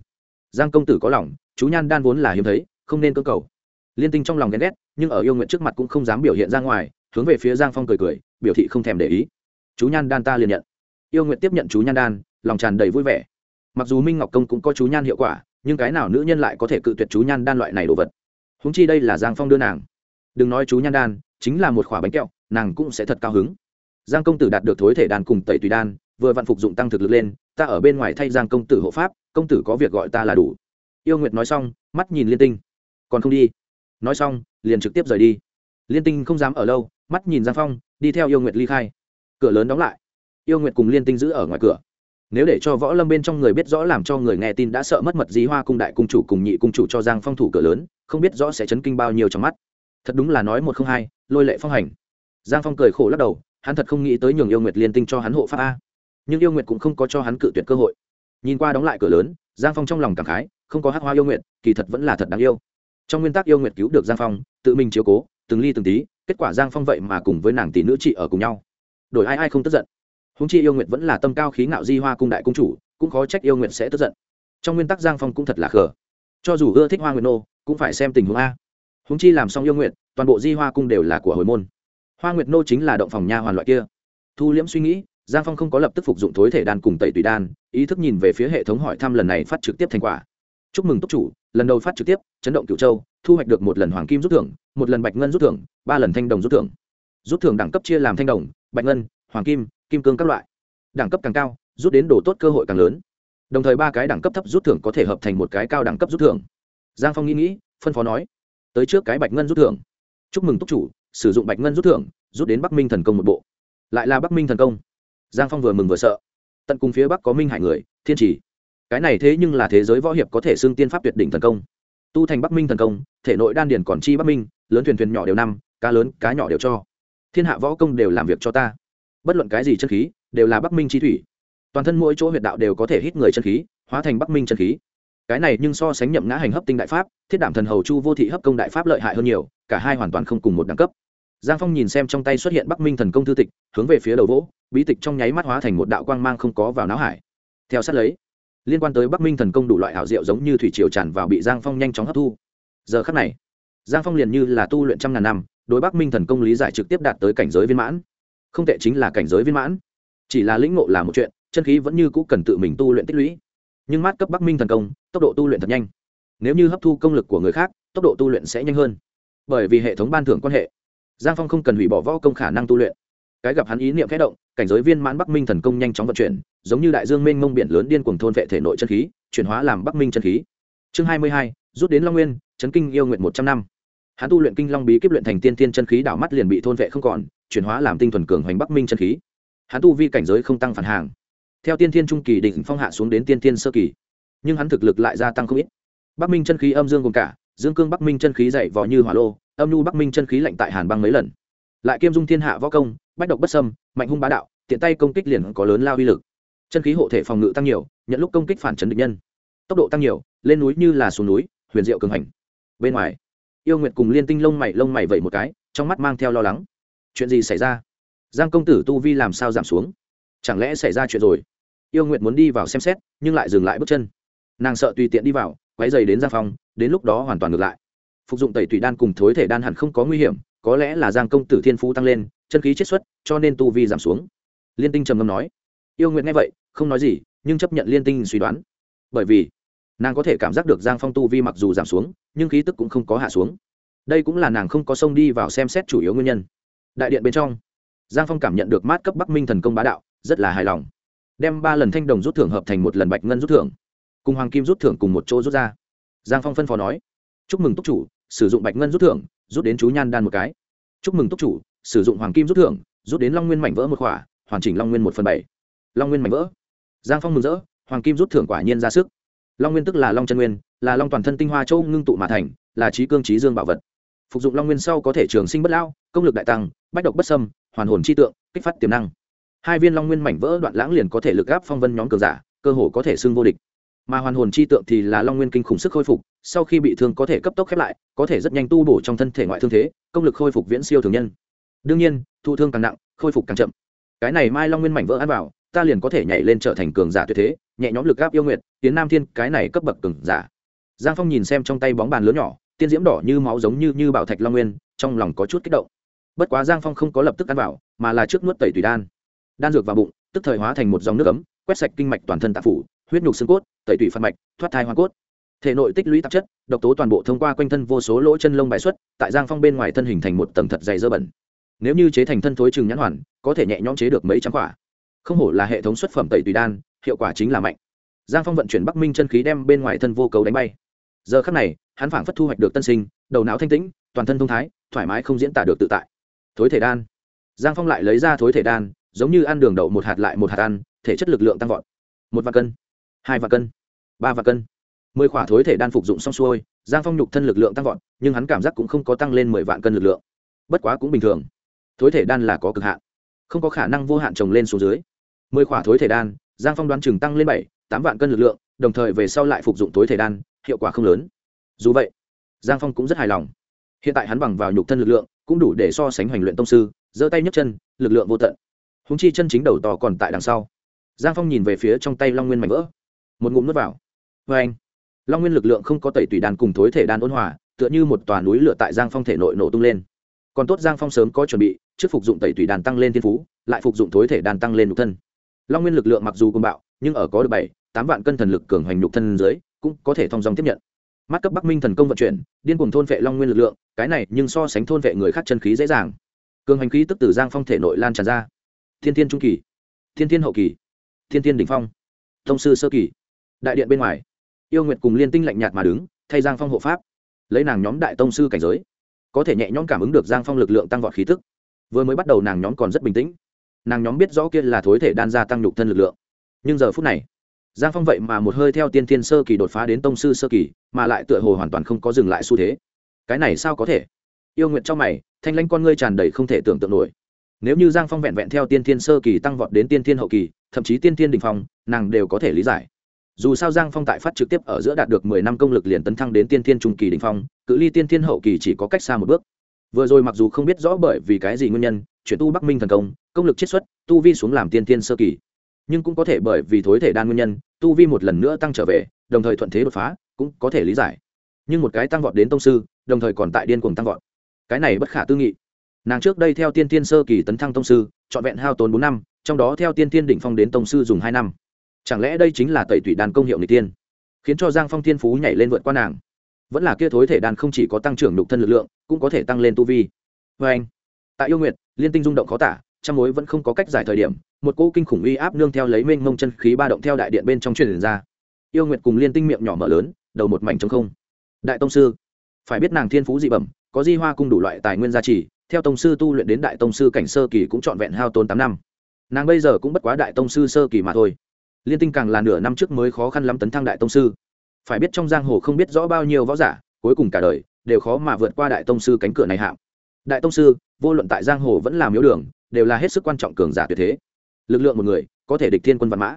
Giang công tử có lòng, chú nhan đan vốn là hiếm thấy, không nên cơ cầu. Liên tinh trong lòng ghen ghét, nhưng ở yêu nguyện trước mặt cũng không dám biểu hiện ra ngoài, hướng về phía giang phong cười cười, biểu thị không thèm để ý. Chú nhan đan ta liền nhận. Yêu nguyện tiếp nhận chú nhan đan, lòng tràn đầy vui vẻ. Mặc dù minh ngọc công cũng có chú nhan hiệu quả, nhưng cái nào nữ nhân lại có thể cự tuyệt chú nhan đan loại này đồ vật? Húng chi đây là giang phong đưa nàng. Đừng nói chú nhan đan, chính là một khỏa bánh kẹo, nàng cũng sẽ thật cao hứng giang công tử đạt được thối thể đan cùng tẩy tùy đan, vừa vạn phục dụng tăng thực lực lên, ta ở bên ngoài thay giang công tử hộ pháp, công tử có việc gọi ta là đủ. Yêu nguyệt nói xong, mắt nhìn liên tinh. Còn không đi? Nói xong, liền trực tiếp rời đi. Liên tinh không dám ở lâu, mắt nhìn giang phong, đi theo yêu nguyệt ly khai. Cửa lớn đóng lại. Yêu nguyệt cùng liên tinh giữ ở ngoài cửa. Nếu để cho võ lâm bên trong người biết rõ làm cho người nghe tin đã sợ mất mật dí hoa cung đại cung chủ cùng nhị cung chủ cho giang phong thủ cửa lớn, không biết rõ sẽ chấn kinh bao nhiêu trong mắt. Thật đúng là nói một không hai, lôi lệ phong hành. Giang phong cười khổ lắc đầu hắn thật không nghĩ tới nhường yêu nguyệt liên tinh cho hắn hộ pháp a. Nhưng yêu nguyệt cũng không có cho hắn cự tuyệt cơ hội. Nhìn qua đóng lại cửa lớn, giang phong trong lòng cảm khái, không có hát hoa yêu nguyệt, kỳ thật vẫn là thật đáng yêu. Trong nguyên tắc yêu nguyệt cứu được giang phong, tự mình chiếu cố, từng ly từng tí, kết quả giang phong vậy mà cùng với nàng tỷ nữ chị ở cùng nhau. Đổi ai ai không tức giận. Húng chi yêu nguyệt vẫn là tâm cao khí ngạo di hoa cung đại cung chủ, cũng khó trách yêu nguyệt sẽ tức giận. Trong nguyên tắc giang phong cũng thật là khờ. Cho dù ưa thích hoa nguyệt nô, cũng phải xem tình huống a. Húng chi làm xong yêu nguyệt, toàn bộ di hoa cung đều là của hồi môn hoa nguyệt nô chính là động phòng nha hoàn loại kia. Thu liễm suy nghĩ, giang phong không có lập tức phục dụng thối thể đan cùng tẩy tùy đan, ý thức nhìn về phía hệ thống hỏi thăm lần này phát trực tiếp thành quả. Chúc mừng túc chủ, lần đầu phát trực tiếp, chấn động cửu châu, thu hoạch được một lần hoàng kim rút thưởng, một lần bạch ngân rút thưởng, ba lần thanh đồng rút thưởng. Rút thưởng đẳng cấp chia làm thanh đồng, bạch ngân, hoàng kim kim cương các loại. Đẳng cấp càng cao, rút đến đồ tốt cơ hội càng lớn. Đồng thời ba cái đẳng cấp thấp rút thưởng có thể hợp thành một cái cao đẳng cấp rút thưởng. Giang phong nghĩ nghĩ, phân phó nói, tới trước cái bạch ngân rút thưởng. Chúc mừng túc chủ sử dụng bạch ngân rút thưởng, rút đến bắc minh thần công một bộ. Lại là bắc minh thần công. Giang phong vừa mừng vừa sợ. Tận cùng phía bắc có minh hải người, thiên trì. Cái này thế nhưng là thế giới võ hiệp có thể xưng tiên pháp tuyệt đỉnh thần công. Tu thành bắc minh thần công, thể nội đan điền còn chi bắc minh, lớn thuyền thuyền nhỏ đều năm, cá lớn, cá nhỏ đều cho. Thiên hạ võ công đều làm việc cho ta. Bất luận cái gì chân khí, đều là bắc minh chi thủy. Toàn thân mỗi chỗ huyệt đạo đều có thể hít người chân khí, hóa thành bắc minh chân khí cái này nhưng so sánh nhậm ngã hành hấp tinh đại pháp, thiết đảm thần hầu chu vô thị hấp công đại pháp lợi hại hơn nhiều, cả hai hoàn toàn không cùng một đẳng cấp. Giang phong nhìn xem trong tay xuất hiện bắc minh thần công thư tịch, hướng về phía đầu vỗ, bí tịch trong nháy mắt hóa thành một đạo quang mang không có vào não hải. Theo sát lấy, liên quan tới bắc minh thần công đủ loại hảo diệu giống như thủy triều tràn vào bị giang phong nhanh chóng hấp thu. Giờ khắc này, giang phong liền như là tu luyện trăm ngàn năm, đối bắc minh thần công lý giải trực tiếp đạt tới cảnh giới viên mãn. Không tệ chính là cảnh giới viên mãn. Chỉ là lĩnh ngộ là một chuyện, chân khí vẫn như cũ cần tự mình tu luyện tích lũy nhưng mát cấp bắc minh thần công, tốc độ tu luyện thật nhanh. Nếu như hấp thu công lực của người khác, tốc độ tu luyện sẽ nhanh hơn. Bởi vì hệ thống ban thưởng quan hệ, giang phong không cần hủy bỏ võ công khả năng tu luyện. Cái gặp hắn ý niệm khẽ động, cảnh giới viên mãn bắc minh thần công nhanh chóng vận chuyển, giống như đại dương mênh mông biển lớn điên cuồng thôn vệ thể nội chân khí, chuyển hóa làm bắc minh chân khí. Chương hai mươi hai, rút đến long nguyên, chấn kinh yêu nguyện một trăm năm. Hắn tu luyện kinh long bí kíp luyện thành tiên tiên chân khí đảo mắt liền bị thôn vệ không còn, chuyển hóa làm tinh thuần cường hoành bắc minh chân khí. Hắn tu vi cảnh giới không tăng phản hàng theo tiên thiên trung kỳ đỉnh phong hạ xuống đến tiên thiên sơ kỳ. Nhưng hắn thực lực lại gia tăng không ít. Bắc minh chân khí âm dương gồm cả, dương cương bắc minh chân khí dậy vò như hỏa lô, âm nhu bắc minh chân khí lạnh tại hàn băng mấy lần. Lại kiêm dung thiên hạ võ công, bách độc bất sâm mạnh hung bá đạo, tiện tay công kích liền có lớn lao uy lực. Chân khí hộ thể phòng ngự tăng nhiều, nhận lúc công kích phản chấn địch nhân. Tốc độ tăng nhiều, lên núi như là xuống núi, huyền diệu cường hành. Bên ngoài, yêu nguyệt cùng liên tinh lông mày lông mày vậy một cái, trong mắt mang theo lo lắng. Chuyện gì xảy ra? Giang công tử tu vi làm sao giảm xuống? Chẳng lẽ xảy ra chuyện rồi? Yêu nguyện muốn đi vào xem xét, nhưng lại dừng lại bước chân. Nàng sợ tùy tiện đi vào quáy dày đến giang phong, đến lúc đó hoàn toàn ngược lại. Phục dụng tẩy tùy đan cùng thối thể đan hẳn không có nguy hiểm, có lẽ là giang công tử thiên phú tăng lên, chân khí chiết xuất, cho nên tu vi giảm xuống. Liên tinh trầm ngâm nói, yêu nguyện nghe vậy, không nói gì, nhưng chấp nhận liên tinh suy đoán. Bởi vì, nàng có thể cảm giác được giang phong tu vi mặc dù giảm xuống, nhưng khí tức cũng không có hạ xuống. Đây cũng là nàng không có sông đi vào xem xét chủ yếu nguyên nhân. Đại điện bên trong, giang phong cảm nhận được mát cấp bắc minh thần công bá đạo rất là hài lòng. Đem ba lần thanh đồng rút thưởng hợp thành một lần bạch ngân rút thưởng. Cùng hoàng kim rút thưởng cùng một chỗ rút ra. Giang phong phân phó nói, chúc mừng túc chủ, sử dụng bạch ngân rút thưởng, rút đến chú nhan đan một cái. Chúc mừng túc chủ, sử dụng hoàng kim rút thưởng, rút đến long nguyên mảnh vỡ một khỏa, hoàn chỉnh long nguyên một phần bảy. Long nguyên mảnh vỡ. Giang phong mừng rỡ, hoàng kim rút thưởng quả nhiên ra sức. Long nguyên tức là long chân nguyên, là long toàn thân tinh hoa châu ngưng tụ mà thành, là trí cương trí dương bảo vật. Phục dụng long nguyên sau có thể trường sinh bất lao công lực đại tăng, bách độc bất sâm hoàn hồn chi tượng, kích phát tiềm năng hai viên long nguyên mảnh vỡ đoạn lãng liền có thể lực gáp phong vân nhóm cường giả, cơ hồ có thể xưng vô địch. Mà hoàn hồn chi tượng thì là long nguyên kinh khủng sức khôi phục, sau khi bị thương có thể cấp tốc khép lại, có thể rất nhanh tu bổ trong thân thể ngoại thương thế, công lực khôi phục viễn siêu thường nhân. Đương nhiên, thụ thương càng nặng, khôi phục càng chậm. Cái này mai long nguyên mảnh vỡ ăn vào, ta liền có thể nhảy lên trở thành cường giả tuyệt thế, nhẹ nhóm lực gáp yêu nguyệt, tiến nam thiên, cái này cấp bậc cường giả. Giang phong nhìn xem trong tay bóng bàn lớn nhỏ, tiên diễm đỏ như máu giống như như bảo thạch long nguyên, trong lòng có chút kích động. Bất quá giang phong không có lập tức ăn vào, mà là trước nuốt tẩy tùy đan đan dược vào bụng, tức thời hóa thành một dòng nước ấm, quét sạch kinh mạch toàn thân tạp phủ, huyết nhục xương cốt, tẩy tủy phân mạch, thoát thai hoa cốt. Thể nội tích lũy tạp chất, độc tố toàn bộ thông qua quanh thân vô số lỗ chân lông bài xuất, tại giang phong bên ngoài thân hình thành một tầng thật dày dơ bẩn. Nếu như chế thành thân thối trừng nhãn hoàn, có thể nhẹ nhõm chế được mấy trăm quả. Không hổ là hệ thống xuất phẩm tẩy tùy đan, hiệu quả chính là mạnh. Giang phong vận chuyển bắc minh chân khí đem bên ngoài thân vô cầu đánh bay. Giờ khắc này, hắn phảng phất thu hoạch được tân sinh, đầu não thanh tĩnh, toàn thân thông thái, thoải mái không diễn tả được tự tại. Thối thể đan. Giang phong lại lấy ra thối thể đan giống như ăn đường đậu một hạt lại một hạt ăn, thể chất lực lượng tăng vọt. Một vạn cân, hai vạn cân, ba vạn cân. Mười khỏa thối thể đan phục dụng xong xuôi, giang phong nhục thân lực lượng tăng vọt, nhưng hắn cảm giác cũng không có tăng lên mười vạn cân lực lượng. Bất quá cũng bình thường. Thối thể đan là có cực hạn, không có khả năng vô hạn trồng lên xuống dưới. Mười khỏa thối thể đan, giang phong đoán chừng tăng lên bảy, tám vạn cân lực lượng, đồng thời về sau lại phục dụng thối thể đan, hiệu quả không lớn. Dù vậy, giang phong cũng rất hài lòng. Hiện tại hắn bằng vào nhục thân lực lượng, cũng đủ để so sánh hoành luyện tông sư, giơ tay nhấc chân, lực lượng vô tận húng chi chân chính đầu tò còn tại đằng sau. Giang phong nhìn về phía trong tay long nguyên mảnh vỡ. Một ngụm nước vào. Vê anh, long nguyên lực lượng không có tẩy tùy đàn cùng thối thể đan ôn hòa, tựa như một tòa núi lửa tại giang phong thể nội nổ tung lên. Còn tốt giang phong sớm có chuẩn bị, trước phục dụng tẩy tùy đàn tăng lên thiên phú, lại phục dụng thối thể đàn tăng lên nhục thân. Long nguyên lực lượng mặc dù côn bạo, nhưng ở có được bảy, tám vạn cân thần lực cường hoành nhục thân dưới, cũng có thể thong dòng tiếp nhận. Mắt cấp bắc minh thần công vận chuyển, điên cùng thôn vệ long nguyên lực lượng, cái này nhưng so sánh thôn vệ người khác chân khí dễ dàng. Cường hành khí tức từ giang phong thể nội lan tràn ra thiên thiên trung kỳ, thiên thiên hậu kỳ, thiên thiên đ ỉ n h phong thông sư sơ kỳ, đại điện bên ngoài. Yêu nguyệt cùng liên tinh lạnh nhạt mà đứng, thay giang phong hộ pháp, lấy nàng nhóm đại tông sư cảnh giới, có thể nhẹ nhõm cảm ứng được giang phong lực lượng tăng vọt khí tức. Vừa mới bắt đầu nàng nhóm còn rất bình tĩnh, nàng nhóm biết rõ kia là thối thể đan gia tăng nhục thân lực lượng. Nhưng giờ phút này, giang phong vậy mà một hơi theo tiên thiên sơ kỳ đột phá đến tông sư sơ kỳ, mà lại tựa hồ hoàn toàn không có dừng lại xu thế. Cái này sao có thể? Yêu nguyện trong mày, thanh lãnh con ngươi tràn đầy không thể tưởng tượng nổi nếu như giang phong vẹn vẹn theo tiên thiên sơ kỳ tăng vọt đến tiên thiên hậu kỳ, thậm chí tiên thiên đình phong, nàng đều có thể lý giải. Dù sao giang phong tại phát trực tiếp ở giữa đạt được mười năm công lực liền tấn thăng đến tiên thiên trung kỳ đình phong, cự ly tiên thiên hậu kỳ chỉ có cách xa một bước. Vừa rồi mặc dù không biết rõ bởi vì cái gì nguyên nhân, chuyển tu bắc minh thần công công lực chiết xuất, tu vi xuống làm tiên thiên sơ kỳ, nhưng cũng có thể bởi vì thối thể đan nguyên nhân, tu vi một lần nữa tăng trở về, đồng thời thuận thế đột phá, cũng có thể lý giải. Nhưng một cái tăng vọt đến tông sư, đồng thời còn tại điên cuồng tăng vọt. Cái này bất khả tư nghị nàng trước đây theo tiên tiên sơ kỳ tấn thăng tông sư trọn vẹn hao tốn bốn năm trong đó theo tiên tiên đỉnh phong đến tông sư dùng hai năm. Chẳng lẽ đây chính là tẩy tủy đàn công hiệu người tiên? Khiến cho giang phong tiên phú nhảy lên vượt qua nàng. Vẫn là kia thối thể đàn không chỉ có tăng trưởng đục thân lực lượng cũng có thể tăng lên tu vi. Vê anh tại yêu nguyện, liên tinh rung động khó tả trong mối vẫn không có cách giải thời điểm một cỗ kinh khủng uy áp nương theo lấy mênh mông chân khí ba động theo đại điện bên trong truyền ra. Yêu nguyệt cùng liên tinh miệng nhỏ mở lớn đầu một mảnh trống không. Đại tông sư phải biết nàng thiên phú dị bẩm có di hoa cung đủ loại tài nguyên gia trì theo tông sư tu luyện đến đại tông sư cảnh sơ kỳ cũng trọn vẹn hao tốn tám năm. Nàng bây giờ cũng bất quá đại tông sư sơ kỳ mà thôi. Liên tinh càng là nửa năm trước mới khó khăn lắm tấn thăng đại tông sư. Phải biết trong giang hồ không biết rõ bao nhiêu võ giả, cuối cùng cả đời đều khó mà vượt qua đại tông sư cánh cửa này hạm đại tông sư, vô luận tại giang hồ vẫn làm miếu đường, đều là hết sức quan trọng cường giả tuyệt thế. Lực lượng một người, có thể địch thiên quân văn mã.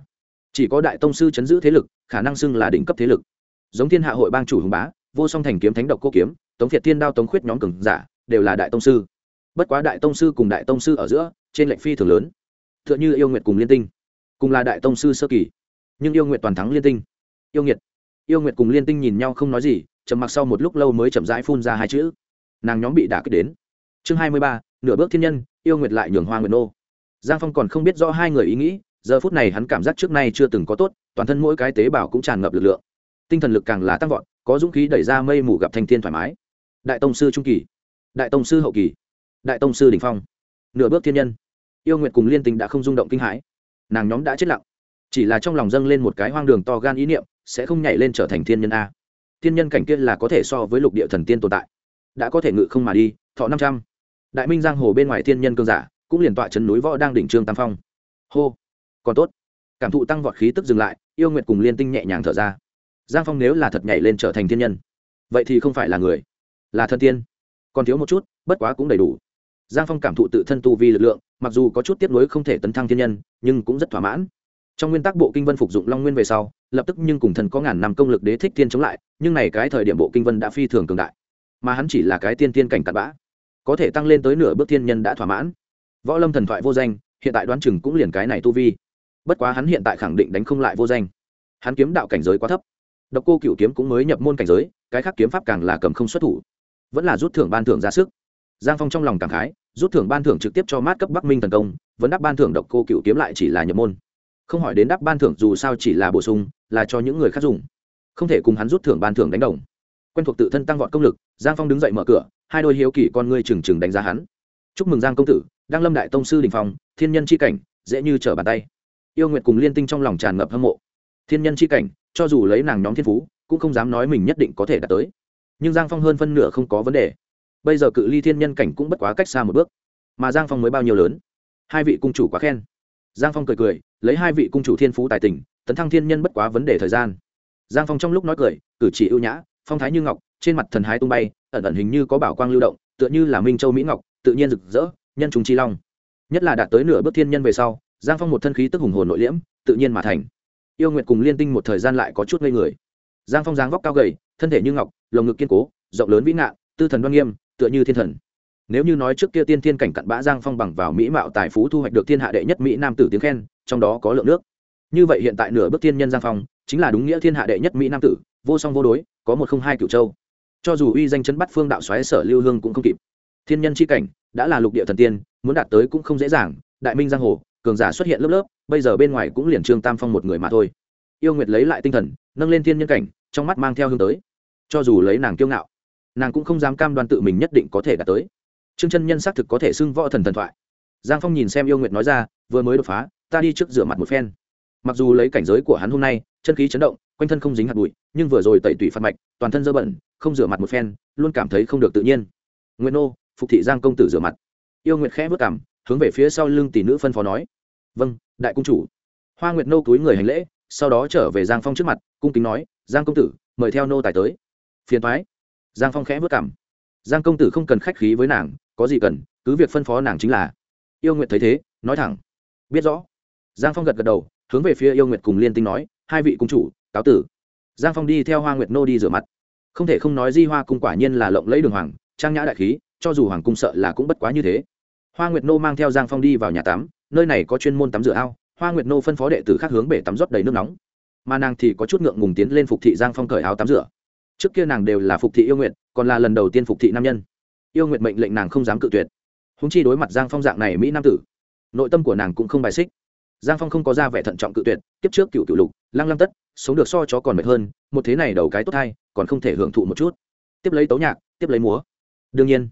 Chỉ có đại tông sư chấn giữ thế lực, khả năng xưng là đỉnh cấp thế lực. Giống thiên hạ hội bang chủ hùng bá, vô song thành kiếm thánh độc cô kiếm, tống việt thiên đao tống khuyết nhóm cường giả, đều là đại tông sư bất quá đại tông sư cùng đại tông sư ở giữa, trên lệnh phi thường lớn. T h ư ợ n h ư yêu nguyệt cùng liên tinh, cùng là đại tông sư sơ kỳ. Nhưng yêu nguyệt toàn thắng liên tinh. Yêu nghiệt, yêu nguyệt cùng liên tinh nhìn nhau không nói gì, trầm mặc sau một lúc lâu mới chậm rãi phun ra hai chữ. Nàng nhóm bị đả kích đến. Chương hai mươi ba, nửa bước thiên nhân, yêu nguyệt lại nhường hoa nguyệt nô. Giang phong còn không biết rõ hai người ý nghĩ, giờ phút này hắn cảm giác trước nay chưa từng có tốt, toàn thân mỗi cái tế bào cũng tràn ngập lực lượng. Tinh thần lực càng là tăng vọt, có dũng khí đẩy ra mây mù gặp thanh thiên thoải mái. Đại tông sư trung kỳ, đại tông sư hậu kỳ đại tông sư đ ỉ n h phong, nửa bước thiên nhân. Yêu nguyện cùng liên tình đã không rung động kinh hãi. Nàng nhóm đã chết lặng. Chỉ là trong lòng dâng lên một cái hoang đường to gan ý niệm, sẽ không nhảy lên trở thành thiên nhân a. Thiên nhân cảnh kia là có thể so với lục địa thần tiên tồn tại. Đã có thể ngự không mà đi, thọ năm trăm. Đại minh giang hồ bên ngoài thiên nhân cương giả, cũng liền tọa trấn núi võ đang đỉnh trương tam phong. Hô! Còn tốt. Cảm thụ tăng vọt khí tức dừng lại, yêu nguyện cùng liên tinh nhẹ nhàng thở ra. Giang phong nếu là thật nhảy lên trở thành thiên nhân, vậy thì không phải là người, là thần tiên. Còn thiếu một chút, bất quá cũng đầy đủ giang phong cảm thụ tự thân tu vi lực lượng, mặc dù có chút tiếp nối không thể tấn thăng thiên nhân, nhưng cũng rất thỏa mãn. Trong nguyên tắc bộ kinh vân phục dụng long nguyên về sau, lập tức nhưng cùng thần có ngàn năm công lực đế thích tiên chống lại, nhưng này cái thời điểm bộ kinh vân đã phi thường cường đại. Mà hắn chỉ là cái tiên tiên cảnh cặn bã, có thể tăng lên tới nửa bước thiên nhân đã thỏa mãn. Võ lâm thần thoại vô danh, hiện tại đoán chừng cũng liền cái này tu vi. Bất quá hắn hiện tại khẳng định đánh không lại vô danh. Hắn kiếm đạo cảnh giới quá thấp. Độc cô cựu kiếm cũng mới nhập môn cảnh giới, cái khác kiếm pháp càng là cầm không xuất thủ. Vẫn là rút thưởng ban thưởng ra sức giang phong trong lòng cảm khái, rút thưởng ban thưởng trực tiếp cho mát cấp bắc minh tấn công, vẫn đáp ban thưởng độc cô cựu kiếm lại chỉ là nhập môn. Không hỏi đến đáp ban thưởng dù sao chỉ là bổ sung, là cho những người khác dùng. Không thể cùng hắn rút thưởng ban thưởng đánh đồng. Quen thuộc tự thân tăng vọt công lực, giang phong đứng dậy mở cửa, hai đôi hiếu kỳ con ngươi trừng trừng đánh giá hắn. Chúc mừng giang công tử đang lâm đại tông sư đình phong, thiên nhân c h i cảnh, dễ như trở bàn tay. Yêu nguyệt cùng liên tinh trong lòng tràn ngập hâm mộ. Thiên nhân c h i cảnh, cho dù lấy nàng nhóm thiên phú, cũng không dám nói mình nhất định có thể đạt tới. Nhưng giang phong hơn phân nửa không có vấn đề bây giờ cự ly thiên nhân cảnh cũng bất quá cách xa một bước. Mà giang phong mới bao nhiêu lớn? Hai vị cung chủ quá khen. Giang phong cười cười, lấy hai vị cung chủ thiên phú tài tình, tấn thăng thiên nhân bất quá vấn đề thời gian. Giang phong trong lúc nói cười, cử chỉ ưu nhã, phong thái như ngọc, trên mặt thần hái tung bay, ẩn ẩn hình như có bảo quang lưu động, tựa như là minh châu mỹ ngọc, tự nhiên rực rỡ, nhân trùng chi long. Nhất là đạt tới nửa bước thiên nhân về sau, giang phong một thân khí tức hùng hồn nội liễm, tự nhiên mà thành. Yêu nguyệt cùng liên tinh một thời gian lại có chút ngây người. Giang phong dáng vóc cao gầy, thân thể như ngọc, lồng ngực kiên cố, rộng lớn vĩ ngạn tư thần đoan nghiêm tựa như thiên thần. Nếu như nói trước kia tiên thiên cảnh cặn bã giang phong bằng vào mỹ mạo tài phú thu hoạch được thiên hạ đệ nhất mỹ nam tử tiếng khen, trong đó có lượng nước. Như vậy hiện tại nửa bước tiên nhân giang phong, chính là đúng nghĩa thiên hạ đệ nhất mỹ nam tử, vô song vô đối, có một không hai cửu châu. Cho dù uy danh chấn bắt phương đạo xoáy sở lưu hương cũng không kịp. Thiên nhân c h i cảnh, đã là lục địa thần tiên, muốn đạt tới cũng không dễ dàng, đại minh giang hồ, cường giả xuất hiện lớp lớp, bây giờ bên ngoài cũng liền trương tam phong một người mà thôi. Yêu nguyệt lấy lại tinh thần, nâng lên thiên nhân cảnh, trong mắt mang theo hướng tới. Cho dù lấy nàng kiêu ngạo nàng cũng không dám cam đoan tự mình nhất định có thể đạt tới. Trương chân nhân xác thực có thể xưng võ thần thần thoại. Giang phong nhìn xem yêu nguyệt nói ra, vừa mới đột phá, ta đi trước rửa mặt một phen. Mặc dù lấy cảnh giới của hắn hôm nay, chân khí chấn động, quanh thân không dính hạt bụi, nhưng vừa rồi tẩy tủy phạt mạch, toàn thân dơ bẩn, không rửa mặt một phen, luôn cảm thấy không được tự nhiên. Nguyễn nô, phục thị giang công tử rửa mặt. Yêu nguyệt khẽ vất cảm hướng về phía sau lưng tỷ nữ phân phó nói. Vâng đại cung chủ. Hoa nguyệt nô túi người hành lễ, sau đó trở về giang phong trước mặt, cung kính nói, giang công tử, mời theo nô tài tới. Phiền thoái giang phong khẽ vất cảm giang công tử không cần khách khí với nàng, có gì cần, cứ việc phân phó nàng chính là. Yêu nguyệt thấy thế, nói thẳng. Biết rõ. Giang phong gật gật đầu, hướng về phía yêu nguyệt cùng liên tinh nói, hai vị cung chủ, cáo tử. Giang phong đi theo hoa nguyệt nô đi rửa mặt. Không thể không nói di hoa cung quả nhiên là lộng lẫy đường hoàng, trang nhã đại khí, cho dù hoàng cung sợ là cũng bất quá như thế. Hoa nguyệt nô mang theo giang phong đi vào nhà tắm, nơi này có chuyên môn tắm rửa ao, hoa nguyệt nô phân phó đệ tử khác hướng bể tắm rót đầy nước nóng. Mà nàng thì có chút ngượng ngùng tiến lên phục thị giang phong cởi áo tắm rửa trước kia nàng đều là phục thị yêu nguyện còn là lần đầu tiên phục thị nam nhân. Yêu nguyện mệnh lệnh nàng không dám cự tuyệt. Húng chi đối mặt giang phong dạng này mỹ nam tử, nội tâm của nàng cũng không bài xích. Giang phong không có ra vẻ thận trọng cự tuyệt, kiếp trước cựu cựu lục, lăng lăng tất, sống được so chó còn mệt hơn, một thế này đầu cái tốt hay còn không thể hưởng thụ một chút. Tiếp lấy tấu nhạc, tiếp lấy múa. Đương nhiên,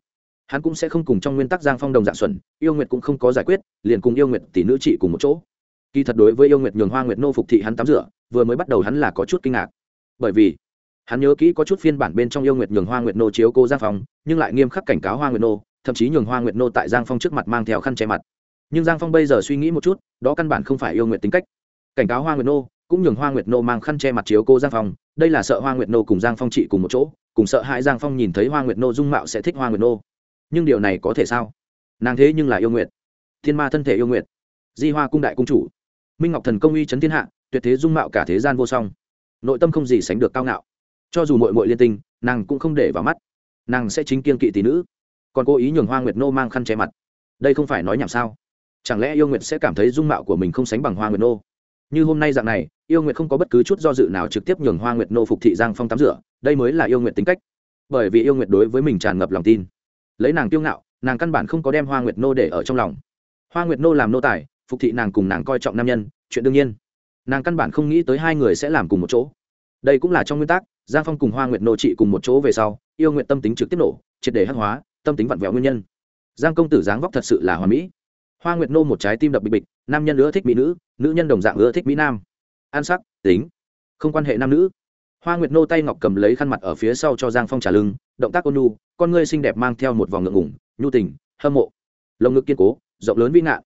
hắn cũng sẽ không cùng trong nguyên tắc giang phong đồng dạng xuẩn, yêu nguyệt cũng không có giải quyết, liền cùng yêu nguyệt tỷ nữ trị cùng một chỗ. Kỳ thật đối với yêu nguyệt nhường hoa nguyệt nô phục thị hắn tắm rửa, vừa mới bắt đầu hắn là có chút kinh ngạc. Bởi vì hắn nhớ kỹ có chút phiên bản bên trong yêu nguyệt nhường hoa nguyệt nô chiếu cô giang phong, nhưng lại nghiêm khắc cảnh cáo hoa nguyệt nô, thậm chí nhường hoa nguyệt nô tại giang phong trước mặt mang theo khăn che mặt. Nhưng giang phong bây giờ suy nghĩ một chút, đó căn bản không phải yêu nguyệt tính cách. Cảnh cáo hoa nguyệt nô, cũng nhường hoa nguyệt nô mang khăn che mặt chiếu cô giang phong, đây là sợ hoa nguyệt nô cùng giang phong trị cùng một chỗ, cùng sợ hãi giang phong nhìn thấy hoa nguyệt nô dung mạo sẽ thích hoa nguyệt nô. Nhưng điều này có thể sao? Nàng thế nhưng là yêu nguyệt. Thiên ma thân thể yêu nguyệt. Di hoa cung đại cung chủ. Minh ngọc thần công uy c thiên hạ, tuyệt thế dung mạo cả thế gian vô song. Nội tâm không gì sánh được cao ngạo cho dù mội mội liên tinh, nàng cũng không để vào mắt. Nàng sẽ chính kiên kỵ tỷ nữ. Còn cố ý nhường hoa nguyệt nô mang khăn che mặt. Đây không phải nói nhảm sao? Chẳng lẽ yêu nguyệt sẽ cảm thấy dung mạo của mình không sánh bằng hoa nguyệt nô? Như hôm nay dạng này, yêu nguyệt không có bất cứ chút do dự nào trực tiếp nhường hoa nguyệt nô phục thị giang phong tắm rửa. Đây mới là yêu nguyệt tính cách. Bởi vì yêu nguyệt đối với mình tràn ngập lòng tin. Lấy nàng tiêu ngạo, nàng căn bản không có đem hoa nguyệt nô để ở trong lòng. Hoa nguyệt nô làm nô tài, phục thị nàng cùng nàng coi trọng nam nhân, chuyện đương nhiên. Nàng căn bản không nghĩ tới hai người sẽ làm cùng một chỗ. Đây cũng là trong nguyên tắc giang phong cùng hoa nguyệt nô trị cùng một chỗ về sau, yêu nguyện tâm tính trực tiếp nổ, triệt để hắc hóa, tâm tính vặn vẹo nguyên nhân. Giang công tử dáng vóc thật sự là hoa mỹ. Hoa nguyệt nô một trái tim đập bịch bịch, nam nhân ưa thích mỹ nữ nữ nhân đồng dạng ưa thích mỹ nam. An sắc, tính, không quan hệ nam nữ. Hoa nguyệt nô tay ngọc cầm lấy khăn mặt ở phía sau cho giang phong trả lưng, động tác ôn nhu, con ngươi xinh đẹp mang theo một vòng ngượng ngủng nhu tình, hâm mộ. Lồng ngực kiên cố, rộng lớn vĩ ngạn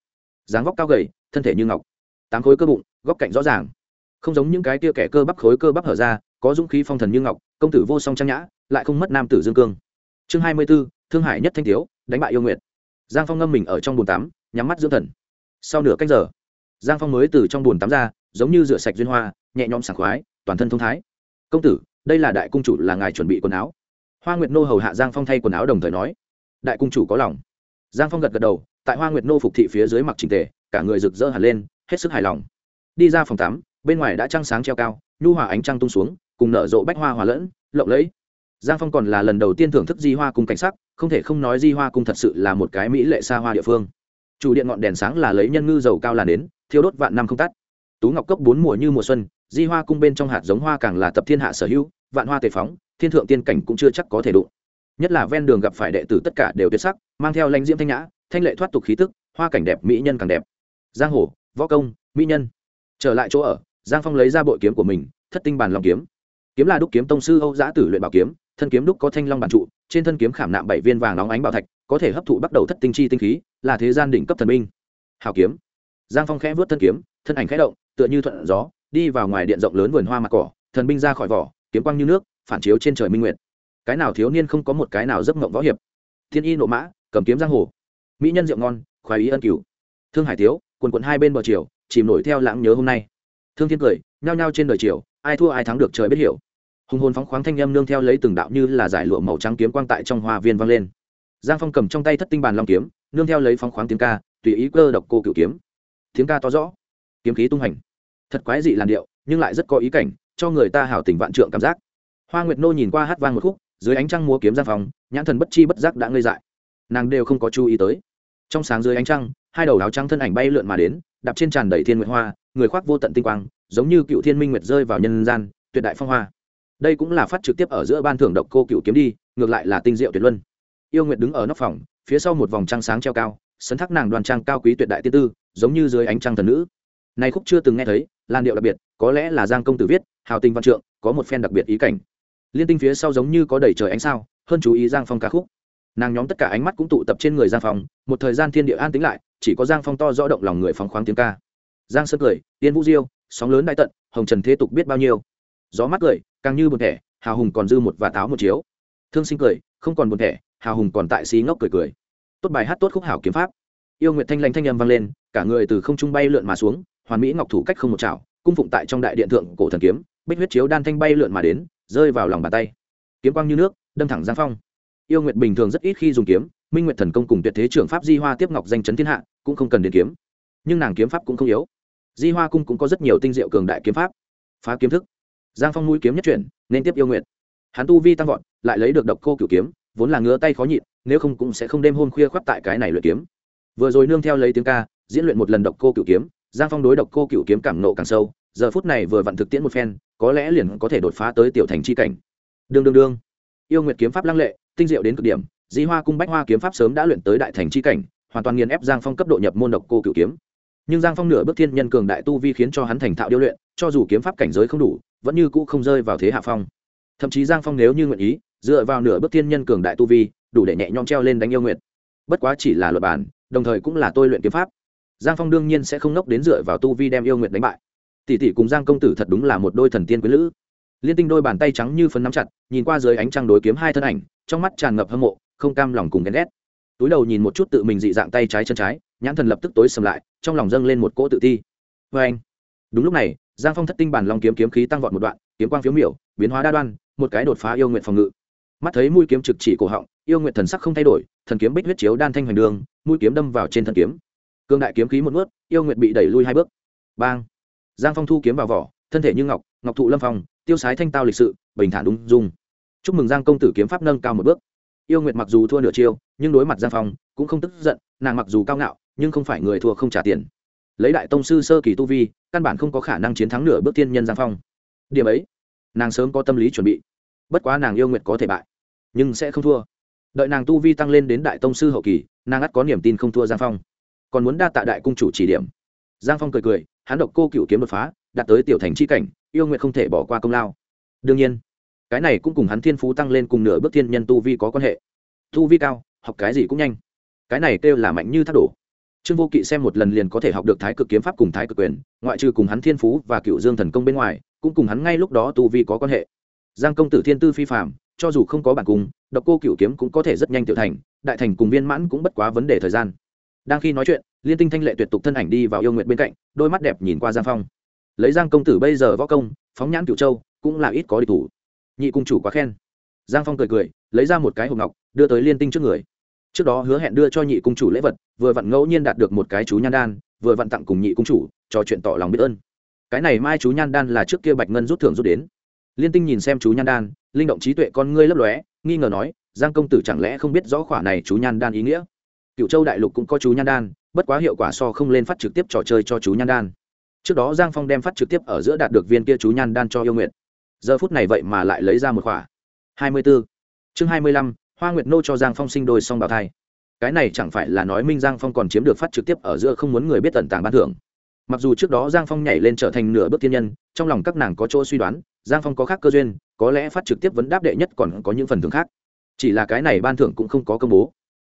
dáng vóc cao gầy, thân thể như ngọc. Tám khối cơ bụng, góc cạnh rõ ràng. Không giống những cái tia kẻ cơ bắp khối cơ bắp hở ra có dũng khí phong thần như ngọc, công tử vô song trang nhã, lại không mất nam tử dương cương. Chương hai mươi b ố thương hải nhất thanh tiếu đánh bại yêu nguyệt. Giang phong ngâm mình ở trong bồn tắm, nhắm mắt dưỡng thần. Sau nửa cách giờ, giang phong mới từ trong bồn tắm ra, giống như rửa sạch duyên hoa, nhẹ nhõm sảng khoái, toàn thân thông thái. Công tử, đây là đại cung chủ là ngài chuẩn bị quần áo. Hoa nguyệt nô hầu hạ giang phong thay quần áo đồng thời nói. Đại cung chủ có lòng. Giang phong gật gật đầu, tại hoa nguyệt nô phục thị phía dưới mặc trình tề, cả người rực rỡ hẳn lên, hết sức hài lòng. Đi ra phòng tắm, bên ngoài đã trăng sáng treo cao, nhu hòa ánh trăng tung xuống cùng nở rộ bách hoa hòa lẫn, lộng lẫy. Giang phong còn là lần đầu tiên thưởng thức di hoa cung cảnh sắc, không thể không nói di hoa cung thật sự là một cái mỹ lệ xa hoa địa phương. Chủ điện ngọn đèn sáng là lấy nhân ngư dầu cao là đến thiêu đốt vạn năm không tắt. Tú ngọc cốc bốn mùa như mùa xuân, di hoa cung bên trong hạt giống hoa càng là tập thiên hạ sở hữu, vạn hoa tề phóng, thiên thượng tiên cảnh cũng chưa chắc có thể đụng. Nhất là ven đường gặp phải đệ tử tất cả đều tuyệt sắc, mang theo lãnh diễm thanh nhã, thanh lệ thoát tục khí tức, hoa cảnh đẹp, mỹ nhân càng đẹp. Giang hồ, võ công, mỹ nhân. Trở lại chỗ ở, giang phong lấy ra bội kiếm của mình, thất tinh bàn lòng kiếm kiếm là đúc kiếm tông sư âu giã tử luyện bảo kiếm, thân kiếm đúc có thanh long bản trụ, trên thân kiếm khảm nạm bảy viên vàng nóng ánh bảo thạch, có thể hấp thụ bắt đầu thất tinh chi tinh khí, là thế gian đỉnh cấp thần minh hào kiếm. Giang phong khẽ vớt thân kiếm, thân ảnh khẽ động, tựa như thuận gió, đi vào ngoài điện rộng lớn vườn hoa mặt cỏ, thần binh ra khỏi vỏ, kiếm quang như nước, phản chiếu trên trời minh nguyệt. Cái nào thiếu niên không có một cái nào giấc mộng võ hiệp. Thiên y nộ mã, cầm kiếm giang hồ. Mỹ nhân rượu ngon, khoái ý ân cửu. Thương hải tiếu, quần quận hai bên bờ chiều, chìm nổi theo lãng nhớ hôm nay. Thương thiên cười, nhao nhao trên đời chiều, ai thua ai thắng được trời biết hiểu hùng hồn phóng khoáng thanh â m nương theo lấy từng đạo như là giải lụa màu trắng kiếm quang tại trong hoa viên vang lên. Giang phong cầm trong tay thất tinh bàn long kiếm, nương theo lấy phóng khoáng tiếng ca, tùy ý cơ độc cô cựu kiếm. Tiếng ca to rõ, kiếm khí tung hành. Thật quái dị làn điệu, nhưng lại rất có ý cảnh, cho người ta hảo tình vạn trượng cảm giác. Hoa nguyệt nô nhìn qua hát vang một khúc, dưới ánh trăng múa kiếm giang phong, nhãn thần bất chi bất giác đã ngây dại. Nàng đều không có chú ý tới. Trong sáng dưới ánh trăng, hai đầu áo trắng thân ảnh bay lượn mà đến, đạp trên tràn đầy thiên nguyệt hoa, người khoác vô tận tinh quang, giống như cựu thiên minh nguyệt rơi vào nhân gian, tuyệt đại phong hoa đây cũng là phát trực tiếp ở giữa ban thưởng độc cô cựu kiếm đi, ngược lại là tinh diệu tuyệt luân. Yêu nguyệt đứng ở nóc phòng, phía sau một vòng trăng sáng treo cao, sấn thác nàng đoàn trang cao quý tuyệt đại tiên tư, giống như dưới ánh trăng thần nữ. Này khúc chưa từng nghe thấy, làn điệu đặc biệt, có lẽ là giang công tử viết, hào tình văn trượng, có một phen đặc biệt ý cảnh. Liên tinh phía sau giống như có đầy trời ánh sao, hơn chú ý giang phong ca khúc. Nàng nhóm tất cả ánh mắt cũng tụ tập trên người giang phong, một thời gian thiên địa an tính lại, chỉ có giang phong to rõ động lòng người phóng khoáng tiếng ca. Giang sơn cười tiên vũ diêu, sóng lớn đại tận, hồng trần thế tục biết bao nhiêu. Gió mắt cười càng như buồn thẻ, hào hùng còn dư một và táo một chiếu. Thương sinh cười, không còn buồn thẻ, hào hùng còn tại xí ngốc cười cười. Tốt bài hát tốt khúc hảo kiếm pháp. Yêu nguyệt thanh lanh thanh âm vang lên, cả người từ không trung bay lượn mà xuống, hoàn mỹ ngọc thủ cách không một chảo, cung phụng tại trong đại điện thượng cổ thần kiếm, bích huyết chiếu đan thanh bay lượn mà đến, rơi vào lòng bàn tay. Kiếm quang như nước, đâm thẳng giang phong. Yêu nguyệt bình thường rất ít khi dùng kiếm, minh nguyệt thần công cùng tuyệt thế trưởng pháp di hoa tiếp ngọc danh chấn thiên hạ, cũng không cần đến kiếm. Nhưng nàng kiếm pháp cũng không yếu. Di hoa cung cũng có rất nhiều tinh diệu cường đại kiếm pháp. Phá kiếm thức giang phong mũi kiếm nhất chuyển, nên tiếp yêu nguyện. hắn tu vi tăng vọt, lại lấy được độc cô cửu kiếm, vốn là ngứa tay khó nhịn, nếu không cũng sẽ không đêm hôm khuya khoác tại cái này luyện kiếm. Vừa rồi nương theo lấy tiếng ca, diễn luyện một lần độc cô cửu kiếm, giang phong đối độc cô cửu kiếm cảm nộ càng sâu, giờ phút này vừa vặn thực tiễn một phen, có lẽ liền có thể đột phá tới tiểu thành c h i cảnh. Đương đương đương. Yêu nguyệt kiếm pháp lăng lệ, tinh diệu đến cực điểm, di hoa cung bách hoa kiếm pháp sớm đã luyện tới đại thành c h i cảnh, hoàn toàn nghiền ép giang phong cấp độ nhập môn độc cô cửu kiếm. Nhưng giang phong nửa bước thiên nhân cường đại tu vi khiến cho hắn thành thạo điêu luyện, cho dù kiếm pháp cảnh giới không đủ vẫn như cũ không rơi vào thế hạ phong. Thậm chí giang phong nếu như nguyện ý, dựa vào nửa bước thiên nhân cường đại tu vi, đủ để nhẹ nhõm treo lên đánh yêu nguyệt. Bất quá chỉ là luật bản, đồng thời cũng là tôi luyện kiếm pháp. Giang phong đương nhiên sẽ không nốc đến dựa vào tu vi đem yêu nguyệt đánh bại. Tỷ tỷ cùng giang công tử thật đúng là một đôi thần tiên quý lữ. Liên tinh đôi bàn tay trắng như phấn nắm chặt, nhìn qua dưới ánh trăng đối kiếm hai thân ảnh, trong mắt tràn ngập hâm mộ, không cam lòng cùng ghen ghét. Túi đầu nhìn một chút tự mình dị dạng tay trái chân trái, nhãn thần lập tức tối sầm lại, trong lòng dâng lên một cỗ tự ti. Vê anh đúng lúc này giang phong thất tinh bản long kiếm kiếm khí tăng vọt một đoạn kiếm quang phiếu miểu biến hóa đa đoan một cái đột phá yêu nguyện phòng ngự. Mắt thấy mũi kiếm trực chỉ cổ họng yêu nguyện thần sắc không thay đổi thần kiếm bích huyết chiếu đan thanh hoành đường mũi kiếm đâm vào trên thần kiếm. Cương đại kiếm khí một bước, yêu nguyện bị đẩy lui hai bước. Bang! Giang phong thu kiếm vào vỏ thân thể như ngọc ngọc thụ lâm phong tiêu sái thanh tao lịch sự bình thản đúng dung. Chúc mừng giang công tử kiếm pháp nâng cao một bước. Yêu nguyệt mặc dù thua nửa chiêu nhưng đối mặt giang phong cũng không tức giận nàng mặc dù cao ngạo nhưng không phải người thua không trả tiền lấy đại tông sư sơ kỳ tu vi, căn bản không có khả năng chiến thắng nửa bước tiên nhân giang phong. Điểm ấy, nàng sớm có tâm lý chuẩn bị. Bất quá nàng yêu nguyệt có thể bại, nhưng sẽ không thua. Đợi nàng tu vi tăng lên đến đại tông sư hậu kỳ, nàng ắt có niềm tin không thua giang phong. Còn muốn đa tạ đại cung chủ chỉ điểm. Giang phong cười cười, hắn độc cô cựu kiếm đột phá, đạt tới tiểu thành c h i cảnh, yêu nguyện không thể bỏ qua công lao. Đương nhiên, cái này cũng cùng hắn thiên phú tăng lên cùng nửa bước thiên nhân tu vi có quan hệ. Tu vi cao, học cái gì cũng nhanh. Cái này kêu là mạnh như thác đổ trương vô kỵ xem một lần liền có thể học được thái cực kiếm pháp cùng thái cực quyền, ngoại trừ cùng hắn thiên phú và cựu dương thần công bên ngoài, cũng cùng hắn ngay lúc đó tu vi có quan hệ. Giang công tử thiên tư phi phạm cho dù không có bản cung độc cô cựu kiếm cũng có thể rất nhanh tiểu thành, đại thành cùng viên mãn cũng bất quá vấn đề thời gian. Đang khi nói chuyện, liên tinh thanh lệ tuyệt tục thân ảnh đi vào yêu nguyện bên cạnh, đôi mắt đẹp nhìn qua giang phong. Lấy giang công tử bây giờ võ công, phóng nhãn cựu châu, cũng là ít có địch thủ. Nhị cung chủ quá khen. Giang phong cười cười, lấy ra một cái hộp ngọc, đưa tới liên tinh trước người trước đó hứa hẹn đưa cho nhị cung chủ lễ vật, vừa vặn ngẫu nhiên đạt được một cái chú nhan đan, vừa vặn tặng cùng nhị cung chủ, trò chuyện tỏ lòng biết ơn. Cái này mai chú nhan đan là trước kia bạch ngân rút thưởng rút đến. Liên tinh nhìn xem chú nhan đan, linh động trí tuệ con ngươi lấp lóe, nghi ngờ nói, giang công tử chẳng lẽ không biết rõ khỏa này chú nhan đan ý nghĩa? Cựu châu đại lục cũng có chú nhan đan, bất quá hiệu quả so không lên phát trực tiếp trò chơi cho chú nhan đan. Trước đó giang phong đem phát trực tiếp ở giữa đạt được viên kia chú nhan đan cho yêu nguyện giờ phút này vậy mà lại lấy ra một khỏa. Hai mươi b ố chương hai mươi lăm hoa nguyệt nô cho giang phong sinh đôi song bào thai cái này chẳng phải là nói minh giang phong còn chiếm được phát trực tiếp ở giữa không muốn người biết tận tàng ban thưởng mặc dù trước đó giang phong nhảy lên trở thành nửa bước thiên nhân trong lòng các nàng có chỗ suy đoán giang phong có khác cơ duyên có lẽ phát trực tiếp vấn đáp đệ nhất còn có những phần thưởng khác chỉ là cái này ban thưởng cũng không có công bố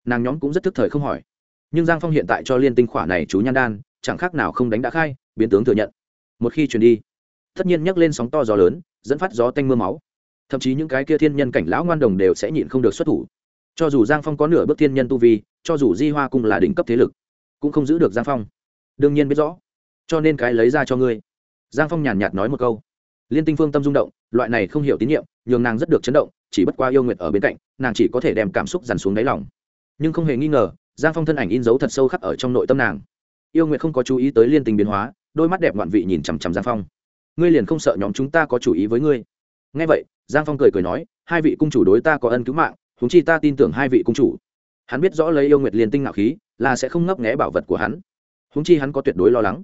nàng nhóm cũng rất thức thời không hỏi nhưng giang phong hiện tại cho liên tinh khỏa này chú nhan đan chẳng khác nào không đánh đã khai biến tướng thừa nhận một khi truyền đi tất nhiên nhắc lên sóng to gió lớn dẫn phát gió tanh m ư a máu thậm chí những cái kia thiên nhân cảnh lão ngoan đồng đều sẽ nhịn không được xuất thủ. Cho dù giang phong có nửa bước thiên nhân tu vi, cho dù di hoa cung là đỉnh cấp thế lực, cũng không giữ được giang phong. Đương nhiên biết rõ, cho nên cái lấy ra cho ngươi. Giang phong nhàn nhạt nói một câu. Liên tinh phương tâm rung động, loại này không hiểu tín nhiệm, nhường nàng rất được chấn động, chỉ bất qua yêu nguyệt ở bên cạnh, nàng chỉ có thể đem cảm xúc dằn xuống đáy lòng. Nhưng không hề nghi ngờ, giang phong thân ảnh in dấu thật sâu khắc ở trong nội tâm nàng. Yêu nguyệt không có chú ý tới liên tình biến hóa, đôi mắt đẹp ngoạn vị nhìn chằm chằm giang phong. Ngươi liền không sợ nhóm chúng ta có chủ ý với ngươi. Ngay vậy giang phong cười cười nói, hai vị cung chủ đối ta có ân cứu mạng húng chi ta tin tưởng hai vị cung chủ. Hắn biết rõ lấy yêu nguyệt liên tinh ngạo khí, là sẽ không ngấp nghẽ bảo vật của hắn. Húng chi hắn có tuyệt đối lo lắng.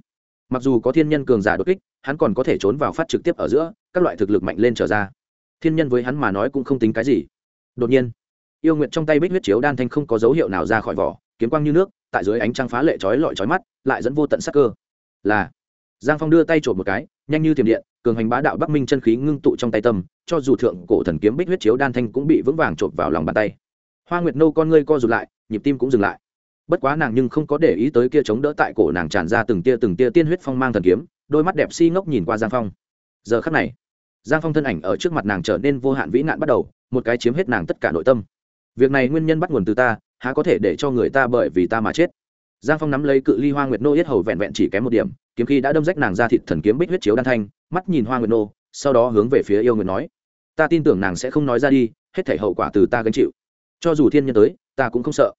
Mặc dù có thiên nhân cường giả đột kích, hắn còn có thể trốn vào phát trực tiếp ở giữa, các loại thực lực mạnh lên trở ra. Thiên nhân với hắn mà nói cũng không tính cái gì. Đột nhiên, yêu nguyệt trong tay bích huyết chiếu đan thanh không có dấu hiệu nào ra khỏi vỏ, kiếm quang như nước, tại dưới ánh trăng phá lệ chói lọi chói mắt, lại dẫn vô tận sắc cơ. Là, giang phong đưa tay trộm một cái, nhanh như tiềm điện cường hành bá đạo bắc minh chân khí ngưng tụ trong tay tâm, cho dù thượng cổ thần kiếm bích huyết chiếu đan thanh cũng bị vững vàng chộp vào lòng bàn tay. Hoa nguyệt nâu con ngươi co rụt lại, nhịp tim cũng dừng lại. Bất quá nàng nhưng không có để ý tới kia chống đỡ tại cổ nàng tràn ra từng tia từng tia tiên huyết phong mang thần kiếm, đôi mắt đẹp si ngốc nhìn qua giang phong. Giờ khắc này, giang phong thân ảnh ở trước mặt nàng trở nên vô hạn vĩ nạn bắt đầu, một cái chiếm hết nàng tất cả nội tâm. Việc này nguyên nhân bắt nguồn từ ta, há có thể để cho người ta bởi vì ta mà chết? Giang phong nắm lấy cự ly hoa nguyệt nô yết hầu vẹn vẹn chỉ kém một điểm kiếm khi đã đâm rách nàng ra thịt thần kiếm bích huyết chiếu đan thanh, mắt nhìn hoa nguyệt nô, sau đó hướng về phía yêu nguyệt nói, ta tin tưởng nàng sẽ không nói ra đi, hết thể hậu quả từ ta gánh chịu. Cho dù thiên nhân tới, ta cũng không sợ.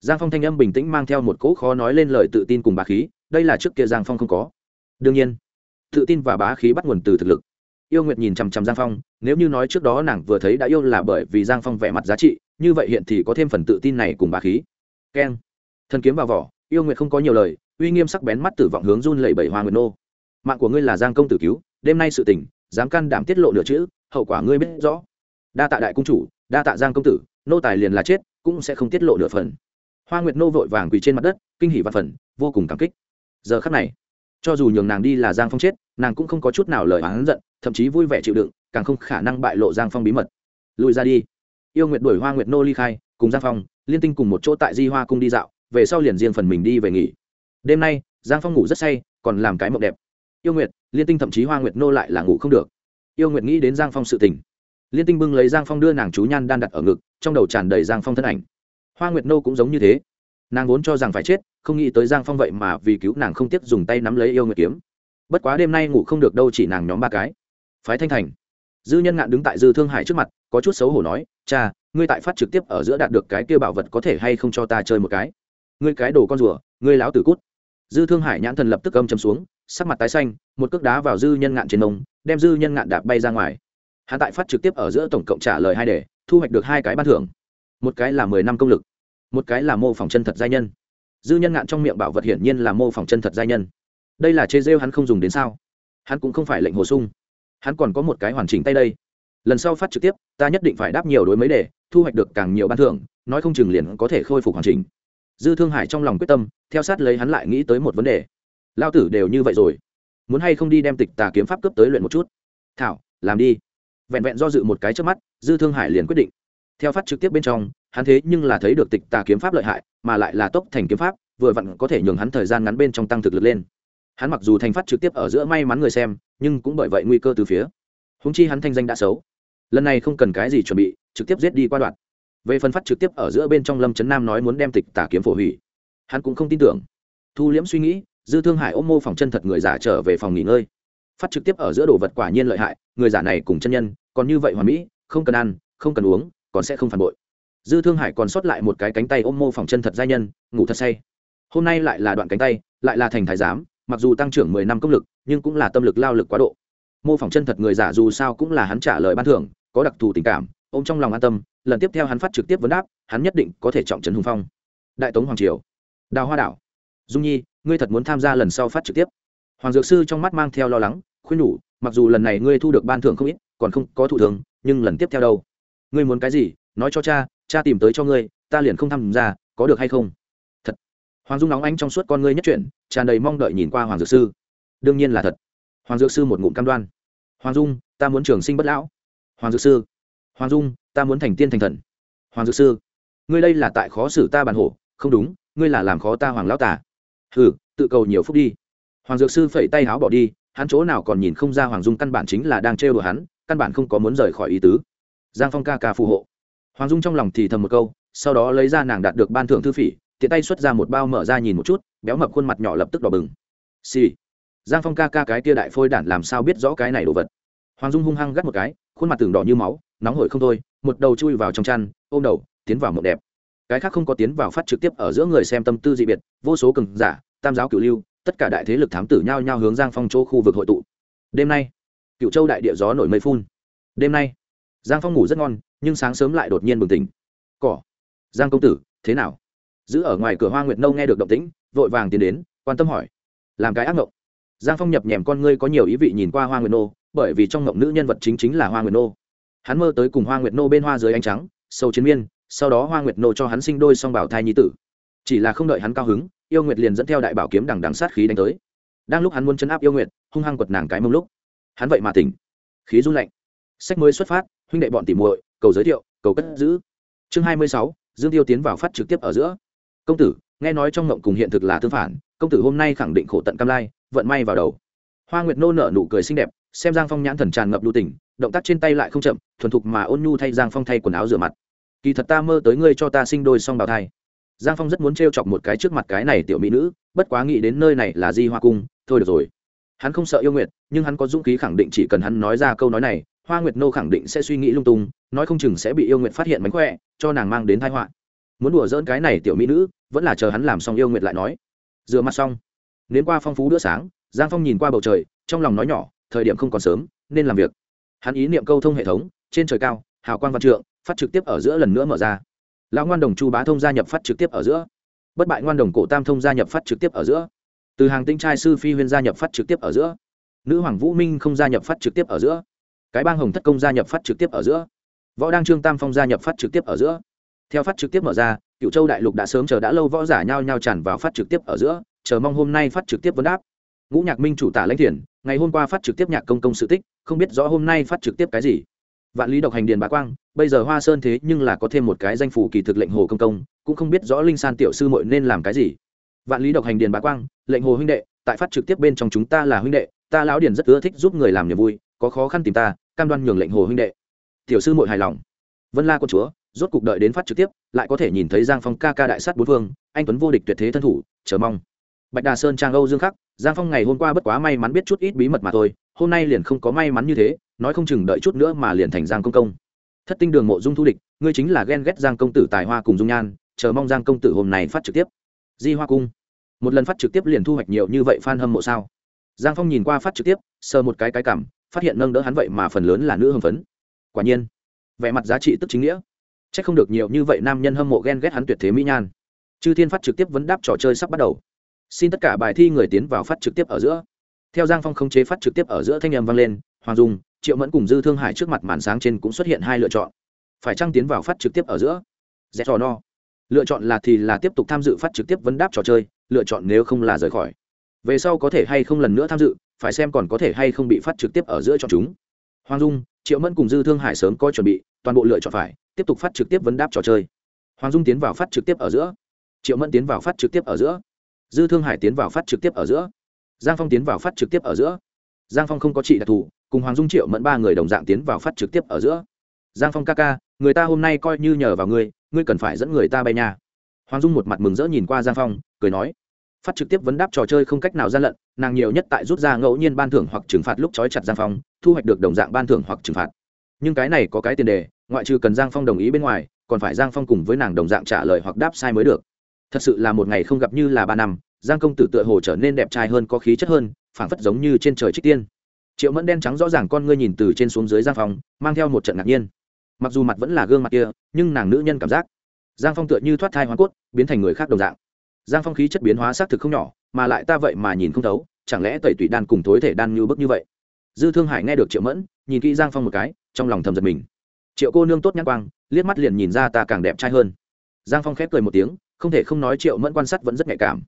Giang phong thanh âm bình tĩnh mang theo một cỗ khó nói lên lời tự tin cùng bá khí, đây là trước kia giang phong không có. Đương nhiên, tự tin và bá khí bắt nguồn từ thực lực. Yêu nguyệt nhìn chằm chằm giang phong, nếu như nói trước đó nàng vừa thấy đã yêu là bởi vì giang phong vẻ mặt giá trị, như vậy hiện thì có thêm phần tự tin này cùng bá khí. Keng, thần kiếm vào vỏ, yêu nguyệt không có nhiều lời uy nghiêm sắc bén mắt tử vọng hướng run lẩy bẩy hoa nguyệt nô. Mạng của ngươi là giang công tử cứu, đêm nay sự tình, dám can đảm tiết lộ nửa chữ, hậu quả ngươi biết rõ. Đa tạ đại cung chủ, đa tạ giang công tử, nô tài liền là chết, cũng sẽ không tiết lộ nửa phần. Hoa nguyệt nô vội vàng quỳ trên mặt đất, kinh hỉ và phần, vô cùng cảm kích. Giờ khắc này, cho dù nhường nàng đi là giang phong chết, nàng cũng không có chút nào lời oán giận, thậm chí vui vẻ chịu đựng, càng không khả năng bại lộ giang phong bí mật. Lùi ra đi. Yêu nguyệt đuổi hoa nguyệt nô ly khai, cùng giang phong, liên tinh cùng một chỗ tại di hoa cung đi dạo, về sau liền riêng phần mình đi về nghỉ đêm nay, giang phong ngủ rất say, còn làm cái mộng đẹp. Yêu nguyệt, liên tinh thậm chí hoa nguyệt nô lại là ngủ không được. Yêu nguyệt nghĩ đến giang phong sự tình. Liên tinh bưng lấy giang phong đưa nàng chú nhan đan đặt ở ngực, trong đầu tràn đầy giang phong thân ảnh. Hoa nguyệt nô cũng giống như thế. Nàng vốn cho rằng phải chết, không nghĩ tới giang phong vậy mà vì cứu nàng không tiếc dùng tay nắm lấy yêu nguyệt kiếm. Bất quá đêm nay ngủ không được đâu chỉ nàng nhóm ba cái. Phái thanh thành. Dư nhân ngạn đứng tại dư thương hải trước mặt, có chút xấu hổ nói, cha, ngươi tại phát trực tiếp ở giữa đạt được cái kia bảo vật có thể hay không cho ta chơi một cái? Ngươi cái đồ con rùa, ngươi láo tử cút dư thương hải nhãn thần lập tức âm chấm xuống, sắc mặt tái xanh, một cước đá vào dư nhân ngạn trên nông, đem dư nhân ngạn đạp bay ra ngoài. Hạ tại phát trực tiếp ở giữa tổng cộng trả lời hai đề, thu hoạch được hai cái ban thưởng. Một cái là mười năm công lực, một cái là mô phỏng chân thật giai nhân. Dư nhân ngạn trong miệng bảo vật hiển nhiên là mô phỏng chân thật giai nhân. Đây là chê rêu hắn không dùng đến sao? Hắn cũng không phải lệnh hồ sung. Hắn còn có một cái hoàn chỉnh tay đây. Lần sau phát trực tiếp, ta nhất định phải đáp nhiều đối mấy đề, thu hoạch được càng nhiều ban thưởng, nói không chừng liền có thể khôi phục hoàn chỉnh dư thương hải trong lòng quyết tâm, theo sát lấy hắn lại nghĩ tới một vấn đề. Lao tử đều như vậy rồi, muốn hay không đi đem tịch tà kiếm pháp cướp tới luyện một chút? Thảo, làm đi. Vẹn vẹn do dự một cái trước mắt, dư thương hải liền quyết định. Theo phát trực tiếp bên trong, hắn thế nhưng là thấy được tịch tà kiếm pháp lợi hại, mà lại là tốc thành kiếm pháp, vừa vặn có thể nhường hắn thời gian ngắn bên trong tăng thực lực lên. Hắn mặc dù thành phát trực tiếp ở giữa may mắn người xem, nhưng cũng bởi vậy nguy cơ từ phía. Húng chi hắn thanh danh đã xấu. Lần này không cần cái gì chuẩn bị, trực tiếp giết đi qua đoạn về phần phát trực tiếp ở giữa bên trong lâm trấn nam nói muốn đem tịch tà kiếm phổ hủy. Hắn cũng không tin tưởng. Thu liễm suy nghĩ, dư thương hải ôm mô phòng chân thật người giả trở về phòng nghỉ ngơi. Phát trực tiếp ở giữa đồ vật quả nhiên lợi hại, người giả này cùng chân nhân, còn như vậy hoàn mỹ, không cần ăn, không cần uống, còn sẽ không phản bội. Dư thương hải còn sót lại một cái cánh tay ôm mô phỏng chân thật giai nhân, ngủ thật say. Hôm nay lại là đoạn cánh tay, lại là thành thái giám, mặc dù tăng trưởng mười năm công lực, nhưng cũng là tâm lực lao lực quá độ. Mô phỏng chân thật người giả dù sao cũng là hắn trả lời ban thưởng, có đặc thù tình cảm ôm trong lòng an tâm, lần tiếp theo hắn phát trực tiếp vấn đáp, hắn nhất định có thể trọng trấn hùng phong. Đại tống hoàng triều. Đào hoa đảo. Dung nhi, ngươi thật muốn tham gia lần sau phát trực tiếp. Hoàng dược sư trong mắt mang theo lo lắng, khuyên nhủ, mặc dù lần này ngươi thu được ban thưởng không ít, còn không có thủ thường, nhưng lần tiếp theo đâu? Ngươi muốn cái gì? Nói cho cha cha tìm tới cho ngươi, ta liền không tham gia, có được hay không? Thật. Hoàng dung nóng ánh trong suốt con ngươi nhất chuyển, tràn đầy mong đợi nhìn qua hoàng dược sư. Đương nhiên là thật. Hoàng dược sư một ngụm cam đoan. Hoàng dung, ta muốn trường sinh bất lão. Hoàng dược sư hoàng dung, ta muốn thành tiên thành thần. Hoàng dược sư, ngươi đây là tại khó xử ta bàn hổ, không đúng, ngươi là làm khó ta hoàng lão tả hừ, tự cầu nhiều phúc đi. Hoàng dược sư phẩy tay háo bỏ đi, hắn chỗ nào còn nhìn không ra hoàng dung căn bản chính là đang trêu đùa hắn, căn bản không có muốn rời khỏi ý tứ. Giang phong ca ca phù hộ. Hoàng dung trong lòng thì thầm một câu, sau đó lấy ra nàng đạt được ban thưởng thư phỉ, tiện tay xuất ra một bao mở ra nhìn một chút, béo mập khuôn mặt nhỏ lập tức đỏ bừng. Xì、sì. giang phong ca ca cái kia đại phôi đản làm sao biết rõ cái này đồ vật? Hoàng dung hung hăng gắt một cái, khuôn mặt tưởng đỏ như máu nóng hổi không thôi, một đầu chui vào trong chăn, ôm đầu, tiến vào mộng đẹp. Cái khác không có tiến vào phát trực tiếp ở giữa người xem tâm tư dị biệt, vô số cường giả, tam giáo cửu lưu, tất cả đại thế lực thám tử nhao nhao hướng giang phong chỗ khu vực hội tụ. Đêm nay cựu châu đại địa gió nổi mây phun. Đêm nay, giang phong ngủ rất ngon, nhưng sáng sớm lại đột nhiên bừng tỉnh. Cỏ. Giang công tử, thế nào? Giữ ở ngoài cửa hoa nguyệt nâu nghe được động tĩnh, vội vàng tiến đến, quan tâm hỏi. Làm cái ác mộng. Giang phong nhập nhèm con ngươi có nhiều ý vị nhìn qua hoa nguyệt nô, bởi vì trong mộng nữ nhân vật chính chính là hoa nguyệt nô hắn mơ tới cùng hoa nguyệt nô bên hoa dưới ánh trắng, sâu chiến miên, sau đó hoa nguyệt nô cho hắn sinh đôi song bảo thai nhi tử. Chỉ là không đợi hắn cao hứng, yêu nguyệt liền dẫn theo đại bảo kiếm đằng đằng sát khí đánh tới. Đang lúc hắn muốn chấn áp yêu nguyệt, hung hăng quật nàng cái mông lúc. Hắn vậy mà tỉnh. Khí run lạnh. Sách mới xuất phát, huynh đệ bọn tỉ muội, cầu giới thiệu, cầu cất giữ. Chương hai mươi sáu, dương tiêu tiến vào phát trực tiếp ở giữa. Công tử, nghe nói trong ngộng cùng hiện thực là tương phản, công tử hôm nay khẳng định khổ tận cam lai, vận may vào đầu. Hoa nguyệt nô nở nụ cười xinh đẹp, xem giang phong nhãn thần tràn ngập lưu tỉnh động tác trên tay lại không chậm, thuần thục mà ôn nhu thay giang phong thay quần áo rửa mặt. Kỳ thật ta mơ tới ngươi cho ta sinh đôi song bào thai. Giang phong rất muốn t chọc một cái trước mặt cái này tiểu mỹ nữ, bất quá nghĩ đến nơi này là di hoa cung, thôi được rồi. Hắn không sợ yêu nguyệt, nhưng hắn có dũng khí khẳng định chỉ cần hắn nói ra câu nói này, hoa nguyệt nô khẳng định sẽ suy nghĩ lung tung, nói không chừng sẽ bị yêu nguyệt phát hiện mánh khỏe, cho nàng mang đến thái họa. Muốn đùa dỡn cái này tiểu mỹ nữ, vẫn là chờ hắn làm xong yêu nguyệt lại nói. Rửa mặt xong. Nến qua phong phú bữa sáng, giang phong nhìn qua bầu trời, trong lòng nói nhỏ, thời điểm không còn sớm, nên làm việc hắn ý niệm câu thông hệ thống trên trời cao hào quang văn trượng phát trực tiếp ở giữa lần nữa mở ra lão ngoan đồng chu bá thông gia nhập phát trực tiếp ở giữa bất bại ngoan đồng cổ tam thông gia nhập phát trực tiếp ở giữa từ hàng tinh trai sư phi huyên gia nhập phát trực tiếp ở giữa nữ hoàng vũ minh không gia nhập phát trực tiếp ở giữa cái bang hồng thất công gia nhập phát trực tiếp ở giữa võ đăng trương tam phong gia nhập phát trực tiếp ở giữa theo phát trực tiếp mở ra cựu châu đại lục đã sớm chờ đã lâu võ giả nhao nhao tràn vào phát trực tiếp ở giữa chờ mong hôm nay phát trực tiếp vấn đáp ngũ nhạc minh chủ tả lãnh thiền, ngày hôm qua phát trực tiếp nhạc công công sự tích, không biết rõ hôm nay phát trực tiếp cái gì. Vạn lý độc hành điền bá quang, bây giờ hoa sơn thế nhưng là có thêm một cái danh phủ kỳ thực lệnh hồ công công, cũng không biết rõ linh san tiểu sư mội nên làm cái gì. Vạn lý độc hành điền bá quang, lệnh hồ huynh đệ, tại phát trực tiếp bên trong chúng ta là huynh đệ, ta lão điền rất ưa thích giúp người làm niềm vui, có khó khăn tìm ta, cam đoan nhường lệnh hồ huynh đệ. Tiểu sư mội hài lòng. Vân la con chúa, rốt cục đợi đến phát trực tiếp, lại có thể nhìn thấy giang phong ca ca đại sát bốn phương, anh tuấn vô địch tuyệt thế thân thủ, chờ mong bạch đà sơn trang âu dương khắc, giang phong ngày hôm qua bất quá may mắn biết chút ít bí mật mà thôi, hôm nay liền không có may mắn như thế, nói không chừng đợi chút nữa mà liền thành giang công công. Thất tinh đường mộ dung thu địch, ngươi chính là ghen ghét giang công tử tài hoa cùng dung nhan, chờ mong giang công tử hôm nay phát trực tiếp. Di hoa cung. Một lần phát trực tiếp liền thu hoạch nhiều như vậy f a n hâm mộ sao? Giang phong nhìn qua phát trực tiếp, sờ một cái cái cảm, phát hiện nâng đỡ hắn vậy mà phần lớn là nữ hưng phấn. Quả nhiên, vẻ mặt giá trị tức chính nghĩa. C h ắ c không được nhiều như vậy nam nhân hâm mộ ghen ghét hắn tuyệt thế mỹ nhan. Chư thiên phát trực tiếp vấn đáp trò chơi sắp bắt đầu xin tất cả bài thi người tiến vào phát trực tiếp ở giữa. Theo giang phong không chế phát trực tiếp ở giữa thanh âm vang lên, hoàng dung, triệu mẫn cùng dư thương hải trước mặt màn sáng trên cũng xuất hiện hai lựa chọn. Phải trăng tiến vào phát trực tiếp ở giữa? Dẹp trò no. Lựa chọn là thì là tiếp tục tham dự phát trực tiếp vấn đáp trò chơi, lựa chọn nếu không là rời khỏi. Về sau có thể hay không lần nữa tham dự, phải xem còn có thể hay không bị phát trực tiếp ở giữa chọn chúng. Hoàng dung, triệu mẫn cùng dư thương hải sớm có chuẩn bị, toàn bộ lựa chọn phải, tiếp tục phát trực tiếp vấn đáp trò chơi. Hoàng dung tiến vào phát trực tiếp ở giữa. Triệu mẫn tiến vào phát trực tiếp ở giữa dư thương hải tiến vào phát trực tiếp ở giữa. Giang phong tiến vào phát trực tiếp ở giữa. Giang phong không có chị đặc thù cùng hoàng dung triệu mẫn ba người đồng dạng tiến vào phát trực tiếp ở giữa. Giang phong ca ca, người ta hôm nay coi như nhờ vào ngươi ngươi cần phải dẫn người ta bay nhà hoàng dung một mặt mừng rỡ nhìn qua giang phong, cười nói, phát trực tiếp vấn đáp trò chơi không cách nào gian lận, nàng nhiều nhất tại rút ra ngẫu nhiên ban thưởng hoặc trừng phạt lúc trói chặt giang phong, thu hoạch được đồng dạng ban thưởng hoặc trừng phạt. Nhưng cái này có cái tiền đề, ngoại trừ cần giang phong đồng ý bên ngoài, còn phải giang phong cùng với nàng đồng dạng trả lời hoặc đáp sai mới được thật sự là một ngày không gặp như là ba năm, giang công tử tựa hồ trở nên đẹp trai hơn, có khí chất hơn, phảng phất giống như trên trời trích tiên. Triệu mẫn đen trắng rõ ràng con ngươi nhìn từ trên xuống dưới giang phong, mang theo một trận ngạc nhiên. Mặc dù mặt vẫn là gương mặt kia, nhưng nàng nữ nhân cảm giác, giang phong tựa như thoát thai hoa cốt, biến thành người khác đồng dạng. Giang phong khí chất biến hóa xác thực không nhỏ, mà lại ta vậy mà nhìn không thấu, chẳng lẽ tẩy tủy đan cùng thối thể đan như bức như vậy? Dư thương hải nghe được triệu mẫn, nhìn kỹ giang phong một cái, trong lòng thầm giật mình. Triệu cô nương tốt nhãn quang, liếc mắt liền nhìn ra ta càng đẹp trai hơn. Giang phong khép cười một tiếng không thể không nói triệu mẫn quan sát vẫn rất nhạy cảm.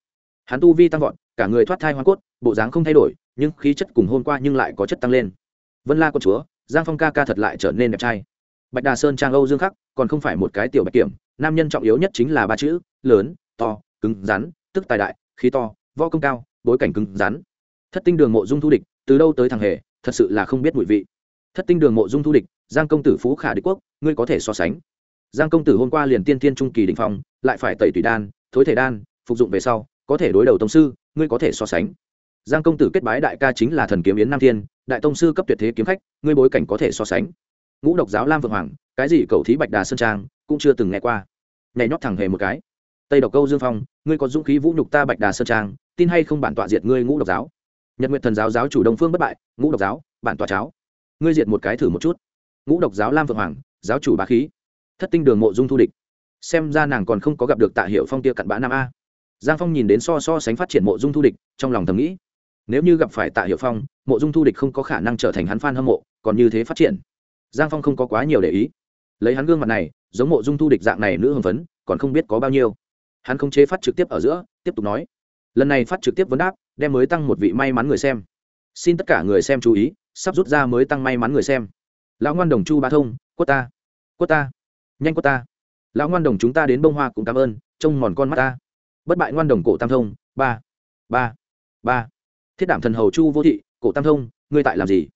Hắn tu vi tăng vọt, cả người thoát thai hoa cốt, bộ dáng không thay đổi, nhưng khí chất cùng hôm qua nhưng lại có chất tăng lên. Vân la con chúa, giang phong ca ca thật lại trở nên đẹp trai. Bạch đà sơn trang âu dương khắc, còn không phải một cái tiểu bạch kiểm, nam nhân trọng yếu nhất chính là ba chữ, lớn, to, cứng rắn, tức tài đại, khí to, võ công cao, bối cảnh cứng rắn. Thất tinh đường mộ dung thu địch, từ đâu tới thằng hề, thật sự là không biết mùi vị. Thất tinh đường mộ dung thu địch, giang công tử phú khả đế quốc, ngươi có thể so sánh giang công tử hôm qua liền tiên tiên trung kỳ đình phong, lại phải tẩy tùy đan, thối thể đan, phục dụng về sau, có thể đối đầu tông sư, ngươi có thể so sánh. Giang công tử kết bái đại ca chính là thần kiếm yến nam thiên, đại tông sư cấp tuyệt thế kiếm khách, ngươi bối cảnh có thể so sánh. Ngũ độc giáo lam vượng hoàng, cái gì cầu thí bạch đà sơn trang, cũng chưa từng nghe qua. Nhảy nhót thẳng hề một cái. Tây độc câu dương phong, ngươi có dũng khí vũ nhục ta bạch đà sơn trang, tin hay không bản tọa diệt ngươi ngũ độc giáo? Nhật nguyện thần giáo giáo chủ đông phương bất bại, ngũ độc giáo, bản tọa cháo. Ngươi diệt một cái thử một chút. Ngũ độc giáo lam vượng hoàng, giáo chủ bá khí thất tinh đường mộ dung thu địch. Xem ra nàng còn không có gặp được tạ hiệu phong tia cặn bã nam a. Giang phong nhìn đến so so sánh phát triển mộ dung thu địch, trong lòng thầm nghĩ, nếu như gặp phải tạ hiệu phong, mộ dung thu địch không có khả năng trở thành hắn f a n hâm mộ, còn như thế phát triển. Giang phong không có quá nhiều để ý. Lấy hắn gương mặt này, giống mộ dung thu địch dạng này nữ hưng phấn, còn không biết có bao nhiêu. Hắn không chế phát trực tiếp ở giữa, tiếp tục nói, lần này phát trực tiếp vấn đáp, đem mới tăng một vị may mắn người xem. Xin tất cả người xem chú ý, sắp rút ra mới tăng may mắn người xem. Lão ngoan đồng chu ba thông, quất ta quất ta nhanh quất ta. Lão ngoan đồng chúng ta đến bông hoa cũng cảm ơn, trông mòn con mắt ta. Bất bại ngoan đồng cổ tam thông, ba ba ba. Thiết đảm thần hầu chu vô thị, cổ tam thông, ngươi tại làm gì?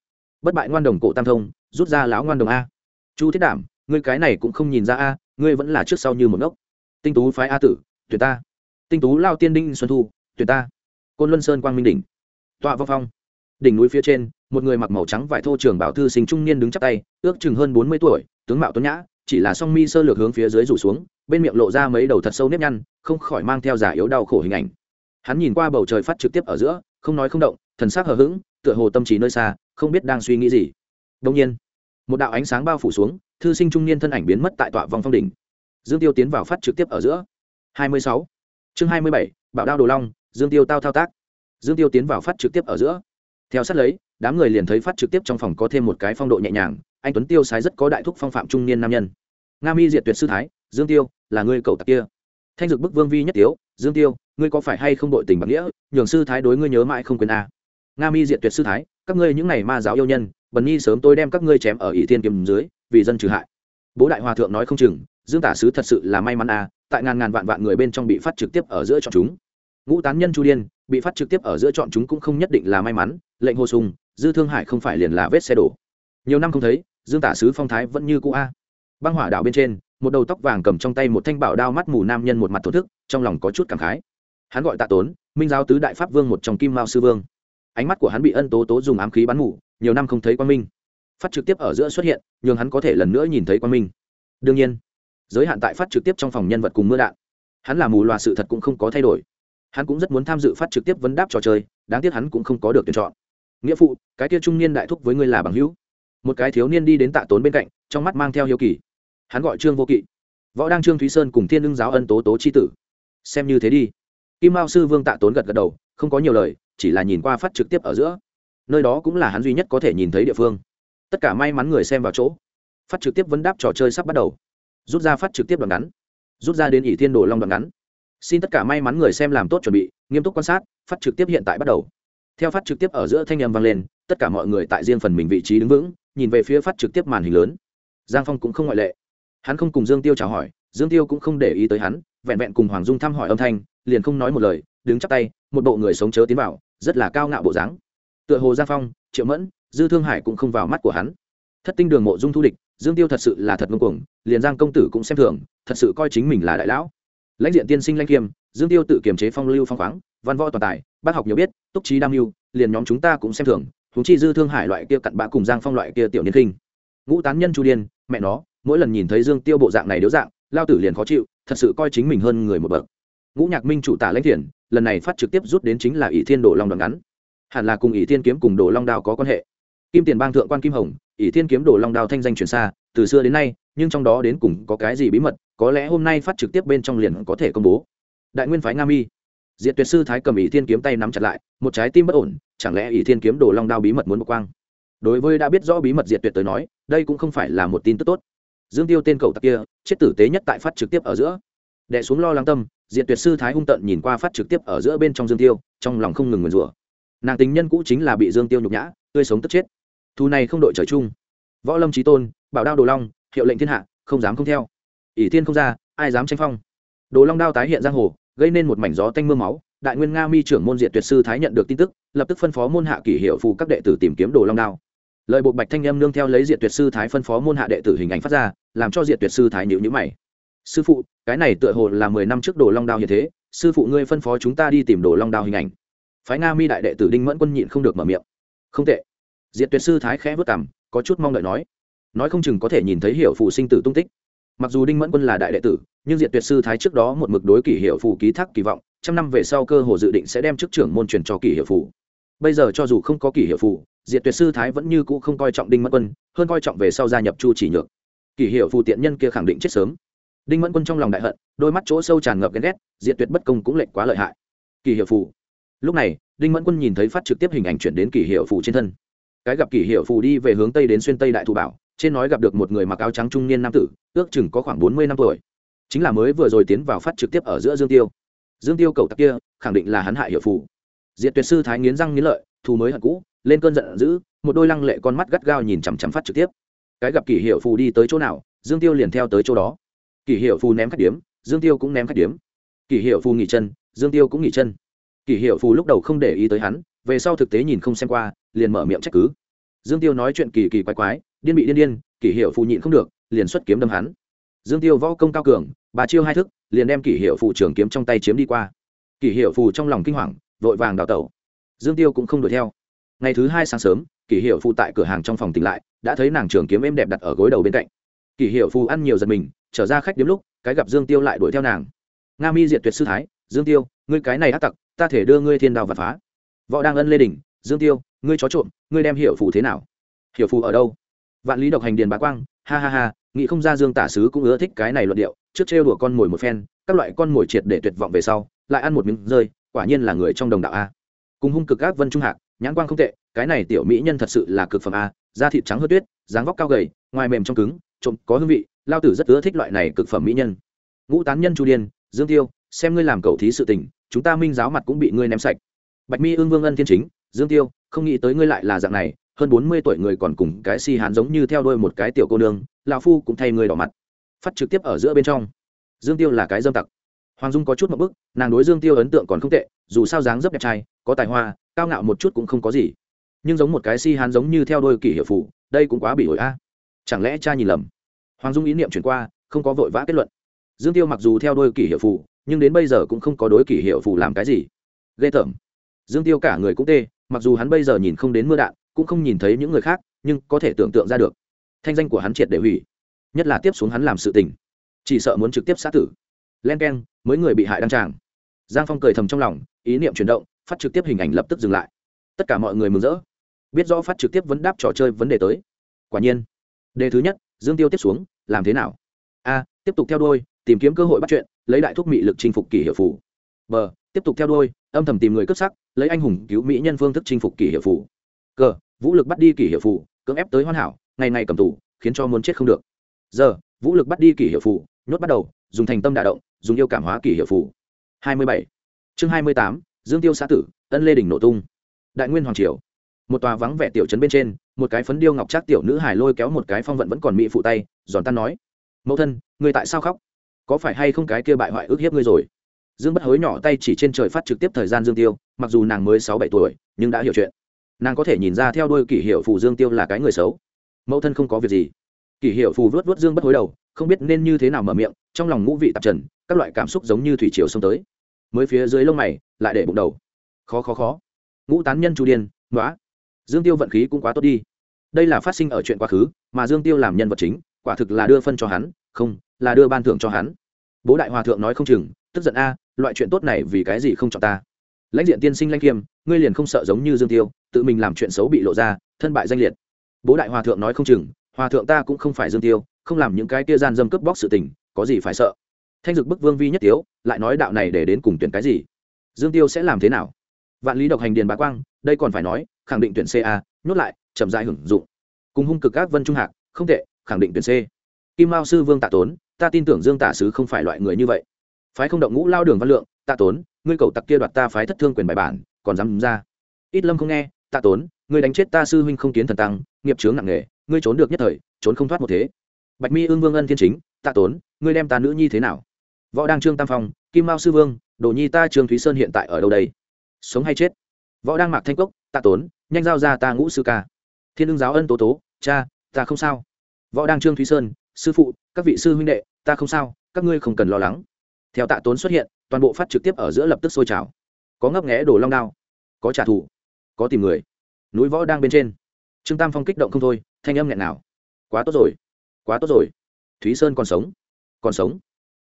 Bất bại ngoan đồng cổ tam thông, rút ra lão ngoan đồng a. Chu thiết đảm ngươi cái này cũng không nhìn ra a, ngươi vẫn là trước sau như một ngốc. Tinh tú phái a tử tuyệt ta. Tinh tú lao tiên đinh xuân thu tuyệt ta. Côn luân sơn quang minh đỉnh. Tọa vong phong. Đỉnh núi phía trên, một người mặc màu trắng vải thô trường bảo thư sinh trung niên đứng chắp tay, ước chừng hơn bốn mươi tuổi, tướng mạo tuấn nhã chỉ là song mi sơ lược hướng phía dưới rủ xuống, bên miệng lộ ra mấy đầu thật sâu nếp nhăn, không khỏi mang theo giả yếu đau khổ hình ảnh. Hắn nhìn qua bầu trời phát trực tiếp ở giữa, không nói không động, thần sắc hờ hững, tựa hồ tâm trí nơi xa, không biết đang suy nghĩ gì. Đông nhiên, một đạo ánh sáng bao phủ xuống, thư sinh trung niên thân ảnh biến mất tại tọa vòng phong đỉnh. Dương tiêu tiến vào phát trực tiếp ở giữa. Hai mươi sáu. Chương hai mươi bảy, bảo đao đồ long, dương tiêu tao thao tác. Dương tiêu tiến vào phát trực tiếp ở giữa. Theo sát lấy đám người liền thấy phát trực tiếp trong phòng có thêm một cái phong độ nhẹ nhàng, anh tuấn tiêu sái rất có đại thúc phong phạm trung niên nam nhân. Nga mi diệt tuyệt sư thái, dương tiêu, là người cậu tặc kia. Thanh dực bức vương vi nhất tiếu, dương tiêu, ngươi có phải hay không đội tình bằng nghĩa, nhường sư thái đối ngươi nhớ mãi không quên a? Nga mi diệt tuyệt sư thái, các ngươi những ngày ma giáo yêu nhân, bần nhi sớm tôi đem các ngươi chém ở ỷ thiên kiếm dưới, vì dân trừ hại. Bố đại hòa thượng nói không chừng, dương tả sứ thật sự là may mắn a, tại ngàn ngàn vạn vạn người bên trong bị phát trực tiếp ở giữa chọn chúng. Ngũ tán nhân chu điên, bị phát trực tiếp ở giữa chọn chúng cũng không nhất định là may mắn, lệnh hồ sùng dư thương hải không phải liền là vết xe đổ. Nhiều năm không thấy, dương tả sứ phong thái vẫn như cũ a. Băng hỏa đảo bên trên, một đầu tóc vàng cầm trong tay một thanh bảo đao mắt mù nam nhân một mặt thổ thức, trong lòng có chút cảm khái. Hắn gọi tạ tốn, minh giáo tứ đại pháp vương một trong kim mao sư vương. Ánh mắt của hắn bị ân tố tố dùng ám khí bắn mù, nhiều năm không thấy Quan minh. Phát trực tiếp ở giữa xuất hiện, nhường hắn có thể lần nữa nhìn thấy Quan minh. Đương nhiên, giới hạn tại phát trực tiếp trong phòng nhân vật cùng mưa đạn. Hắn là mù loà sự thật cũng không có thay đổi. Hắn cũng rất muốn tham dự phát trực tiếp vấn đáp trò chơi, đáng tiếc hắn cũng không có được tuyển chọn nghĩa phụ, cái kia trung niên đại thúc với ngươi là bằng hữu. Một cái thiếu niên đi đến tạ tốn bên cạnh, trong mắt mang theo hiếu kỳ. Hắn gọi trương vô kỵ. Võ đăng, trương thúy sơn cùng thiên lương giáo ân tố tố c h i tử. Xem như thế đi. Kim mao sư vương tạ tốn gật gật đầu, không có nhiều lời, chỉ là nhìn qua phát trực tiếp ở giữa. Nơi đó cũng là hắn duy nhất có thể nhìn thấy địa phương. Tất cả may mắn người xem vào chỗ. Phát trực tiếp vấn đáp trò chơi sắp bắt đầu. Rút ra phát trực tiếp đoạn ngắn. Rút ra đến ỷ thiên đồ long đoạn ngắn. Xin tất cả may mắn người xem làm tốt chuẩn bị, nghiêm túc quan sát, phát trực tiếp hiện tại bắt đầu theo phát trực tiếp ở giữa thanh âm vang lên, tất cả mọi người tại riêng phần mình vị trí đứng vững, nhìn về phía phát trực tiếp màn hình lớn. Giang phong cũng không ngoại lệ. Hắn không cùng dương tiêu chào hỏi, dương tiêu cũng không để ý tới hắn, vẹn vẹn cùng hoàng dung thăm hỏi âm thanh, liền không nói một lời, đứng chắp tay, một bộ người sống chớ tiến vào, rất là cao ngạo bộ dáng. Tựa hồ giang phong, triệu mẫn, dư thương hải cũng không vào mắt của hắn. Thất tinh đường mộ dung thu địch, dương tiêu thật sự là thật ngông cuồng, liền giang công tử cũng xem thường, thật sự coi chính mình là đại lão. Lãnh diện tiên sinh lãnh kiêm, dương tiêu tự kiềm chế phong lưu phong khoáng văn võ toàn tài, bác học nhiều biết, túc trí đam mưu, liền nhóm chúng ta cũng xem thường thúng chi dư thương hải loại kia cặn bã cùng giang phong loại kia tiểu niên khinh. Ngũ tán nhân chu điên, mẹ nó, mỗi lần nhìn thấy dương tiêu bộ dạng này điếu dạng, lao tử liền khó chịu, thật sự coi chính mình hơn người một bậc. Ngũ nhạc minh chủ tả lãnh thiền lần này phát trực tiếp rút đến chính là ỷ thiên đồ long đoạn ngắn. Hẳn là cùng ỷ thiên kiếm cùng đồ long đao có quan hệ. Kim tiền bang thượng quan kim hồng, ỷ thiên kiếm đồ long đao thanh danh truyền xa, từ xưa đến nay, nhưng trong đó đến cùng có cái gì bí mật, có lẽ hôm nay phát trực tiếp bên trong liền có thể công bố. Đại nguyên phái nga mi diệt tuyệt sư thái cầm ỷ thiên kiếm tay nắm chặt lại, một trái tim bất ổn, chẳng lẽ ỷ thiên kiếm đồ long đao bí mật muốn bọc quang? Đối với đã biết rõ bí mật diệt tuyệt tới nói, đây cũng không phải là một tin tức tốt. Dương tiêu tên cầu tặc kia, chết tử tế nhất tại phát trực tiếp ở giữa. Đẻ xuống lo lắng tâm, diệt tuyệt sư thái hung tận nhìn qua phát trực tiếp ở giữa bên trong dương tiêu, trong lòng không ngừng nguyền rủa. Nàng tính nhân cũ chính là bị dương tiêu nhục nhã, tươi sống tức chết. Thu này không đội trời chung. Võ lâm trí tôn, bảo đao đồ long, hiệu lệnh thiên hạ, không dám không theo. Ỷ thiên không ra, ai dám tranh phong? Đồ long đao tái hiện giang hồ gây nên một mảnh gió tanh mưa máu, đại nguyên nga mi trưởng môn diệt tuyệt sư thái nhận được tin tức, lập tức phân phó môn hạ kỷ hiệu phù các đệ tử tìm kiếm đồ long đao. Lời bộ bạch thanh âm nương theo lấy diệt tuyệt sư thái phân phó môn hạ đệ tử hình ảnh phát ra, làm cho diệt tuyệt sư thái nhịu nhữ mày. Sư phụ, cái này tựa hồ là mười năm trước đồ long đao như thế, sư phụ ngươi phân phó chúng ta đi tìm đồ long đao hình ảnh. Phái nga mi đại đệ tử đinh mẫn quân nhịn không được mở miệng. Không tệ. Diệt tuyệt sư thái khẽ vất cảm có chút mong đợi nói. Nói không chừng có thể nhìn thấy hiểu phụ sinh tử tung tích. Mặc dù đinh mẫn quân là đại đệ tử nhưng diệt tuyệt sư thái trước đó một mực đối kỷ hiệu phủ ký thác kỳ vọng, trăm năm về sau cơ hồ dự định sẽ đem chức trưởng môn truyền cho kỷ hiệu phủ bây giờ cho dù không có kỷ hiệu phủ diệt tuyệt sư thái vẫn như cũ không coi trọng đinh mẫn quân, hơn coi trọng về sau gia nhập chu chỉ nhược. Kỷ hiệu phủ tiện nhân kia khẳng định chết sớm. Đinh mẫn quân trong lòng đại hận, đôi mắt chỗ sâu tràn ngập ghen ghét, diệt tuyệt bất công cũng lệnh quá lợi hại. Kỷ hiệu phủ lúc này, đinh mẫn quân nhìn thấy phát trực tiếp hình ảnh chuyển đến kỷ hiệu phủ trên thân. Cái gặp kỷ hiệu phủ đi về hướng tây đến xuyên tây đại thù bảo, trên nói gặp được một người mặc áo trắng trung niên nam tử, ước chừng có khoảng bốn mươi năm tuổi chính là mới vừa rồi tiến vào phát trực tiếp ở giữa dương tiêu. Dương tiêu cầu tặc kia, khẳng định là hắn hại hiệu phù. Diện tuyệt sư thái nghiến răng nghiến lợi, thù mới hận cũ, lên cơn giận dữ, một đôi lăng lệ con mắt gắt gao nhìn chằm chằm phát trực tiếp. Cái gặp kỷ hiệu phù đi tới chỗ nào, dương tiêu liền theo tới chỗ đó. Kỷ hiệu phù ném khách điếm, dương tiêu cũng ném khách điếm. Kỷ hiệu phù nghỉ chân, dương tiêu cũng nghỉ chân. Kỷ hiệu phù lúc đầu không để ý tới hắn, về sau thực tế nhìn không xem qua, liền mở miệng trách cứ. Dương tiêu nói chuyện kỳ kỳ quái quái, điên bị điên điên, kỷ hiệu phù nhịn không được, liền xuất kiếm đâm hắn dương tiêu võ công cao cường bà chiêu hai thức, liền đem kỷ hiệu phụ trường kiếm trong tay chiếm đi qua. Kỷ hiệu phù trong lòng kinh hoàng, vội vàng đào tẩu. Dương tiêu cũng không đuổi theo. Ngày thứ hai sáng sớm, kỷ hiệu phụ tại cửa hàng trong phòng tỉnh lại, đã thấy nàng trường kiếm êm đẹp đặt ở gối đầu bên cạnh. Kỷ hiệu phụ ăn nhiều giật mình, trở ra khách đếm lúc, cái gặp dương tiêu lại đuổi theo nàng. Nga mi diệt tuyệt sư thái, dương tiêu, ngươi cái này ác tặc, ta thể đưa ngươi thiên đào và phá. Võ đang ân lê đình dương tiêu, ngươi chó trộm, ngươi đem hiệu phụ thế nào? Hiệu phụ ở đâu? Vạn lý độc hành điền bá quang ha ha ha, nghĩ không ra dương tả sứ cũng ưa thích cái này luận điệu, trước trêu đùa con mồi một phen, các loại con mồi triệt để tuyệt vọng về sau, lại ăn một miếng rơi, quả nhiên là người trong đồng đạo a. Cùng hung cực ác vân trung hạc, nhãn quang không tệ, cái này tiểu mỹ nhân thật sự là cực phẩm a, da thịt trắng hớt tuyết, dáng vóc cao gầy, ngoài mềm trong cứng, trộm có hương vị, lao tử rất ưa thích loại này cực phẩm mỹ nhân. Ngũ tán nhân chu điên, dương tiêu, xem ngươi làm cầu thí sự tình, chúng ta minh giáo mặt cũng bị ngươi ném sạch. Bạch mi ương vương ân thiên chính, dương tiêu, không nghĩ tới ngươi lại là dạng này hơn bốn mươi tuổi người còn cùng cái si hán giống như theo đuôi một cái tiểu cô nương, lão phu cũng thay người đỏ mặt, phát trực tiếp ở giữa bên trong. Dương tiêu là cái dâm tặc. Hoàng dung có chút một bức, nàng đối dương tiêu ấn tượng còn không tệ, dù sao dáng dấp đẹp trai, có tài hoa, cao ngạo một chút cũng không có gì. Nhưng giống một cái si hán giống như theo đuôi kỷ hiệu phủ đây cũng quá bị ổi a. Chẳng lẽ cha nhìn lầm? Hoàng dung ý niệm chuyển qua, không có vội vã kết luận. Dương tiêu mặc dù theo đuôi kỷ hiệu phủ nhưng đến bây giờ cũng không có đối kỷ hiệu phủ làm cái gì. Ghê tởm. Dương tiêu cả người cũng tê, mặc dù hắn bây giờ nhìn không đến mưa đạn cũng không nhìn thấy những người khác, nhưng có thể tưởng tượng ra được. Thanh danh của hắn triệt để hủy. Nhất là tiếp xuống hắn làm sự tình. Chỉ sợ muốn trực tiếp sát tử. Len k e n mới người bị hại đăng tràng. Giang phong cười thầm trong lòng, ý niệm chuyển động, phát trực tiếp hình ảnh lập tức dừng lại. Tất cả mọi người mừng rỡ. Biết rõ phát trực tiếp vấn đáp trò chơi vấn đề tới. Quả nhiên, đề thứ nhất, dương tiêu tiếp xuống, làm thế nào? A, tiếp tục theo đôi tìm kiếm cơ hội bắt chuyện, lấy đại thuốc mị lực chinh phục kỷ hiệu phủ b, tiếp tục theo đôi âm thầm tìm người cướp sắc, lấy anh hùng cứu mỹ nhân phương thức chinh phục kỷ hiệu phủ cờ vũ lực bắt đi kỷ hiệu phụ cưỡng ép tới hoàn hảo, ngày ngày cầm tù, khiến cho muốn chết không được. Giờ, vũ lực bắt đi kỷ hiệu phụ nhốt bắt đầu, dùng thành tâm đả động, dùng yêu cảm hóa kỷ hiệu phụ hai mươi bảy. Chương hai mươi tám, dương tiêu xã tử tân lê đình nổ tung. Đại nguyên hoàng triều. Một tòa vắng vẻ tiểu trấn bên trên, một cái phấn điêu ngọc trác tiểu nữ hải lôi kéo một cái phong vận vẫn còn mỹ phụ tay, giòn tan nói, mẫu thân, người tại sao khóc? Có phải hay không cái kia bại hoại ức hiếp ngươi rồi? Dương bất hối nhỏ tay chỉ trên trời phát trực tiếp thời gian dương tiêu, mặc dù nàng mới sáu bảy tuổi, nhưng đã hiểu chuyện nàng có thể nhìn ra theo đôi kỷ hiệu phù dương tiêu là cái người xấu. Mẫu thân không có việc gì. Kỷ hiệu phù vớt vớt dương bất hối đầu, không biết nên như thế nào mở miệng, trong lòng ngũ vị tạp trần, các loại cảm xúc giống như thủy chiều xông tới. Mới phía dưới lông mày, lại để bụng đầu. Khó khó khó. Ngũ tán nhân chu điên nói dương tiêu vận khí cũng quá tốt đi. Đây là phát sinh ở chuyện quá khứ, mà dương tiêu làm nhân vật chính, quả thực là đưa phân cho hắn, không, là đưa ban thưởng cho hắn. Bố đại hòa thượng nói không chừng, tức giận a, loại chuyện tốt này vì cái gì không cho ta? Lãnh diện tiên sinh lãnh kiêm ngươi liền không sợ giống như dương tiêu, tự mình làm chuyện xấu bị lộ ra, thân bại danh liệt. Bố đại hòa thượng nói không chừng, hòa thượng ta cũng không phải dương tiêu, không làm những cái kia gian dâm cướp bóc sự tình, có gì phải sợ? Thanh dực bức vương vi nhất tiếu, lại nói đạo này để đến cùng tuyển cái gì? Dương tiêu sẽ làm thế nào? Vạn lý độc hành điền bá quang, đây còn phải nói, khẳng định tuyển ca nhốt lại, chậm dại hưởng dụng. Cùng hung cực các vân trung hạc, không tệ, khẳng định tuyển c. Kim mao sư vương tạ tốn, ta tin tưởng dương tả sứ không phải loại người như vậy. Phái không động ngũ lao đường văn lượng, tạ tốn, ngươi cầu tặc kia đoạt ta phái thất thương quyền bài bản còn dám ra. Ít lâm không nghe, tạ tốn, ngươi đánh chết ta sư huynh không kiến thần tăng, nghiệp chướng nặng nghề ngươi trốn được nhất thời, trốn không thoát một thế. Bạch mi ương vương ân thiên chính, tạ tốn, ngươi đem ta nữ nhi thế nào? Võ đang trương tam phong, kim mao sư vương, đồ nhi ta trương thúy sơn hiện tại ở đâu đây? Sống hay chết? Võ đang mạc thanh cốc, tạ tốn, nhanh giao ra ta ngũ sư ca. Thiên ương giáo ân tố tố, cha, ta không sao. Võ đang trương thúy sơn, sư phụ, các vị sư huynh đệ, ta không sao, các ngươi không cần lo lắng. Theo tạ tốn xuất hiện, toàn bộ phát trực tiếp ở giữa lập tức sôi trào có ngấp nghẽ đổ long đao, có trả thù, có tìm người. Núi võ đang bên trên. Trương tam phong kích động không thôi, thanh âm nghẹn nào quá tốt rồi, quá tốt rồi. Thúy sơn còn sống còn sống.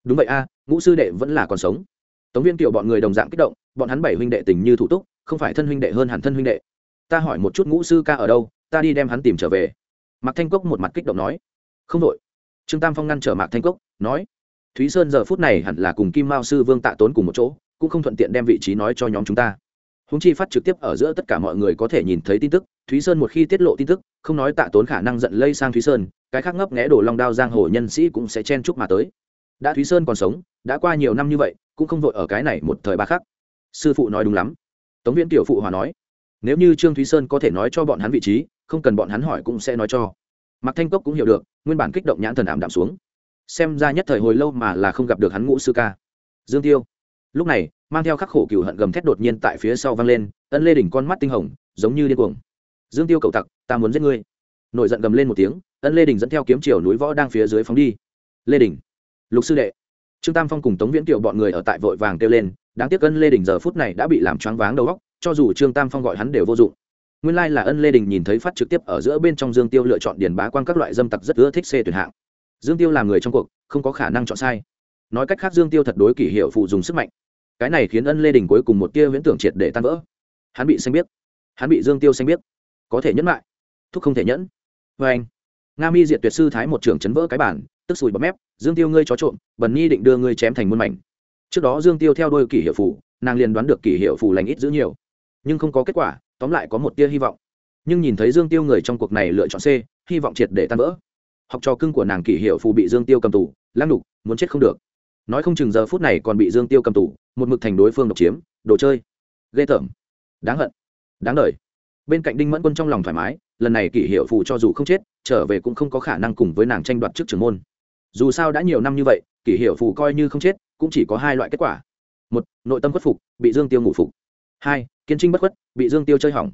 Đúng vậy a, ngũ sư đệ vẫn là còn sống. Tống viên kiểu bọn người đồng dạng kích động, bọn hắn bảy huynh đệ tình như thủ túc, không phải thân huynh đệ hơn hẳn thân huynh đệ. Ta hỏi một chút ngũ sư ca ở đâu, ta đi đem hắn tìm trở về. Mạc thanh cốc một mặt kích động nói. Không đội trương tam phong ngăn trở mạc thanh cốc, nói. Thúy sơn giờ phút này hẳn là cùng kim mao sư vương tạ tốn cùng một chỗ cũng không thuận tiện đem vị trí nói cho nhóm chúng ta. Húng chi phát trực tiếp ở giữa tất cả mọi người có thể nhìn thấy tin tức, thúy sơn một khi tiết lộ tin tức, không nói tạ tốn khả năng giận lây sang thúy sơn, cái khác ngấp nghẽ đổ long đao giang hồ nhân sĩ cũng sẽ chen chúc mà tới. Đã thúy sơn còn sống, đã qua nhiều năm như vậy, cũng không vội ở cái này một thời ba khắc. Sư phụ nói đúng lắm. Tống viễn tiểu phụ hòa nói, nếu như trương thúy sơn có thể nói cho bọn hắn vị trí, không cần bọn hắn hỏi cũng sẽ nói cho. Mạc thanh cốc cũng hiểu được, nguyên bản kích động nhãn thần ảm đạm xuống. Xem ra nhất thời hồi lâu mà là không gặp được hắn ngũ sư ca. Dương tiêu lúc này, mang theo khắc khổ cựu hận gầm thét đột nhiên tại phía sau vang lên, ân lê đỉnh con mắt tinh hồng, giống như điên cuồng. Dương tiêu cầu tặc, ta muốn giết ngươi. Nổi giận gầm lên một tiếng, ân lê đình dẫn theo kiếm chiều núi võ đang phía dưới phóng đi. Lê đình lục sư đệ. Trương tam phong cùng tống viễn kiều bọn người ở tại vội vàng kêu lên, đáng tiếc ân lê đình giờ phút này đã bị làm choáng váng đầu óc, cho dù trương tam phong gọi hắn đều vô dụng. Nguyên lai là ân lê đình nhìn thấy phát trực tiếp ở giữa bên trong dương tiêu lựa chọn điền bá quan các loại dâm tặc rất ưa thích c tuyển hạng. Dương tiêu là người trong cuộc, không có khả năng chọn sai. Nói cách khác dương tiêu thật đối kỷ hiệu phụ dùng sức mạnh cái này khiến ân lê đình cuối cùng một tia viễn tưởng triệt để tan vỡ. Hắn bị xanh biết. Hắn bị dương tiêu xanh biết. Có thể nhẫn lại. Thúc không thể nhẫn. Vê anh, nga mi diệt tuyệt sư thái một trưởng chấn vỡ cái bản, tức sùi bấm mép, dương tiêu ngươi chó trộm, bần nhi định đưa ngươi chém thành muôn mảnh. Trước đó dương tiêu theo đôi kỷ hiệu phủ nàng liền đoán được kỷ hiệu phủ lành ít giữ nhiều. Nhưng không có kết quả, tóm lại có một tia hy vọng. Nhưng nhìn thấy dương tiêu người trong cuộc này lựa chọn c, hy vọng triệt để tan vỡ. Học trò cưng của nàng kỷ hiệu phù bị dương tiêu cầm tù, lăng đục muốn chết không được nói không chừng giờ phút này còn bị dương tiêu cầm tù, một mực thành đối phương độc chiếm, đồ chơi. Ghê tởm. Đáng hận. Đáng đời. Bên cạnh đinh mẫn quân trong lòng thoải mái, lần này kỷ hiệu Phụ cho dù không chết, trở về cũng không có khả năng cùng với nàng tranh đoạt trước trưởng môn. Dù sao đã nhiều năm như vậy, kỷ hiệu Phụ coi như không chết, cũng chỉ có hai loại kết quả. Một, nội tâm khuất phục, bị dương tiêu ngủ phục. Hai, kiên trinh bất khuất, bị dương tiêu chơi hỏng.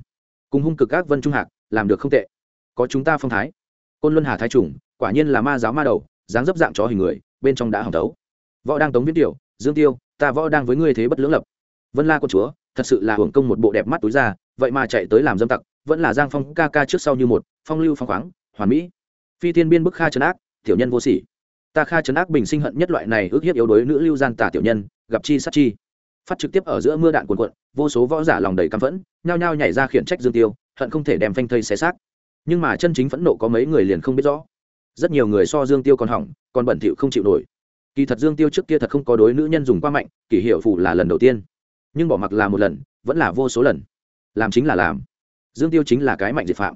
Cùng hung cực các vân trung hạc, làm được không tệ. Có chúng ta phong thái. Côn luân hà thái trùng, quả nhiên là ma giáo ma đầu, dáng dấp dạng chó hình người, bên trong đã hỏng tấu võ đang tống viễn tiểu, dương tiêu, ta võ đang với ngươi thế bất lưỡng lập. Vân la quân chúa, thật sự là hưởng công một bộ đẹp mắt túi ra, vậy mà chạy tới làm dâm tặc, vẫn là giang phong ca ca trước sau như một, phong lưu phong khoáng, hoàn mỹ. Phi thiên biên bức kha trấn ác, tiểu nhân vô sỉ. Ta kha trấn ác bình sinh hận nhất loại này ước hiếp yếu đuối nữ lưu gian tả tiểu nhân, gặp chi sát chi. Phát trực tiếp ở giữa mưa đạn cuồn cuộn, vô số võ giả lòng đầy căm phẫn, nhao nhao nhảy ra khiển trách dương tiêu, hận không thể đem phanh thây xé xác. Nhưng mà chân chính phẫn nộ có mấy người liền không biết rõ. Rất nhiều người so dương tiêu còn hỏng, còn bẩn thỉu không chịu nổi kỳ thật dương tiêu trước kia thật không có đối nữ nhân dùng qua mạnh kỷ hiệu phủ là lần đầu tiên. Nhưng bỏ mặc là một lần, vẫn là vô số lần. Làm chính là làm. Dương tiêu chính là cái mạnh diệt phạm.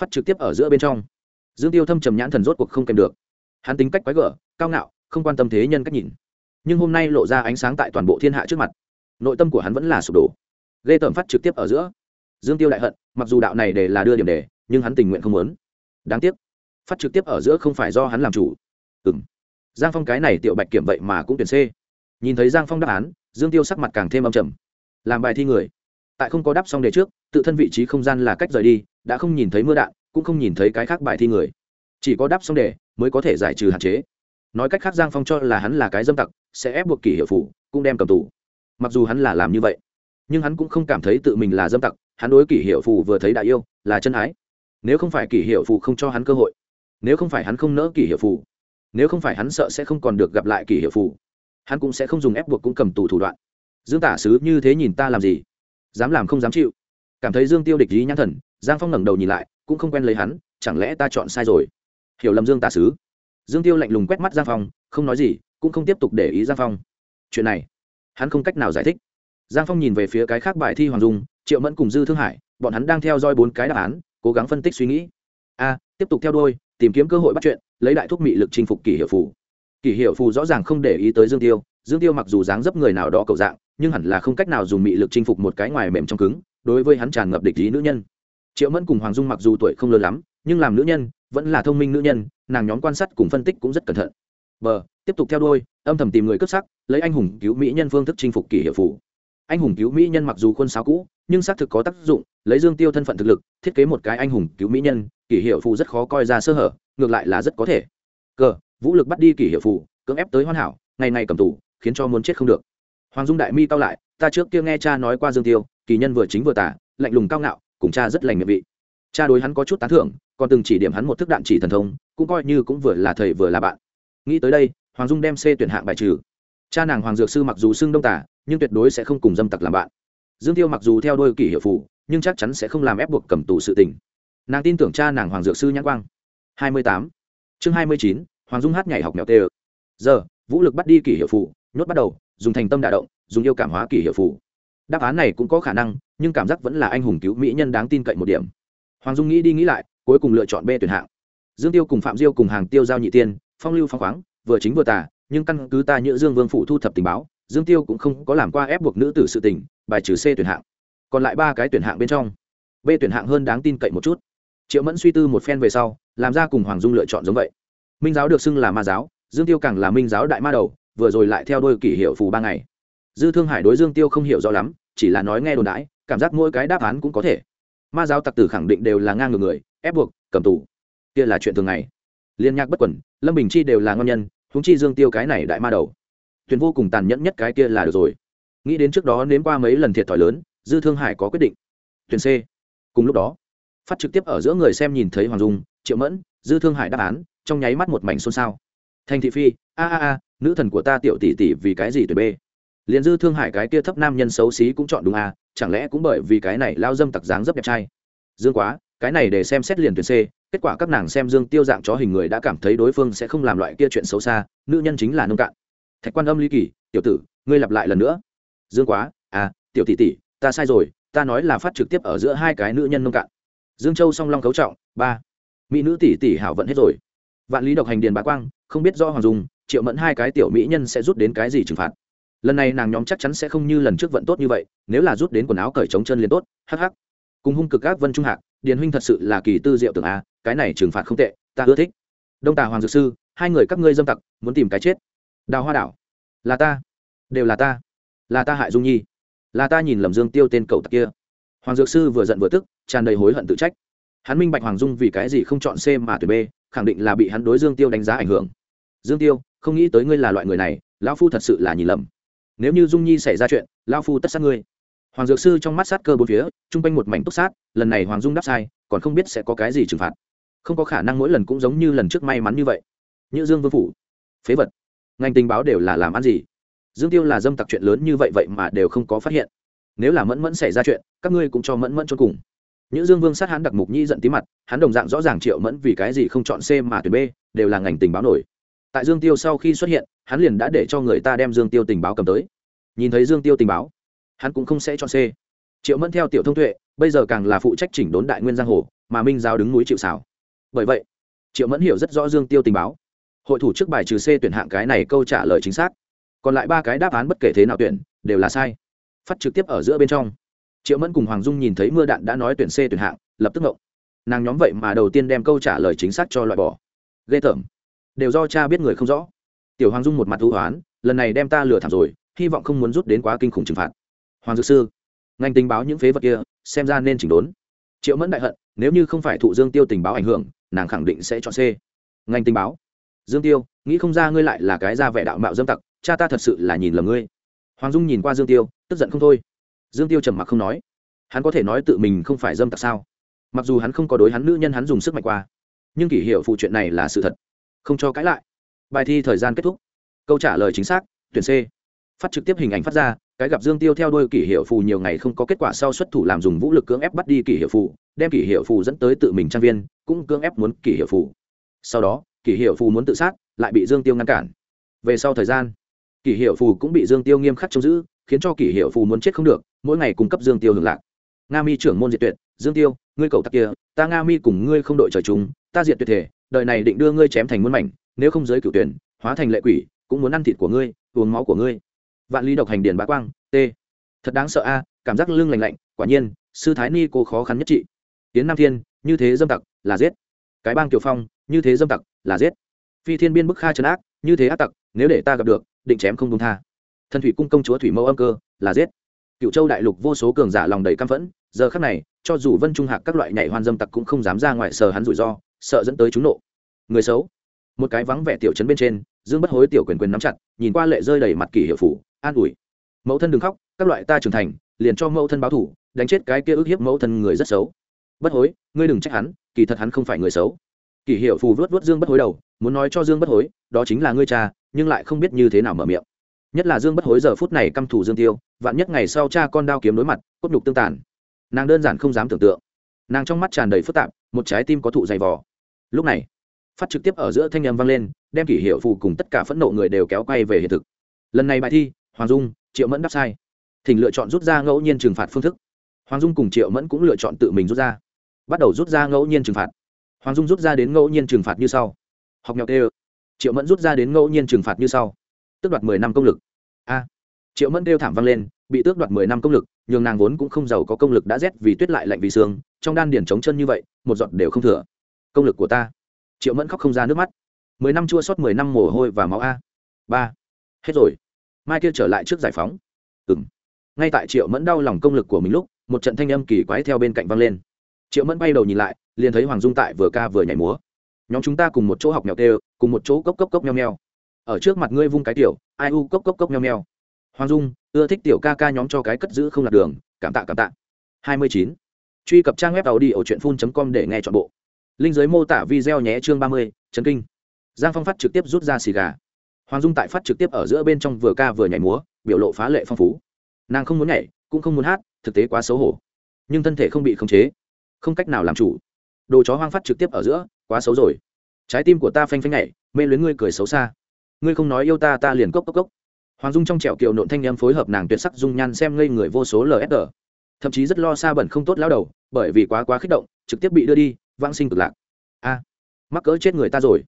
Phát trực tiếp ở giữa bên trong. Dương tiêu thâm trầm nhãn thần rốt cuộc không kèm được. Hắn tính cách quái gở, cao ngạo, không quan tâm thế nhân cách nhìn. Nhưng hôm nay lộ ra ánh sáng tại toàn bộ thiên hạ trước mặt. Nội tâm của hắn vẫn là sụp đổ. Ghê tởm phát trực tiếp ở giữa. Dương tiêu đại hận, mặc dù đạo này để là đưa điểm đề, nhưng hắn tình nguyện không muốn. Đáng tiếc, phát trực tiếp ở giữa không phải do hắn làm chủ. Ừng giang phong cái này tiểu bạch kiểm vậy mà cũng tuyển c. Nhìn thấy giang phong đáp án, dương tiêu sắc mặt càng thêm âm trầm. Làm bài thi người. Tại không có đáp xong đề trước, tự thân vị trí không gian là cách rời đi, đã không nhìn thấy mưa đạn, cũng không nhìn thấy cái khác bài thi người. Chỉ có đáp xong đề, mới có thể giải trừ hạn chế. Nói cách khác, giang phong cho là hắn là cái dâm tặc, sẽ ép buộc kỷ hiệu phủ, cũng đem cầm tù. Mặc dù hắn là làm như vậy, nhưng hắn cũng không cảm thấy tự mình là dâm tặc, hắn đối kỷ hiệu Phủ vừa thấy đại yêu, là chân ái. Nếu không phải kỷ hiệu Phủ không cho hắn cơ hội, nếu không phải hắn không nỡ kỷ hiệu Phủ nếu không phải hắn sợ sẽ không còn được gặp lại kỷ hiệu phủ, hắn cũng sẽ không dùng ép buộc cũng cầm tù thủ đoạn. Dương tả sứ như thế nhìn ta làm gì? Dám làm không dám chịu. Cảm thấy dương tiêu địch ý nhãn thần giang phong ngẩng đầu nhìn lại cũng không quen lấy hắn chẳng lẽ ta chọn sai rồi? Hiểu lầm dương tả sứ. Dương tiêu lạnh lùng quét mắt giang phong không nói gì cũng không tiếp tục để ý giang phong. Chuyện này hắn không cách nào giải thích. Giang phong nhìn về phía cái khác bài thi hoàng dung triệu mẫn cùng dư thương hải bọn hắn đang theo dõi bốn cái đáp án cố gắng phân tích suy nghĩ. A tiếp tục theo đôi tìm kiếm cơ hội bắt chuyện, lấy đại thúc mị lực chinh phục kỷ hiệu phù. Kỷ hiệu phù rõ ràng không để ý tới dương tiêu dương tiêu mặc dù dáng dấp người nào đó cầu dạng, nhưng hẳn là không cách nào dùng mị lực chinh phục một cái ngoài mềm trong cứng, đối với hắn tràn ngập địch ý nữ nhân. Triệu mẫn cùng hoàng dung mặc dù tuổi không lớn lắm, nhưng làm nữ nhân, vẫn là thông minh nữ nhân, nàng nhóm quan sát cùng phân tích cũng rất cẩn thận. Bờ, tiếp tục theo đôi âm thầm tìm người cướp sắc, lấy anh hùng cứu mỹ nhân phương thức chinh phục kỷ hiệu phủ anh hùng cứu mỹ nhân mặc dù khuôn sáo cũ, nhưng xác thực có tác dụng, lấy dương tiêu thân phận thực lực, thiết kế một cái anh hùng cứu mỹ nhân kỷ hiệu phù rất khó coi ra sơ hở, ngược lại là rất có thể. Cờ, vũ lực bắt đi kỷ hiệu phù, cưỡng ép tới hoàn hảo, ngày ngày cầm tù, khiến cho muốn chết không được. Hoàng dung đại mi cao lại, ta trước kia nghe cha nói qua dương tiêu, kỳ nhân vừa chính vừa tả lạnh lùng cao ngạo, cùng cha rất lành miệng vị. Cha đối hắn có chút tán thưởng, còn từng chỉ điểm hắn một thức đạn chỉ thần thông, cũng coi như cũng vừa là thầy vừa là bạn. Nghĩ tới đây, hoàng dung đem c tuyển hạng bài trừ. Cha nàng hoàng dược sư mặc dù xưng đông tả nhưng tuyệt đối sẽ không cùng dâm tặc làm bạn. Dương tiêu mặc dù theo đôi kỷ hiệu phủ nhưng chắc chắn sẽ không làm ép buộc cầm tù sự tình nàng tin tưởng cha nàng hoàng dược sư nhãn quang. Hai mươi tám. Chương hai mươi chín, hoàng dung hát nhảy học mèo tê giờ, vũ lực bắt đi kỷ hiệu phụ nhốt bắt đầu, dùng thành tâm đả động, dùng yêu cảm hóa kỷ hiệu phụ đáp án này cũng có khả năng, nhưng cảm giác vẫn là anh hùng cứu mỹ nhân đáng tin cậy một điểm. Hoàng dung nghĩ đi nghĩ lại, cuối cùng lựa chọn b tuyển hạng. Dương tiêu cùng phạm diêu cùng hàng tiêu giao nhị tiên, phong lưu phong khoáng, vừa chính vừa tà, nhưng căn cứ ta nhữ dương vương phụ thu thập tình báo, dương tiêu cũng không có làm qua ép buộc nữ tử sự tình, bài trừ c tuyển hạng. Còn lại ba cái tuyển hạng bên trong. B tuyển hạng hơn đáng tin cậy một chút triệu mẫn suy tư một phen về sau, làm ra cùng hoàng dung lựa chọn giống vậy. Minh giáo được xưng là ma giáo, dương tiêu càng là minh giáo đại ma đầu, vừa rồi lại theo đôi kỷ hiệu phù ba ngày. Dư thương hải đối dương tiêu không hiểu rõ lắm, chỉ là nói nghe đồn đãi, cảm giác mỗi cái đáp án cũng có thể. Ma giáo tặc tử khẳng định đều là ngang ngược người, ép buộc, cầm tù. Kia là chuyện thường ngày. Liên nhạc bất quẩn, lâm bình chi đều là ngon nhân húng chi dương tiêu cái này đại ma đầu. Tuyển vô cùng tàn nhẫn nhất cái kia là được rồi. Nghĩ đến trước đó nếm qua mấy lần thiệt thòi lớn, dư thương hải có quyết định. Tuyển c. Cùng lúc đó phát trực tiếp ở giữa người xem nhìn thấy hoàng dung, triệu mẫn, dư thương hải đáp án, trong nháy mắt một mảnh xôn xao. Thành thị phi, a a a, nữ thần của ta tiểu tỷ tỷ vì cái gì tuyệt bê? liền dư thương hải cái kia thấp nam nhân xấu xí cũng chọn đúng a, chẳng lẽ cũng bởi vì cái này lao dâm tặc dáng rất đẹp trai? Dương quá, cái này để xem xét liền tuyển c, kết quả các nàng xem dương tiêu dạng chó hình người đã cảm thấy đối phương sẽ không làm loại kia chuyện xấu xa, nữ nhân chính là nông cạn. Thạch quan âm ly kỳ, tiểu tử, ngươi lặp lại lần nữa. Dương quá à tiểu tỷ tỷ, ta sai rồi, ta nói là phát trực tiếp ở giữa hai cái nữ nhân nông cạn dương châu song long cấu trọng, ba. Mỹ nữ tỷ tỷ hảo vận hết rồi. Vạn lý độc hành điền bá quang, không biết do hoàng dung, triệu mẫn hai cái tiểu mỹ nhân sẽ rút đến cái gì trừng phạt. Lần này nàng nhóm chắc chắn sẽ không như lần trước vận tốt như vậy, nếu là rút đến quần áo cởi trống chân liền tốt, hắc hắc. Cùng hung cực các vân trung hạc, điền huynh thật sự là kỳ tư diệu tưởng a, cái này trừng phạt không tệ, ta ưa thích. Đông tà hoàng dược sư, hai người các ngươi dâm tặc, muốn tìm cái chết. Đào hoa đảo, là ta. Đều là ta. Là ta hại dung nhi. Là ta nhìn lầm dương tiêu tên cậu tặc kia. Hoàng dược sư vừa giận vừa tức tràn đầy hối hận tự trách. Hắn minh bạch hoàng dung vì cái gì không chọn c mà tuyển b, khẳng định là bị hắn đối dương tiêu đánh giá ảnh hưởng. Dương tiêu, không nghĩ tới ngươi là loại người này, lão phu thật sự là nhìn lầm. Nếu như dung nhi xảy ra chuyện, lão phu tất sát ngươi. Hoàng dược sư trong mắt sát cơ bốn phía, chung quanh một mảnh túc sát, lần này hoàng dung đáp sai, còn không biết sẽ có cái gì trừng phạt. Không có khả năng mỗi lần cũng giống như lần trước may mắn như vậy. Như dương vương phủ, phế vật. Ngành tình báo đều là làm ăn gì? Dương tiêu là dâm tặc chuyện lớn như vậy vậy mà đều không có phát hiện. Nếu là mẫn mẫn xảy ra chuyện, các ngươi cũng cho mẫn mẫn cho cùng những dương vương sát hắn đặc mục nhi giận tí mặt, hắn đồng dạng rõ ràng triệu mẫn vì cái gì không chọn c mà tuyển b, đều là ngành tình báo nổi. Tại dương tiêu sau khi xuất hiện, hắn liền đã để cho người ta đem dương tiêu tình báo cầm tới. Nhìn thấy dương tiêu tình báo, hắn cũng không sẽ chọn c. Triệu mẫn theo tiểu thông tuệ, bây giờ càng là phụ trách chỉnh đốn đại nguyên giang hồ, mà minh giáo đứng núi chịu sào. bởi vậy, triệu mẫn hiểu rất rõ dương tiêu tình báo. Hội thủ trước bài trừ c tuyển hạng cái này câu trả lời chính xác. Còn lại ba cái đáp án bất kể thế nào tuyển, đều là sai. Phát trực tiếp ở giữa bên trong triệu mẫn cùng hoàng dung nhìn thấy mưa đạn đã nói tuyển c tuyển hạng, lập tức ngộng. Nàng nhóm vậy mà đầu tiên đem câu trả lời chính xác cho loại bỏ. Ghê tởm. Đều do cha biết người không rõ. Tiểu hoàng dung một mặt hữu hoán lần này đem ta lừa thảm rồi, hy vọng không muốn rút đến quá kinh khủng trừng phạt. Hoàng dược sư, ngành tình báo những phế vật kia, xem ra nên chỉnh đốn. Triệu mẫn đại hận, nếu như không phải thụ dương tiêu tình báo ảnh hưởng, nàng khẳng định sẽ chọn c. Ngành tình báo. Dương tiêu, nghĩ không ra ngươi lại là cái ra vẻ đạo mạo dâm tặc, cha ta thật sự là nhìn lầm ngươi. Hoàng dung nhìn qua dương tiêu, tức giận không thôi dương tiêu trầm mặc không nói. Hắn có thể nói tự mình không phải dâm tặc sao? Mặc dù hắn không có đối hắn nữ nhân hắn dùng sức mạnh qua, nhưng kỷ hiệu phụ chuyện này là sự thật. Không cho cãi lại. Bài thi thời gian kết thúc. Câu trả lời chính xác, tuyển c. Phát trực tiếp hình ảnh phát ra, cái gặp dương tiêu theo đôi kỷ hiệu phù nhiều ngày không có kết quả sau xuất thủ làm dùng vũ lực cưỡng ép bắt đi kỷ hiệu phù đem kỷ hiệu phù dẫn tới tự mình trang viên, cũng cưỡng ép muốn kỷ hiệu phù sau đó, kỷ hiệu phù muốn tự sát, lại bị dương tiêu ngăn cản. Về sau thời gian, kỷ hiệu phù cũng bị dương tiêu nghiêm khắc trông giữ, khiến cho kỷ hiệu phù muốn chết không được mỗi ngày cung cấp dương tiêu hưởng lạc. Nga mi trưởng môn diệt tuyệt, dương tiêu, ngươi cầu tặc kia, ta nga mi cùng ngươi không đội trời chúng ta diệt tuyệt thể, đời này định đưa ngươi chém thành muôn mảnh, nếu không giới cửu tuyển, hóa thành lệ quỷ, cũng muốn ăn thịt của ngươi, uống máu của ngươi. Vạn lý độc hành điền bá quang, t, thật đáng sợ a, cảm giác lưng lành lạnh, quả nhiên, sư thái ni cô khó khăn nhất trị. Tiến nam thiên, như thế dâm tặc, là giết. Cái bang tiểu phong, như thế dâm tặc, là giết. Phi thiên biên bức kha trấn ác, như thế ác tặc, nếu để ta gặp được, định chém không đúng tha. Thần thủy cung công chúa thủy mẫu âm cơ, là giết cựu châu đại lục vô số cường giả lòng đầy căm phẫn, giờ khắc này, cho dù vân trung hạc các loại nhảy hoan dâm tặc cũng không dám ra ngoài sờ hắn rủi ro, sợ dẫn tới chúng nộ. Người xấu. Một cái vắng vẻ tiểu trấn bên trên, dương bất hối tiểu quyền quyền nắm chặt, nhìn qua lệ rơi đầy mặt kỷ hiệu phủ, an ủi. Mẫu thân đừng khóc, các loại ta trưởng thành, liền cho mẫu thân báo thủ đánh chết cái kia ức hiếp mẫu thân người rất xấu. Bất hối, ngươi đừng trách hắn, kỳ thật hắn không phải người xấu. Kỷ hiệu phù vớt vớt dương bất hối đầu, muốn nói cho dương bất hối, đó chính là ngươi cha, nhưng lại không biết như thế nào mở miệng nhất là dương bất hối giờ phút này căm thủ dương tiêu, vạn nhất ngày sau cha con đao kiếm đối mặt, cốt nhục tương tàn. Nàng đơn giản không dám tưởng tượng. Nàng trong mắt tràn đầy phức tạp, một trái tim có thụ dày vò. Lúc này, phát trực tiếp ở giữa thanh âm vang lên, đem kỷ hiệu phù cùng tất cả phẫn nộ người đều kéo quay về hiện thực. Lần này bài thi, hoàng dung, triệu mẫn đáp sai. Thỉnh lựa chọn rút ra ngẫu nhiên trừng phạt phương thức. Hoàng dung cùng triệu mẫn cũng lựa chọn tự mình rút ra. Bắt đầu rút ra ngẫu nhiên trừng phạt. Hoàng dung rút ra đến ngẫu nhiên trừng phạt như sau. Học nhọc tê triệu mẫn rút ra đến ngẫu nhiên trừng phạt như sau tước đoạt mười năm công lực. A. Triệu mẫn kêu thảm vang lên, bị tước đoạt mười năm công lực, nhường nàng vốn cũng không giàu có công lực đã rét vì tuyết lại lạnh vì xương trong đan điển chống chân như vậy, một giọt đều không thừa. Công lực của ta. Triệu mẫn khóc không ra nước mắt. Mười năm chua sót, mười năm mồ hôi và máu a. Ba. Hết rồi. Mai kia trở lại trước giải phóng. Ừ m ngay tại triệu mẫn đau lòng công lực của mình lúc, một trận thanh âm kỳ quái theo bên cạnh văng lên. Triệu mẫn bay đầu nhìn lại, liền thấy hoàng dung tại vừa ca vừa nhảy múa. Nhóm chúng ta cùng một chỗ học nhọc tê cùng một chỗ cốc cốc cốc nheo nheo ở trước mặt ngươi vung cái tiểu, ai u, cốc cốc cốc nheo nheo hoàng dung, ưa thích tiểu ca ca nhóm cho cái cất giữ không lạc đường, cảm tạ cảm tạ. Hai mươi chín. Truy cập trang web tàu đi ở truyện phun com để nghe chọn bộ. Linh giới mô tả video nhé chương ba mươi trấn kinh. Giang phong phát trực tiếp rút ra xì gà. Hoàng dung tại phát trực tiếp ở giữa bên trong vừa ca vừa nhảy múa, biểu lộ phá lệ phong phú. Nàng không muốn nhảy, cũng không muốn hát, thực tế quá xấu hổ. Nhưng thân thể không bị khống chế, không cách nào làm chủ. Đồ chó hoang phát trực tiếp ở giữa, quá xấu rồi. Trái tim của ta phanh phanh nhảy, mê luyến ngươi cười xấu xa ngươi không nói yêu ta ta liền cốc cốc cốc. Hoàng dung trong trẻo kiều nộn thanh em phối hợp nàng tuyệt sắc dung nhan xem ngây người vô số lsg thậm chí rất lo xa bẩn không tốt lao đầu, bởi vì quá quá kích động, trực tiếp bị đưa đi, vãng sinh cực lạc. A, mắc cỡ chết người ta rồi.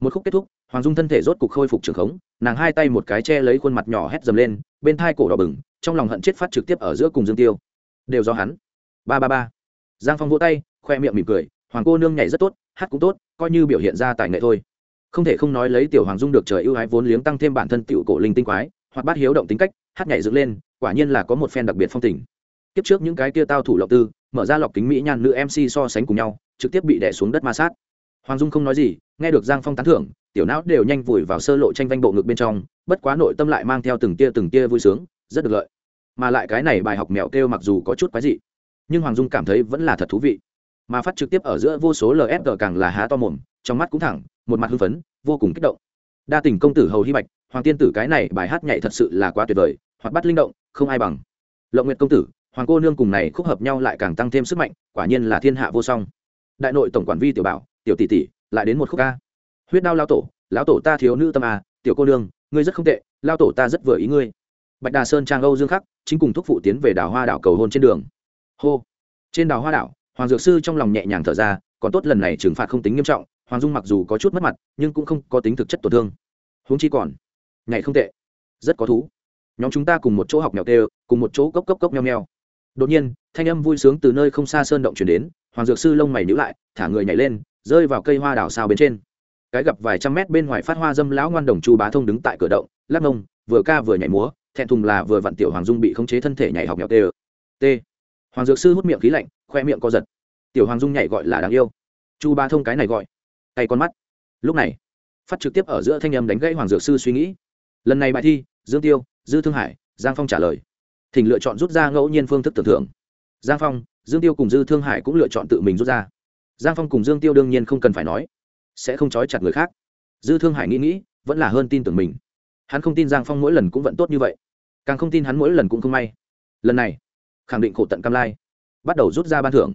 Một khúc kết thúc, hoàng dung thân thể rốt cục khôi phục trường khống, nàng hai tay một cái che lấy khuôn mặt nhỏ hét dầm lên, bên thai cổ đỏ bừng, trong lòng hận chết phát trực tiếp ở giữa cùng dương tiêu. Đều do hắn. Ba ba ba. Giang phong vỗ tay, khoe miệng mỉm cười, hoàng cô nương nhảy rất tốt, hát cũng tốt, coi như biểu hiện ra tài nghệ thôi không thể không nói lấy tiểu hoàng dung được trời ưu ái vốn liếng tăng thêm bản thân tiểu cổ linh tinh quái hoặc bát hiếu động tính cách, hát nhảy dựng lên, quả nhiên là có một phen đặc biệt phong tình. Kiếp trước những cái kia tao thủ lộc tư, mở ra lọc kính mỹ nhan nữ mc so sánh cùng nhau, trực tiếp bị đẻ xuống đất ma sát. Hoàng dung không nói gì, nghe được giang phong tán thưởng, tiểu não đều nhanh vùi vào sơ lộ tranh vanh bộ ngực bên trong, bất quá nội tâm lại mang theo từng tia từng tia vui sướng, rất được lợi. Mà lại cái này bài học mèo kêu mặc dù có chút quái dị, nhưng hoàng dung cảm thấy vẫn là thật thú vị. Mà phát trực tiếp ở giữa vô số lsg càng là há to mồm, trong mắt cũng thẳng một mặt hưng phấn, vô cùng kích động. Đa tình công tử hầu hy bạch, hoàng tiên tử cái này bài hát nhảy thật sự là quá tuyệt vời hoặc bắt linh động, không ai bằng. Lộng nguyệt công tử, hoàng cô nương cùng này khúc hợp nhau lại càng tăng thêm sức mạnh, quả nhiên là thiên hạ vô song. Đại nội tổng quản vi tiểu bảo, tiểu tỷ tỷ, lại đến một khúc ca. Huyết đao lao tổ, lão tổ ta thiếu nữ tâm à tiểu cô nương, ngươi rất không tệ lao tổ ta rất vừa ý ngươi. Bạch đà sơn trang âu dương khắc, chính cùng thúc phụ tiến về đảo hoa đảo cầu hôn trên đường. Hô. Trên đảo hoa đảo, hoàng dược sư trong lòng nhẹ nhàng thở ra, còn tốt lần này trừng phạt không tính nghiêm trọng hoàng dung mặc dù có chút mất mặt, nhưng cũng không có tính thực chất tổn thương. Huống chi còn, nhảy không tệ, rất có thú. Nhóm chúng ta cùng một chỗ học mèo tê, cùng một chỗ cốc cốc cốc nheo nheo đột nhiên, thanh âm vui sướng từ nơi không xa sơn động chuyển đến, hoàng dược sư lông mày nhữ lại, thả người nhảy lên, rơi vào cây hoa đào sao bên trên. Cái gặp vài trăm mét bên ngoài phát hoa dâm lão ngoan đồng chu bá thông đứng tại cửa động, lắc ngông, vừa ca vừa nhảy múa, thẹn thùng là vừa vặn tiểu hoàng dung bị khống chế thân thể nhảy học nhọc tê. T. Hoàng dược sư hút miệng khí lạnh, khoe miệng co giật. Tiểu hoàng dung nhảy gọi là đáng yêu. Chu bá thông cái này gọi cay con mắt. Lúc này, phát trực tiếp ở giữa thanh âm đánh gãy hoàng dược sư suy nghĩ. Lần này bài thi, dương tiêu, dư thương hải, giang phong trả lời. Thỉnh lựa chọn rút ra ngẫu nhiên phương thức tưởng thưởng giang phong, dương tiêu cùng dư thương hải cũng lựa chọn tự mình rút ra. Giang phong cùng dương tiêu đương nhiên không cần phải nói, sẽ không trói chặt người khác. Dư thương hải nghĩ nghĩ, vẫn là hơn tin tưởng mình. Hắn không tin giang phong mỗi lần cũng vẫn tốt như vậy. Càng không tin hắn mỗi lần cũng không may. Lần này, khẳng định khổ tận cam lai. Bắt đầu rút ra ban thưởng.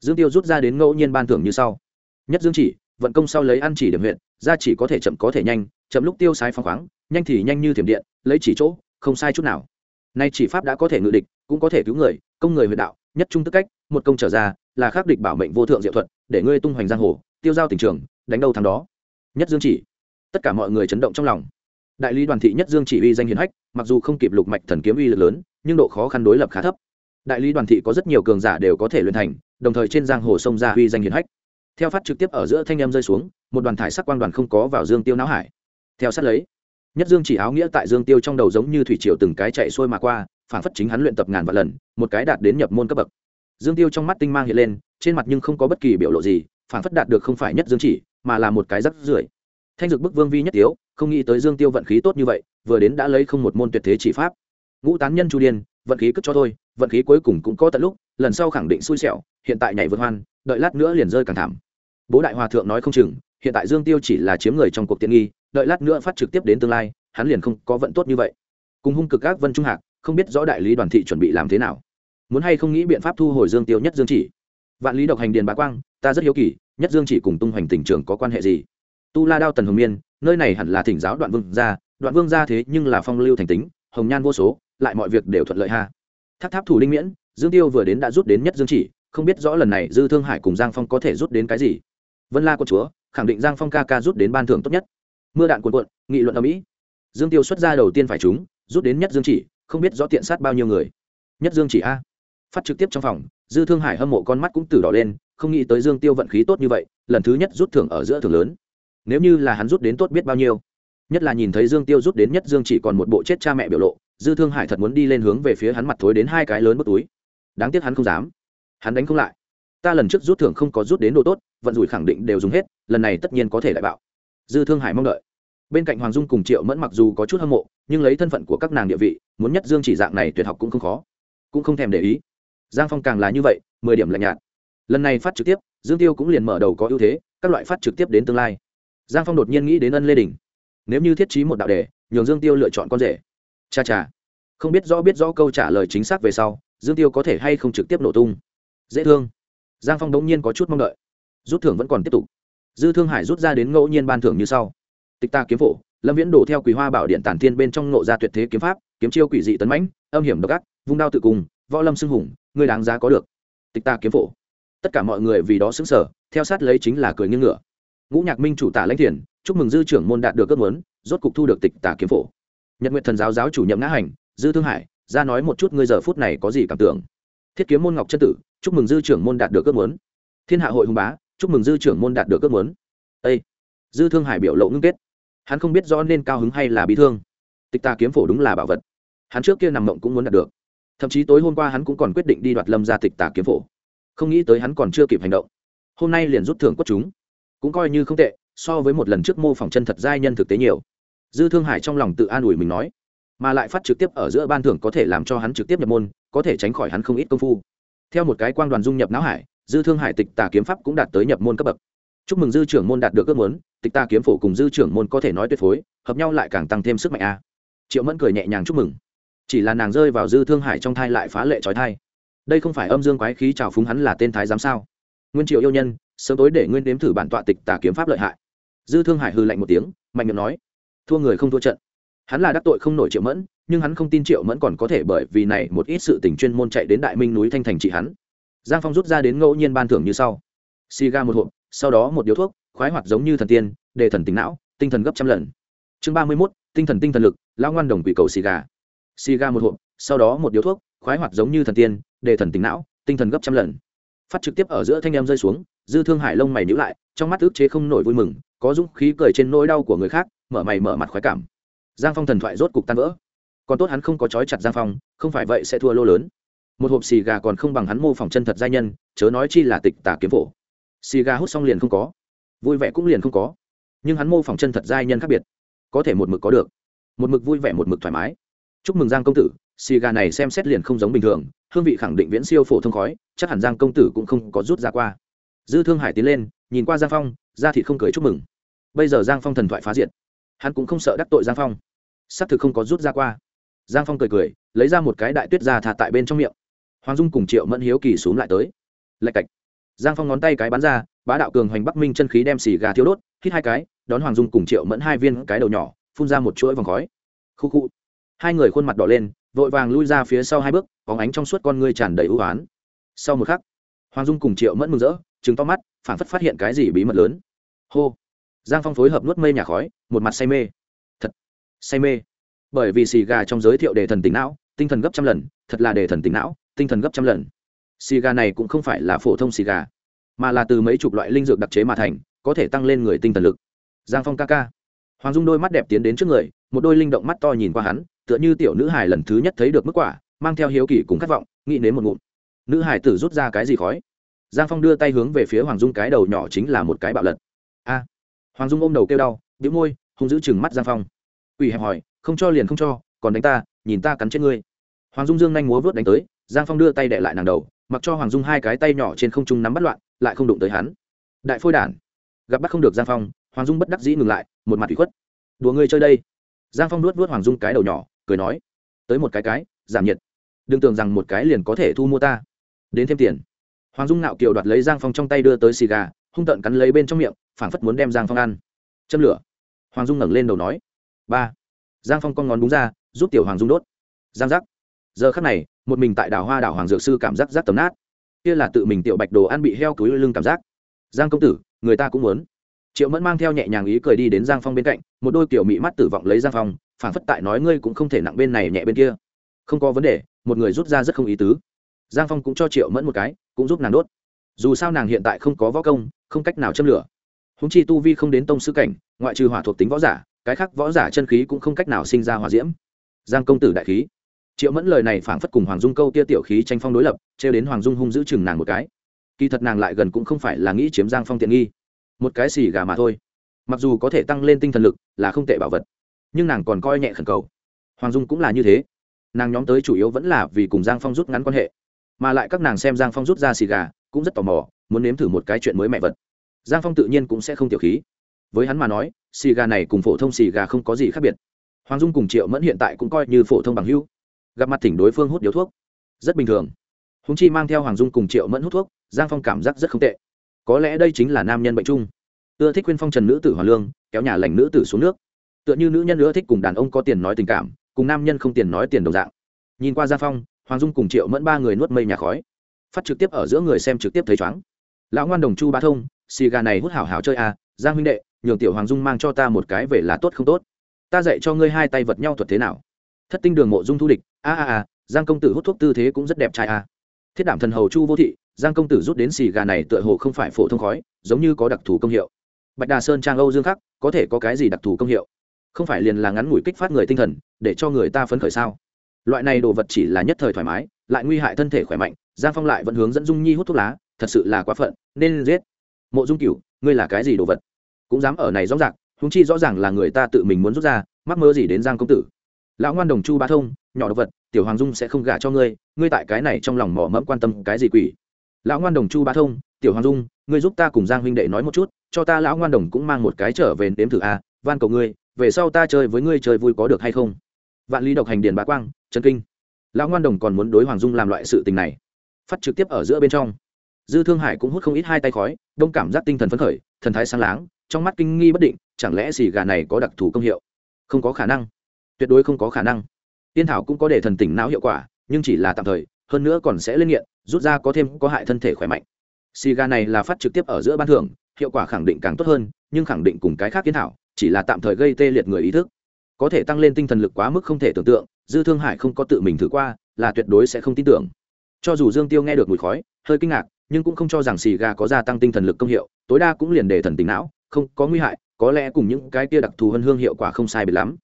Dương tiêu rút ra đến ngẫu nhiên ban thưởng như sau. Nhất dương chỉ vận công sau lấy ăn chỉ điểm huyện ra chỉ có thể chậm có thể nhanh, chậm lúc tiêu sái phong khoáng, nhanh thì nhanh như thiểm điện, lấy chỉ chỗ, không sai chút nào. Nay chỉ pháp đã có thể ngự địch, cũng có thể cứu người, công người huyện đạo, nhất trung tức cách, một công trở ra, là khắc địch bảo mệnh vô thượng diệu thuật, để ngươi tung hoành giang hồ, tiêu giao tình trường, đánh đâu thắng đó. Nhất dương chỉ. Tất cả mọi người chấn động trong lòng. Đại lý đoàn thị nhất dương chỉ uy danh hiền hách, mặc dù không kịp lục mạch thần kiếm uy lực lớn, nhưng độ khó khăn đối lập khá thấp. Đại lý đoàn thị có rất nhiều cường giả đều có thể luyện thành, đồng thời trên giang hồ sông ra uy danh hiền hách theo phát trực tiếp ở giữa thanh em rơi xuống, một đoàn thải sắc quang đoàn không có vào dương tiêu não hải. Theo sát lấy, nhất dương chỉ áo nghĩa tại dương tiêu trong đầu giống như thủy triều từng cái chạy xuôi mà qua, phản phất chính hắn luyện tập ngàn vạn lần, một cái đạt đến nhập môn cấp bậc. Dương tiêu trong mắt tinh mang hiện lên, trên mặt nhưng không có bất kỳ biểu lộ gì, phản phất đạt được không phải nhất dương chỉ, mà là một cái rắc rưởi. Thanh Dực bức vương vi nhất tiếu không nghĩ tới dương tiêu vận khí tốt như vậy, vừa đến đã lấy không một môn tuyệt thế chỉ pháp. Ngũ tán nhân chu điên, vận khí cất cho thôi, vận khí cuối cùng cũng có tận lúc, lần sau khẳng định xui xẻo, hiện tại nhảy vượt hoan, đợi lát nữa liền rơi càng thảm bố đại hòa thượng nói không chừng, hiện tại dương tiêu chỉ là chiếm người trong cuộc tiện nghi, đợi lát nữa phát trực tiếp đến tương lai, hắn liền không có vận tốt như vậy. Cùng hung cực các vân trung hạc, không biết rõ đại lý đoàn thị chuẩn bị làm thế nào. Muốn hay không nghĩ biện pháp thu hồi dương tiêu nhất dương chỉ. Vạn lý độc hành điền bá quang, ta rất hiếu kỳ, nhất dương chỉ cùng tung hoành tỉnh trường có quan hệ gì? Tu la đao tần hồng miên, nơi này hẳn là thỉnh giáo đoạn vương gia, đoạn vương gia thế nhưng là phong lưu thành tính, hồng nhan vô số, lại mọi việc đều thuận lợi ha. Tháp tháp thủ linh miễn, dương tiêu vừa đến đã rút đến nhất dương chỉ, không biết rõ lần này dư thương hải cùng giang phong có thể rút đến cái gì vân la quân chúa, khẳng định giang phong ca ca rút đến ban thưởng tốt nhất. Mưa đạn cuồn cuộn, nghị luận ở mỹ dương tiêu xuất ra đầu tiên phải chúng, rút đến nhất dương chỉ, không biết rõ tiện sát bao nhiêu người. Nhất dương chỉ a. Phát trực tiếp trong phòng, dư thương hải hâm mộ con mắt cũng từ đỏ lên, không nghĩ tới dương tiêu vận khí tốt như vậy, lần thứ nhất rút thưởng ở giữa thưởng lớn. Nếu như là hắn rút đến tốt biết bao nhiêu. Nhất là nhìn thấy dương tiêu rút đến nhất dương chỉ còn một bộ chết cha mẹ biểu lộ, dư thương hải thật muốn đi lên hướng về phía hắn mặt thối đến hai cái lớn bất túi. Đáng tiếc hắn không dám. Hắn đánh không lại. Ta lần trước rút thưởng không có rút đến độ tốt vận rủi khẳng định đều dùng hết, lần này tất nhiên có thể lại bạo. Dư thương hải mong đợi. Bên cạnh hoàng dung cùng triệu mẫn mặc dù có chút hâm mộ, nhưng lấy thân phận của các nàng địa vị, muốn nhất dương chỉ dạng này tuyệt học cũng không khó. Cũng không thèm để ý. Giang phong càng là như vậy, mười điểm lạnh nhạt. Lần này phát trực tiếp, dương tiêu cũng liền mở đầu có ưu thế, các loại phát trực tiếp đến tương lai. Giang phong đột nhiên nghĩ đến ân lê đình. Nếu như thiết trí một đạo đề, nhường dương tiêu lựa chọn con rể. Cha cha. Không biết rõ biết rõ câu trả lời chính xác về sau, dương tiêu có thể hay không trực tiếp nổ tung. Dễ thương. Giang phong đống nhiên có chút mong đợi rút thưởng vẫn còn tiếp tục. Dư thương hải rút ra đến ngẫu nhiên ban thưởng như sau. Tịch ta kiếm phổ, lâm viễn đổ theo quỳ hoa bảo điện tản thiên bên trong nộ ra tuyệt thế kiếm pháp, kiếm chiêu quỷ dị tấn mãnh, âm hiểm độc ác, vung đao tự cùng, võ lâm xưng hùng, người đáng giá có được. Tịch ta kiếm phổ. Tất cả mọi người vì đó xứng sở theo sát lấy chính là cười nghiêng ngựa ngũ nhạc minh chủ tả lãnh thiền, chúc mừng dư trưởng môn đạt được ước muốn, rốt cục thu được tịch tả kiếm phổ. Nhật nguyện thần giáo giáo chủ nhậm ngã hành, dư thương hải, ra nói một chút ngươi giờ phút này có gì cảm tưởng? Thiết kiếm môn ngọc chân tử, chúc mừng dư trưởng môn đạt được ước muốn. Thiên hạ hội hùng bá chúc mừng dư trưởng môn đạt được ước muốn. Ây dư thương hải biểu lộ ngưng kết. Hắn không biết rõ nên cao hứng hay là bị thương. Tịch tà kiếm phổ đúng là bảo vật. Hắn trước kia nằm mộng cũng muốn đạt được. Thậm chí tối hôm qua hắn cũng còn quyết định đi đoạt lâm ra tịch tà kiếm phổ. Không nghĩ tới hắn còn chưa kịp hành động. Hôm nay liền rút thưởng quất chúng. Cũng coi như không tệ, so với một lần trước mô phỏng chân thật giai nhân thực tế nhiều. Dư thương hải trong lòng tự an ủi mình nói, mà lại phát trực tiếp ở giữa ban thưởng có thể làm cho hắn trực tiếp nhập môn, có thể tránh khỏi hắn không ít công phu. Theo một cái quang đoàn dung nhập não hải dư thương hải tịch tà kiếm pháp cũng đạt tới nhập môn cấp bậc. Chúc mừng dư trưởng môn đạt được ước muốn, tịch tà kiếm phổ cùng dư trưởng môn có thể nói tuyệt phối, hợp nhau lại càng tăng thêm sức mạnh a. Triệu mẫn cười nhẹ nhàng chúc mừng. Chỉ là nàng rơi vào dư thương hải trong thai lại phá lệ trói thai. Đây không phải âm dương quái khí trào phúng hắn là tên thái giám sao? Nguyên triệu yêu nhân, sớm tối để nguyên đếm thử bản tọa tịch tà kiếm pháp lợi hại. Dư thương hải hư lạnh một tiếng, mạnh miệng nói, thua người không thua trận. Hắn là đắc tội không nổi triệu mẫn, nhưng hắn không tin triệu mẫn còn có thể bởi vì này một ít sự tình chuyên môn chạy đến đại minh núi thanh thành trị hắn giang phong rút ra đến ngẫu nhiên ban thưởng như sau. Xì ga một hộp, sau đó một điếu thuốc, khoái hoạt giống như thần tiên đề thần tính não, tinh thần gấp trăm lần. Chương ba mươi mốt, tinh thần tinh thần lực, lao ngoan đồng quỷ cầu xì gà xì ga một hộp, sau đó một điếu thuốc, khoái hoạt giống như thần tiên đề thần tính não, tinh thần gấp trăm lần. Phát trực tiếp ở giữa thanh em rơi xuống, dư thương hải lông mày nhữ lại, trong mắt ước chế không nổi vui mừng, có dũng khí cười trên nỗi đau của người khác, mở mày mở mặt khoái cảm. Giang phong thần thoại rốt cục tan vỡ. Còn tốt hắn không có trói chặt giang phong, không phải vậy sẽ thua lô lớn một hộp xì gà còn không bằng hắn mô phỏng chân thật giai nhân, chớ nói chi là tịch tả kiếm phổ. Xì gà hút xong liền không có. Vui vẻ cũng liền không có. Nhưng hắn mô phỏng chân thật giai nhân khác biệt. Có thể một mực có được. Một mực vui vẻ một mực thoải mái. Chúc mừng giang công tử, xì gà này xem xét liền không giống bình thường, hương vị khẳng định viễn siêu phổ thông khói, chắc hẳn giang công tử cũng không có rút ra qua. Dư thương hải tiến lên, nhìn qua giang phong ra thì không cười chúc mừng. Bây giờ giang phong thần thoại phá diệt. Hắn cũng không sợ đắc tội giang phong. Xác thực không có rút ra qua. Giang phong cười cười, lấy ra một cái đại tuyết ra thả tại bên trong miệng hoàng dung cùng triệu mẫn hiếu kỳ xuống lại tới. Lạch cạch. Giang phong ngón tay cái bắn ra, bá đạo cường hoành bắc minh chân khí đem xì gà thiếu đốt, hít hai cái, đón hoàng dung cùng triệu mẫn hai viên cái đầu nhỏ, phun ra một chuỗi vòng khói. Khu khu. Hai người khuôn mặt đỏ lên, vội vàng lui ra phía sau hai bước có ánh trong suốt con ngươi tràn đầy ưu oán. Sau một khắc, hoàng dung cùng triệu mẫn mừng rỡ chứng to mắt phản phất phát hiện cái gì bí mật lớn. Hô. Giang phong phối hợp nuốt mây nhà khói, một mặt say mê. Thật say mê. Bởi vì xì gà trong giới thiệu đề thần tính não, tinh thần gấp trăm lần, thật là đề thần tính não tinh thần gấp trăm lần. Xì gà này cũng không phải là phổ thông xì gà, mà là từ mấy chục loại linh dược đặc chế mà thành, có thể tăng lên người tinh thần lực. Giang phong ca ca. Hoàng dung đôi mắt đẹp tiến đến trước người, một đôi linh động mắt to nhìn qua hắn, tựa như tiểu nữ hải lần thứ nhất thấy được mức quả, mang theo hiếu kỳ cùng khát vọng, nghĩ đến một ngụm. Nữ hải tử rút ra cái gì khói? Giang phong đưa tay hướng về phía hoàng dung, cái đầu nhỏ chính là một cái bạo lật. A. Hoàng dung ôm đầu kêu đau đĩu môi, hung giữ chừng mắt giang phong. Ủy hẹp hỏi, không cho liền không cho, còn đánh ta, nhìn ta cắn chết ngươi. Hoàng dung dương nhanh múa vớt đánh tới giang phong đưa tay đệ lại nàng đầu, mặc cho hoàng dung hai cái tay nhỏ trên không trung nắm bắt loạn, lại không đụng tới hắn. Đại phôi đản, gặp bắt không được giang phong, hoàng dung bất đắc dĩ ngừng lại, một mặt ủy khuất. Đùa ngươi chơi đây. Giang phong nuốt vuốt hoàng dung cái đầu nhỏ, cười nói, tới một cái cái, giảm nhiệt. Đừng tưởng rằng một cái liền có thể thu mua ta. Đến thêm tiền. Hoàng dung nạo kiều đoạt lấy giang phong trong tay đưa tới xì gà, hung tợn cắn lấy bên trong miệng, phảng phất muốn đem giang phong ăn. Châm lửa. Hoàng dung ngẩng lên đầu nói, ba. Giang phong con ngón búng ra, giúp tiểu hoàng dung đốt. Giang giác giờ khắc này, một mình tại đảo hoa đảo hoàng dược sư cảm giác rác tấm nát. Kia là tự mình tiểu bạch đồ ăn bị heo túi lưng cảm giác. Giang công tử, người ta cũng muốn. Triệu mẫn mang theo nhẹ nhàng ý cười đi đến giang phong bên cạnh, một đôi kiểu mị mắt tử vọng lấy giang phong, phảng phất tại nói ngươi cũng không thể nặng bên này nhẹ bên kia. Không có vấn đề, một người rút ra rất không ý tứ. Giang phong cũng cho triệu mẫn một cái, cũng giúp nàng đốt. Dù sao nàng hiện tại không có võ công, không cách nào châm lửa. Húng chi tu vi không đến tông sư cảnh, ngoại trừ hỏa thuộc tính võ giả, cái khác võ giả chân khí cũng không cách nào sinh ra hỏa diễm. Giang công tử đại khí triệu mẫn lời này phảng phất cùng hoàng dung câu kia tiểu khí tranh phong đối lập, trêu đến hoàng dung hung giữ chừng nàng một cái. Kỳ thật nàng lại gần cũng không phải là nghĩ chiếm giang phong tiện nghi. Một cái xì gà mà thôi. Mặc dù có thể tăng lên tinh thần lực, là không tệ bảo vật, nhưng nàng còn coi nhẹ khẩn cầu. Hoàng dung cũng là như thế. Nàng nhóm tới chủ yếu vẫn là vì cùng giang phong rút ngắn quan hệ, mà lại các nàng xem giang phong rút ra xì gà, cũng rất tò mò, muốn nếm thử một cái chuyện mới mẹ vật. Giang phong tự nhiên cũng sẽ không tiểu khí. Với hắn mà nói, xì gà này cùng phổ thông xì gà không có gì khác biệt. Hoàng dung cùng triệu mẫn hiện tại cũng coi như phổ thông bằng hưu gặp mặt thỉnh đối phương hút điếu thuốc. Rất bình thường. Húng chi mang theo hoàng dung cùng triệu mẫn hút thuốc, giang phong cảm giác rất không tệ. Có lẽ đây chính là nam nhân bệnh chung. Ưa thích khuyên phong trần nữ tử hoàn lương, kéo nhà lành nữ tử xuống nước. Tựa như nữ nhân ưa thích cùng đàn ông có tiền nói tình cảm, cùng nam nhân không tiền nói tiền đồng dạng. Nhìn qua giang phong, hoàng dung cùng triệu mẫn ba người nuốt mây nhà khói. Phát trực tiếp ở giữa người xem trực tiếp thấy chóng lão ngoan đồng chu bá thông, xì gà này hút hảo hảo chơi à giang huynh đệ, nhường tiểu hoàng dung mang cho ta một cái về là tốt không tốt. Ta dạy cho ngươi hai tay vật nhau thuật thế nào thất tinh đường mộ dung thu địch. A a a, giang công tử hút thuốc tư thế cũng rất đẹp trai a. Thiết đảm thần hầu chu vô thị, giang công tử rút đến xì gà này tựa hồ không phải phổ thông khói, giống như có đặc thù công hiệu. Bạch đà sơn trang âu dương khắc, có thể có cái gì đặc thù công hiệu? Không phải liền là ngắn ngủi kích phát người tinh thần, để cho người ta phấn khởi sao? Loại này đồ vật chỉ là nhất thời thoải mái, lại nguy hại thân thể khỏe mạnh, giang phong lại vẫn hướng dẫn dung nhi hút thuốc lá, thật sự là quá phận, nên giết. Mộ dung cửu, ngươi là cái gì đồ vật? Cũng dám ở này rõ ràng húng chi rõ ràng là người ta tự mình muốn rút ra, mắc mơ gì đến giang công tử? Lão ngoan đồng chu ba thông, nhỏ đồ vật, tiểu hoàng dung sẽ không gả cho ngươi ngươi tại cái này trong lòng mỏ mẫm quan tâm cái gì quỷ? Lão ngoan đồng chu ba thông, tiểu hoàng dung, ngươi giúp ta cùng giang huynh đệ nói một chút, cho ta lão ngoan đồng cũng mang một cái trở về nếm thử a van cầu ngươi, về sau ta chơi với ngươi chơi vui có được hay không? Vạn lý độc hành điền bá quang, trần kinh. Lão ngoan đồng còn muốn đối hoàng dung làm loại sự tình này. Phát trực tiếp ở giữa bên trong. Dư thương hải cũng hút không ít hai tay khói, đông cảm giác tinh thần phấn khởi, thần thái sáng láng, trong mắt kinh nghi bất định, chẳng lẽ xì gà này có đặc thù công hiệu? Không có khả năng tuyệt đối không có khả năng. Tiên thảo cũng có để thần tỉnh não hiệu quả, nhưng chỉ là tạm thời, hơn nữa còn sẽ lên nghiện, rút ra có thêm có hại thân thể khỏe mạnh. Xì gà này là phát trực tiếp ở giữa ban thưởng, hiệu quả khẳng định càng tốt hơn, nhưng khẳng định cùng cái khác kiến thảo, chỉ là tạm thời gây tê liệt người ý thức. Có thể tăng lên tinh thần lực quá mức không thể tưởng tượng, dư thương hải không có tự mình thử qua, là tuyệt đối sẽ không tin tưởng. Cho dù dương tiêu nghe được mùi khói, hơi kinh ngạc, nhưng cũng không cho rằng xì gà có gia tăng tinh thần lực công hiệu, tối đa cũng liền để thần tính não, không có nguy hại, có lẽ cùng những cái kia đặc thù hơn hương hiệu quả không sai biệt lắm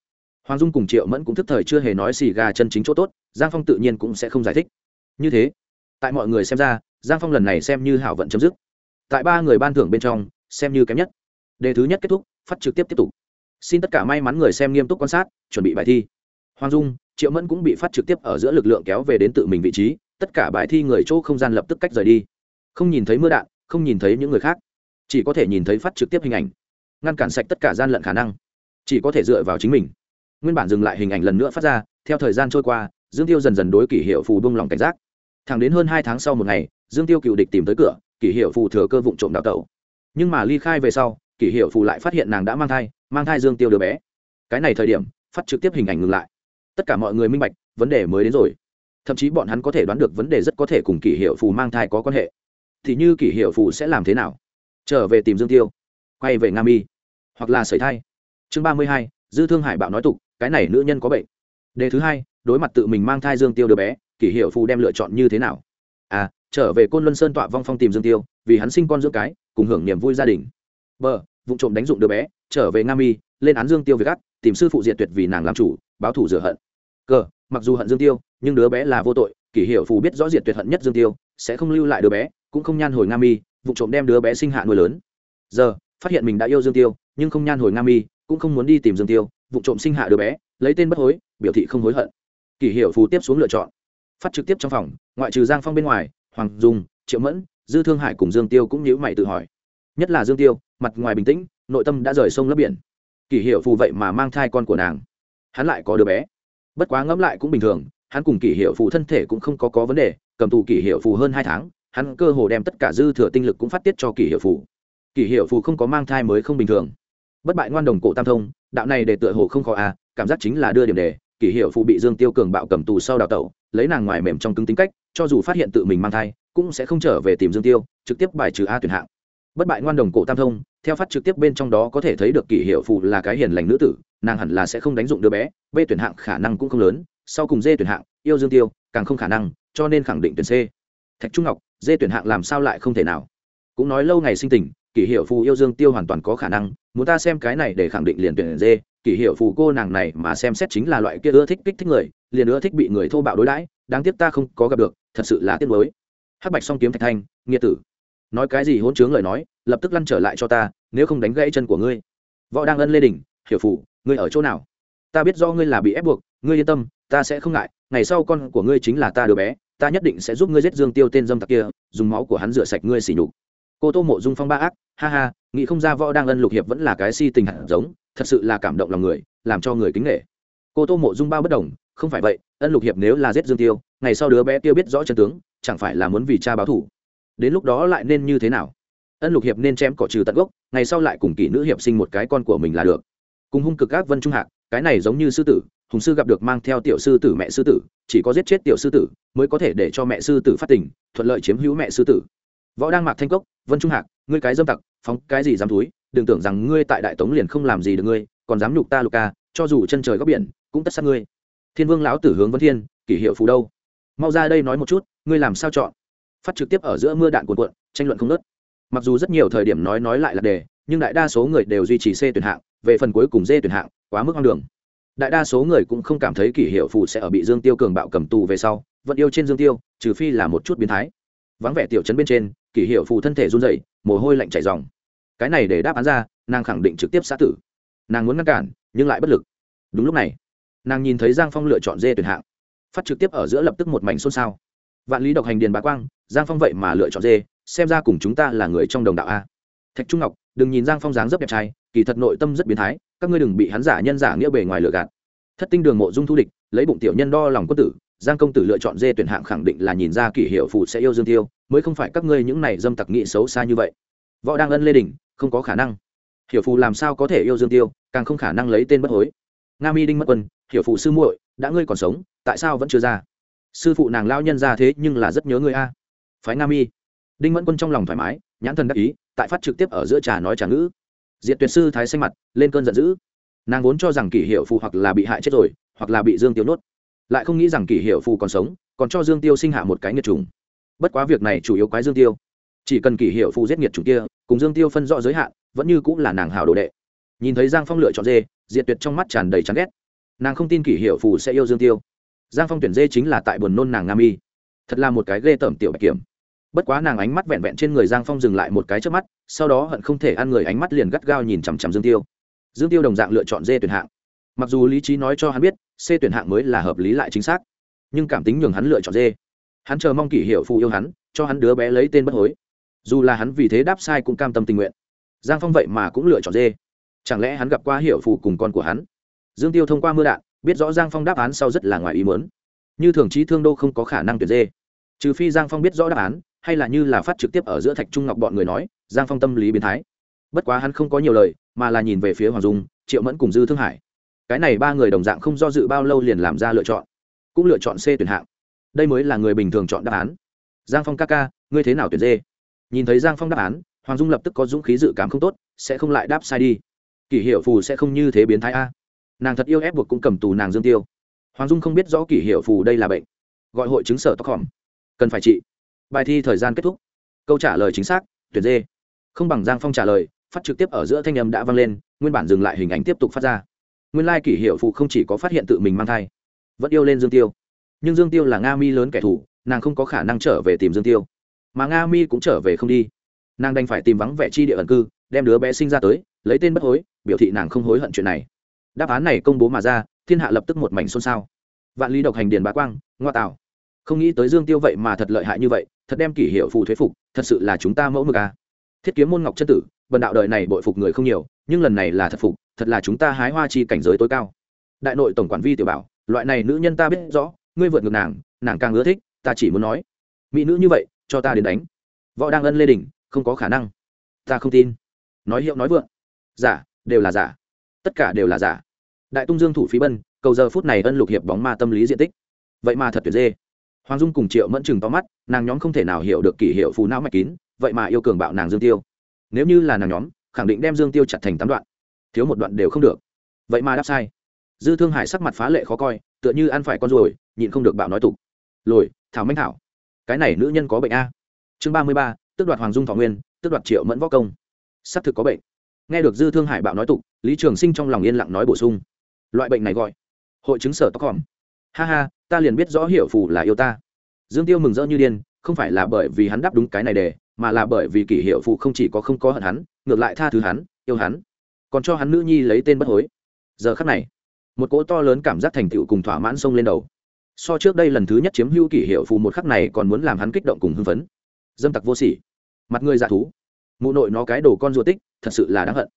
hoàng dung cùng triệu mẫn cũng thức thời chưa hề nói xì gà chân chính chỗ tốt, giang phong tự nhiên cũng sẽ không giải thích. Như thế, tại mọi người xem ra, giang phong lần này xem như hảo vận chấm dứt. Tại ba người ban thưởng bên trong, xem như kém nhất. Đề thứ nhất kết thúc, phát trực tiếp tiếp tục. Xin tất cả may mắn người xem nghiêm túc quan sát, chuẩn bị bài thi. Hoàng dung, triệu mẫn cũng bị phát trực tiếp ở giữa lực lượng kéo về đến tự mình vị trí, tất cả bài thi người chỗ không gian lập tức cách rời đi. Không nhìn thấy mưa đạn, không nhìn thấy những người khác, chỉ có thể nhìn thấy phát trực tiếp hình ảnh, ngăn cản sạch tất cả gian lận khả năng, chỉ có thể dựa vào chính mình nguyên bản dừng lại hình ảnh lần nữa phát ra, theo thời gian trôi qua, dương tiêu dần dần đối kỷ hiệu phù buông lòng cảnh giác. Thẳng đến hơn hai tháng sau một ngày, dương tiêu cựu địch tìm tới cửa, kỷ hiệu phù thừa cơ vụ trộm đào tẩu. Nhưng mà ly khai về sau, kỷ hiệu phù lại phát hiện nàng đã mang thai mang thai dương tiêu đứa bé. Cái này thời điểm, phát trực tiếp hình ảnh ngừng lại. Tất cả mọi người minh bạch, vấn đề mới đến rồi. Thậm chí bọn hắn có thể đoán được vấn đề rất có thể cùng kỷ hiệu phù mang thai có quan hệ. Thì như kỷ hiệu phù sẽ làm thế nào? Trở về tìm dương tiêu. Quay về nga mi. Hoặc là sởi thai. Chương ba mươi hai dư thương hải bạo nói tục, cái này nữ nhân có bệnh. Đề thứ hai, đối mặt tự mình mang thai dương tiêu đứa bé, kỷ hiệu phù đem lựa chọn như thế nào? À trở về côn luân sơn tọa vong phong tìm dương tiêu, vì hắn sinh con dưỡng cái, cùng hưởng niềm vui gia đình. B vụ trộm đánh dụng đứa bé, trở về nga mi, lên án dương tiêu việc gắt tìm sư phụ diệt tuyệt vì nàng làm chủ, báo thủ rửa hận. Cờ mặc dù hận dương tiêu, nhưng đứa bé là vô tội, kỷ hiệu phù biết rõ diệt tuyệt hận nhất dương tiêu, sẽ không lưu lại đứa bé, cũng không nhan hồi nga mi vụ trộm đem đứa bé sinh hạ nuôi lớn. Giờ phát hiện mình đã yêu dương tiêu, nhưng không nhan hồi nga mi cũng không muốn đi tìm dương tiêu, vụ trộm sinh hạ đứa bé, lấy tên bất hối, biểu thị không hối hận. Kỷ hiệu phù tiếp xuống lựa chọn. Phát trực tiếp trong phòng, ngoại trừ giang phong bên ngoài, hoàng dung, triệu mẫn, dư thương hải cùng dương tiêu cũng nhíu mày tự hỏi. Nhất là dương tiêu, mặt ngoài bình tĩnh, nội tâm đã rời sông lấp biển. Kỷ hiệu phù vậy mà mang thai con của nàng. Hắn lại có đứa bé. Bất quá ngẫm lại cũng bình thường, hắn cùng kỷ hiệu phù thân thể cũng không có có vấn đề, cầm tù kỷ hiệu phù hơn hai tháng, hắn cơ hồ đem tất cả dư thừa tinh lực cũng phát tiết cho kỷ hiệu phù. Kỷ hiệu phù không có mang thai mới không bình thường bất bại ngoan đồng cổ tam thông, đạo này để tựa hồ không khó à cảm giác chính là đưa điểm đề kỷ hiệu phụ bị dương tiêu cường bạo cầm tù sau đào tẩu, lấy nàng ngoài mềm trong cứng tính cách, cho dù phát hiện tự mình mang thai, cũng sẽ không trở về tìm dương tiêu, trực tiếp bài trừ a tuyển hạng. Bất bại ngoan đồng cổ tam thông, theo phát trực tiếp bên trong đó có thể thấy được kỷ hiệu phụ là cái hiền lành nữ tử, nàng hẳn là sẽ không đánh dụng đứa bé, b tuyển hạng khả năng cũng không lớn, sau cùng d tuyển hạng, yêu dương tiêu, càng không khả năng, cho nên khẳng định tuyển c. Thạch trung ngọc, d tuyển hạng làm sao lại không thể nào? Cũng nói lâu ngày sinh tình kỷ hiệu phù yêu dương tiêu hoàn toàn có khả năng muốn ta xem cái này để khẳng định liền tuyển dê, kỷ hiệu phù cô nàng này mà xem xét chính là loại kia ưa thích kích thích người liền ưa thích bị người thô bạo đối đãi đáng tiếc ta không có gặp được thật sự là tiếc mới hắc bạch song kiếm thạch thanh nghĩa tử. Nói cái gì hỗn chướng lời nói lập tức lăn trở lại cho ta nếu không đánh gãy chân của ngươi. Võ đang ân lê đình hiểu phủ ngươi ở chỗ nào? Ta biết do ngươi là bị ép buộc ngươi yên tâm ta sẽ không ngại ngày sau con của ngươi chính là ta đứa bé ta nhất định sẽ giúp ngươi giết dương tiêu tên dâm tặc kia dùng máu của hắn rửa sạch ngươi xỉ nhục cô tô mộ dung phong ba ác ha ha nghĩ không ra võ đang ân lục hiệp vẫn là cái si tình hạt giống thật sự là cảm động lòng người làm cho người kính nghệ cô tô mộ dung bao bất đồng không phải vậy ân lục hiệp nếu là giết dương tiêu ngày sau đứa bé tiêu biết rõ chân tướng chẳng phải là muốn vì cha báo thủ. Đến lúc đó lại nên như thế nào? Ân lục hiệp nên chém cỏ trừ tận gốc ngày sau lại cùng kỷ nữ hiệp sinh một cái con của mình là được. Cùng hung cực các vân trung hạc cái này giống như sư tử hùng sư gặp được mang theo tiểu sư tử mẹ sư tử chỉ có giết chết tiểu sư tử mới có thể để cho mẹ sư tử phát tình, thuận lợi chiếm hữu mẹ sư tử võ đang mạc thanh cốc, vân trung hạc, ngươi cái dâm tặc, phóng cái gì dám túi, đừng tưởng rằng ngươi tại đại tống liền không làm gì được ngươi, còn dám nhục ta lục ca, cho dù chân trời góc biển, cũng tất sát ngươi. Thiên vương lão tử hướng vân thiên kỷ hiệu phù đâu? Mau ra đây nói một chút, ngươi làm sao chọn? Phát trực tiếp ở giữa mưa đạn cuộn cuộn, tranh luận không nớt mặc dù rất nhiều thời điểm nói nói lại là đề, nhưng đại đa số người đều duy trì c tuyển hạng, về phần cuối cùng d tuyển hạng, quá mức hoang đường. Đại đa số người cũng không cảm thấy kỷ hiệu phù sẽ ở bị dương tiêu cường bạo cầm tù về sau, vẫn yêu trên dương tiêu, trừ phi là một chút biến thái. Vắng vẻ tiểu chấn bên trên kỷ hiệu phụ thân thể run dậy mồ hôi lạnh chảy dòng cái này để đáp án ra, nàng khẳng định trực tiếp xã tử. Nàng muốn ngăn cản, nhưng lại bất lực. Đúng lúc này, nàng nhìn thấy giang phong lựa chọn dê tuyển hạng. Phát trực tiếp ở giữa lập tức một mảnh xôn xao. Vạn lý độc hành điền bá quang, giang phong vậy mà lựa chọn dê, xem ra cùng chúng ta là người trong đồng đạo a. Thạch trung ngọc, đừng nhìn giang phong dáng rất đẹp trai, kỳ thật nội tâm rất biến thái, các ngươi đừng bị hắn giả nhân giả nghĩa bề ngoài lừa gạt. Thất tinh đường mộ dung thu địch, lấy bụng tiểu nhân đo lòng quân tử, giang công tử lựa chọn dê tuyển hạng khẳng định là nhìn ra kỷ hiệu phụ sẽ yêu dương tiêu mới không phải các ngươi những này dâm tặc nghị xấu xa như vậy. Võ đang ân lê đình, không có khả năng. Hiểu phù làm sao có thể yêu dương tiêu, càng không khả năng lấy tên bất hối. Nga mi đinh mất quân, hiểu phụ sư muội, đã ngươi còn sống, tại sao vẫn chưa ra? Sư phụ nàng lao nhân ra thế nhưng là rất nhớ ngươi a. Phái nga mi. Đinh mẫn quân trong lòng thoải mái, nhãn thần đắc ý, tại phát trực tiếp ở giữa trà nói trà ngữ. Diệt tuyệt sư thái xanh mặt, lên cơn giận dữ. Nàng vốn cho rằng kỷ hiệu phù hoặc là bị hại chết rồi, hoặc là bị dương tiêu nuốt. Lại không nghĩ rằng kỷ hiệu phù còn sống, còn cho dương tiêu sinh hạ một cái nghiệt trùng bất quá việc này chủ yếu quái dương tiêu. Chỉ cần kỷ hiệu phù giết nghiệt chủ kia, cùng dương tiêu phân rõ giới hạn, vẫn như cũng là nàng hảo đồ đệ. Nhìn thấy giang phong lựa chọn dê, diệt tuyệt trong mắt tràn đầy chán ghét. Nàng không tin kỷ hiệu phù sẽ yêu dương tiêu. Giang phong tuyển dê chính là tại buồn nôn nàng nga mi. Thật là một cái ghê tởm tiểu bạch kiểm. Bất quá nàng ánh mắt vẹn vẹn trên người giang phong dừng lại một cái trước mắt, sau đó hận không thể ăn người ánh mắt liền gắt gao nhìn chằm chằm dương tiêu. Dương tiêu đồng dạng lựa chọn dê tuyển hạng. Mặc dù lý trí nói cho hắn biết, c tuyển hạng mới là hợp lý lại chính xác, nhưng cảm tính nhường hắn lựa chọn dê hắn chờ mong kỷ hiệu phụ yêu hắn, cho hắn đứa bé lấy tên bất hối. Dù là hắn vì thế đáp sai cũng cam tâm tình nguyện. Giang phong vậy mà cũng lựa chọn dê. Chẳng lẽ hắn gặp qua hiệu phụ cùng con của hắn? Dương tiêu thông qua mưa đạn, biết rõ giang phong đáp án sau rất là ngoài ý mớn như thường trí thương đô không có khả năng tuyển dê. Trừ phi giang phong biết rõ đáp án, hay là như là phát trực tiếp ở giữa thạch trung ngọc bọn người nói, giang phong tâm lý biến thái. Bất quá hắn không có nhiều lời, mà là nhìn về phía hoàng dung, triệu mẫn cùng dư thương hải. Cái này ba người đồng dạng không do dự bao lâu liền làm ra lựa chọn. Cũng lựa chọn c tuyển hạng đây mới là người bình thường chọn đáp án. Giang phong ca ca, ngươi thế nào tuyển dê? Nhìn thấy giang phong đáp án, hoàng dung lập tức có dũng khí dự cảm không tốt, sẽ không lại đáp sai đi. Kỷ hiệu phù sẽ không như thế biến thái a. Nàng thật yêu ép buộc cũng cầm tù nàng dương tiêu. Hoàng dung không biết rõ kỷ hiệu phù đây là bệnh. Gọi hội chứng sở tóc hỏng. Cần phải trị. Bài thi thời gian kết thúc. Câu trả lời chính xác, tuyển dê. Không bằng giang phong trả lời, phát trực tiếp ở giữa thanh âm đã vang lên, nguyên bản dừng lại hình ảnh tiếp tục phát ra. Nguyên lai kỷ hiệu phụ không chỉ có phát hiện tự mình mang thai, vẫn yêu lên dương tiêu nhưng dương tiêu là nga mi lớn kẻ thù, nàng không có khả năng trở về tìm dương tiêu. Mà nga mi cũng trở về không đi. Nàng đành phải tìm vắng vẻ chi địa ẩn cư, đem đứa bé sinh ra tới, lấy tên bất hối, biểu thị nàng không hối hận chuyện này. Đáp án này công bố mà ra, thiên hạ lập tức một mảnh xôn xao. Vạn lý độc hành điền bá quang, ngoa tạo. Không nghĩ tới dương tiêu vậy mà thật lợi hại như vậy, thật đem kỷ hiệu phù thuế phục, thật sự là chúng ta mẫu mực à. thiết kiếm môn ngọc chân tử bần đạo đời này bội phục người không nhiều, nhưng lần này là thật phục, thật là chúng ta hái hoa chi cảnh giới tối cao. Đại nội tổng quản vi tiểu bảo, loại này nữ nhân ta biết rõ ngươi vượt ngược nàng nàng càng ưa thích, ta chỉ muốn nói. Mỹ nữ như vậy, cho ta đến đánh. Võ đang ân lê đình, không có khả năng. Ta không tin. Nói hiệu nói vượng. Giả, đều là giả. Tất cả đều là giả. Đại tung dương thủ phí bân, cầu giờ phút này ân lục hiệp bóng ma tâm lý diện tích. Vậy mà thật tuyệt dê. Hoàng dung cùng triệu mẫn chừng to mắt, nàng nhóm không thể nào hiểu được kỷ hiệu phù não mạch kín, vậy mà yêu cường bạo nàng dương tiêu. Nếu như là nàng nhóm, khẳng định đem dương tiêu chặt thành tám đoạn. Thiếu một đoạn đều không được. Vậy mà đáp sai. Dư thương hải sắc mặt phá lệ khó coi, tựa như ăn phải con ruồi nhịn không được bạo nói tục. Lồi, thảo minh thảo, cái này nữ nhân có bệnh a. Chương ba mươi ba, tước đoạt hoàng dung thọ nguyên, tước đoạt triệu mẫn võ công. Xác thực có bệnh. Nghe được dư thương hải bạo nói tục, lý trường sinh trong lòng yên lặng nói bổ sung. Loại bệnh này gọi hội chứng sở tóc hòm ha ha, ta liền biết rõ hiểu phù là yêu ta. Dương tiêu mừng rỡ như điên, không phải là bởi vì hắn đáp đúng cái này đề mà là bởi vì kỷ hiệu phụ không chỉ có không có hận hắn, ngược lại tha thứ hắn, yêu hắn. Còn cho hắn nữ nhi lấy tên bất hối. Giờ khắc này, một cỗ to lớn cảm giác thành tựu cùng thỏa mãn xông lên đầu so trước đây lần thứ nhất chiếm hữu kỷ hiệu phù một khắc này còn muốn làm hắn kích động cùng hưng phấn. Dâm tặc vô sỉ. Mặt người dạ thú. Mụ nội nó cái đồ con ruột tích, thật sự là đáng hận.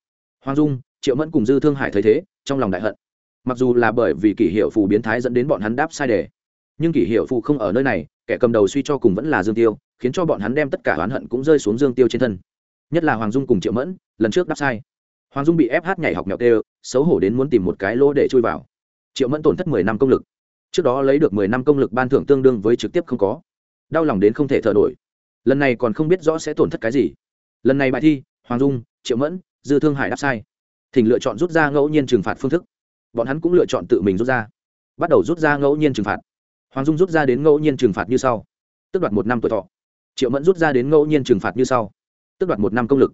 Hoàng dung, triệu mẫn cùng dư thương hải thấy thế, trong lòng đại hận. Mặc dù là bởi vì kỷ hiệu phù biến thái dẫn đến bọn hắn đáp sai đề, nhưng kỷ hiệu phù không ở nơi này, kẻ cầm đầu suy cho cùng vẫn là dương tiêu, khiến cho bọn hắn đem tất cả oán hận cũng rơi xuống dương tiêu trên thân. Nhất là hoàng dung cùng triệu mẫn, lần trước đáp sai. Hoàng dung bị ép hát nhảy học nhọc tê xấu hổ đến muốn tìm một cái lỗ để chui vào. Triệu mẫn tổn thất mười năm công lực trước đó lấy được mười năm công lực ban thưởng tương đương với trực tiếp không có. Đau lòng đến không thể thở nổi. Lần này còn không biết rõ sẽ tổn thất cái gì. Lần này bài thi, hoàng dung, triệu mẫn, dư thương hải đáp sai. Thỉnh lựa chọn rút ra ngẫu nhiên trừng phạt phương thức. Bọn hắn cũng lựa chọn tự mình rút ra. Bắt đầu rút ra ngẫu nhiên trừng phạt. Hoàng dung rút ra đến ngẫu nhiên trừng phạt như sau. Tức đoạt một năm tuổi thọ. Triệu mẫn rút ra đến ngẫu nhiên trừng phạt như sau. Tức đoạt một năm công lực.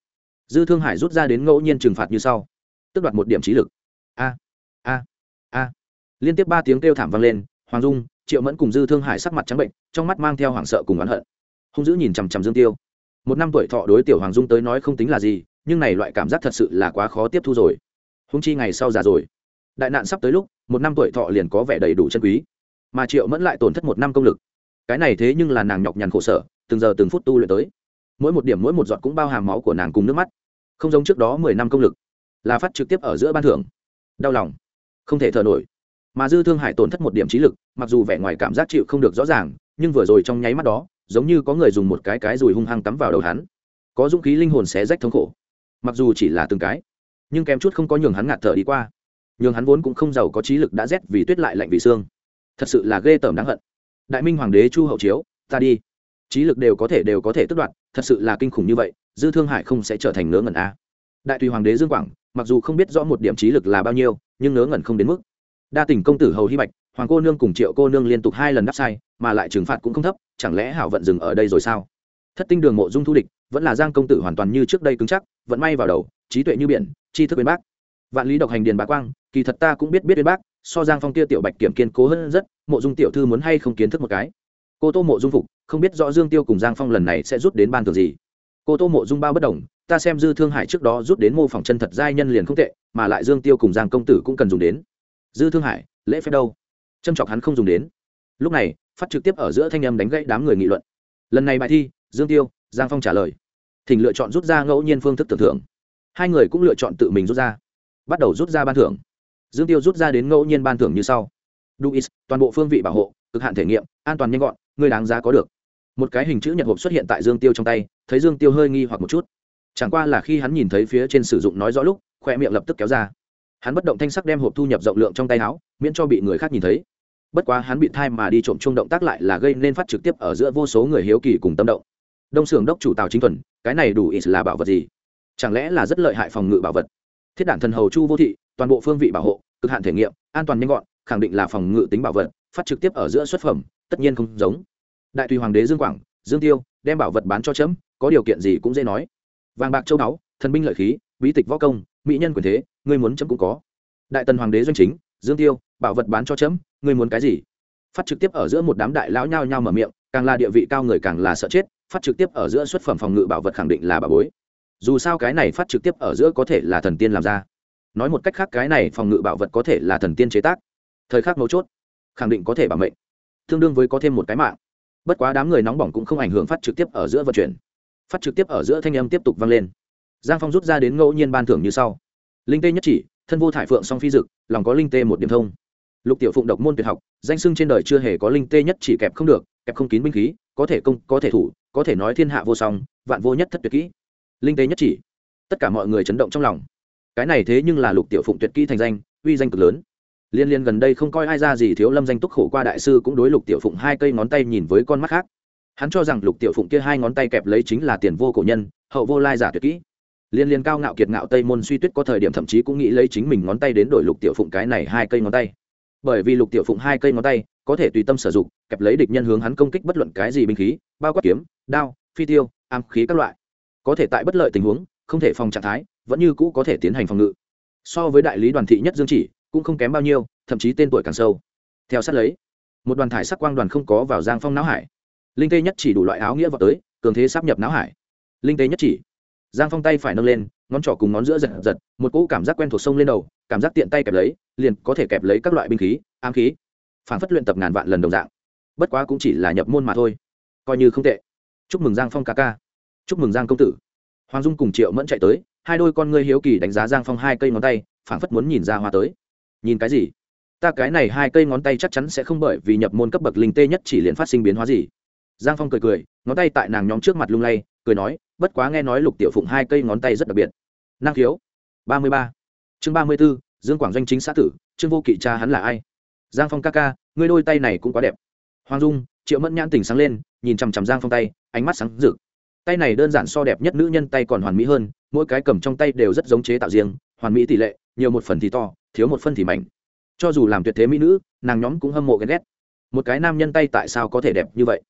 Dư thương hải rút ra đến ngẫu nhiên trừng phạt như sau. Tức đoạt một điểm trí lực. A a a liên tiếp ba tiếng kêu thảm vang lên, hoàng dung, triệu mẫn cùng dư thương hải sắc mặt trắng bệnh, trong mắt mang theo hoảng sợ cùng oán hận. Hung dữ nhìn chằm chằm dương tiêu. Một năm tuổi thọ đối tiểu hoàng dung tới nói không tính là gì, nhưng này loại cảm giác thật sự là quá khó tiếp thu rồi. Hung chi ngày sau già rồi. Đại nạn sắp tới lúc, một năm tuổi thọ liền có vẻ đầy đủ chân quý. Mà triệu mẫn lại tổn thất một năm công lực. Cái này thế nhưng là nàng nhọc nhằn khổ sở, từng giờ từng phút tu luyện tới. Mỗi một điểm mỗi một giọt cũng bao hàm máu của nàng cùng nước mắt. Không giống trước đó mười năm công lực, là phát trực tiếp ở giữa ban thưởng. Đau lòng. Không thể thở nổi mà dư thương hải tổn thất một điểm trí lực, mặc dù vẻ ngoài cảm giác chịu không được rõ ràng, nhưng vừa rồi trong nháy mắt đó, giống như có người dùng một cái cái rùi hung hăng cắm vào đầu hắn. Có dũng khí linh hồn xé rách thống khổ. Mặc dù chỉ là từng cái, nhưng kém chút không có nhường hắn ngạt thở đi qua. Nhường hắn vốn cũng không giàu có trí lực đã rét vì tuyết lại lạnh vì xương. Thật sự là ghê tởm đáng hận. Đại minh hoàng đế chu hậu chiếu, ta đi. Trí lực đều có thể đều có thể tức đoạt, thật sự là kinh khủng như vậy, dư thương hải không sẽ trở thành nớ ngẩn a đại tùy hoàng đế dương quảng, mặc dù không biết rõ một điểm trí lực là bao nhiêu, nhưng nớ ngẩn không đến mức đa tình công tử hầu hy bạch, hoàng cô nương cùng triệu cô nương liên tục hai lần đáp sai, mà lại trừng phạt cũng không thấp, chẳng lẽ hảo vận dừng ở đây rồi sao? Thất tinh đường mộ dung thu địch, vẫn là giang công tử hoàn toàn như trước đây cứng chắc vẫn may vào đầu, trí tuệ như biển, tri thức bên bác. Vạn lý độc hành điền bá quang, kỳ thật ta cũng biết biết bên bác, so giang phong kia tiểu bạch kiểm kiên cố hơn rất, mộ dung tiểu thư muốn hay không kiến thức một cái. Cô tô mộ dung phục, không biết rõ dương tiêu cùng giang phong lần này sẽ rút đến ban thường gì. Cô tô mộ dung bao bất đồng, ta xem dư thương hải trước đó rút đến mô phỏng chân thật giai nhân liền không tệ, mà lại dương tiêu cùng giang công tử cũng cần dùng đến dư thương hải, lễ phép đâu? Châm chọc hắn không dùng đến. Lúc này, phát trực tiếp ở giữa thanh âm đánh gãy đám người nghị luận. Lần này bài thi, dương tiêu, giang phong trả lời. Thỉnh lựa chọn rút ra ngẫu nhiên phương thức tưởng thưởng. Hai người cũng lựa chọn tự mình rút ra. Bắt đầu rút ra ban thưởng. Dương tiêu rút ra đến ngẫu nhiên ban thưởng như sau. Duis toàn bộ phương vị bảo hộ, cực hạn thể nghiệm, an toàn nhanh gọn, người đáng giá có được. Một cái hình chữ nhật hộp xuất hiện tại dương tiêu trong tay, thấy dương tiêu hơi nghi hoặc một chút. Chẳng qua là khi hắn nhìn thấy phía trên sử dụng nói rõ lúc, khoe miệng lập tức kéo ra hắn bất động thanh sắc đem hộp thu nhập rộng lượng trong tay áo, miễn cho bị người khác nhìn thấy. Bất quá hắn bị thai mà đi trộm chung động tác lại là gây nên phát trực tiếp ở giữa vô số người hiếu kỳ cùng tâm động. Đông xưởng đốc chủ tào chính thuần, cái này đủ ít là bảo vật gì? Chẳng lẽ là rất lợi hại phòng ngự bảo vật? Thiết đản thần hầu chu vô thị, toàn bộ phương vị bảo hộ, cực hạn thể nghiệm, an toàn nhanh gọn, khẳng định là phòng ngự tính bảo vật, phát trực tiếp ở giữa xuất phẩm, tất nhiên không giống. Đại tùy hoàng đế dương quảng, dương tiêu, đem bảo vật bán cho chấm, có điều kiện gì cũng dễ nói. Vàng bạc châu báu, thần binh lợi khí, bí tịch võ công, mỹ nhân quyền thế ngươi muốn chấm cũng có. Đại tần hoàng đế doanh chính, dương tiêu, bảo vật bán cho chấm, ngươi muốn cái gì? Phát trực tiếp ở giữa một đám đại lão nhao nhao mở miệng, càng là địa vị cao người càng là sợ chết, phát trực tiếp ở giữa xuất phẩm phòng ngự bảo vật khẳng định là bà bối. Dù sao cái này phát trực tiếp ở giữa có thể là thần tiên làm ra. Nói một cách khác, cái này phòng ngự bảo vật có thể là thần tiên chế tác. Thời khắc mấu chốt, khẳng định có thể bảo mệnh. Tương đương với có thêm một cái mạng. Bất quá đám người nóng bỏng cũng không ảnh hưởng phát trực tiếp ở giữa vận chuyển. Phát trực tiếp ở giữa thanh âm tiếp tục vang lên. Giang phong rút ra đến ngẫu nhiên ban thưởng như sau linh tê nhất chỉ, thân vô thải phượng song phi dực, lòng có linh tê một điểm thông. Lục tiểu phụng độc môn tuyệt học, danh sưng trên đời chưa hề có linh tê nhất chỉ kẹp không được, kẹp không kín binh khí, có thể công, có thể thủ, có thể nói thiên hạ vô song, vạn vô nhất thất tuyệt kỹ. Linh tê nhất chỉ. Tất cả mọi người chấn động trong lòng. Cái này thế nhưng là lục tiểu phụng tuyệt kỹ thành danh, uy danh cực lớn. Liên liên gần đây không coi ai ra gì thiếu lâm danh túc khổ qua đại sư cũng đối lục tiểu phụng hai cây ngón tay nhìn với con mắt khác. Hắn cho rằng lục tiểu phụng kia hai ngón tay kẹp lấy chính là tiền vô cổ nhân, hậu vô lai giả tuyệt kỹ liên liên cao ngạo kiệt ngạo tây môn suy tuyết có thời điểm thậm chí cũng nghĩ lấy chính mình ngón tay đến đổi lục tiểu phụng cái này hai cây ngón tay. Bởi vì lục tiểu phụng hai cây ngón tay có thể tùy tâm sử dụng, kẹp lấy địch nhân hướng hắn công kích bất luận cái gì binh khí, bao quát kiếm, đao, phi tiêu ám khí các loại. Có thể tại bất lợi tình huống, không thể phòng trạng thái, vẫn như cũ có thể tiến hành phòng ngự. So với đại lý đoàn thị nhất dương chỉ, cũng không kém bao nhiêu, thậm chí tên tuổi càng sâu. Theo sát lấy, một đoàn thải sắc quang đoàn không có vào giang phong não hải. Linh tê nhất chỉ đủ loại áo nghĩa vào tới, cường thế sắp nhập não hải. Linh tê nhất chỉ giang phong tay phải nâng lên, ngón trỏ cùng ngón giữa giật giật, một cỗ cảm giác quen thuộc sông lên đầu, cảm giác tiện tay kẹp lấy, liền có thể kẹp lấy các loại binh khí, ám khí. Phản phất luyện tập ngàn vạn lần đồng dạng. Bất quá cũng chỉ là nhập môn mà thôi. Coi như không tệ. Chúc mừng giang phong ca ca. Chúc mừng giang công tử. Hoàng dung cùng triệu mẫn chạy tới, hai đôi con ngươi hiếu kỳ đánh giá giang phong hai cây ngón tay, phản phất muốn nhìn ra hoa tới. Nhìn cái gì? Ta cái này hai cây ngón tay chắc chắn sẽ không bởi vì nhập môn cấp bậc linh tê nhất chỉ liền phát sinh biến hóa gì. Giang phong cười cười, ngón tay tại nàng nhóm trước mặt lung lay, cười nói bất quá nghe nói lục tiểu phụng hai cây ngón tay rất đặc biệt. Năng khiếu, ba mươi ba. Chương ba mươi b ố dương quảng doanh chính xã tử, trương vô kỵ cha hắn là ai? Giang phong ca ca, ngươi đôi tay này cũng quá đẹp. Hoàng dung, triệu mẫn nhãn tỉnh sáng lên, nhìn chằm chằm giang phong tay, ánh mắt sáng rực. Tay này đơn giản so đẹp nhất nữ nhân tay còn hoàn mỹ hơn, mỗi cái cầm trong tay đều rất giống chế tạo riêng, hoàn mỹ tỷ lệ, nhiều một phần thì to, thiếu một phân thì mảnh. Cho dù làm tuyệt thế mỹ nữ, nàng nhóm cũng hâm mộ ghen ghét. Một cái nam nhân tay tại sao có thể đẹp như vậy?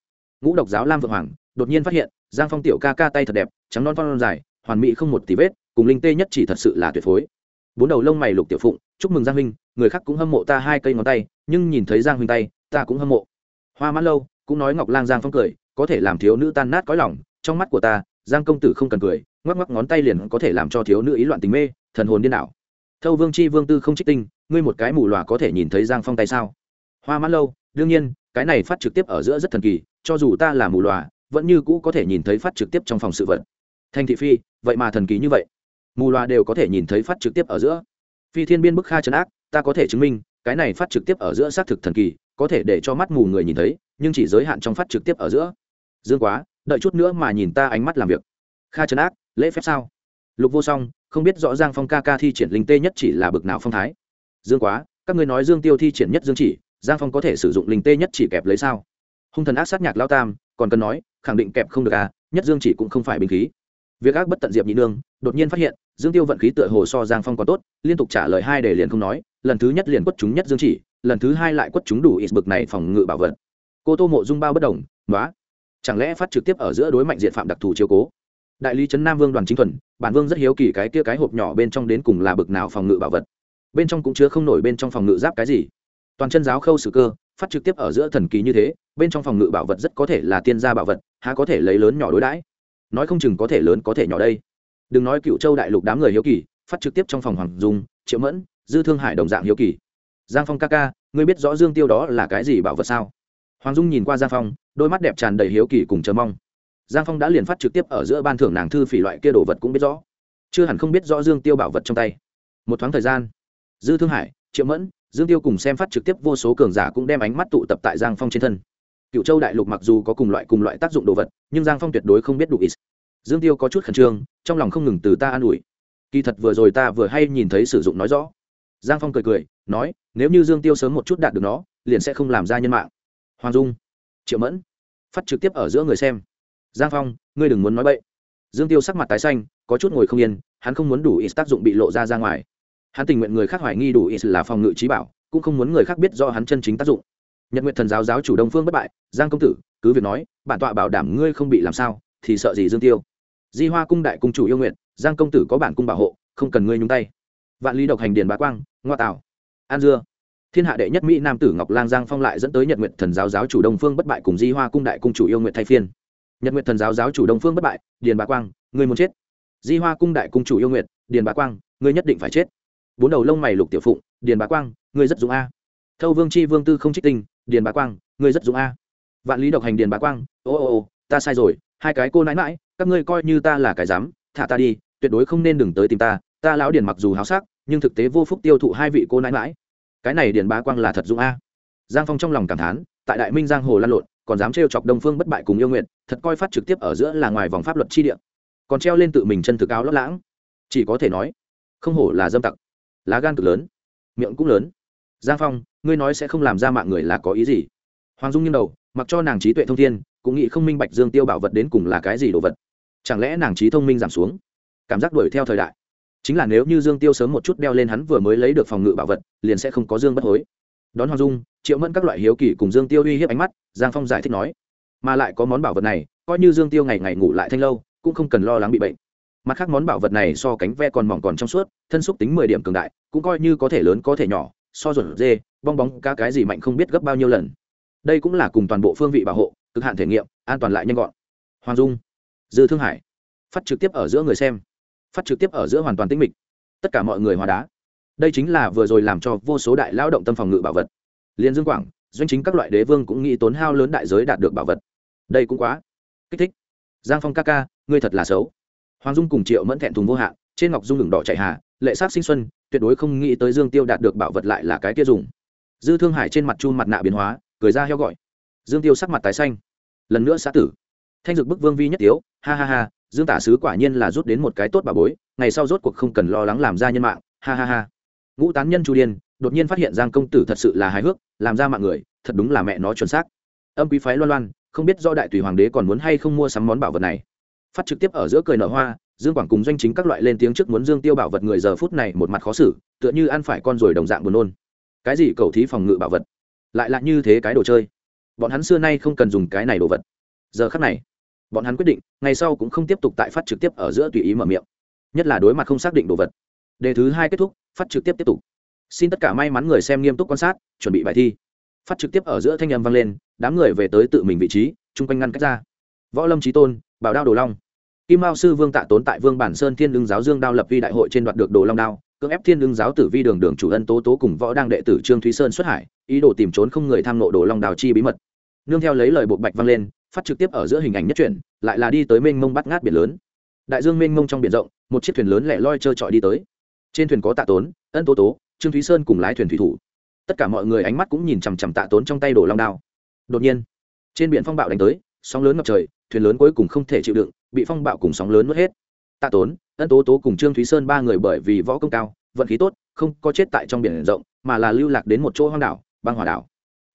Ngũ độc giáo lam vượng hoàng đột nhiên phát hiện, giang phong tiểu ca ca tay thật đẹp, trắng non phong dài, hoàn mỹ không một tí vết, cùng linh tê nhất chỉ thật sự là tuyệt phối. Bốn đầu lông mày lục tiểu phụng, chúc mừng giang huynh, người khác cũng hâm mộ ta hai cây ngón tay, nhưng nhìn thấy giang huynh tay, ta cũng hâm mộ. Hoa mãn lâu cũng nói ngọc lang giang phong cười, có thể làm thiếu nữ tan nát cõi lòng, trong mắt của ta, giang công tử không cần cười, ngoắc ngoắc ngón tay liền có thể làm cho thiếu nữ ý loạn tình mê, thần hồn điên đảo. Thâu vương c h i vương tư không trích tinh, ngươi một cái mù loà có thể nhìn thấy giang phong tay sao? Hoa mãn lâu, đương nhiên, cái này phát trực tiếp ở giữa rất thần kỳ, cho dù ta là mù loà vẫn như cũ có thể nhìn thấy phát trực tiếp trong phòng sự vật. Thanh thị phi, vậy mà thần kỳ như vậy. Mù loà đều có thể nhìn thấy phát trực tiếp ở giữa. Phi thiên biên bức kha trấn ác, ta có thể chứng minh, cái này phát trực tiếp ở giữa xác thực thần kỳ, có thể để cho mắt mù người nhìn thấy, nhưng chỉ giới hạn trong phát trực tiếp ở giữa. Dương quá, đợi chút nữa mà nhìn ta ánh mắt làm việc. Kha trấn ác, lễ phép sao? Lục vô song, không biết rõ ràng phong ca ca thi triển linh tê nhất chỉ là bực nào phong thái. Dương quá, các ngươi nói dương tiêu thi triển nhất dương chỉ, giang phong có thể sử dụng linh tê nhất chỉ kẹp lấy sao? Hung thần ác sát nhạc lao tam, còn cần nói khẳng định kẹp không được à nhất dương chỉ cũng không phải bình khí. Việc ác bất tận diệp nhị nương, đột nhiên phát hiện, dương tiêu vận khí tựa hồ so giang phong còn tốt, liên tục trả lời hai để liền không nói, lần thứ nhất liền quất chúng nhất dương chỉ, lần thứ hai lại quất chúng đủ ít bực này phòng ngự bảo vật. Cô tô mộ dung bao bất đồng nói chẳng lẽ phát trực tiếp ở giữa đối mạnh diện phạm đặc thù chiếu cố? Đại lý trấn nam vương đoàn chính thuần, bản vương rất hiếu kỳ cái kia cái hộp nhỏ bên trong đến cùng là bực nào phòng ngự bảo vật. Bên trong cũng chứa không nổi bên trong phòng ngự giáp cái gì. Toàn chân giáo khâu sử cơ, phát trực tiếp ở giữa thần kỳ như thế bên trong phòng ngự bảo vật rất có thể là tiên gia bảo vật, há có thể lấy lớn nhỏ đối đãi. Nói không chừng có thể lớn có thể nhỏ đây. Đừng nói cựu châu đại lục đám người hiếu kỳ, phát trực tiếp trong phòng hoàng dung, triệu mẫn, dư thương hải đồng dạng hiếu kỳ. Giang phong ca ca, ngươi biết rõ dương tiêu đó là cái gì bảo vật sao? Hoàng dung nhìn qua giang phong, đôi mắt đẹp tràn đầy hiếu kỳ cùng chờ mong. Giang phong đã liền phát trực tiếp ở giữa ban thưởng nàng thư phỉ loại kia đồ vật cũng biết rõ. Chưa hẳn không biết rõ dương tiêu bảo vật trong tay. Một thoáng thời gian, dư thương hải, triệu mẫn, dương tiêu cùng xem phát trực tiếp vô số cường giả cũng đem ánh mắt tụ tập tại giang phong trên thân cựu châu đại lục mặc dù có cùng loại cùng loại tác dụng đồ vật, nhưng giang phong tuyệt đối không biết đủ ít. Dương tiêu có chút khẩn trương, trong lòng không ngừng từ ta an ủi. Kỳ thật vừa rồi ta vừa hay nhìn thấy sử dụng nói rõ. Giang phong cười cười, nói, nếu như dương tiêu sớm một chút đạt được nó, liền sẽ không làm ra nhân mạng. Hoàng dung, triệu mẫn, phát trực tiếp ở giữa người xem. Giang phong, ngươi đừng muốn nói bậy. Dương tiêu sắc mặt tái xanh, có chút ngồi không yên, hắn không muốn đủ ít tác dụng bị lộ ra ra ngoài. Hắn tình nguyện người khác hoài nghi đủ ít là phòng ngự trí bảo, cũng không muốn người khác biết do hắn chân chính tác dụng nhật nguyện thần giáo giáo chủ đông phương bất bại, giang công tử, cứ việc nói, bản tọa bảo đảm ngươi không bị làm sao, thì sợ gì dương tiêu? Di hoa cung đại cung chủ yêu nguyện giang công tử có bản cung bảo hộ, không cần ngươi nhúng tay. Vạn lý độc hành điền bá quang, ngoa tảo an dưa. Thiên hạ đệ nhất mỹ nam tử ngọc lang giang phong lại dẫn tới nhật nguyện thần giáo giáo chủ đông phương bất bại cùng di hoa cung đại cung chủ yêu nguyện thay phiên. Nhật nguyện thần giáo giáo chủ đông phương bất bại, điền bá quang, ngươi muốn chết. Di hoa cung đại cung chủ yêu nguyện điền bá quang, ngươi nhất định phải chết. Bốn đầu lông mày lục tiểu phụng, điền bá quang, ngươi rất dũng a. Thâu vương c h i vương tư không trích tinh điền bá quang, ngươi rất dũng a. Vạn lý độc hành điền bá quang, ô ô ô, ta sai rồi, hai cái cô nãi mãi các ngươi coi như ta là cái dám thả ta đi, tuyệt đối không nên đừng tới tìm ta ta lão điền mặc dù háo sắc, nhưng thực tế vô phúc tiêu thụ hai vị cô nãi mãi cái này điền bá quang là thật dũng a. Giang phong trong lòng cảm thán, tại đại minh giang hồ lan lộn, còn dám trêu chọc đông phương bất bại cùng yêu nguyện, thật coi phát trực tiếp ở giữa là ngoài vòng pháp luật chi địa. Còn treo lên tự mình chân thực áo lót lãng. Chỉ có thể nói, không hổ là dâm tặc. Lá gan cực lớn, miệng cũng lớn giang phong, ngươi nói sẽ không làm ra mạng người là có ý gì? Hoàng dung nghiêng đầu, mặc cho nàng trí tuệ thông thiên, cũng nghĩ không minh bạch dương tiêu bảo vật đến cùng là cái gì đồ vật. Chẳng lẽ nàng trí thông minh giảm xuống? Cảm giác đuổi theo thời đại. Chính là nếu như dương tiêu sớm một chút đeo lên hắn vừa mới lấy được phòng ngự bảo vật, liền sẽ không có dương bất hối. Đón hoàng dung, triệu mẫn các loại hiếu kỳ cùng dương tiêu uy hiếp ánh mắt, giang phong giải thích nói, mà lại có món bảo vật này, coi như dương tiêu ngày ngày ngủ lại thanh lâu, cũng không cần lo lắng bị bệnh. Mặt khác món bảo vật này so cánh ve còn mỏng còn trong suốt, thân xúc tính mười điểm cường đại, cũng coi như có thể lớn có thể nhỏ so ruột dê, bong bóng cá cái gì mạnh không biết gấp bao nhiêu lần. Đây cũng là cùng toàn bộ phương vị bảo hộ, cực hạn thể nghiệm, an toàn lại nhanh gọn. Hoàng dung, dư thương hải, phát trực tiếp ở giữa người xem, phát trực tiếp ở giữa hoàn toàn tĩnh mịch. Tất cả mọi người hóa đá. Đây chính là vừa rồi làm cho vô số đại lao động tâm phòng ngự bảo vật. Liên dương quảng, doanh chính các loại đế vương cũng nghĩ tốn hao lớn đại giới đạt được bảo vật. Đây cũng quá. Kích thích. Giang phong ca ca, ngươi thật là xấu. Hoàng dung cùng triệu mẫn thẹn thùng vô hạn, trên ngọc dung ngừng đỏ chạy hà lệ sát sinh xuân, tuyệt đối không nghĩ tới dương tiêu đạt được bảo vật lại là cái kia dùng. Dư thương hải trên mặt chu mặt nạ biến hóa, cười ra heo gọi. Dương tiêu sắc mặt tái xanh. Lần nữa xã tử. Thanh dực bức vương vi nhất tiếu, ha ha ha, dương tả sứ quả nhiên là rút đến một cái tốt bà bối, ngày sau rốt cuộc không cần lo lắng làm ra nhân mạng, ha ha ha. Ngũ tán nhân chu điên, đột nhiên phát hiện giang công tử thật sự là hài hước, làm ra mạng người, thật đúng là mẹ nó chuẩn xác. Âm quý phái loan loan, không biết do đại tùy hoàng đế còn muốn hay không mua sắm món bảo vật này. Phát trực tiếp ở giữa cười nở hoa dương quảng cùng doanh chính các loại lên tiếng trước muốn dương tiêu bảo vật người giờ phút này một mặt khó xử, tựa như ăn phải con rồi đồng dạng buồn nôn. Cái gì cầu thí phòng ngự bảo vật? Lại là như thế cái đồ chơi. Bọn hắn xưa nay không cần dùng cái này đồ vật. Giờ khắc này, bọn hắn quyết định, ngày sau cũng không tiếp tục tại phát trực tiếp ở giữa tùy ý mở miệng. Nhất là đối mặt không xác định đồ vật. Đề thứ hai kết thúc, phát trực tiếp tiếp tục. Xin tất cả may mắn người xem nghiêm túc quan sát, chuẩn bị bài thi. Phát trực tiếp ở giữa thanh âm vang lên, đám người về tới tự mình vị trí, chung quanh ngăn cách ra. Võ lâm trí tôn, bảo đao đồ long kim mao sư vương tạ tốn tại vương bản sơn thiên đương giáo dương đao lập vi đại hội trên đoạt được đồ long đao, cưỡng ép thiên đương giáo tử vi đường đường chủ ân tố tố cùng võ đang đệ tử trương thúy sơn xuất hải, ý đồ tìm trốn không người tham nộ đồ long đào chi bí mật. Nương theo lấy lời bộ bạch vang lên, phát trực tiếp ở giữa hình ảnh nhất truyện, lại là đi tới mênh mông bắt ngát biển lớn. Đại dương mênh mông trong biển rộng, một chiếc thuyền lớn lẻ loi trơ trọi đi tới. Trên thuyền có tạ tốn, ân tố tố, trương thúy sơn cùng lái thuyền thủy thủ. Tất cả mọi người ánh mắt cũng nhìn chằm chằm tạ tốn trong tay đổ long đao. Đột nhiên, trên biển phong bạo đánh tới, sóng lớn ngập trời thuyền lớn cuối cùng không thể chịu đựng, bị phong bạo cùng sóng lớn mất hết. Tạ tốn, ân tố tố cùng trương thúy sơn ba người bởi vì võ công cao, vận khí tốt, không có chết tại trong biển rộng, mà là lưu lạc đến một chỗ hoang đảo, băng hòa đảo.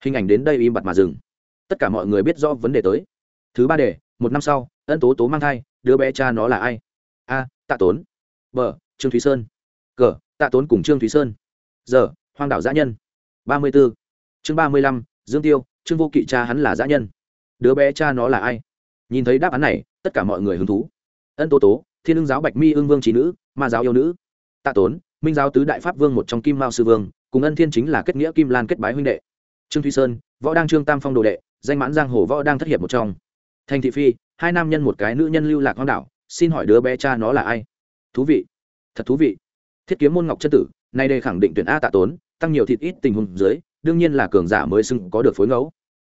Hình ảnh đến đây im bặt mà dừng. Tất cả mọi người biết do vấn đề tới. Thứ ba đề, một năm sau, ân tố tố mang thai, đứa bé cha nó là ai? A, tạ tốn. B, trương thúy sơn. C tạ tốn cùng trương thúy sơn. Giờ hoang đảo giã nhân. Ba mươi b ố chương ba mươi lăm, dương tiêu, trương vô kỵ cha hắn là giã nhân. Đứa bé cha nó là ai? Nhìn thấy đáp án này, tất cả mọi người hứng thú. Ân tố tố, thiên ưng giáo bạch mi ưng vương trí nữ, ma giáo yêu nữ. Tạ tốn, minh giáo tứ đại pháp vương một trong kim mao sư vương, cùng ân thiên chính là kết nghĩa kim lan kết bái huynh đệ. Trương thúy sơn, võ đang trương tam phong đồ đệ, danh mãn giang hồ võ đang thất hiệp một trong. Thành thị phi, hai nam nhân một cái nữ nhân lưu lạc hoang đảo, xin hỏi đứa bé cha nó là ai? Thú vị. Thật thú vị. Thiết kiếm môn ngọc chân tử, nay đây khẳng định tuyển a tạ tốn, tăng nhiều thịt ít tình huống dưới, đương nhiên là cường giả mới xưng có được phối ngẫu.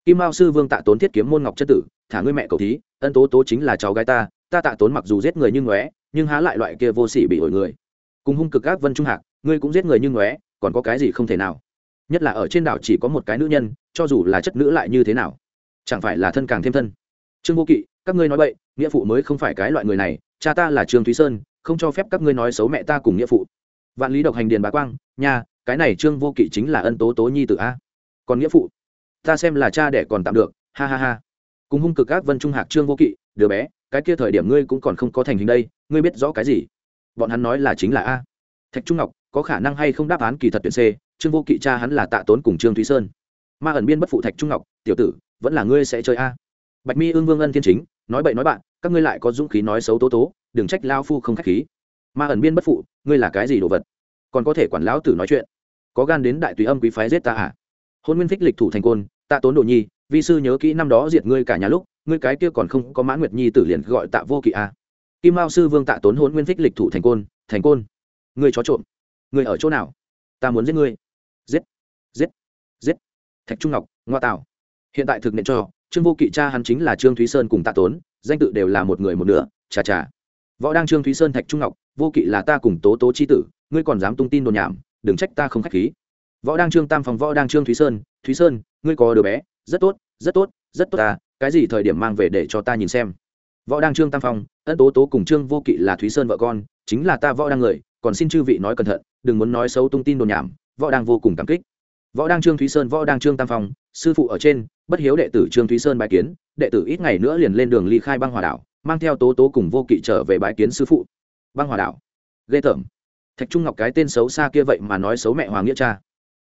Kim mao sư vương tạ tốn thiết kiếm môn ngọc chân tử thả ngươi mẹ cầu thí, ân tố tố chính là cháu gái ta ta tạ tốn mặc dù giết người như ngóe, nhưng há lại loại kia vô sỉ bị ổi người. Cùng hung cực ác vân trung hạc, ngươi cũng giết người như ngóe, còn có cái gì không thể nào? Nhất là ở trên đảo chỉ có một cái nữ nhân, cho dù là chất nữ lại như thế nào? Chẳng phải là thân càng thêm thân? Trương vô kỵ, các ngươi nói vậy nghĩa phụ mới không phải cái loại người này, cha ta là trương thúy sơn, không cho phép các ngươi nói xấu mẹ ta cùng nghĩa phụ. Vạn lý độc hành điền bá quang, nha, cái này trương vô kỵ chính là ân tố tố nhi tử a. Còn nghĩa phụ, ta xem là cha đẻ còn tạm được, ha ha ha cùng hung cực các vân trung hạc trương vô kỵ, đứa bé, cái kia thời điểm ngươi cũng còn không có thành hình đây, ngươi biết rõ cái gì? Bọn hắn nói là chính là a. Thạch trung ngọc, có khả năng hay không đáp án kỳ thật tuyển c, trương vô kỵ cha hắn là tạ tốn cùng trương thúy sơn. Ma ẩn biên bất phụ thạch trung ngọc, tiểu tử, vẫn là ngươi sẽ chơi a. Bạch mi ương vương ân thiên chính, nói bậy nói bạn, các ngươi lại có dũng khí nói xấu tố tố, đừng trách lao phu không k h á c h khí. Ma ẩn biên bất phụ, ngươi là cái gì đồ vật? Còn có thể quản lão tử nói chuyện? Có gan đến đại tùy âm quý phái giết ta à? Hôn nguyên phích lịch thủ thành côn, tạ tốn đồ nhi vi sư nhớ kỹ năm đó diệt ngươi cả nhà lúc, ngươi cái kia còn không có mãn nguyệt nhi tử liền gọi tạ vô kỵ à. kim mao sư vương tạ tốn hôn nguyên phích lịch thủ thành côn thành côn. Ngươi chó trộm. Ngươi ở chỗ nào? Ta muốn giết ngươi. Giết. Giết. Giết. Thạch trung ngọc, ngoa tạo hiện tại thực nện cho, trương vô kỵ cha hắn chính là trương thúy sơn cùng tạ tốn, danh tự đều là một người một nửa, chà chà. Võ đang trương thúy sơn, thạch trung ngọc, vô kỵ là ta cùng tố tố chi tử, ngươi còn dám tung tin đồn nhảm, đừng trách ta không khách khí. Võ đang trương tam phòng, võ đang trương thúy sơn thúy sơn, ngươi có đứa bé rất tốt rất tốt rất tốt ta, cái gì thời điểm mang về để cho ta nhìn xem. Võ đang trương tam phong, ân tố tố cùng trương vô kỵ là thúy sơn vợ con, chính là ta võ đang người, còn xin chư vị nói cẩn thận, đừng muốn nói xấu tung tin đồn nhảm, võ đang vô cùng cảm kích. Võ đang trương thúy sơn, võ đang trương tam phong, sư phụ ở trên, bất hiếu đệ tử trương thúy sơn bái kiến, đệ tử ít ngày nữa liền lên đường ly khai băng hòa đảo, mang theo tố tố cùng vô kỵ trở về bái kiến sư phụ. Băng hòa đảo. Ghê tởm. Thạch trung ngọc cái tên xấu xa kia vậy mà nói xấu mẹ hoàng nghĩa cha.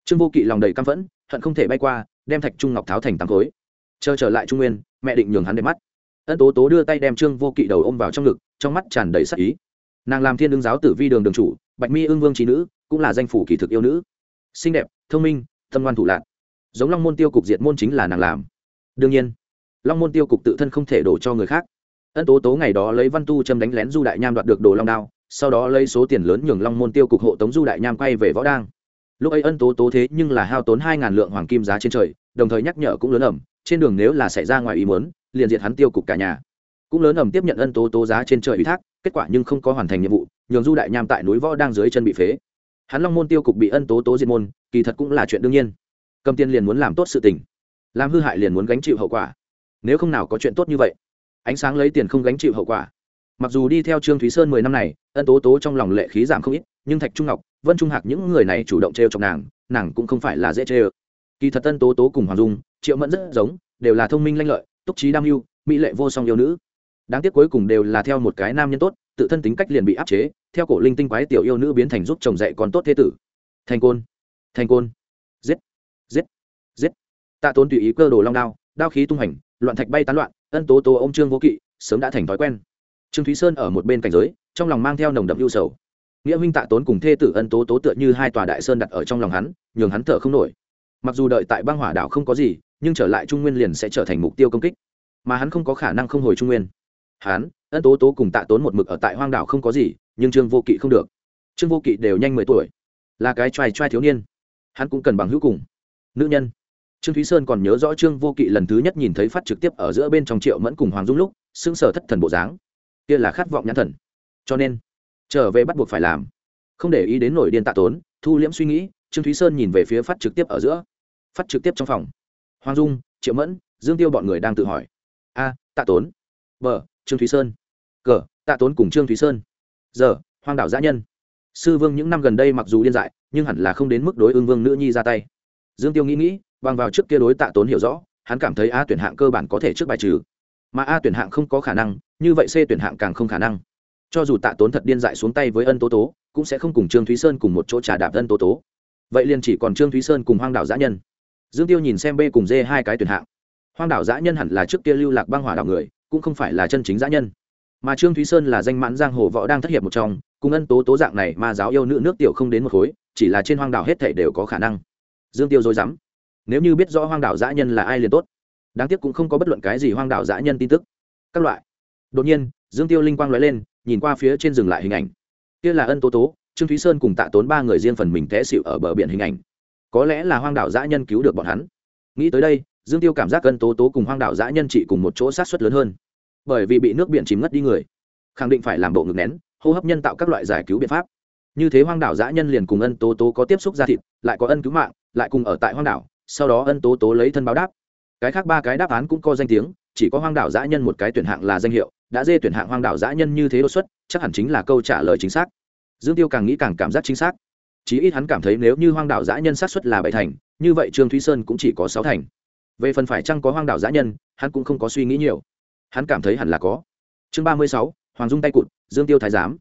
Trương vô kỵ lòng đầy căm phẫn hận không thể bay qua, đem thạch trung ngọc tháo thành tám khối. Chờ trở lại trung nguyên, mẹ định nhường hắn đẹp mắt. Ân tố tố đưa tay đem trương vô kỵ đầu ôm vào trong ngực, trong mắt tràn đầy sắc ý. Nàng làm thiên đương giáo tử vi đường đường chủ, bạch mi ương vương trí nữ, cũng là danh phủ kỳ thực yêu nữ. Xinh đẹp, thông minh, tâm ngoan thủ lạc giống long môn tiêu cục diệt môn chính là nàng làm. Đương nhiên, long môn tiêu cục tự thân không thể đổ cho người khác. Ân tố tố ngày đó lấy văn tu châm đánh lén du đại nham đoạt được đồ long đao, sau đó lấy số tiền lớn nhường long môn tiêu cục hộ tống du đại nham quay về võ đang lúc ấy ân tố tố thế nhưng là hao tốn hai ngàn lượng hoàng kim giá trên trời, đồng thời nhắc nhở cũng lớn ẩm, trên đường nếu là xảy ra ngoài ý muốn, liền diệt hắn tiêu cục cả nhà. Cũng lớn ẩm tiếp nhận ân tố tố giá trên trời ủy thác, kết quả nhưng không có hoàn thành nhiệm vụ, nhường du đại nham tại núi võ đang dưới chân bị phế. Hắn long môn tiêu cục bị ân tố tố diệt môn, kỳ thật cũng là chuyện đương nhiên. Cầm tiền liền muốn làm tốt sự tình. Làm hư hại liền muốn gánh chịu hậu quả. Nếu không nào có chuyện tốt như vậy, ánh sáng lấy tiền không gánh chịu hậu quả. Mặc dù đi theo trương thúy sơn mười năm này, ân tố tố trong lòng lệ khí giảm không ít nhưng thạch trung ngọc, vân trung hạc những người này chủ động t r chọc nàng nàng cũng không phải là dễ chê ơ kỳ thật Tân tố tố cùng hoàng dung, triệu mẫn rất giống, đều là thông minh lanh lợi, túc trí đam mưu, mỹ lệ vô song yêu nữ. Đáng tiếc cuối cùng đều là theo một cái nam nhân tốt, tự thân tính cách liền bị áp chế, theo cổ linh tinh quái tiểu yêu nữ biến thành giúp chồng dạy còn tốt thế tử. Thành côn thành côn. Giết giết giết. Tạ tốn tùy ý cơ đồ long đao đao khí tung hành loạn thạch bay tán loạn, ân tố tố ô m trương vô kỵ, sớm đã thành thói quen. Trương thúy sơn ở một bên cảnh giới, trong lòng mang theo nồng đậm ưu sầu nghĩa huynh tạ tốn cùng thê tử ân tố tố tựa như hai tòa đại sơn đặt ở trong lòng hắn, nhường hắn thở không nổi. Mặc dù đợi tại băng hỏa đảo không có gì, nhưng trở lại trung nguyên liền sẽ trở thành mục tiêu công kích. Mà hắn không có khả năng không hồi trung nguyên. Hắn, ân tố tố cùng tạ tốn một mực ở tại hoang đảo không có gì, nhưng trương vô kỵ không được. Trương vô kỵ đều nhanh mười tuổi, là cái t r a i t r a i thiếu niên. Hắn cũng cần bằng hữu cùng. Nữ nhân. Trương thúy sơn còn nhớ rõ trương vô kỵ lần thứ nhất nhìn thấy phát trực tiếp ở giữa bên trong triệu mẫn cùng hoàng dung lúc xưng sở thất thần bộ dáng. Kia là khát vọng nhãn thần. Cho nên trở về bắt buộc phải làm. Không để ý đến nổi điên tạ tốn, thu liễm suy nghĩ, trương thúy sơn nhìn về phía phát trực tiếp ở giữa. Phát trực tiếp trong phòng. Hoàng dung, triệu mẫn, dương tiêu bọn người đang tự hỏi. A, tạ tốn. B, trương thúy sơn. Cờ tạ tốn cùng trương thúy sơn. Giờ hoang đảo giã nhân. Sư vương những năm gần đây mặc dù điên dại, nhưng hẳn là không đến mức đối ương vương nữ nhi ra tay. Dương tiêu nghĩ nghĩ, bằng vào trước kia đối tạ tốn hiểu rõ, hắn cảm thấy a tuyển hạng cơ bản có thể trước bài trừ. Mà a tuyển hạng không có khả năng, như vậy c tuyển hạng càng không khả năng cho dù tạ tốn thật điên dại xuống tay với ân tố tố, cũng sẽ không cùng trương thúy sơn cùng một chỗ trả đạp ân tố tố. Vậy liền chỉ còn trương thúy sơn cùng hoang đảo giã nhân. Dương tiêu nhìn xem b cùng d hai cái tuyển hạng. Hoang đảo giã nhân hẳn là trước kia lưu lạc băng hỏa đảo người, cũng không phải là chân chính giã nhân. Mà trương thúy sơn là danh mãn giang hồ võ đang thất hiệp một trong, cùng ân tố tố dạng này mà giáo yêu nữ nước tiểu không đến một khối, chỉ là trên hoang đảo hết thể đều có khả năng. Dương tiêu dối rắm. Nếu như biết rõ hoang đảo giã nhân là ai liền tốt. Đáng tiếc cũng không có bất luận cái gì hoang đảo giã nhân tin tức. Các loại. Đột nhiên, dương tiêu linh quang nói lên nhìn qua phía trên dừng lại hình ảnh. Kia là ân tố tố, trương thúy sơn cùng tạ tốn ba người riêng phần mình té xịu ở bờ biển hình ảnh. Có lẽ là hoang đảo giã nhân cứu được bọn hắn. Nghĩ tới đây, dương tiêu cảm giác ân tố tố cùng hoang đảo giã nhân trị cùng một chỗ sát xuất lớn hơn. Bởi vì bị nước biển chìm ngất đi người, khẳng định phải làm bộ ngực nén, hô hấp nhân tạo các loại giải cứu biện pháp. Như thế hoang đảo giã nhân liền cùng ân tố tố có tiếp xúc ra thịt, lại có ân cứu mạng, lại cùng ở tại hoang đảo, sau đó ân tố tố lấy thân báo đáp. Cái khác ba cái đáp án cũng có danh tiếng chỉ có hoang đảo dã nhân một cái tuyển hạng là danh hiệu, đã dê tuyển hạng hoang đảo dã nhân như thế đột xuất, chắc hẳn chính là câu trả lời chính xác. Dương tiêu càng nghĩ càng cảm giác chính xác. Chí ít hắn cảm thấy nếu như hoang đảo dã nhân sát suất là bảy thành, như vậy trương thúy sơn cũng chỉ có sáu thành. Về phần phải chăng có hoang đảo dã nhân, hắn cũng không có suy nghĩ nhiều. Hắn cảm thấy hẳn là có. Chương ba mươi sáu, hoàng dung tay cụt, dương tiêu thái giám.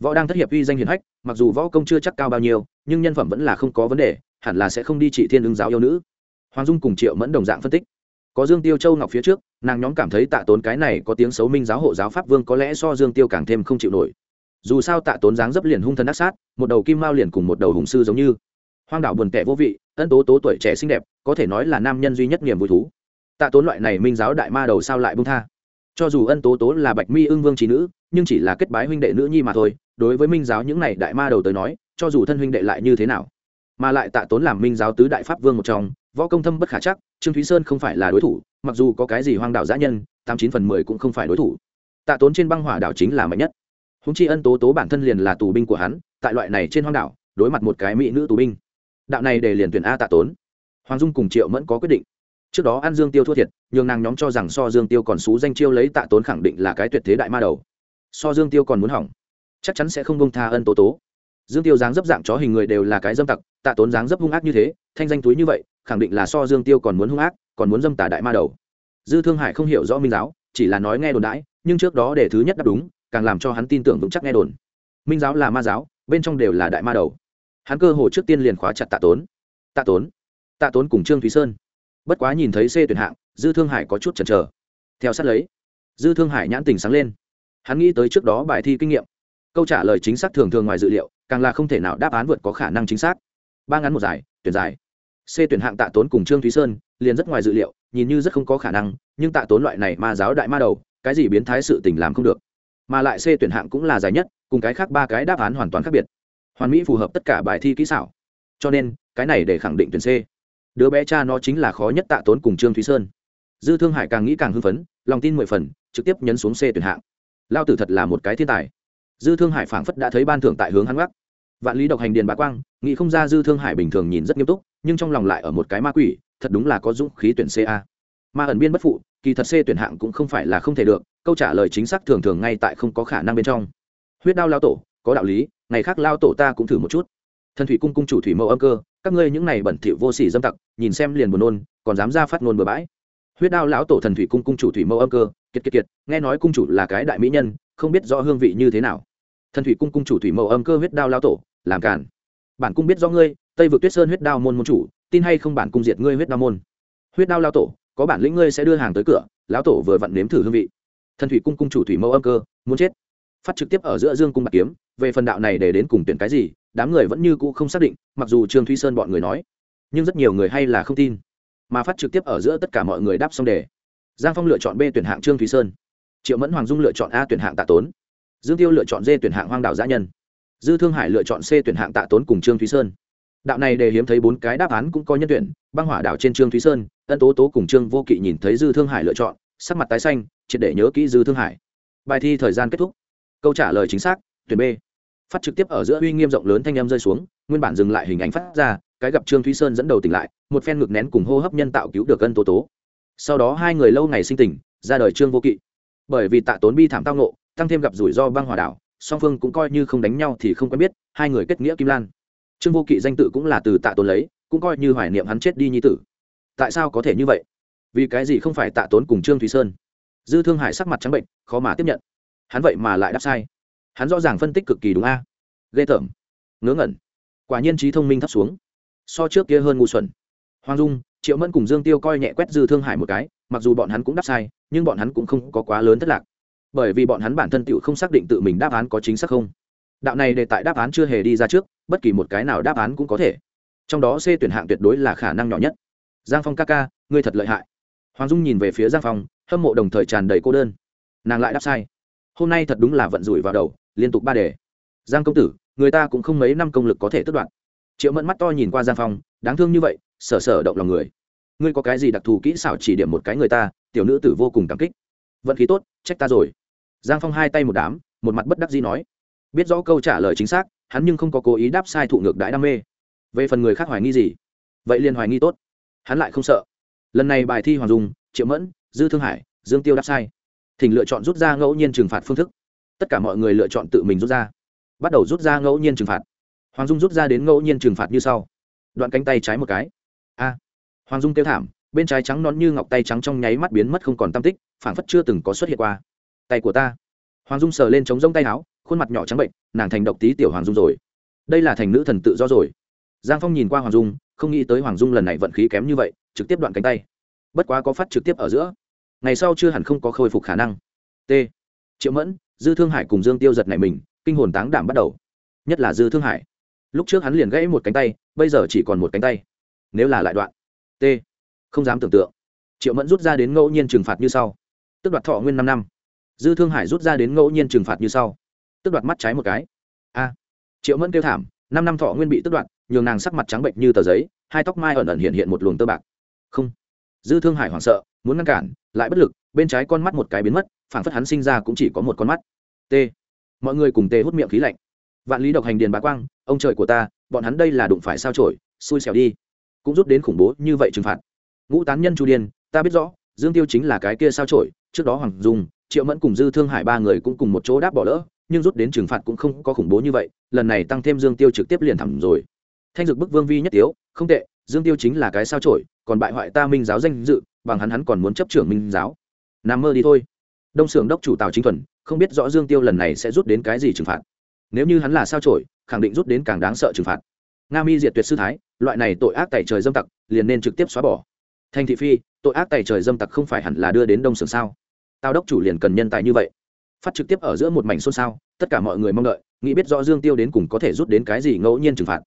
Võ đang thất hiệp uy danh hiền hách, mặc dù võ công chưa chắc cao bao nhiêu, nhưng nhân phẩm vẫn là không có vấn đề, hẳn là sẽ không đi trị thiên ứng giáo yêu nữ. Hoàng dung cùng triệu mẫn đồng dạng phân tích có dương tiêu châu ngọc phía trước, nàng nhóm cảm thấy tạ tốn cái này có tiếng xấu minh giáo hộ giáo pháp vương có lẽ so dương tiêu càng thêm không chịu nổi. Dù sao tạ tốn dáng dấp liền hung thần ác sát, một đầu kim mao liền cùng một đầu hùng sư giống như. Hoang đảo buồn tẻ vô vị, ân tố tố tuổi trẻ xinh đẹp, có thể nói là nam nhân duy nhất niềm vui thú. Tạ tốn loại này minh giáo đại ma đầu sao lại bung tha? Cho dù ân tố tố là bạch mi ưng vương trí nữ, nhưng chỉ là kết bái huynh đệ nữ nhi mà thôi, đối với minh giáo những này đại ma đầu tới nói, cho dù thân huynh đệ lại như thế nào? Mà lại tạ tốn làm minh giáo tứ đại pháp vương một trong võ công thâm bất khả chắc, trương thúy sơn không phải là đối thủ, mặc dù có cái gì hoang đạo giã nhân, tám chín phần mười cũng không phải đối thủ. Tạ tốn trên băng hỏa đảo chính là mạnh nhất. Húng chi ân tố tố bản thân liền là tù binh của hắn, tại loại này trên hoang đảo, đối mặt một cái mỹ nữ tù binh. Đạo này để liền tuyển a tạ tốn. Hoàng dung cùng triệu mẫn có quyết định. Trước đó an dương tiêu thua thiệt, nhường nàng nhóm cho rằng so dương tiêu còn xú danh chiêu lấy tạ tốn khẳng định là cái tuyệt thế đại ma đầu. So dương tiêu còn muốn hỏng, chắc chắn sẽ không bông tha ân tố tố. Dương tiêu dáng dấp dạng chó hình người đều là cái dâm tặc, tạ tốn dáng dấp hung ác như thế, thanh danh túi như vậy khẳng định là so dương tiêu còn muốn hung ác, còn muốn dâm tả đại ma đầu. Dư thương hải không hiểu rõ minh giáo, chỉ là nói nghe đồn đãi, nhưng trước đó để thứ nhất đáp đúng, càng làm cho hắn tin tưởng vững chắc nghe đồn. Minh giáo là ma giáo, bên trong đều là đại ma đầu. Hắn cơ hồ trước tiên liền khóa chặt tạ tốn. Tạ tốn? Tạ tốn cùng trương thúy sơn. Bất quá nhìn thấy c tuyển hạng, dư thương hải có chút chần chờ. Theo sát lấy, dư thương hải nhãn tình sáng lên. Hắn nghĩ tới trước đó bài thi kinh nghiệm. Câu trả lời chính xác thường thường ngoài dự liệu, càng là không thể nào đáp án vượt có khả năng chính xác. Ba ngắn một giải, tuyển giải c tuyển hạng tạ tốn cùng trương thúy sơn, liền rất ngoài dự liệu, nhìn như rất không có khả năng, nhưng tạ tốn loại này ma giáo đại ma đầu, cái gì biến thái sự tình làm không được. Mà lại c tuyển hạng cũng là dài nhất, cùng cái khác ba cái đáp án hoàn toàn khác biệt. Hoàn mỹ phù hợp tất cả bài thi kỹ xảo. Cho nên, cái này để khẳng định tuyển c. Đứa bé cha nó chính là khó nhất tạ tốn cùng trương thúy sơn. Dư thương hải càng nghĩ càng hưng phấn, lòng tin mười phần, trực tiếp nhấn xuống c tuyển hạng. Lao tử thật là một cái thiên tài. Dư thương hải phảng phất đã thấy ban thưởng tại hướng hắn gác vạn lý độc hành điền bá quang nghĩ không ra dư thương hải bình thường nhìn rất nghiêm túc, nhưng trong lòng lại ở một cái ma quỷ, thật đúng là có dũng khí tuyển ca ma ẩn biên bất phụ, kỳ thật c tuyển hạng cũng không phải là không thể được, câu trả lời chính xác thường thường ngay tại không có khả năng bên trong. Huyết đao lao tổ, có đạo lý, ngày khác lao tổ ta cũng thử một chút. Thần thủy cung cung chủ thủy mẫu âm cơ, các ngươi những này bẩn thỉu vô sỉ dâm tặc, nhìn xem liền buồn nôn, còn dám ra phát ngôn bừa bãi. Huyết đao lão tổ thần thủy cung cung chủ thủy mẫu âm cơ, kiệt kiệt kiệt, nghe nói cung chủ là cái đại mỹ nhân, không biết rõ hương vị như thế nào. Thần thủy cung cung chủ thủy mẫu âm cơ huyết đao lão tổ, làm cản bản cung biết do ngươi, tây vực tuyết sơn huyết đao môn môn chủ, tin hay không bản cung diệt ngươi huyết đao môn? Huyết đao lao tổ, có bản lĩnh ngươi sẽ đưa hàng tới cửa, lão tổ vừa vặn nếm thử hương vị. Thần thủy cung cung chủ thủy mẫu âm cơ, muốn chết. Phát trực tiếp ở giữa dương cung bạc kiếm, về phần đạo này để đến cùng tuyển cái gì, đám người vẫn như cũ không xác định, mặc dù trương thúy sơn bọn người nói, nhưng rất nhiều người hay là không tin. Mà phát trực tiếp ở giữa tất cả mọi người đáp xong đề. Giang phong lựa chọn b tuyển hạng trương thúy sơn. Triệu mẫn hoàng dung lựa chọn a tuyển hạng tạ tốn. Dương tiêu lựa chọn d tuyển hạng hoang đảo giã nhân dư thương hải lựa chọn c tuyển hạng tạ tốn cùng trương thúy sơn. Đạo này đề hiếm thấy bốn cái đáp án cũng có nhân tuyển, băng hỏa đảo trên trương thúy sơn, ân tố tố cùng trương vô kỵ nhìn thấy dư thương hải lựa chọn, sắc mặt tái xanh, triệt để nhớ kỹ dư thương hải. Bài thi thời gian kết thúc. Câu trả lời chính xác, tuyển b. Phát trực tiếp ở giữa uy nghiêm rộng lớn thanh âm rơi xuống, nguyên bản dừng lại hình ảnh phát ra, cái gặp trương thúy sơn dẫn đầu tỉnh lại, một phen ngực nén cùng hô hấp nhân tạo cứu được ân tố tố. Sau đó hai người lâu ngày sinh tỉnh, ra đời trương vô kỵ. Bởi vì tạ tốn bi thảm tao nộ tăng thêm gặp rủi ro băng hỏa đảo song phương cũng coi như không đánh nhau thì không quen biết, hai người kết nghĩa kim lan. Trương vô kỵ danh tự cũng là từ tạ tốn lấy, cũng coi như hoài niệm hắn chết đi nhi tử. Tại sao có thể như vậy? Vì cái gì không phải tạ tốn cùng trương thúy sơn? Dư thương hải sắc mặt trắng bệnh, khó mà tiếp nhận. Hắn vậy mà lại đáp sai. Hắn rõ ràng phân tích cực kỳ đúng a. Ghê tởm. Ngớ ngẩn. Quả nhiên trí thông minh thấp xuống. So trước kia hơn ngu xuẩn. Hoàng dung, triệu mẫn cùng dương tiêu coi nhẹ quét dư thương hải một cái, mặc dù bọn hắn cũng đáp sai, nhưng bọn hắn cũng không có quá lớn thất lạc bởi vì bọn hắn bản thân tựu không xác định tự mình đáp án có chính xác không. Đạo này đề tại đáp án chưa hề đi ra trước, bất kỳ một cái nào đáp án cũng có thể. Trong đó c tuyển hạng tuyệt đối là khả năng nhỏ nhất. Giang phong ca ca, ngươi thật lợi hại. Hoàng dung nhìn về phía giang phong, hâm mộ đồng thời tràn đầy cô đơn. Nàng lại đáp sai. Hôm nay thật đúng là vận rủi vào đầu, liên tục ba đề. Giang công tử, người ta cũng không mấy năm công lực có thể tất đoạn triệu mẫn mắt to nhìn qua giang phong, đáng thương như vậy, sở sở động lòng người. Ngươi có cái gì đặc thù kỹ xảo chỉ điểm một cái người ta, tiểu nữ tử vô cùng cảm kích. Vận khí tốt, trách ta rồi giang phong hai tay một đám, một mặt bất đắc dĩ nói. Biết rõ câu trả lời chính xác, hắn nhưng không có cố ý đáp sai thụ ngược đãi đam mê. Về phần người khác hoài nghi gì? Vậy liền hoài nghi tốt. Hắn lại không sợ. Lần này bài thi hoàng dung, triệu mẫn, dư thương hải, dương tiêu đáp sai. Thỉnh lựa chọn rút ra ngẫu nhiên trừng phạt phương thức. Tất cả mọi người lựa chọn tự mình rút ra. Bắt đầu rút ra ngẫu nhiên trừng phạt. Hoàng dung rút ra đến ngẫu nhiên trừng phạt như sau. Đoạn cánh tay trái một cái. A. Hoàng dung kêu thảm, bên trái trắng nón như ngọc tay trắng trong nháy mắt biến mất không còn tam tích phản phất chưa từng có xuất hiện qua tay của ta. Hoàng dung sờ lên chống rông tay áo, khuôn mặt nhỏ trắng bệnh, nàng thành độc tí tiểu hoàng dung rồi. Đây là thành nữ thần tự do rồi. Giang phong nhìn qua hoàng dung, không nghĩ tới hoàng dung lần này vận khí kém như vậy, trực tiếp đoạn cánh tay. Bất quá có phát trực tiếp ở giữa. Ngày sau chưa hẳn không có khôi phục khả năng. T. Triệu mẫn, dư thương hải cùng dương tiêu giật này mình, kinh hồn táng đảm bắt đầu. Nhất là dư thương hải. Lúc trước hắn liền gãy một cánh tay, bây giờ chỉ còn một cánh tay. Nếu là lại đoạn. T. Không dám tưởng tượng. Triệu mẫn rút ra đến ngẫu nhiên trừng phạt như sau. Tức đoạt thọ nguyên năm năm dư thương hải rút ra đến ngẫu nhiên trừng phạt như sau. Tức đoạt mắt trái một cái. A. Triệu mẫn kêu thảm, năm năm thọ nguyên bị tức đoạt, nhường nàng sắc mặt trắng bệnh như tờ giấy, hai tóc mai ẩn ẩn hiện hiện một luồng tơ bạc. Không. Dư thương hải hoảng sợ, muốn ngăn cản, lại bất lực, bên trái con mắt một cái biến mất phản phất hắn sinh ra cũng chỉ có một con mắt. T. Mọi người cùng tê hút miệng khí lạnh. Vạn lý độc hành điền bá quang, ông trời của ta, bọn hắn đây là đụng phải sao trổi xui xẻo đi. Cũng rút đến khủng bố như vậy trừng phạt. Ngũ tán nhân chu điên ta biết rõ, dương tiêu chính là cái kia sao trổi trước đó hoàng dung triệu mẫn cùng dư thương hải ba người cũng cùng một chỗ đáp bỏ lỡ, nhưng rút đến trừng phạt cũng không có khủng bố như vậy, lần này tăng thêm dương tiêu trực tiếp liền thẳng rồi. Thanh dực bức vương vi nhất tiếu, không tệ, dương tiêu chính là cái sao trổi còn bại hoại ta minh giáo danh dự, bằng hắn hắn còn muốn chấp trưởng minh giáo. Nằm mơ đi thôi. Đông xưởng đốc chủ tào chính thuần, không biết rõ dương tiêu lần này sẽ rút đến cái gì trừng phạt. Nếu như hắn là sao trổi khẳng định rút đến càng đáng sợ trừng phạt. Nga mi diệt tuyệt sư thái, loại này tội ác tẩy trời dâm tặc, liền nên trực tiếp xóa bỏ. Thành thị phi, tội ác tẩy trời dâm tặc không phải hẳn là đưa đến đông xưởng sao? Tao đốc chủ liền cần nhân tài như vậy. Phát trực tiếp ở giữa một mảnh xôn xao, tất cả mọi người mong đợi, nghĩ biết rõ dương tiêu đến cùng có thể rút đến cái gì ngẫu nhiên trừng phạt.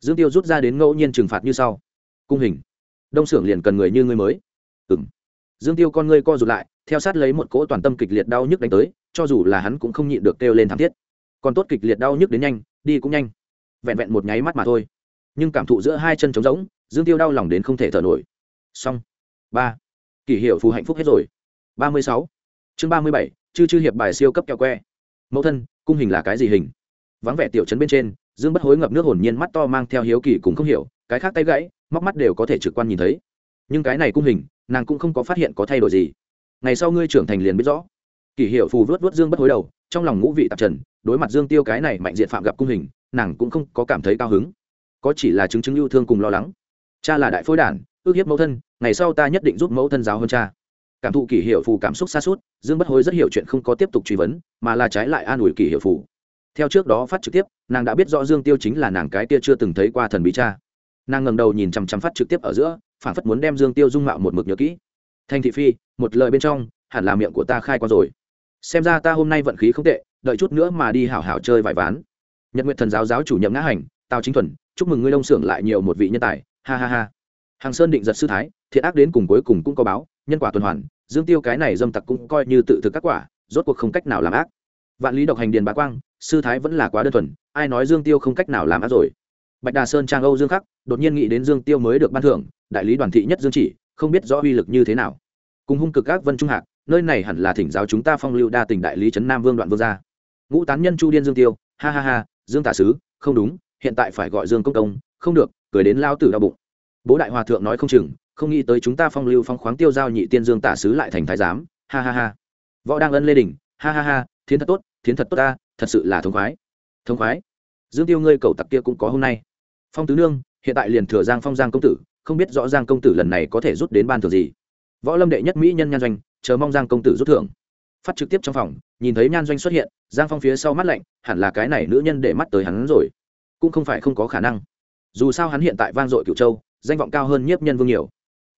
Dương tiêu rút ra đến ngẫu nhiên trừng phạt như sau. Cung hình. Đông xưởng liền cần người như ngươi mới. Ừng dương tiêu con ngươi co rụt lại, theo sát lấy một cỗ toàn tâm kịch liệt đau nhức đánh tới, cho dù là hắn cũng không nhịn được kêu lên thảm thiết. Còn tốt kịch liệt đau nhức đến nhanh, đi cũng nhanh. Vẹn vẹn một nháy mắt mà thôi. Nhưng cảm thụ giữa hai chân trống rỗng, dương tiêu đau lòng đến không thể thở nổi. Xong. Ba. Kỷ hiệu phù hạnh phúc hết rồi. Ba mươi sáu chương ba mươi bảy, chư chư hiệp bài siêu cấp kẹo que. Mẫu thân, cung hình là cái gì hình? Vắng vẻ tiểu chấn bên trên, dương bất hối ngập nước hồn nhiên mắt to mang theo hiếu kỳ cũng không hiểu, cái khác tay gãy, móc mắt đều có thể trực quan nhìn thấy. Nhưng cái này cung hình, nàng cũng không có phát hiện có thay đổi gì. Ngày sau ngươi trưởng thành liền biết rõ. Kỷ hiệu phù vớt vớt dương bất hối đầu, trong lòng ngũ vị tạp trần, đối mặt dương tiêu cái này mạnh diện phạm gặp cung hình, nàng cũng không có cảm thấy cao hứng. Có chỉ là chứng chứng yêu thương cùng lo lắng. Cha là đại phối đản, ước hiếp mẫu thân, ngày sau ta nhất định giúp mẫu thân giáo hơn cha cảm thụ kỷ hiệu phù cảm xúc xa suốt, dương bất hối rất hiểu chuyện không có tiếp tục truy vấn, mà là trái lại an ủi kỷ hiệu phù. Theo trước đó phát trực tiếp, nàng đã biết rõ dương tiêu chính là nàng cái kia chưa từng thấy qua thần bí cha. Nàng ngầm đầu nhìn chằm chằm phát trực tiếp ở giữa, phản phất muốn đem dương tiêu dung mạo một mực nhớ kỹ. Thanh thị phi, một lời bên trong, hẳn là miệng của ta khai qua rồi. Xem ra ta hôm nay vận khí không tệ, đợi chút nữa mà đi hảo hảo chơi vài ván. Nhật nguyện thần giáo giáo chủ nhậm ngã hành, tào chính thuần, chúc mừng ngươi đông xưởng lại nhiều một vị nhân tài. Ha ha ha. Hàng sơn định giật sư thái, thiện ác đến cùng cuối cùng cũng có báo nhân quả tuần hoàn, dương tiêu cái này dâm tặc cũng coi như tự thực các quả, rốt cuộc không cách nào làm ác. Vạn lý độc hành điền bá quang, sư thái vẫn là quá đơn thuần, ai nói dương tiêu không cách nào làm ác rồi? Bạch đà sơn trang âu dương khắc, đột nhiên nghĩ đến dương tiêu mới được ban thưởng, đại lý đoàn thị nhất dương chỉ, không biết rõ uy lực như thế nào. Cùng hung cực các vân trung hạc, nơi này hẳn là thỉnh giáo chúng ta phong lưu đa tỉnh đại lý trấn nam vương đoạn vương gia. Ngũ tán nhân chu điên dương tiêu, ha ha ha, dương tả sứ, không đúng, hiện tại phải gọi dương công công, không được, cười đến lao tử đau bụng. Bố đại hòa thượng nói không chừng không nghĩ tới chúng ta phong lưu phong khoáng tiêu giao nhị tiên dương tả sứ lại thành thái giám. Ha ha ha. Võ đang ân lê đình, ha ha ha, thiến thật tốt, thiến thật tốt ta, thật sự là thống khoái. Thống khoái? Dương tiêu ngươi cầu tặc kia cũng có hôm nay. Phong tứ nương, hiện tại liền thừa giang phong giang công tử, không biết rõ giang công tử lần này có thể rút đến ban thường gì. Võ lâm đệ nhất mỹ nhân nhan doanh, chờ mong giang công tử rút thưởng. Phát trực tiếp trong phòng, nhìn thấy nhan doanh xuất hiện, giang phong phía sau mắt lạnh, hẳn là cái này nữ nhân để mắt tới hắn rồi. Cũng không phải không có khả năng. Dù sao hắn hiện tại vang dội cựu châu, danh vọng cao hơn nhiếp nhân vương nhiều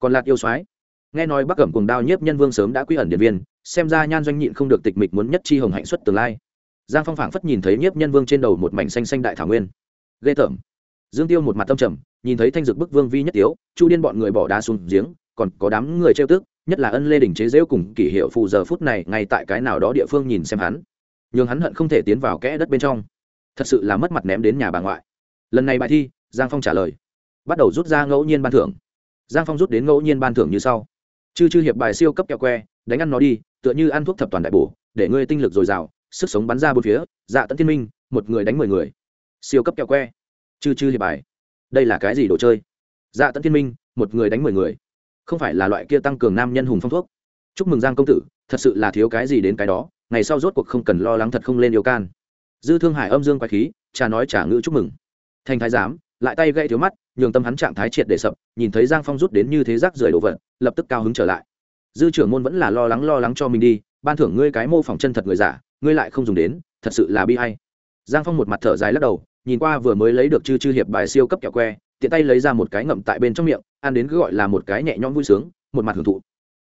còn lạt yêu soái. Nghe nói bắc cẩm cùng đao nhiếp nhân vương sớm đã quy ẩn điện viên, xem ra nhan doanh nhịn không được tịch mịch muốn nhất chi hồng hạnh xuất tương lai. Giang phong phảng phất nhìn thấy nhiếp nhân vương trên đầu một mảnh xanh xanh đại thảo nguyên. Ghê tởm. Dương tiêu một mặt tâm trầm, nhìn thấy thanh dực bức vương vi nhất tiếu, chu điên bọn người bỏ đá xuống giếng, còn có đám người trêu tức, nhất là ân lê đình chế rễu cùng kỷ hiệu phù giờ phút này ngay tại cái nào đó địa phương nhìn xem hắn. Nhường hắn hận không thể tiến vào kẽ đất bên trong. Thật sự là mất mặt ném đến nhà bà ngoại. Lần này bài thi, giang phong trả lời. Bắt đầu rút ra ngẫu nhiên ban thưởng giang phong rút đến ngẫu nhiên ban thưởng như sau. Chư chư hiệp bài siêu cấp kẹo que, đánh ăn nó đi, tựa như ăn thuốc thập toàn đại bổ, để ngươi tinh lực dồi dào, sức sống bắn ra bốn phía dạ tận thiên minh, một người đánh mười người. Siêu cấp kẹo que. Chư chư hiệp bài. Đây là cái gì đồ chơi? Dạ tận thiên minh, một người đánh mười người. Không phải là loại kia tăng cường nam nhân hùng phong thuốc. Chúc mừng giang công tử, thật sự là thiếu cái gì đến cái đó, ngày sau rốt cuộc không cần lo lắng thật không lên yêu can. Dư thương hải âm dương quái khí cha nói trả ngữ chúc mừng. Thành thái giám lại tay gãy thiếu mắt, nhường tâm hắn trạng thái triệt để sập, nhìn thấy giang phong rút đến như thế rác rưởi đồ vật, lập tức cao hứng trở lại. Dư trưởng môn vẫn là lo lắng lo lắng cho mình đi, ban thưởng ngươi cái mô phỏng chân thật người giả, ngươi lại không dùng đến, thật sự là bi hay giang phong một mặt thở dài lắc đầu, nhìn qua vừa mới lấy được chư chư hiệp bài siêu cấp kẹo que, tiện tay lấy ra một cái ngậm tại bên trong miệng, ăn đến cứ gọi là một cái nhẹ nhõm vui sướng, một mặt hưởng thụ.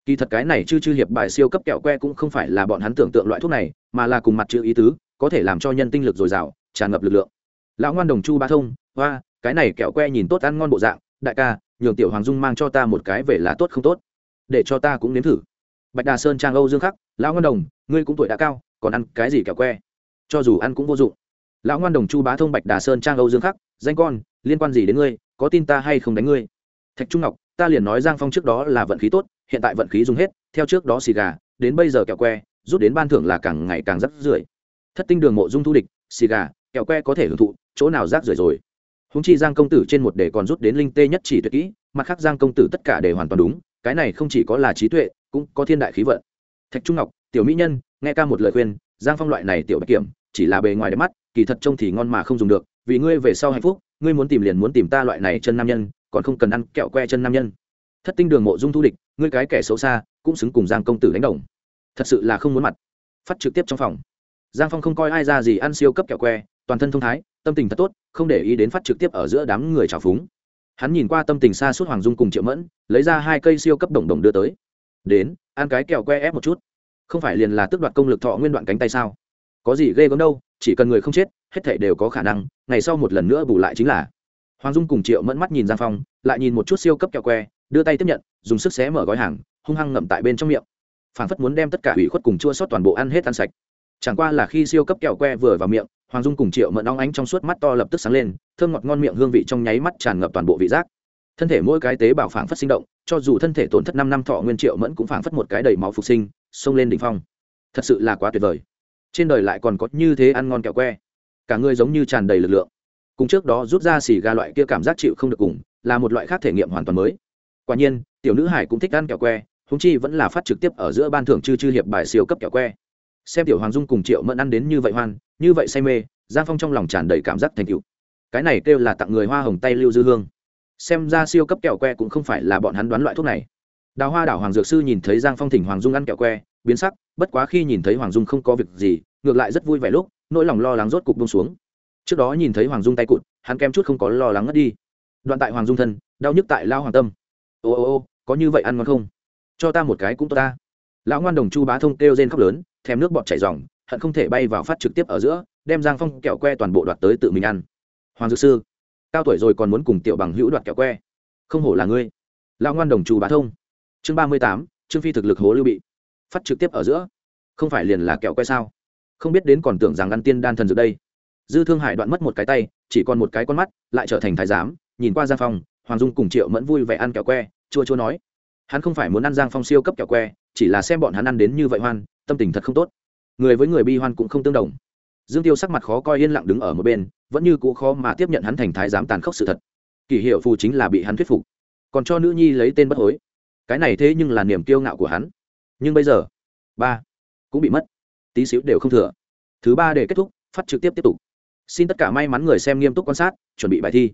Kỳ thật cái này chư chư hiệp bài siêu cấp kẹo que cũng không phải là bọn hắn tưởng tượng loại thuốc này, mà là cùng mặt chữ ý tứ, có thể làm cho nhân tinh lực dồi dào, tràn ngập lực lượng. Lão ngoan đồng chu ba thông, hoa cái này kẹo que nhìn tốt ăn ngon bộ dạng, đại ca, nhường tiểu hoàng dung mang cho ta một cái về là tốt không tốt? Để cho ta cũng nếm thử. Bạch đà sơn trang âu dương khắc, lão ngoan đồng, ngươi cũng tuổi đã cao, còn ăn cái gì kẹo que? Cho dù ăn cũng vô dụng. Lão ngoan đồng chu bá thông bạch đà sơn trang âu dương khắc, danh con, liên quan gì đến ngươi, có tin ta hay không đánh ngươi? Thạch trung ngọc, ta liền nói giang phong trước đó là vận khí tốt, hiện tại vận khí dùng hết, theo trước đó xì gà, đến bây giờ kẹo que, rút đến ban thưởng là càng ngày càng rắc rưởi. Thất tinh đường mộ dung thu địch, xì gà, kẹo que có thể hưởng thụ, chỗ nào rác rưởi rồi? Húng chi giang công tử trên một đề còn rút đến linh tê nhất chỉ tuyệt kỹ, mặt khác giang công tử tất cả đều hoàn toàn đúng, cái này không chỉ có là trí tuệ, cũng có thiên đại khí vận. Thạch trung ngọc, tiểu mỹ nhân, nghe ca một lời khuyên, giang phong loại này tiểu bạch kiểm, chỉ là bề ngoài đẹp mắt, kỳ thật trông thì ngon mà không dùng được, vì ngươi về sau hạnh phúc, ngươi muốn tìm liền muốn tìm ta loại này chân nam nhân, còn không cần ăn kẹo que chân nam nhân. Thất tinh đường mộ dung thu địch, ngươi cái kẻ xấu xa, cũng xứng cùng giang công tử đánh đồng. Thật sự là không muốn mặt. Phát trực tiếp trong phòng. Giang phong không coi ai ra gì ăn siêu cấp kẹo que toàn thân thông thái, tâm tình thật tốt, không để ý đến phát trực tiếp ở giữa đám người trào phúng. Hắn nhìn qua tâm tình xa suốt hoàng dung cùng triệu mẫn, lấy ra hai cây siêu cấp đồng đồng đưa tới. Đến, ăn cái kẹo que ép một chút. Không phải liền là tước đoạt công lực thọ nguyên đoạn cánh tay sao? Có gì ghê gớm đâu, chỉ cần người không chết, hết thảy đều có khả năng, ngày sau một lần nữa bù lại chính là. Hoàng dung cùng triệu mẫn mắt nhìn giang phong, lại nhìn một chút siêu cấp kẹo que, đưa tay tiếp nhận, dùng sức xé mở gói hàng, hung hăng ngậm tại bên trong miệng. Phảng phất muốn đem tất cả ủy khuất cùng chua sót toàn bộ ăn hết ăn sạch chẳng qua là khi siêu cấp kẹo que vừa vào miệng, hoàng dung cùng triệu mận óng ánh trong suốt mắt to lập tức sáng lên, thơm ngọt ngon miệng hương vị trong nháy mắt tràn ngập toàn bộ vị giác. Thân thể mỗi cái tế bào phảng phất sinh động, cho dù thân thể tổn thất năm năm thọ nguyên triệu mẫn cũng phảng phất một cái đầy máu phục sinh, xông lên đỉnh phong. Thật sự là quá tuyệt vời. Trên đời lại còn có như thế ăn ngon kẹo que. Cả người giống như tràn đầy lực lượng. Cùng trước đó rút ra xì gà loại kia cảm giác chịu không được cùng, là một loại khác thể nghiệm hoàn toàn mới. Quả nhiên, tiểu nữ hải cũng thích ăn kẹo que húng chi vẫn là phát trực tiếp ở giữa ban thưởng chư chư hiệp bài siêu cấp kẹo que xem tiểu hoàng dung cùng triệu mẫn ăn đến như vậy hoan, như vậy say mê, giang phong trong lòng tràn đầy cảm giác thành cựu cái này kêu là tặng người hoa hồng tay lưu dư hương. Xem ra siêu cấp kẹo que cũng không phải là bọn hắn đoán loại thuốc này. Đào hoa đảo hoàng dược sư nhìn thấy giang phong thỉnh hoàng dung ăn kẹo que, biến sắc, bất quá khi nhìn thấy hoàng dung không có việc gì, ngược lại rất vui vẻ lúc, nỗi lòng lo lắng rốt cục bông xuống. Trước đó nhìn thấy hoàng dung tay cụt, hắn kem chút không có lo lắng ngất đi. Đoạn tại hoàng dung thân, đau nhức tại lao hoàng tâm. Ô ô ô, có như vậy ăn ngon không? Cho ta một cái cũng tốt ta. Lão ngoan đồng chu bá thông kêu rên khóc lớn thèm nước bọt chảy ròng, hận không thể bay vào phát trực tiếp ở giữa đem giang phong kẹo que toàn bộ đoạt tới tự mình ăn. Hoàng dược sư cao tuổi rồi còn muốn cùng tiểu bằng hữu đoạt kẹo que. Không hổ là ngươi. Lão ngoan đồng chu bá thông. Chương ba mươi tám trương phi thực lực hố lưu bị. Phát trực tiếp ở giữa. Không phải liền là kẹo que sao? Không biết đến còn tưởng rằng ăn tiên đan thần dược đây. Dư thương hải đoạn mất một cái tay chỉ còn một cái con mắt lại trở thành thái giám nhìn qua giang phong hoàng dung cùng triệu mẫn vui vẻ ăn kẹo que chua chua nói. Hắn không phải muốn ăn giang phong siêu cấp kẹo que chỉ là xem bọn hắn ăn đến như vậy hoan tâm tình thật không tốt. Người với người bi hoan cũng không tương đồng. Dương tiêu sắc mặt khó coi yên lặng đứng ở một bên, vẫn như cũ khó mà tiếp nhận hắn thành thái giám tàn khốc sự thật. Kỷ hiệu phù chính là bị hắn thuyết phục. Còn cho nữ nhi lấy tên bất hối. Cái này thế nhưng là niềm kiêu ngạo của hắn. Nhưng bây giờ, ba cũng bị mất. Tí xíu đều không thừa. Thứ ba để kết thúc, phát trực tiếp tiếp tục. Xin tất cả may mắn người xem nghiêm túc quan sát, chuẩn bị bài thi.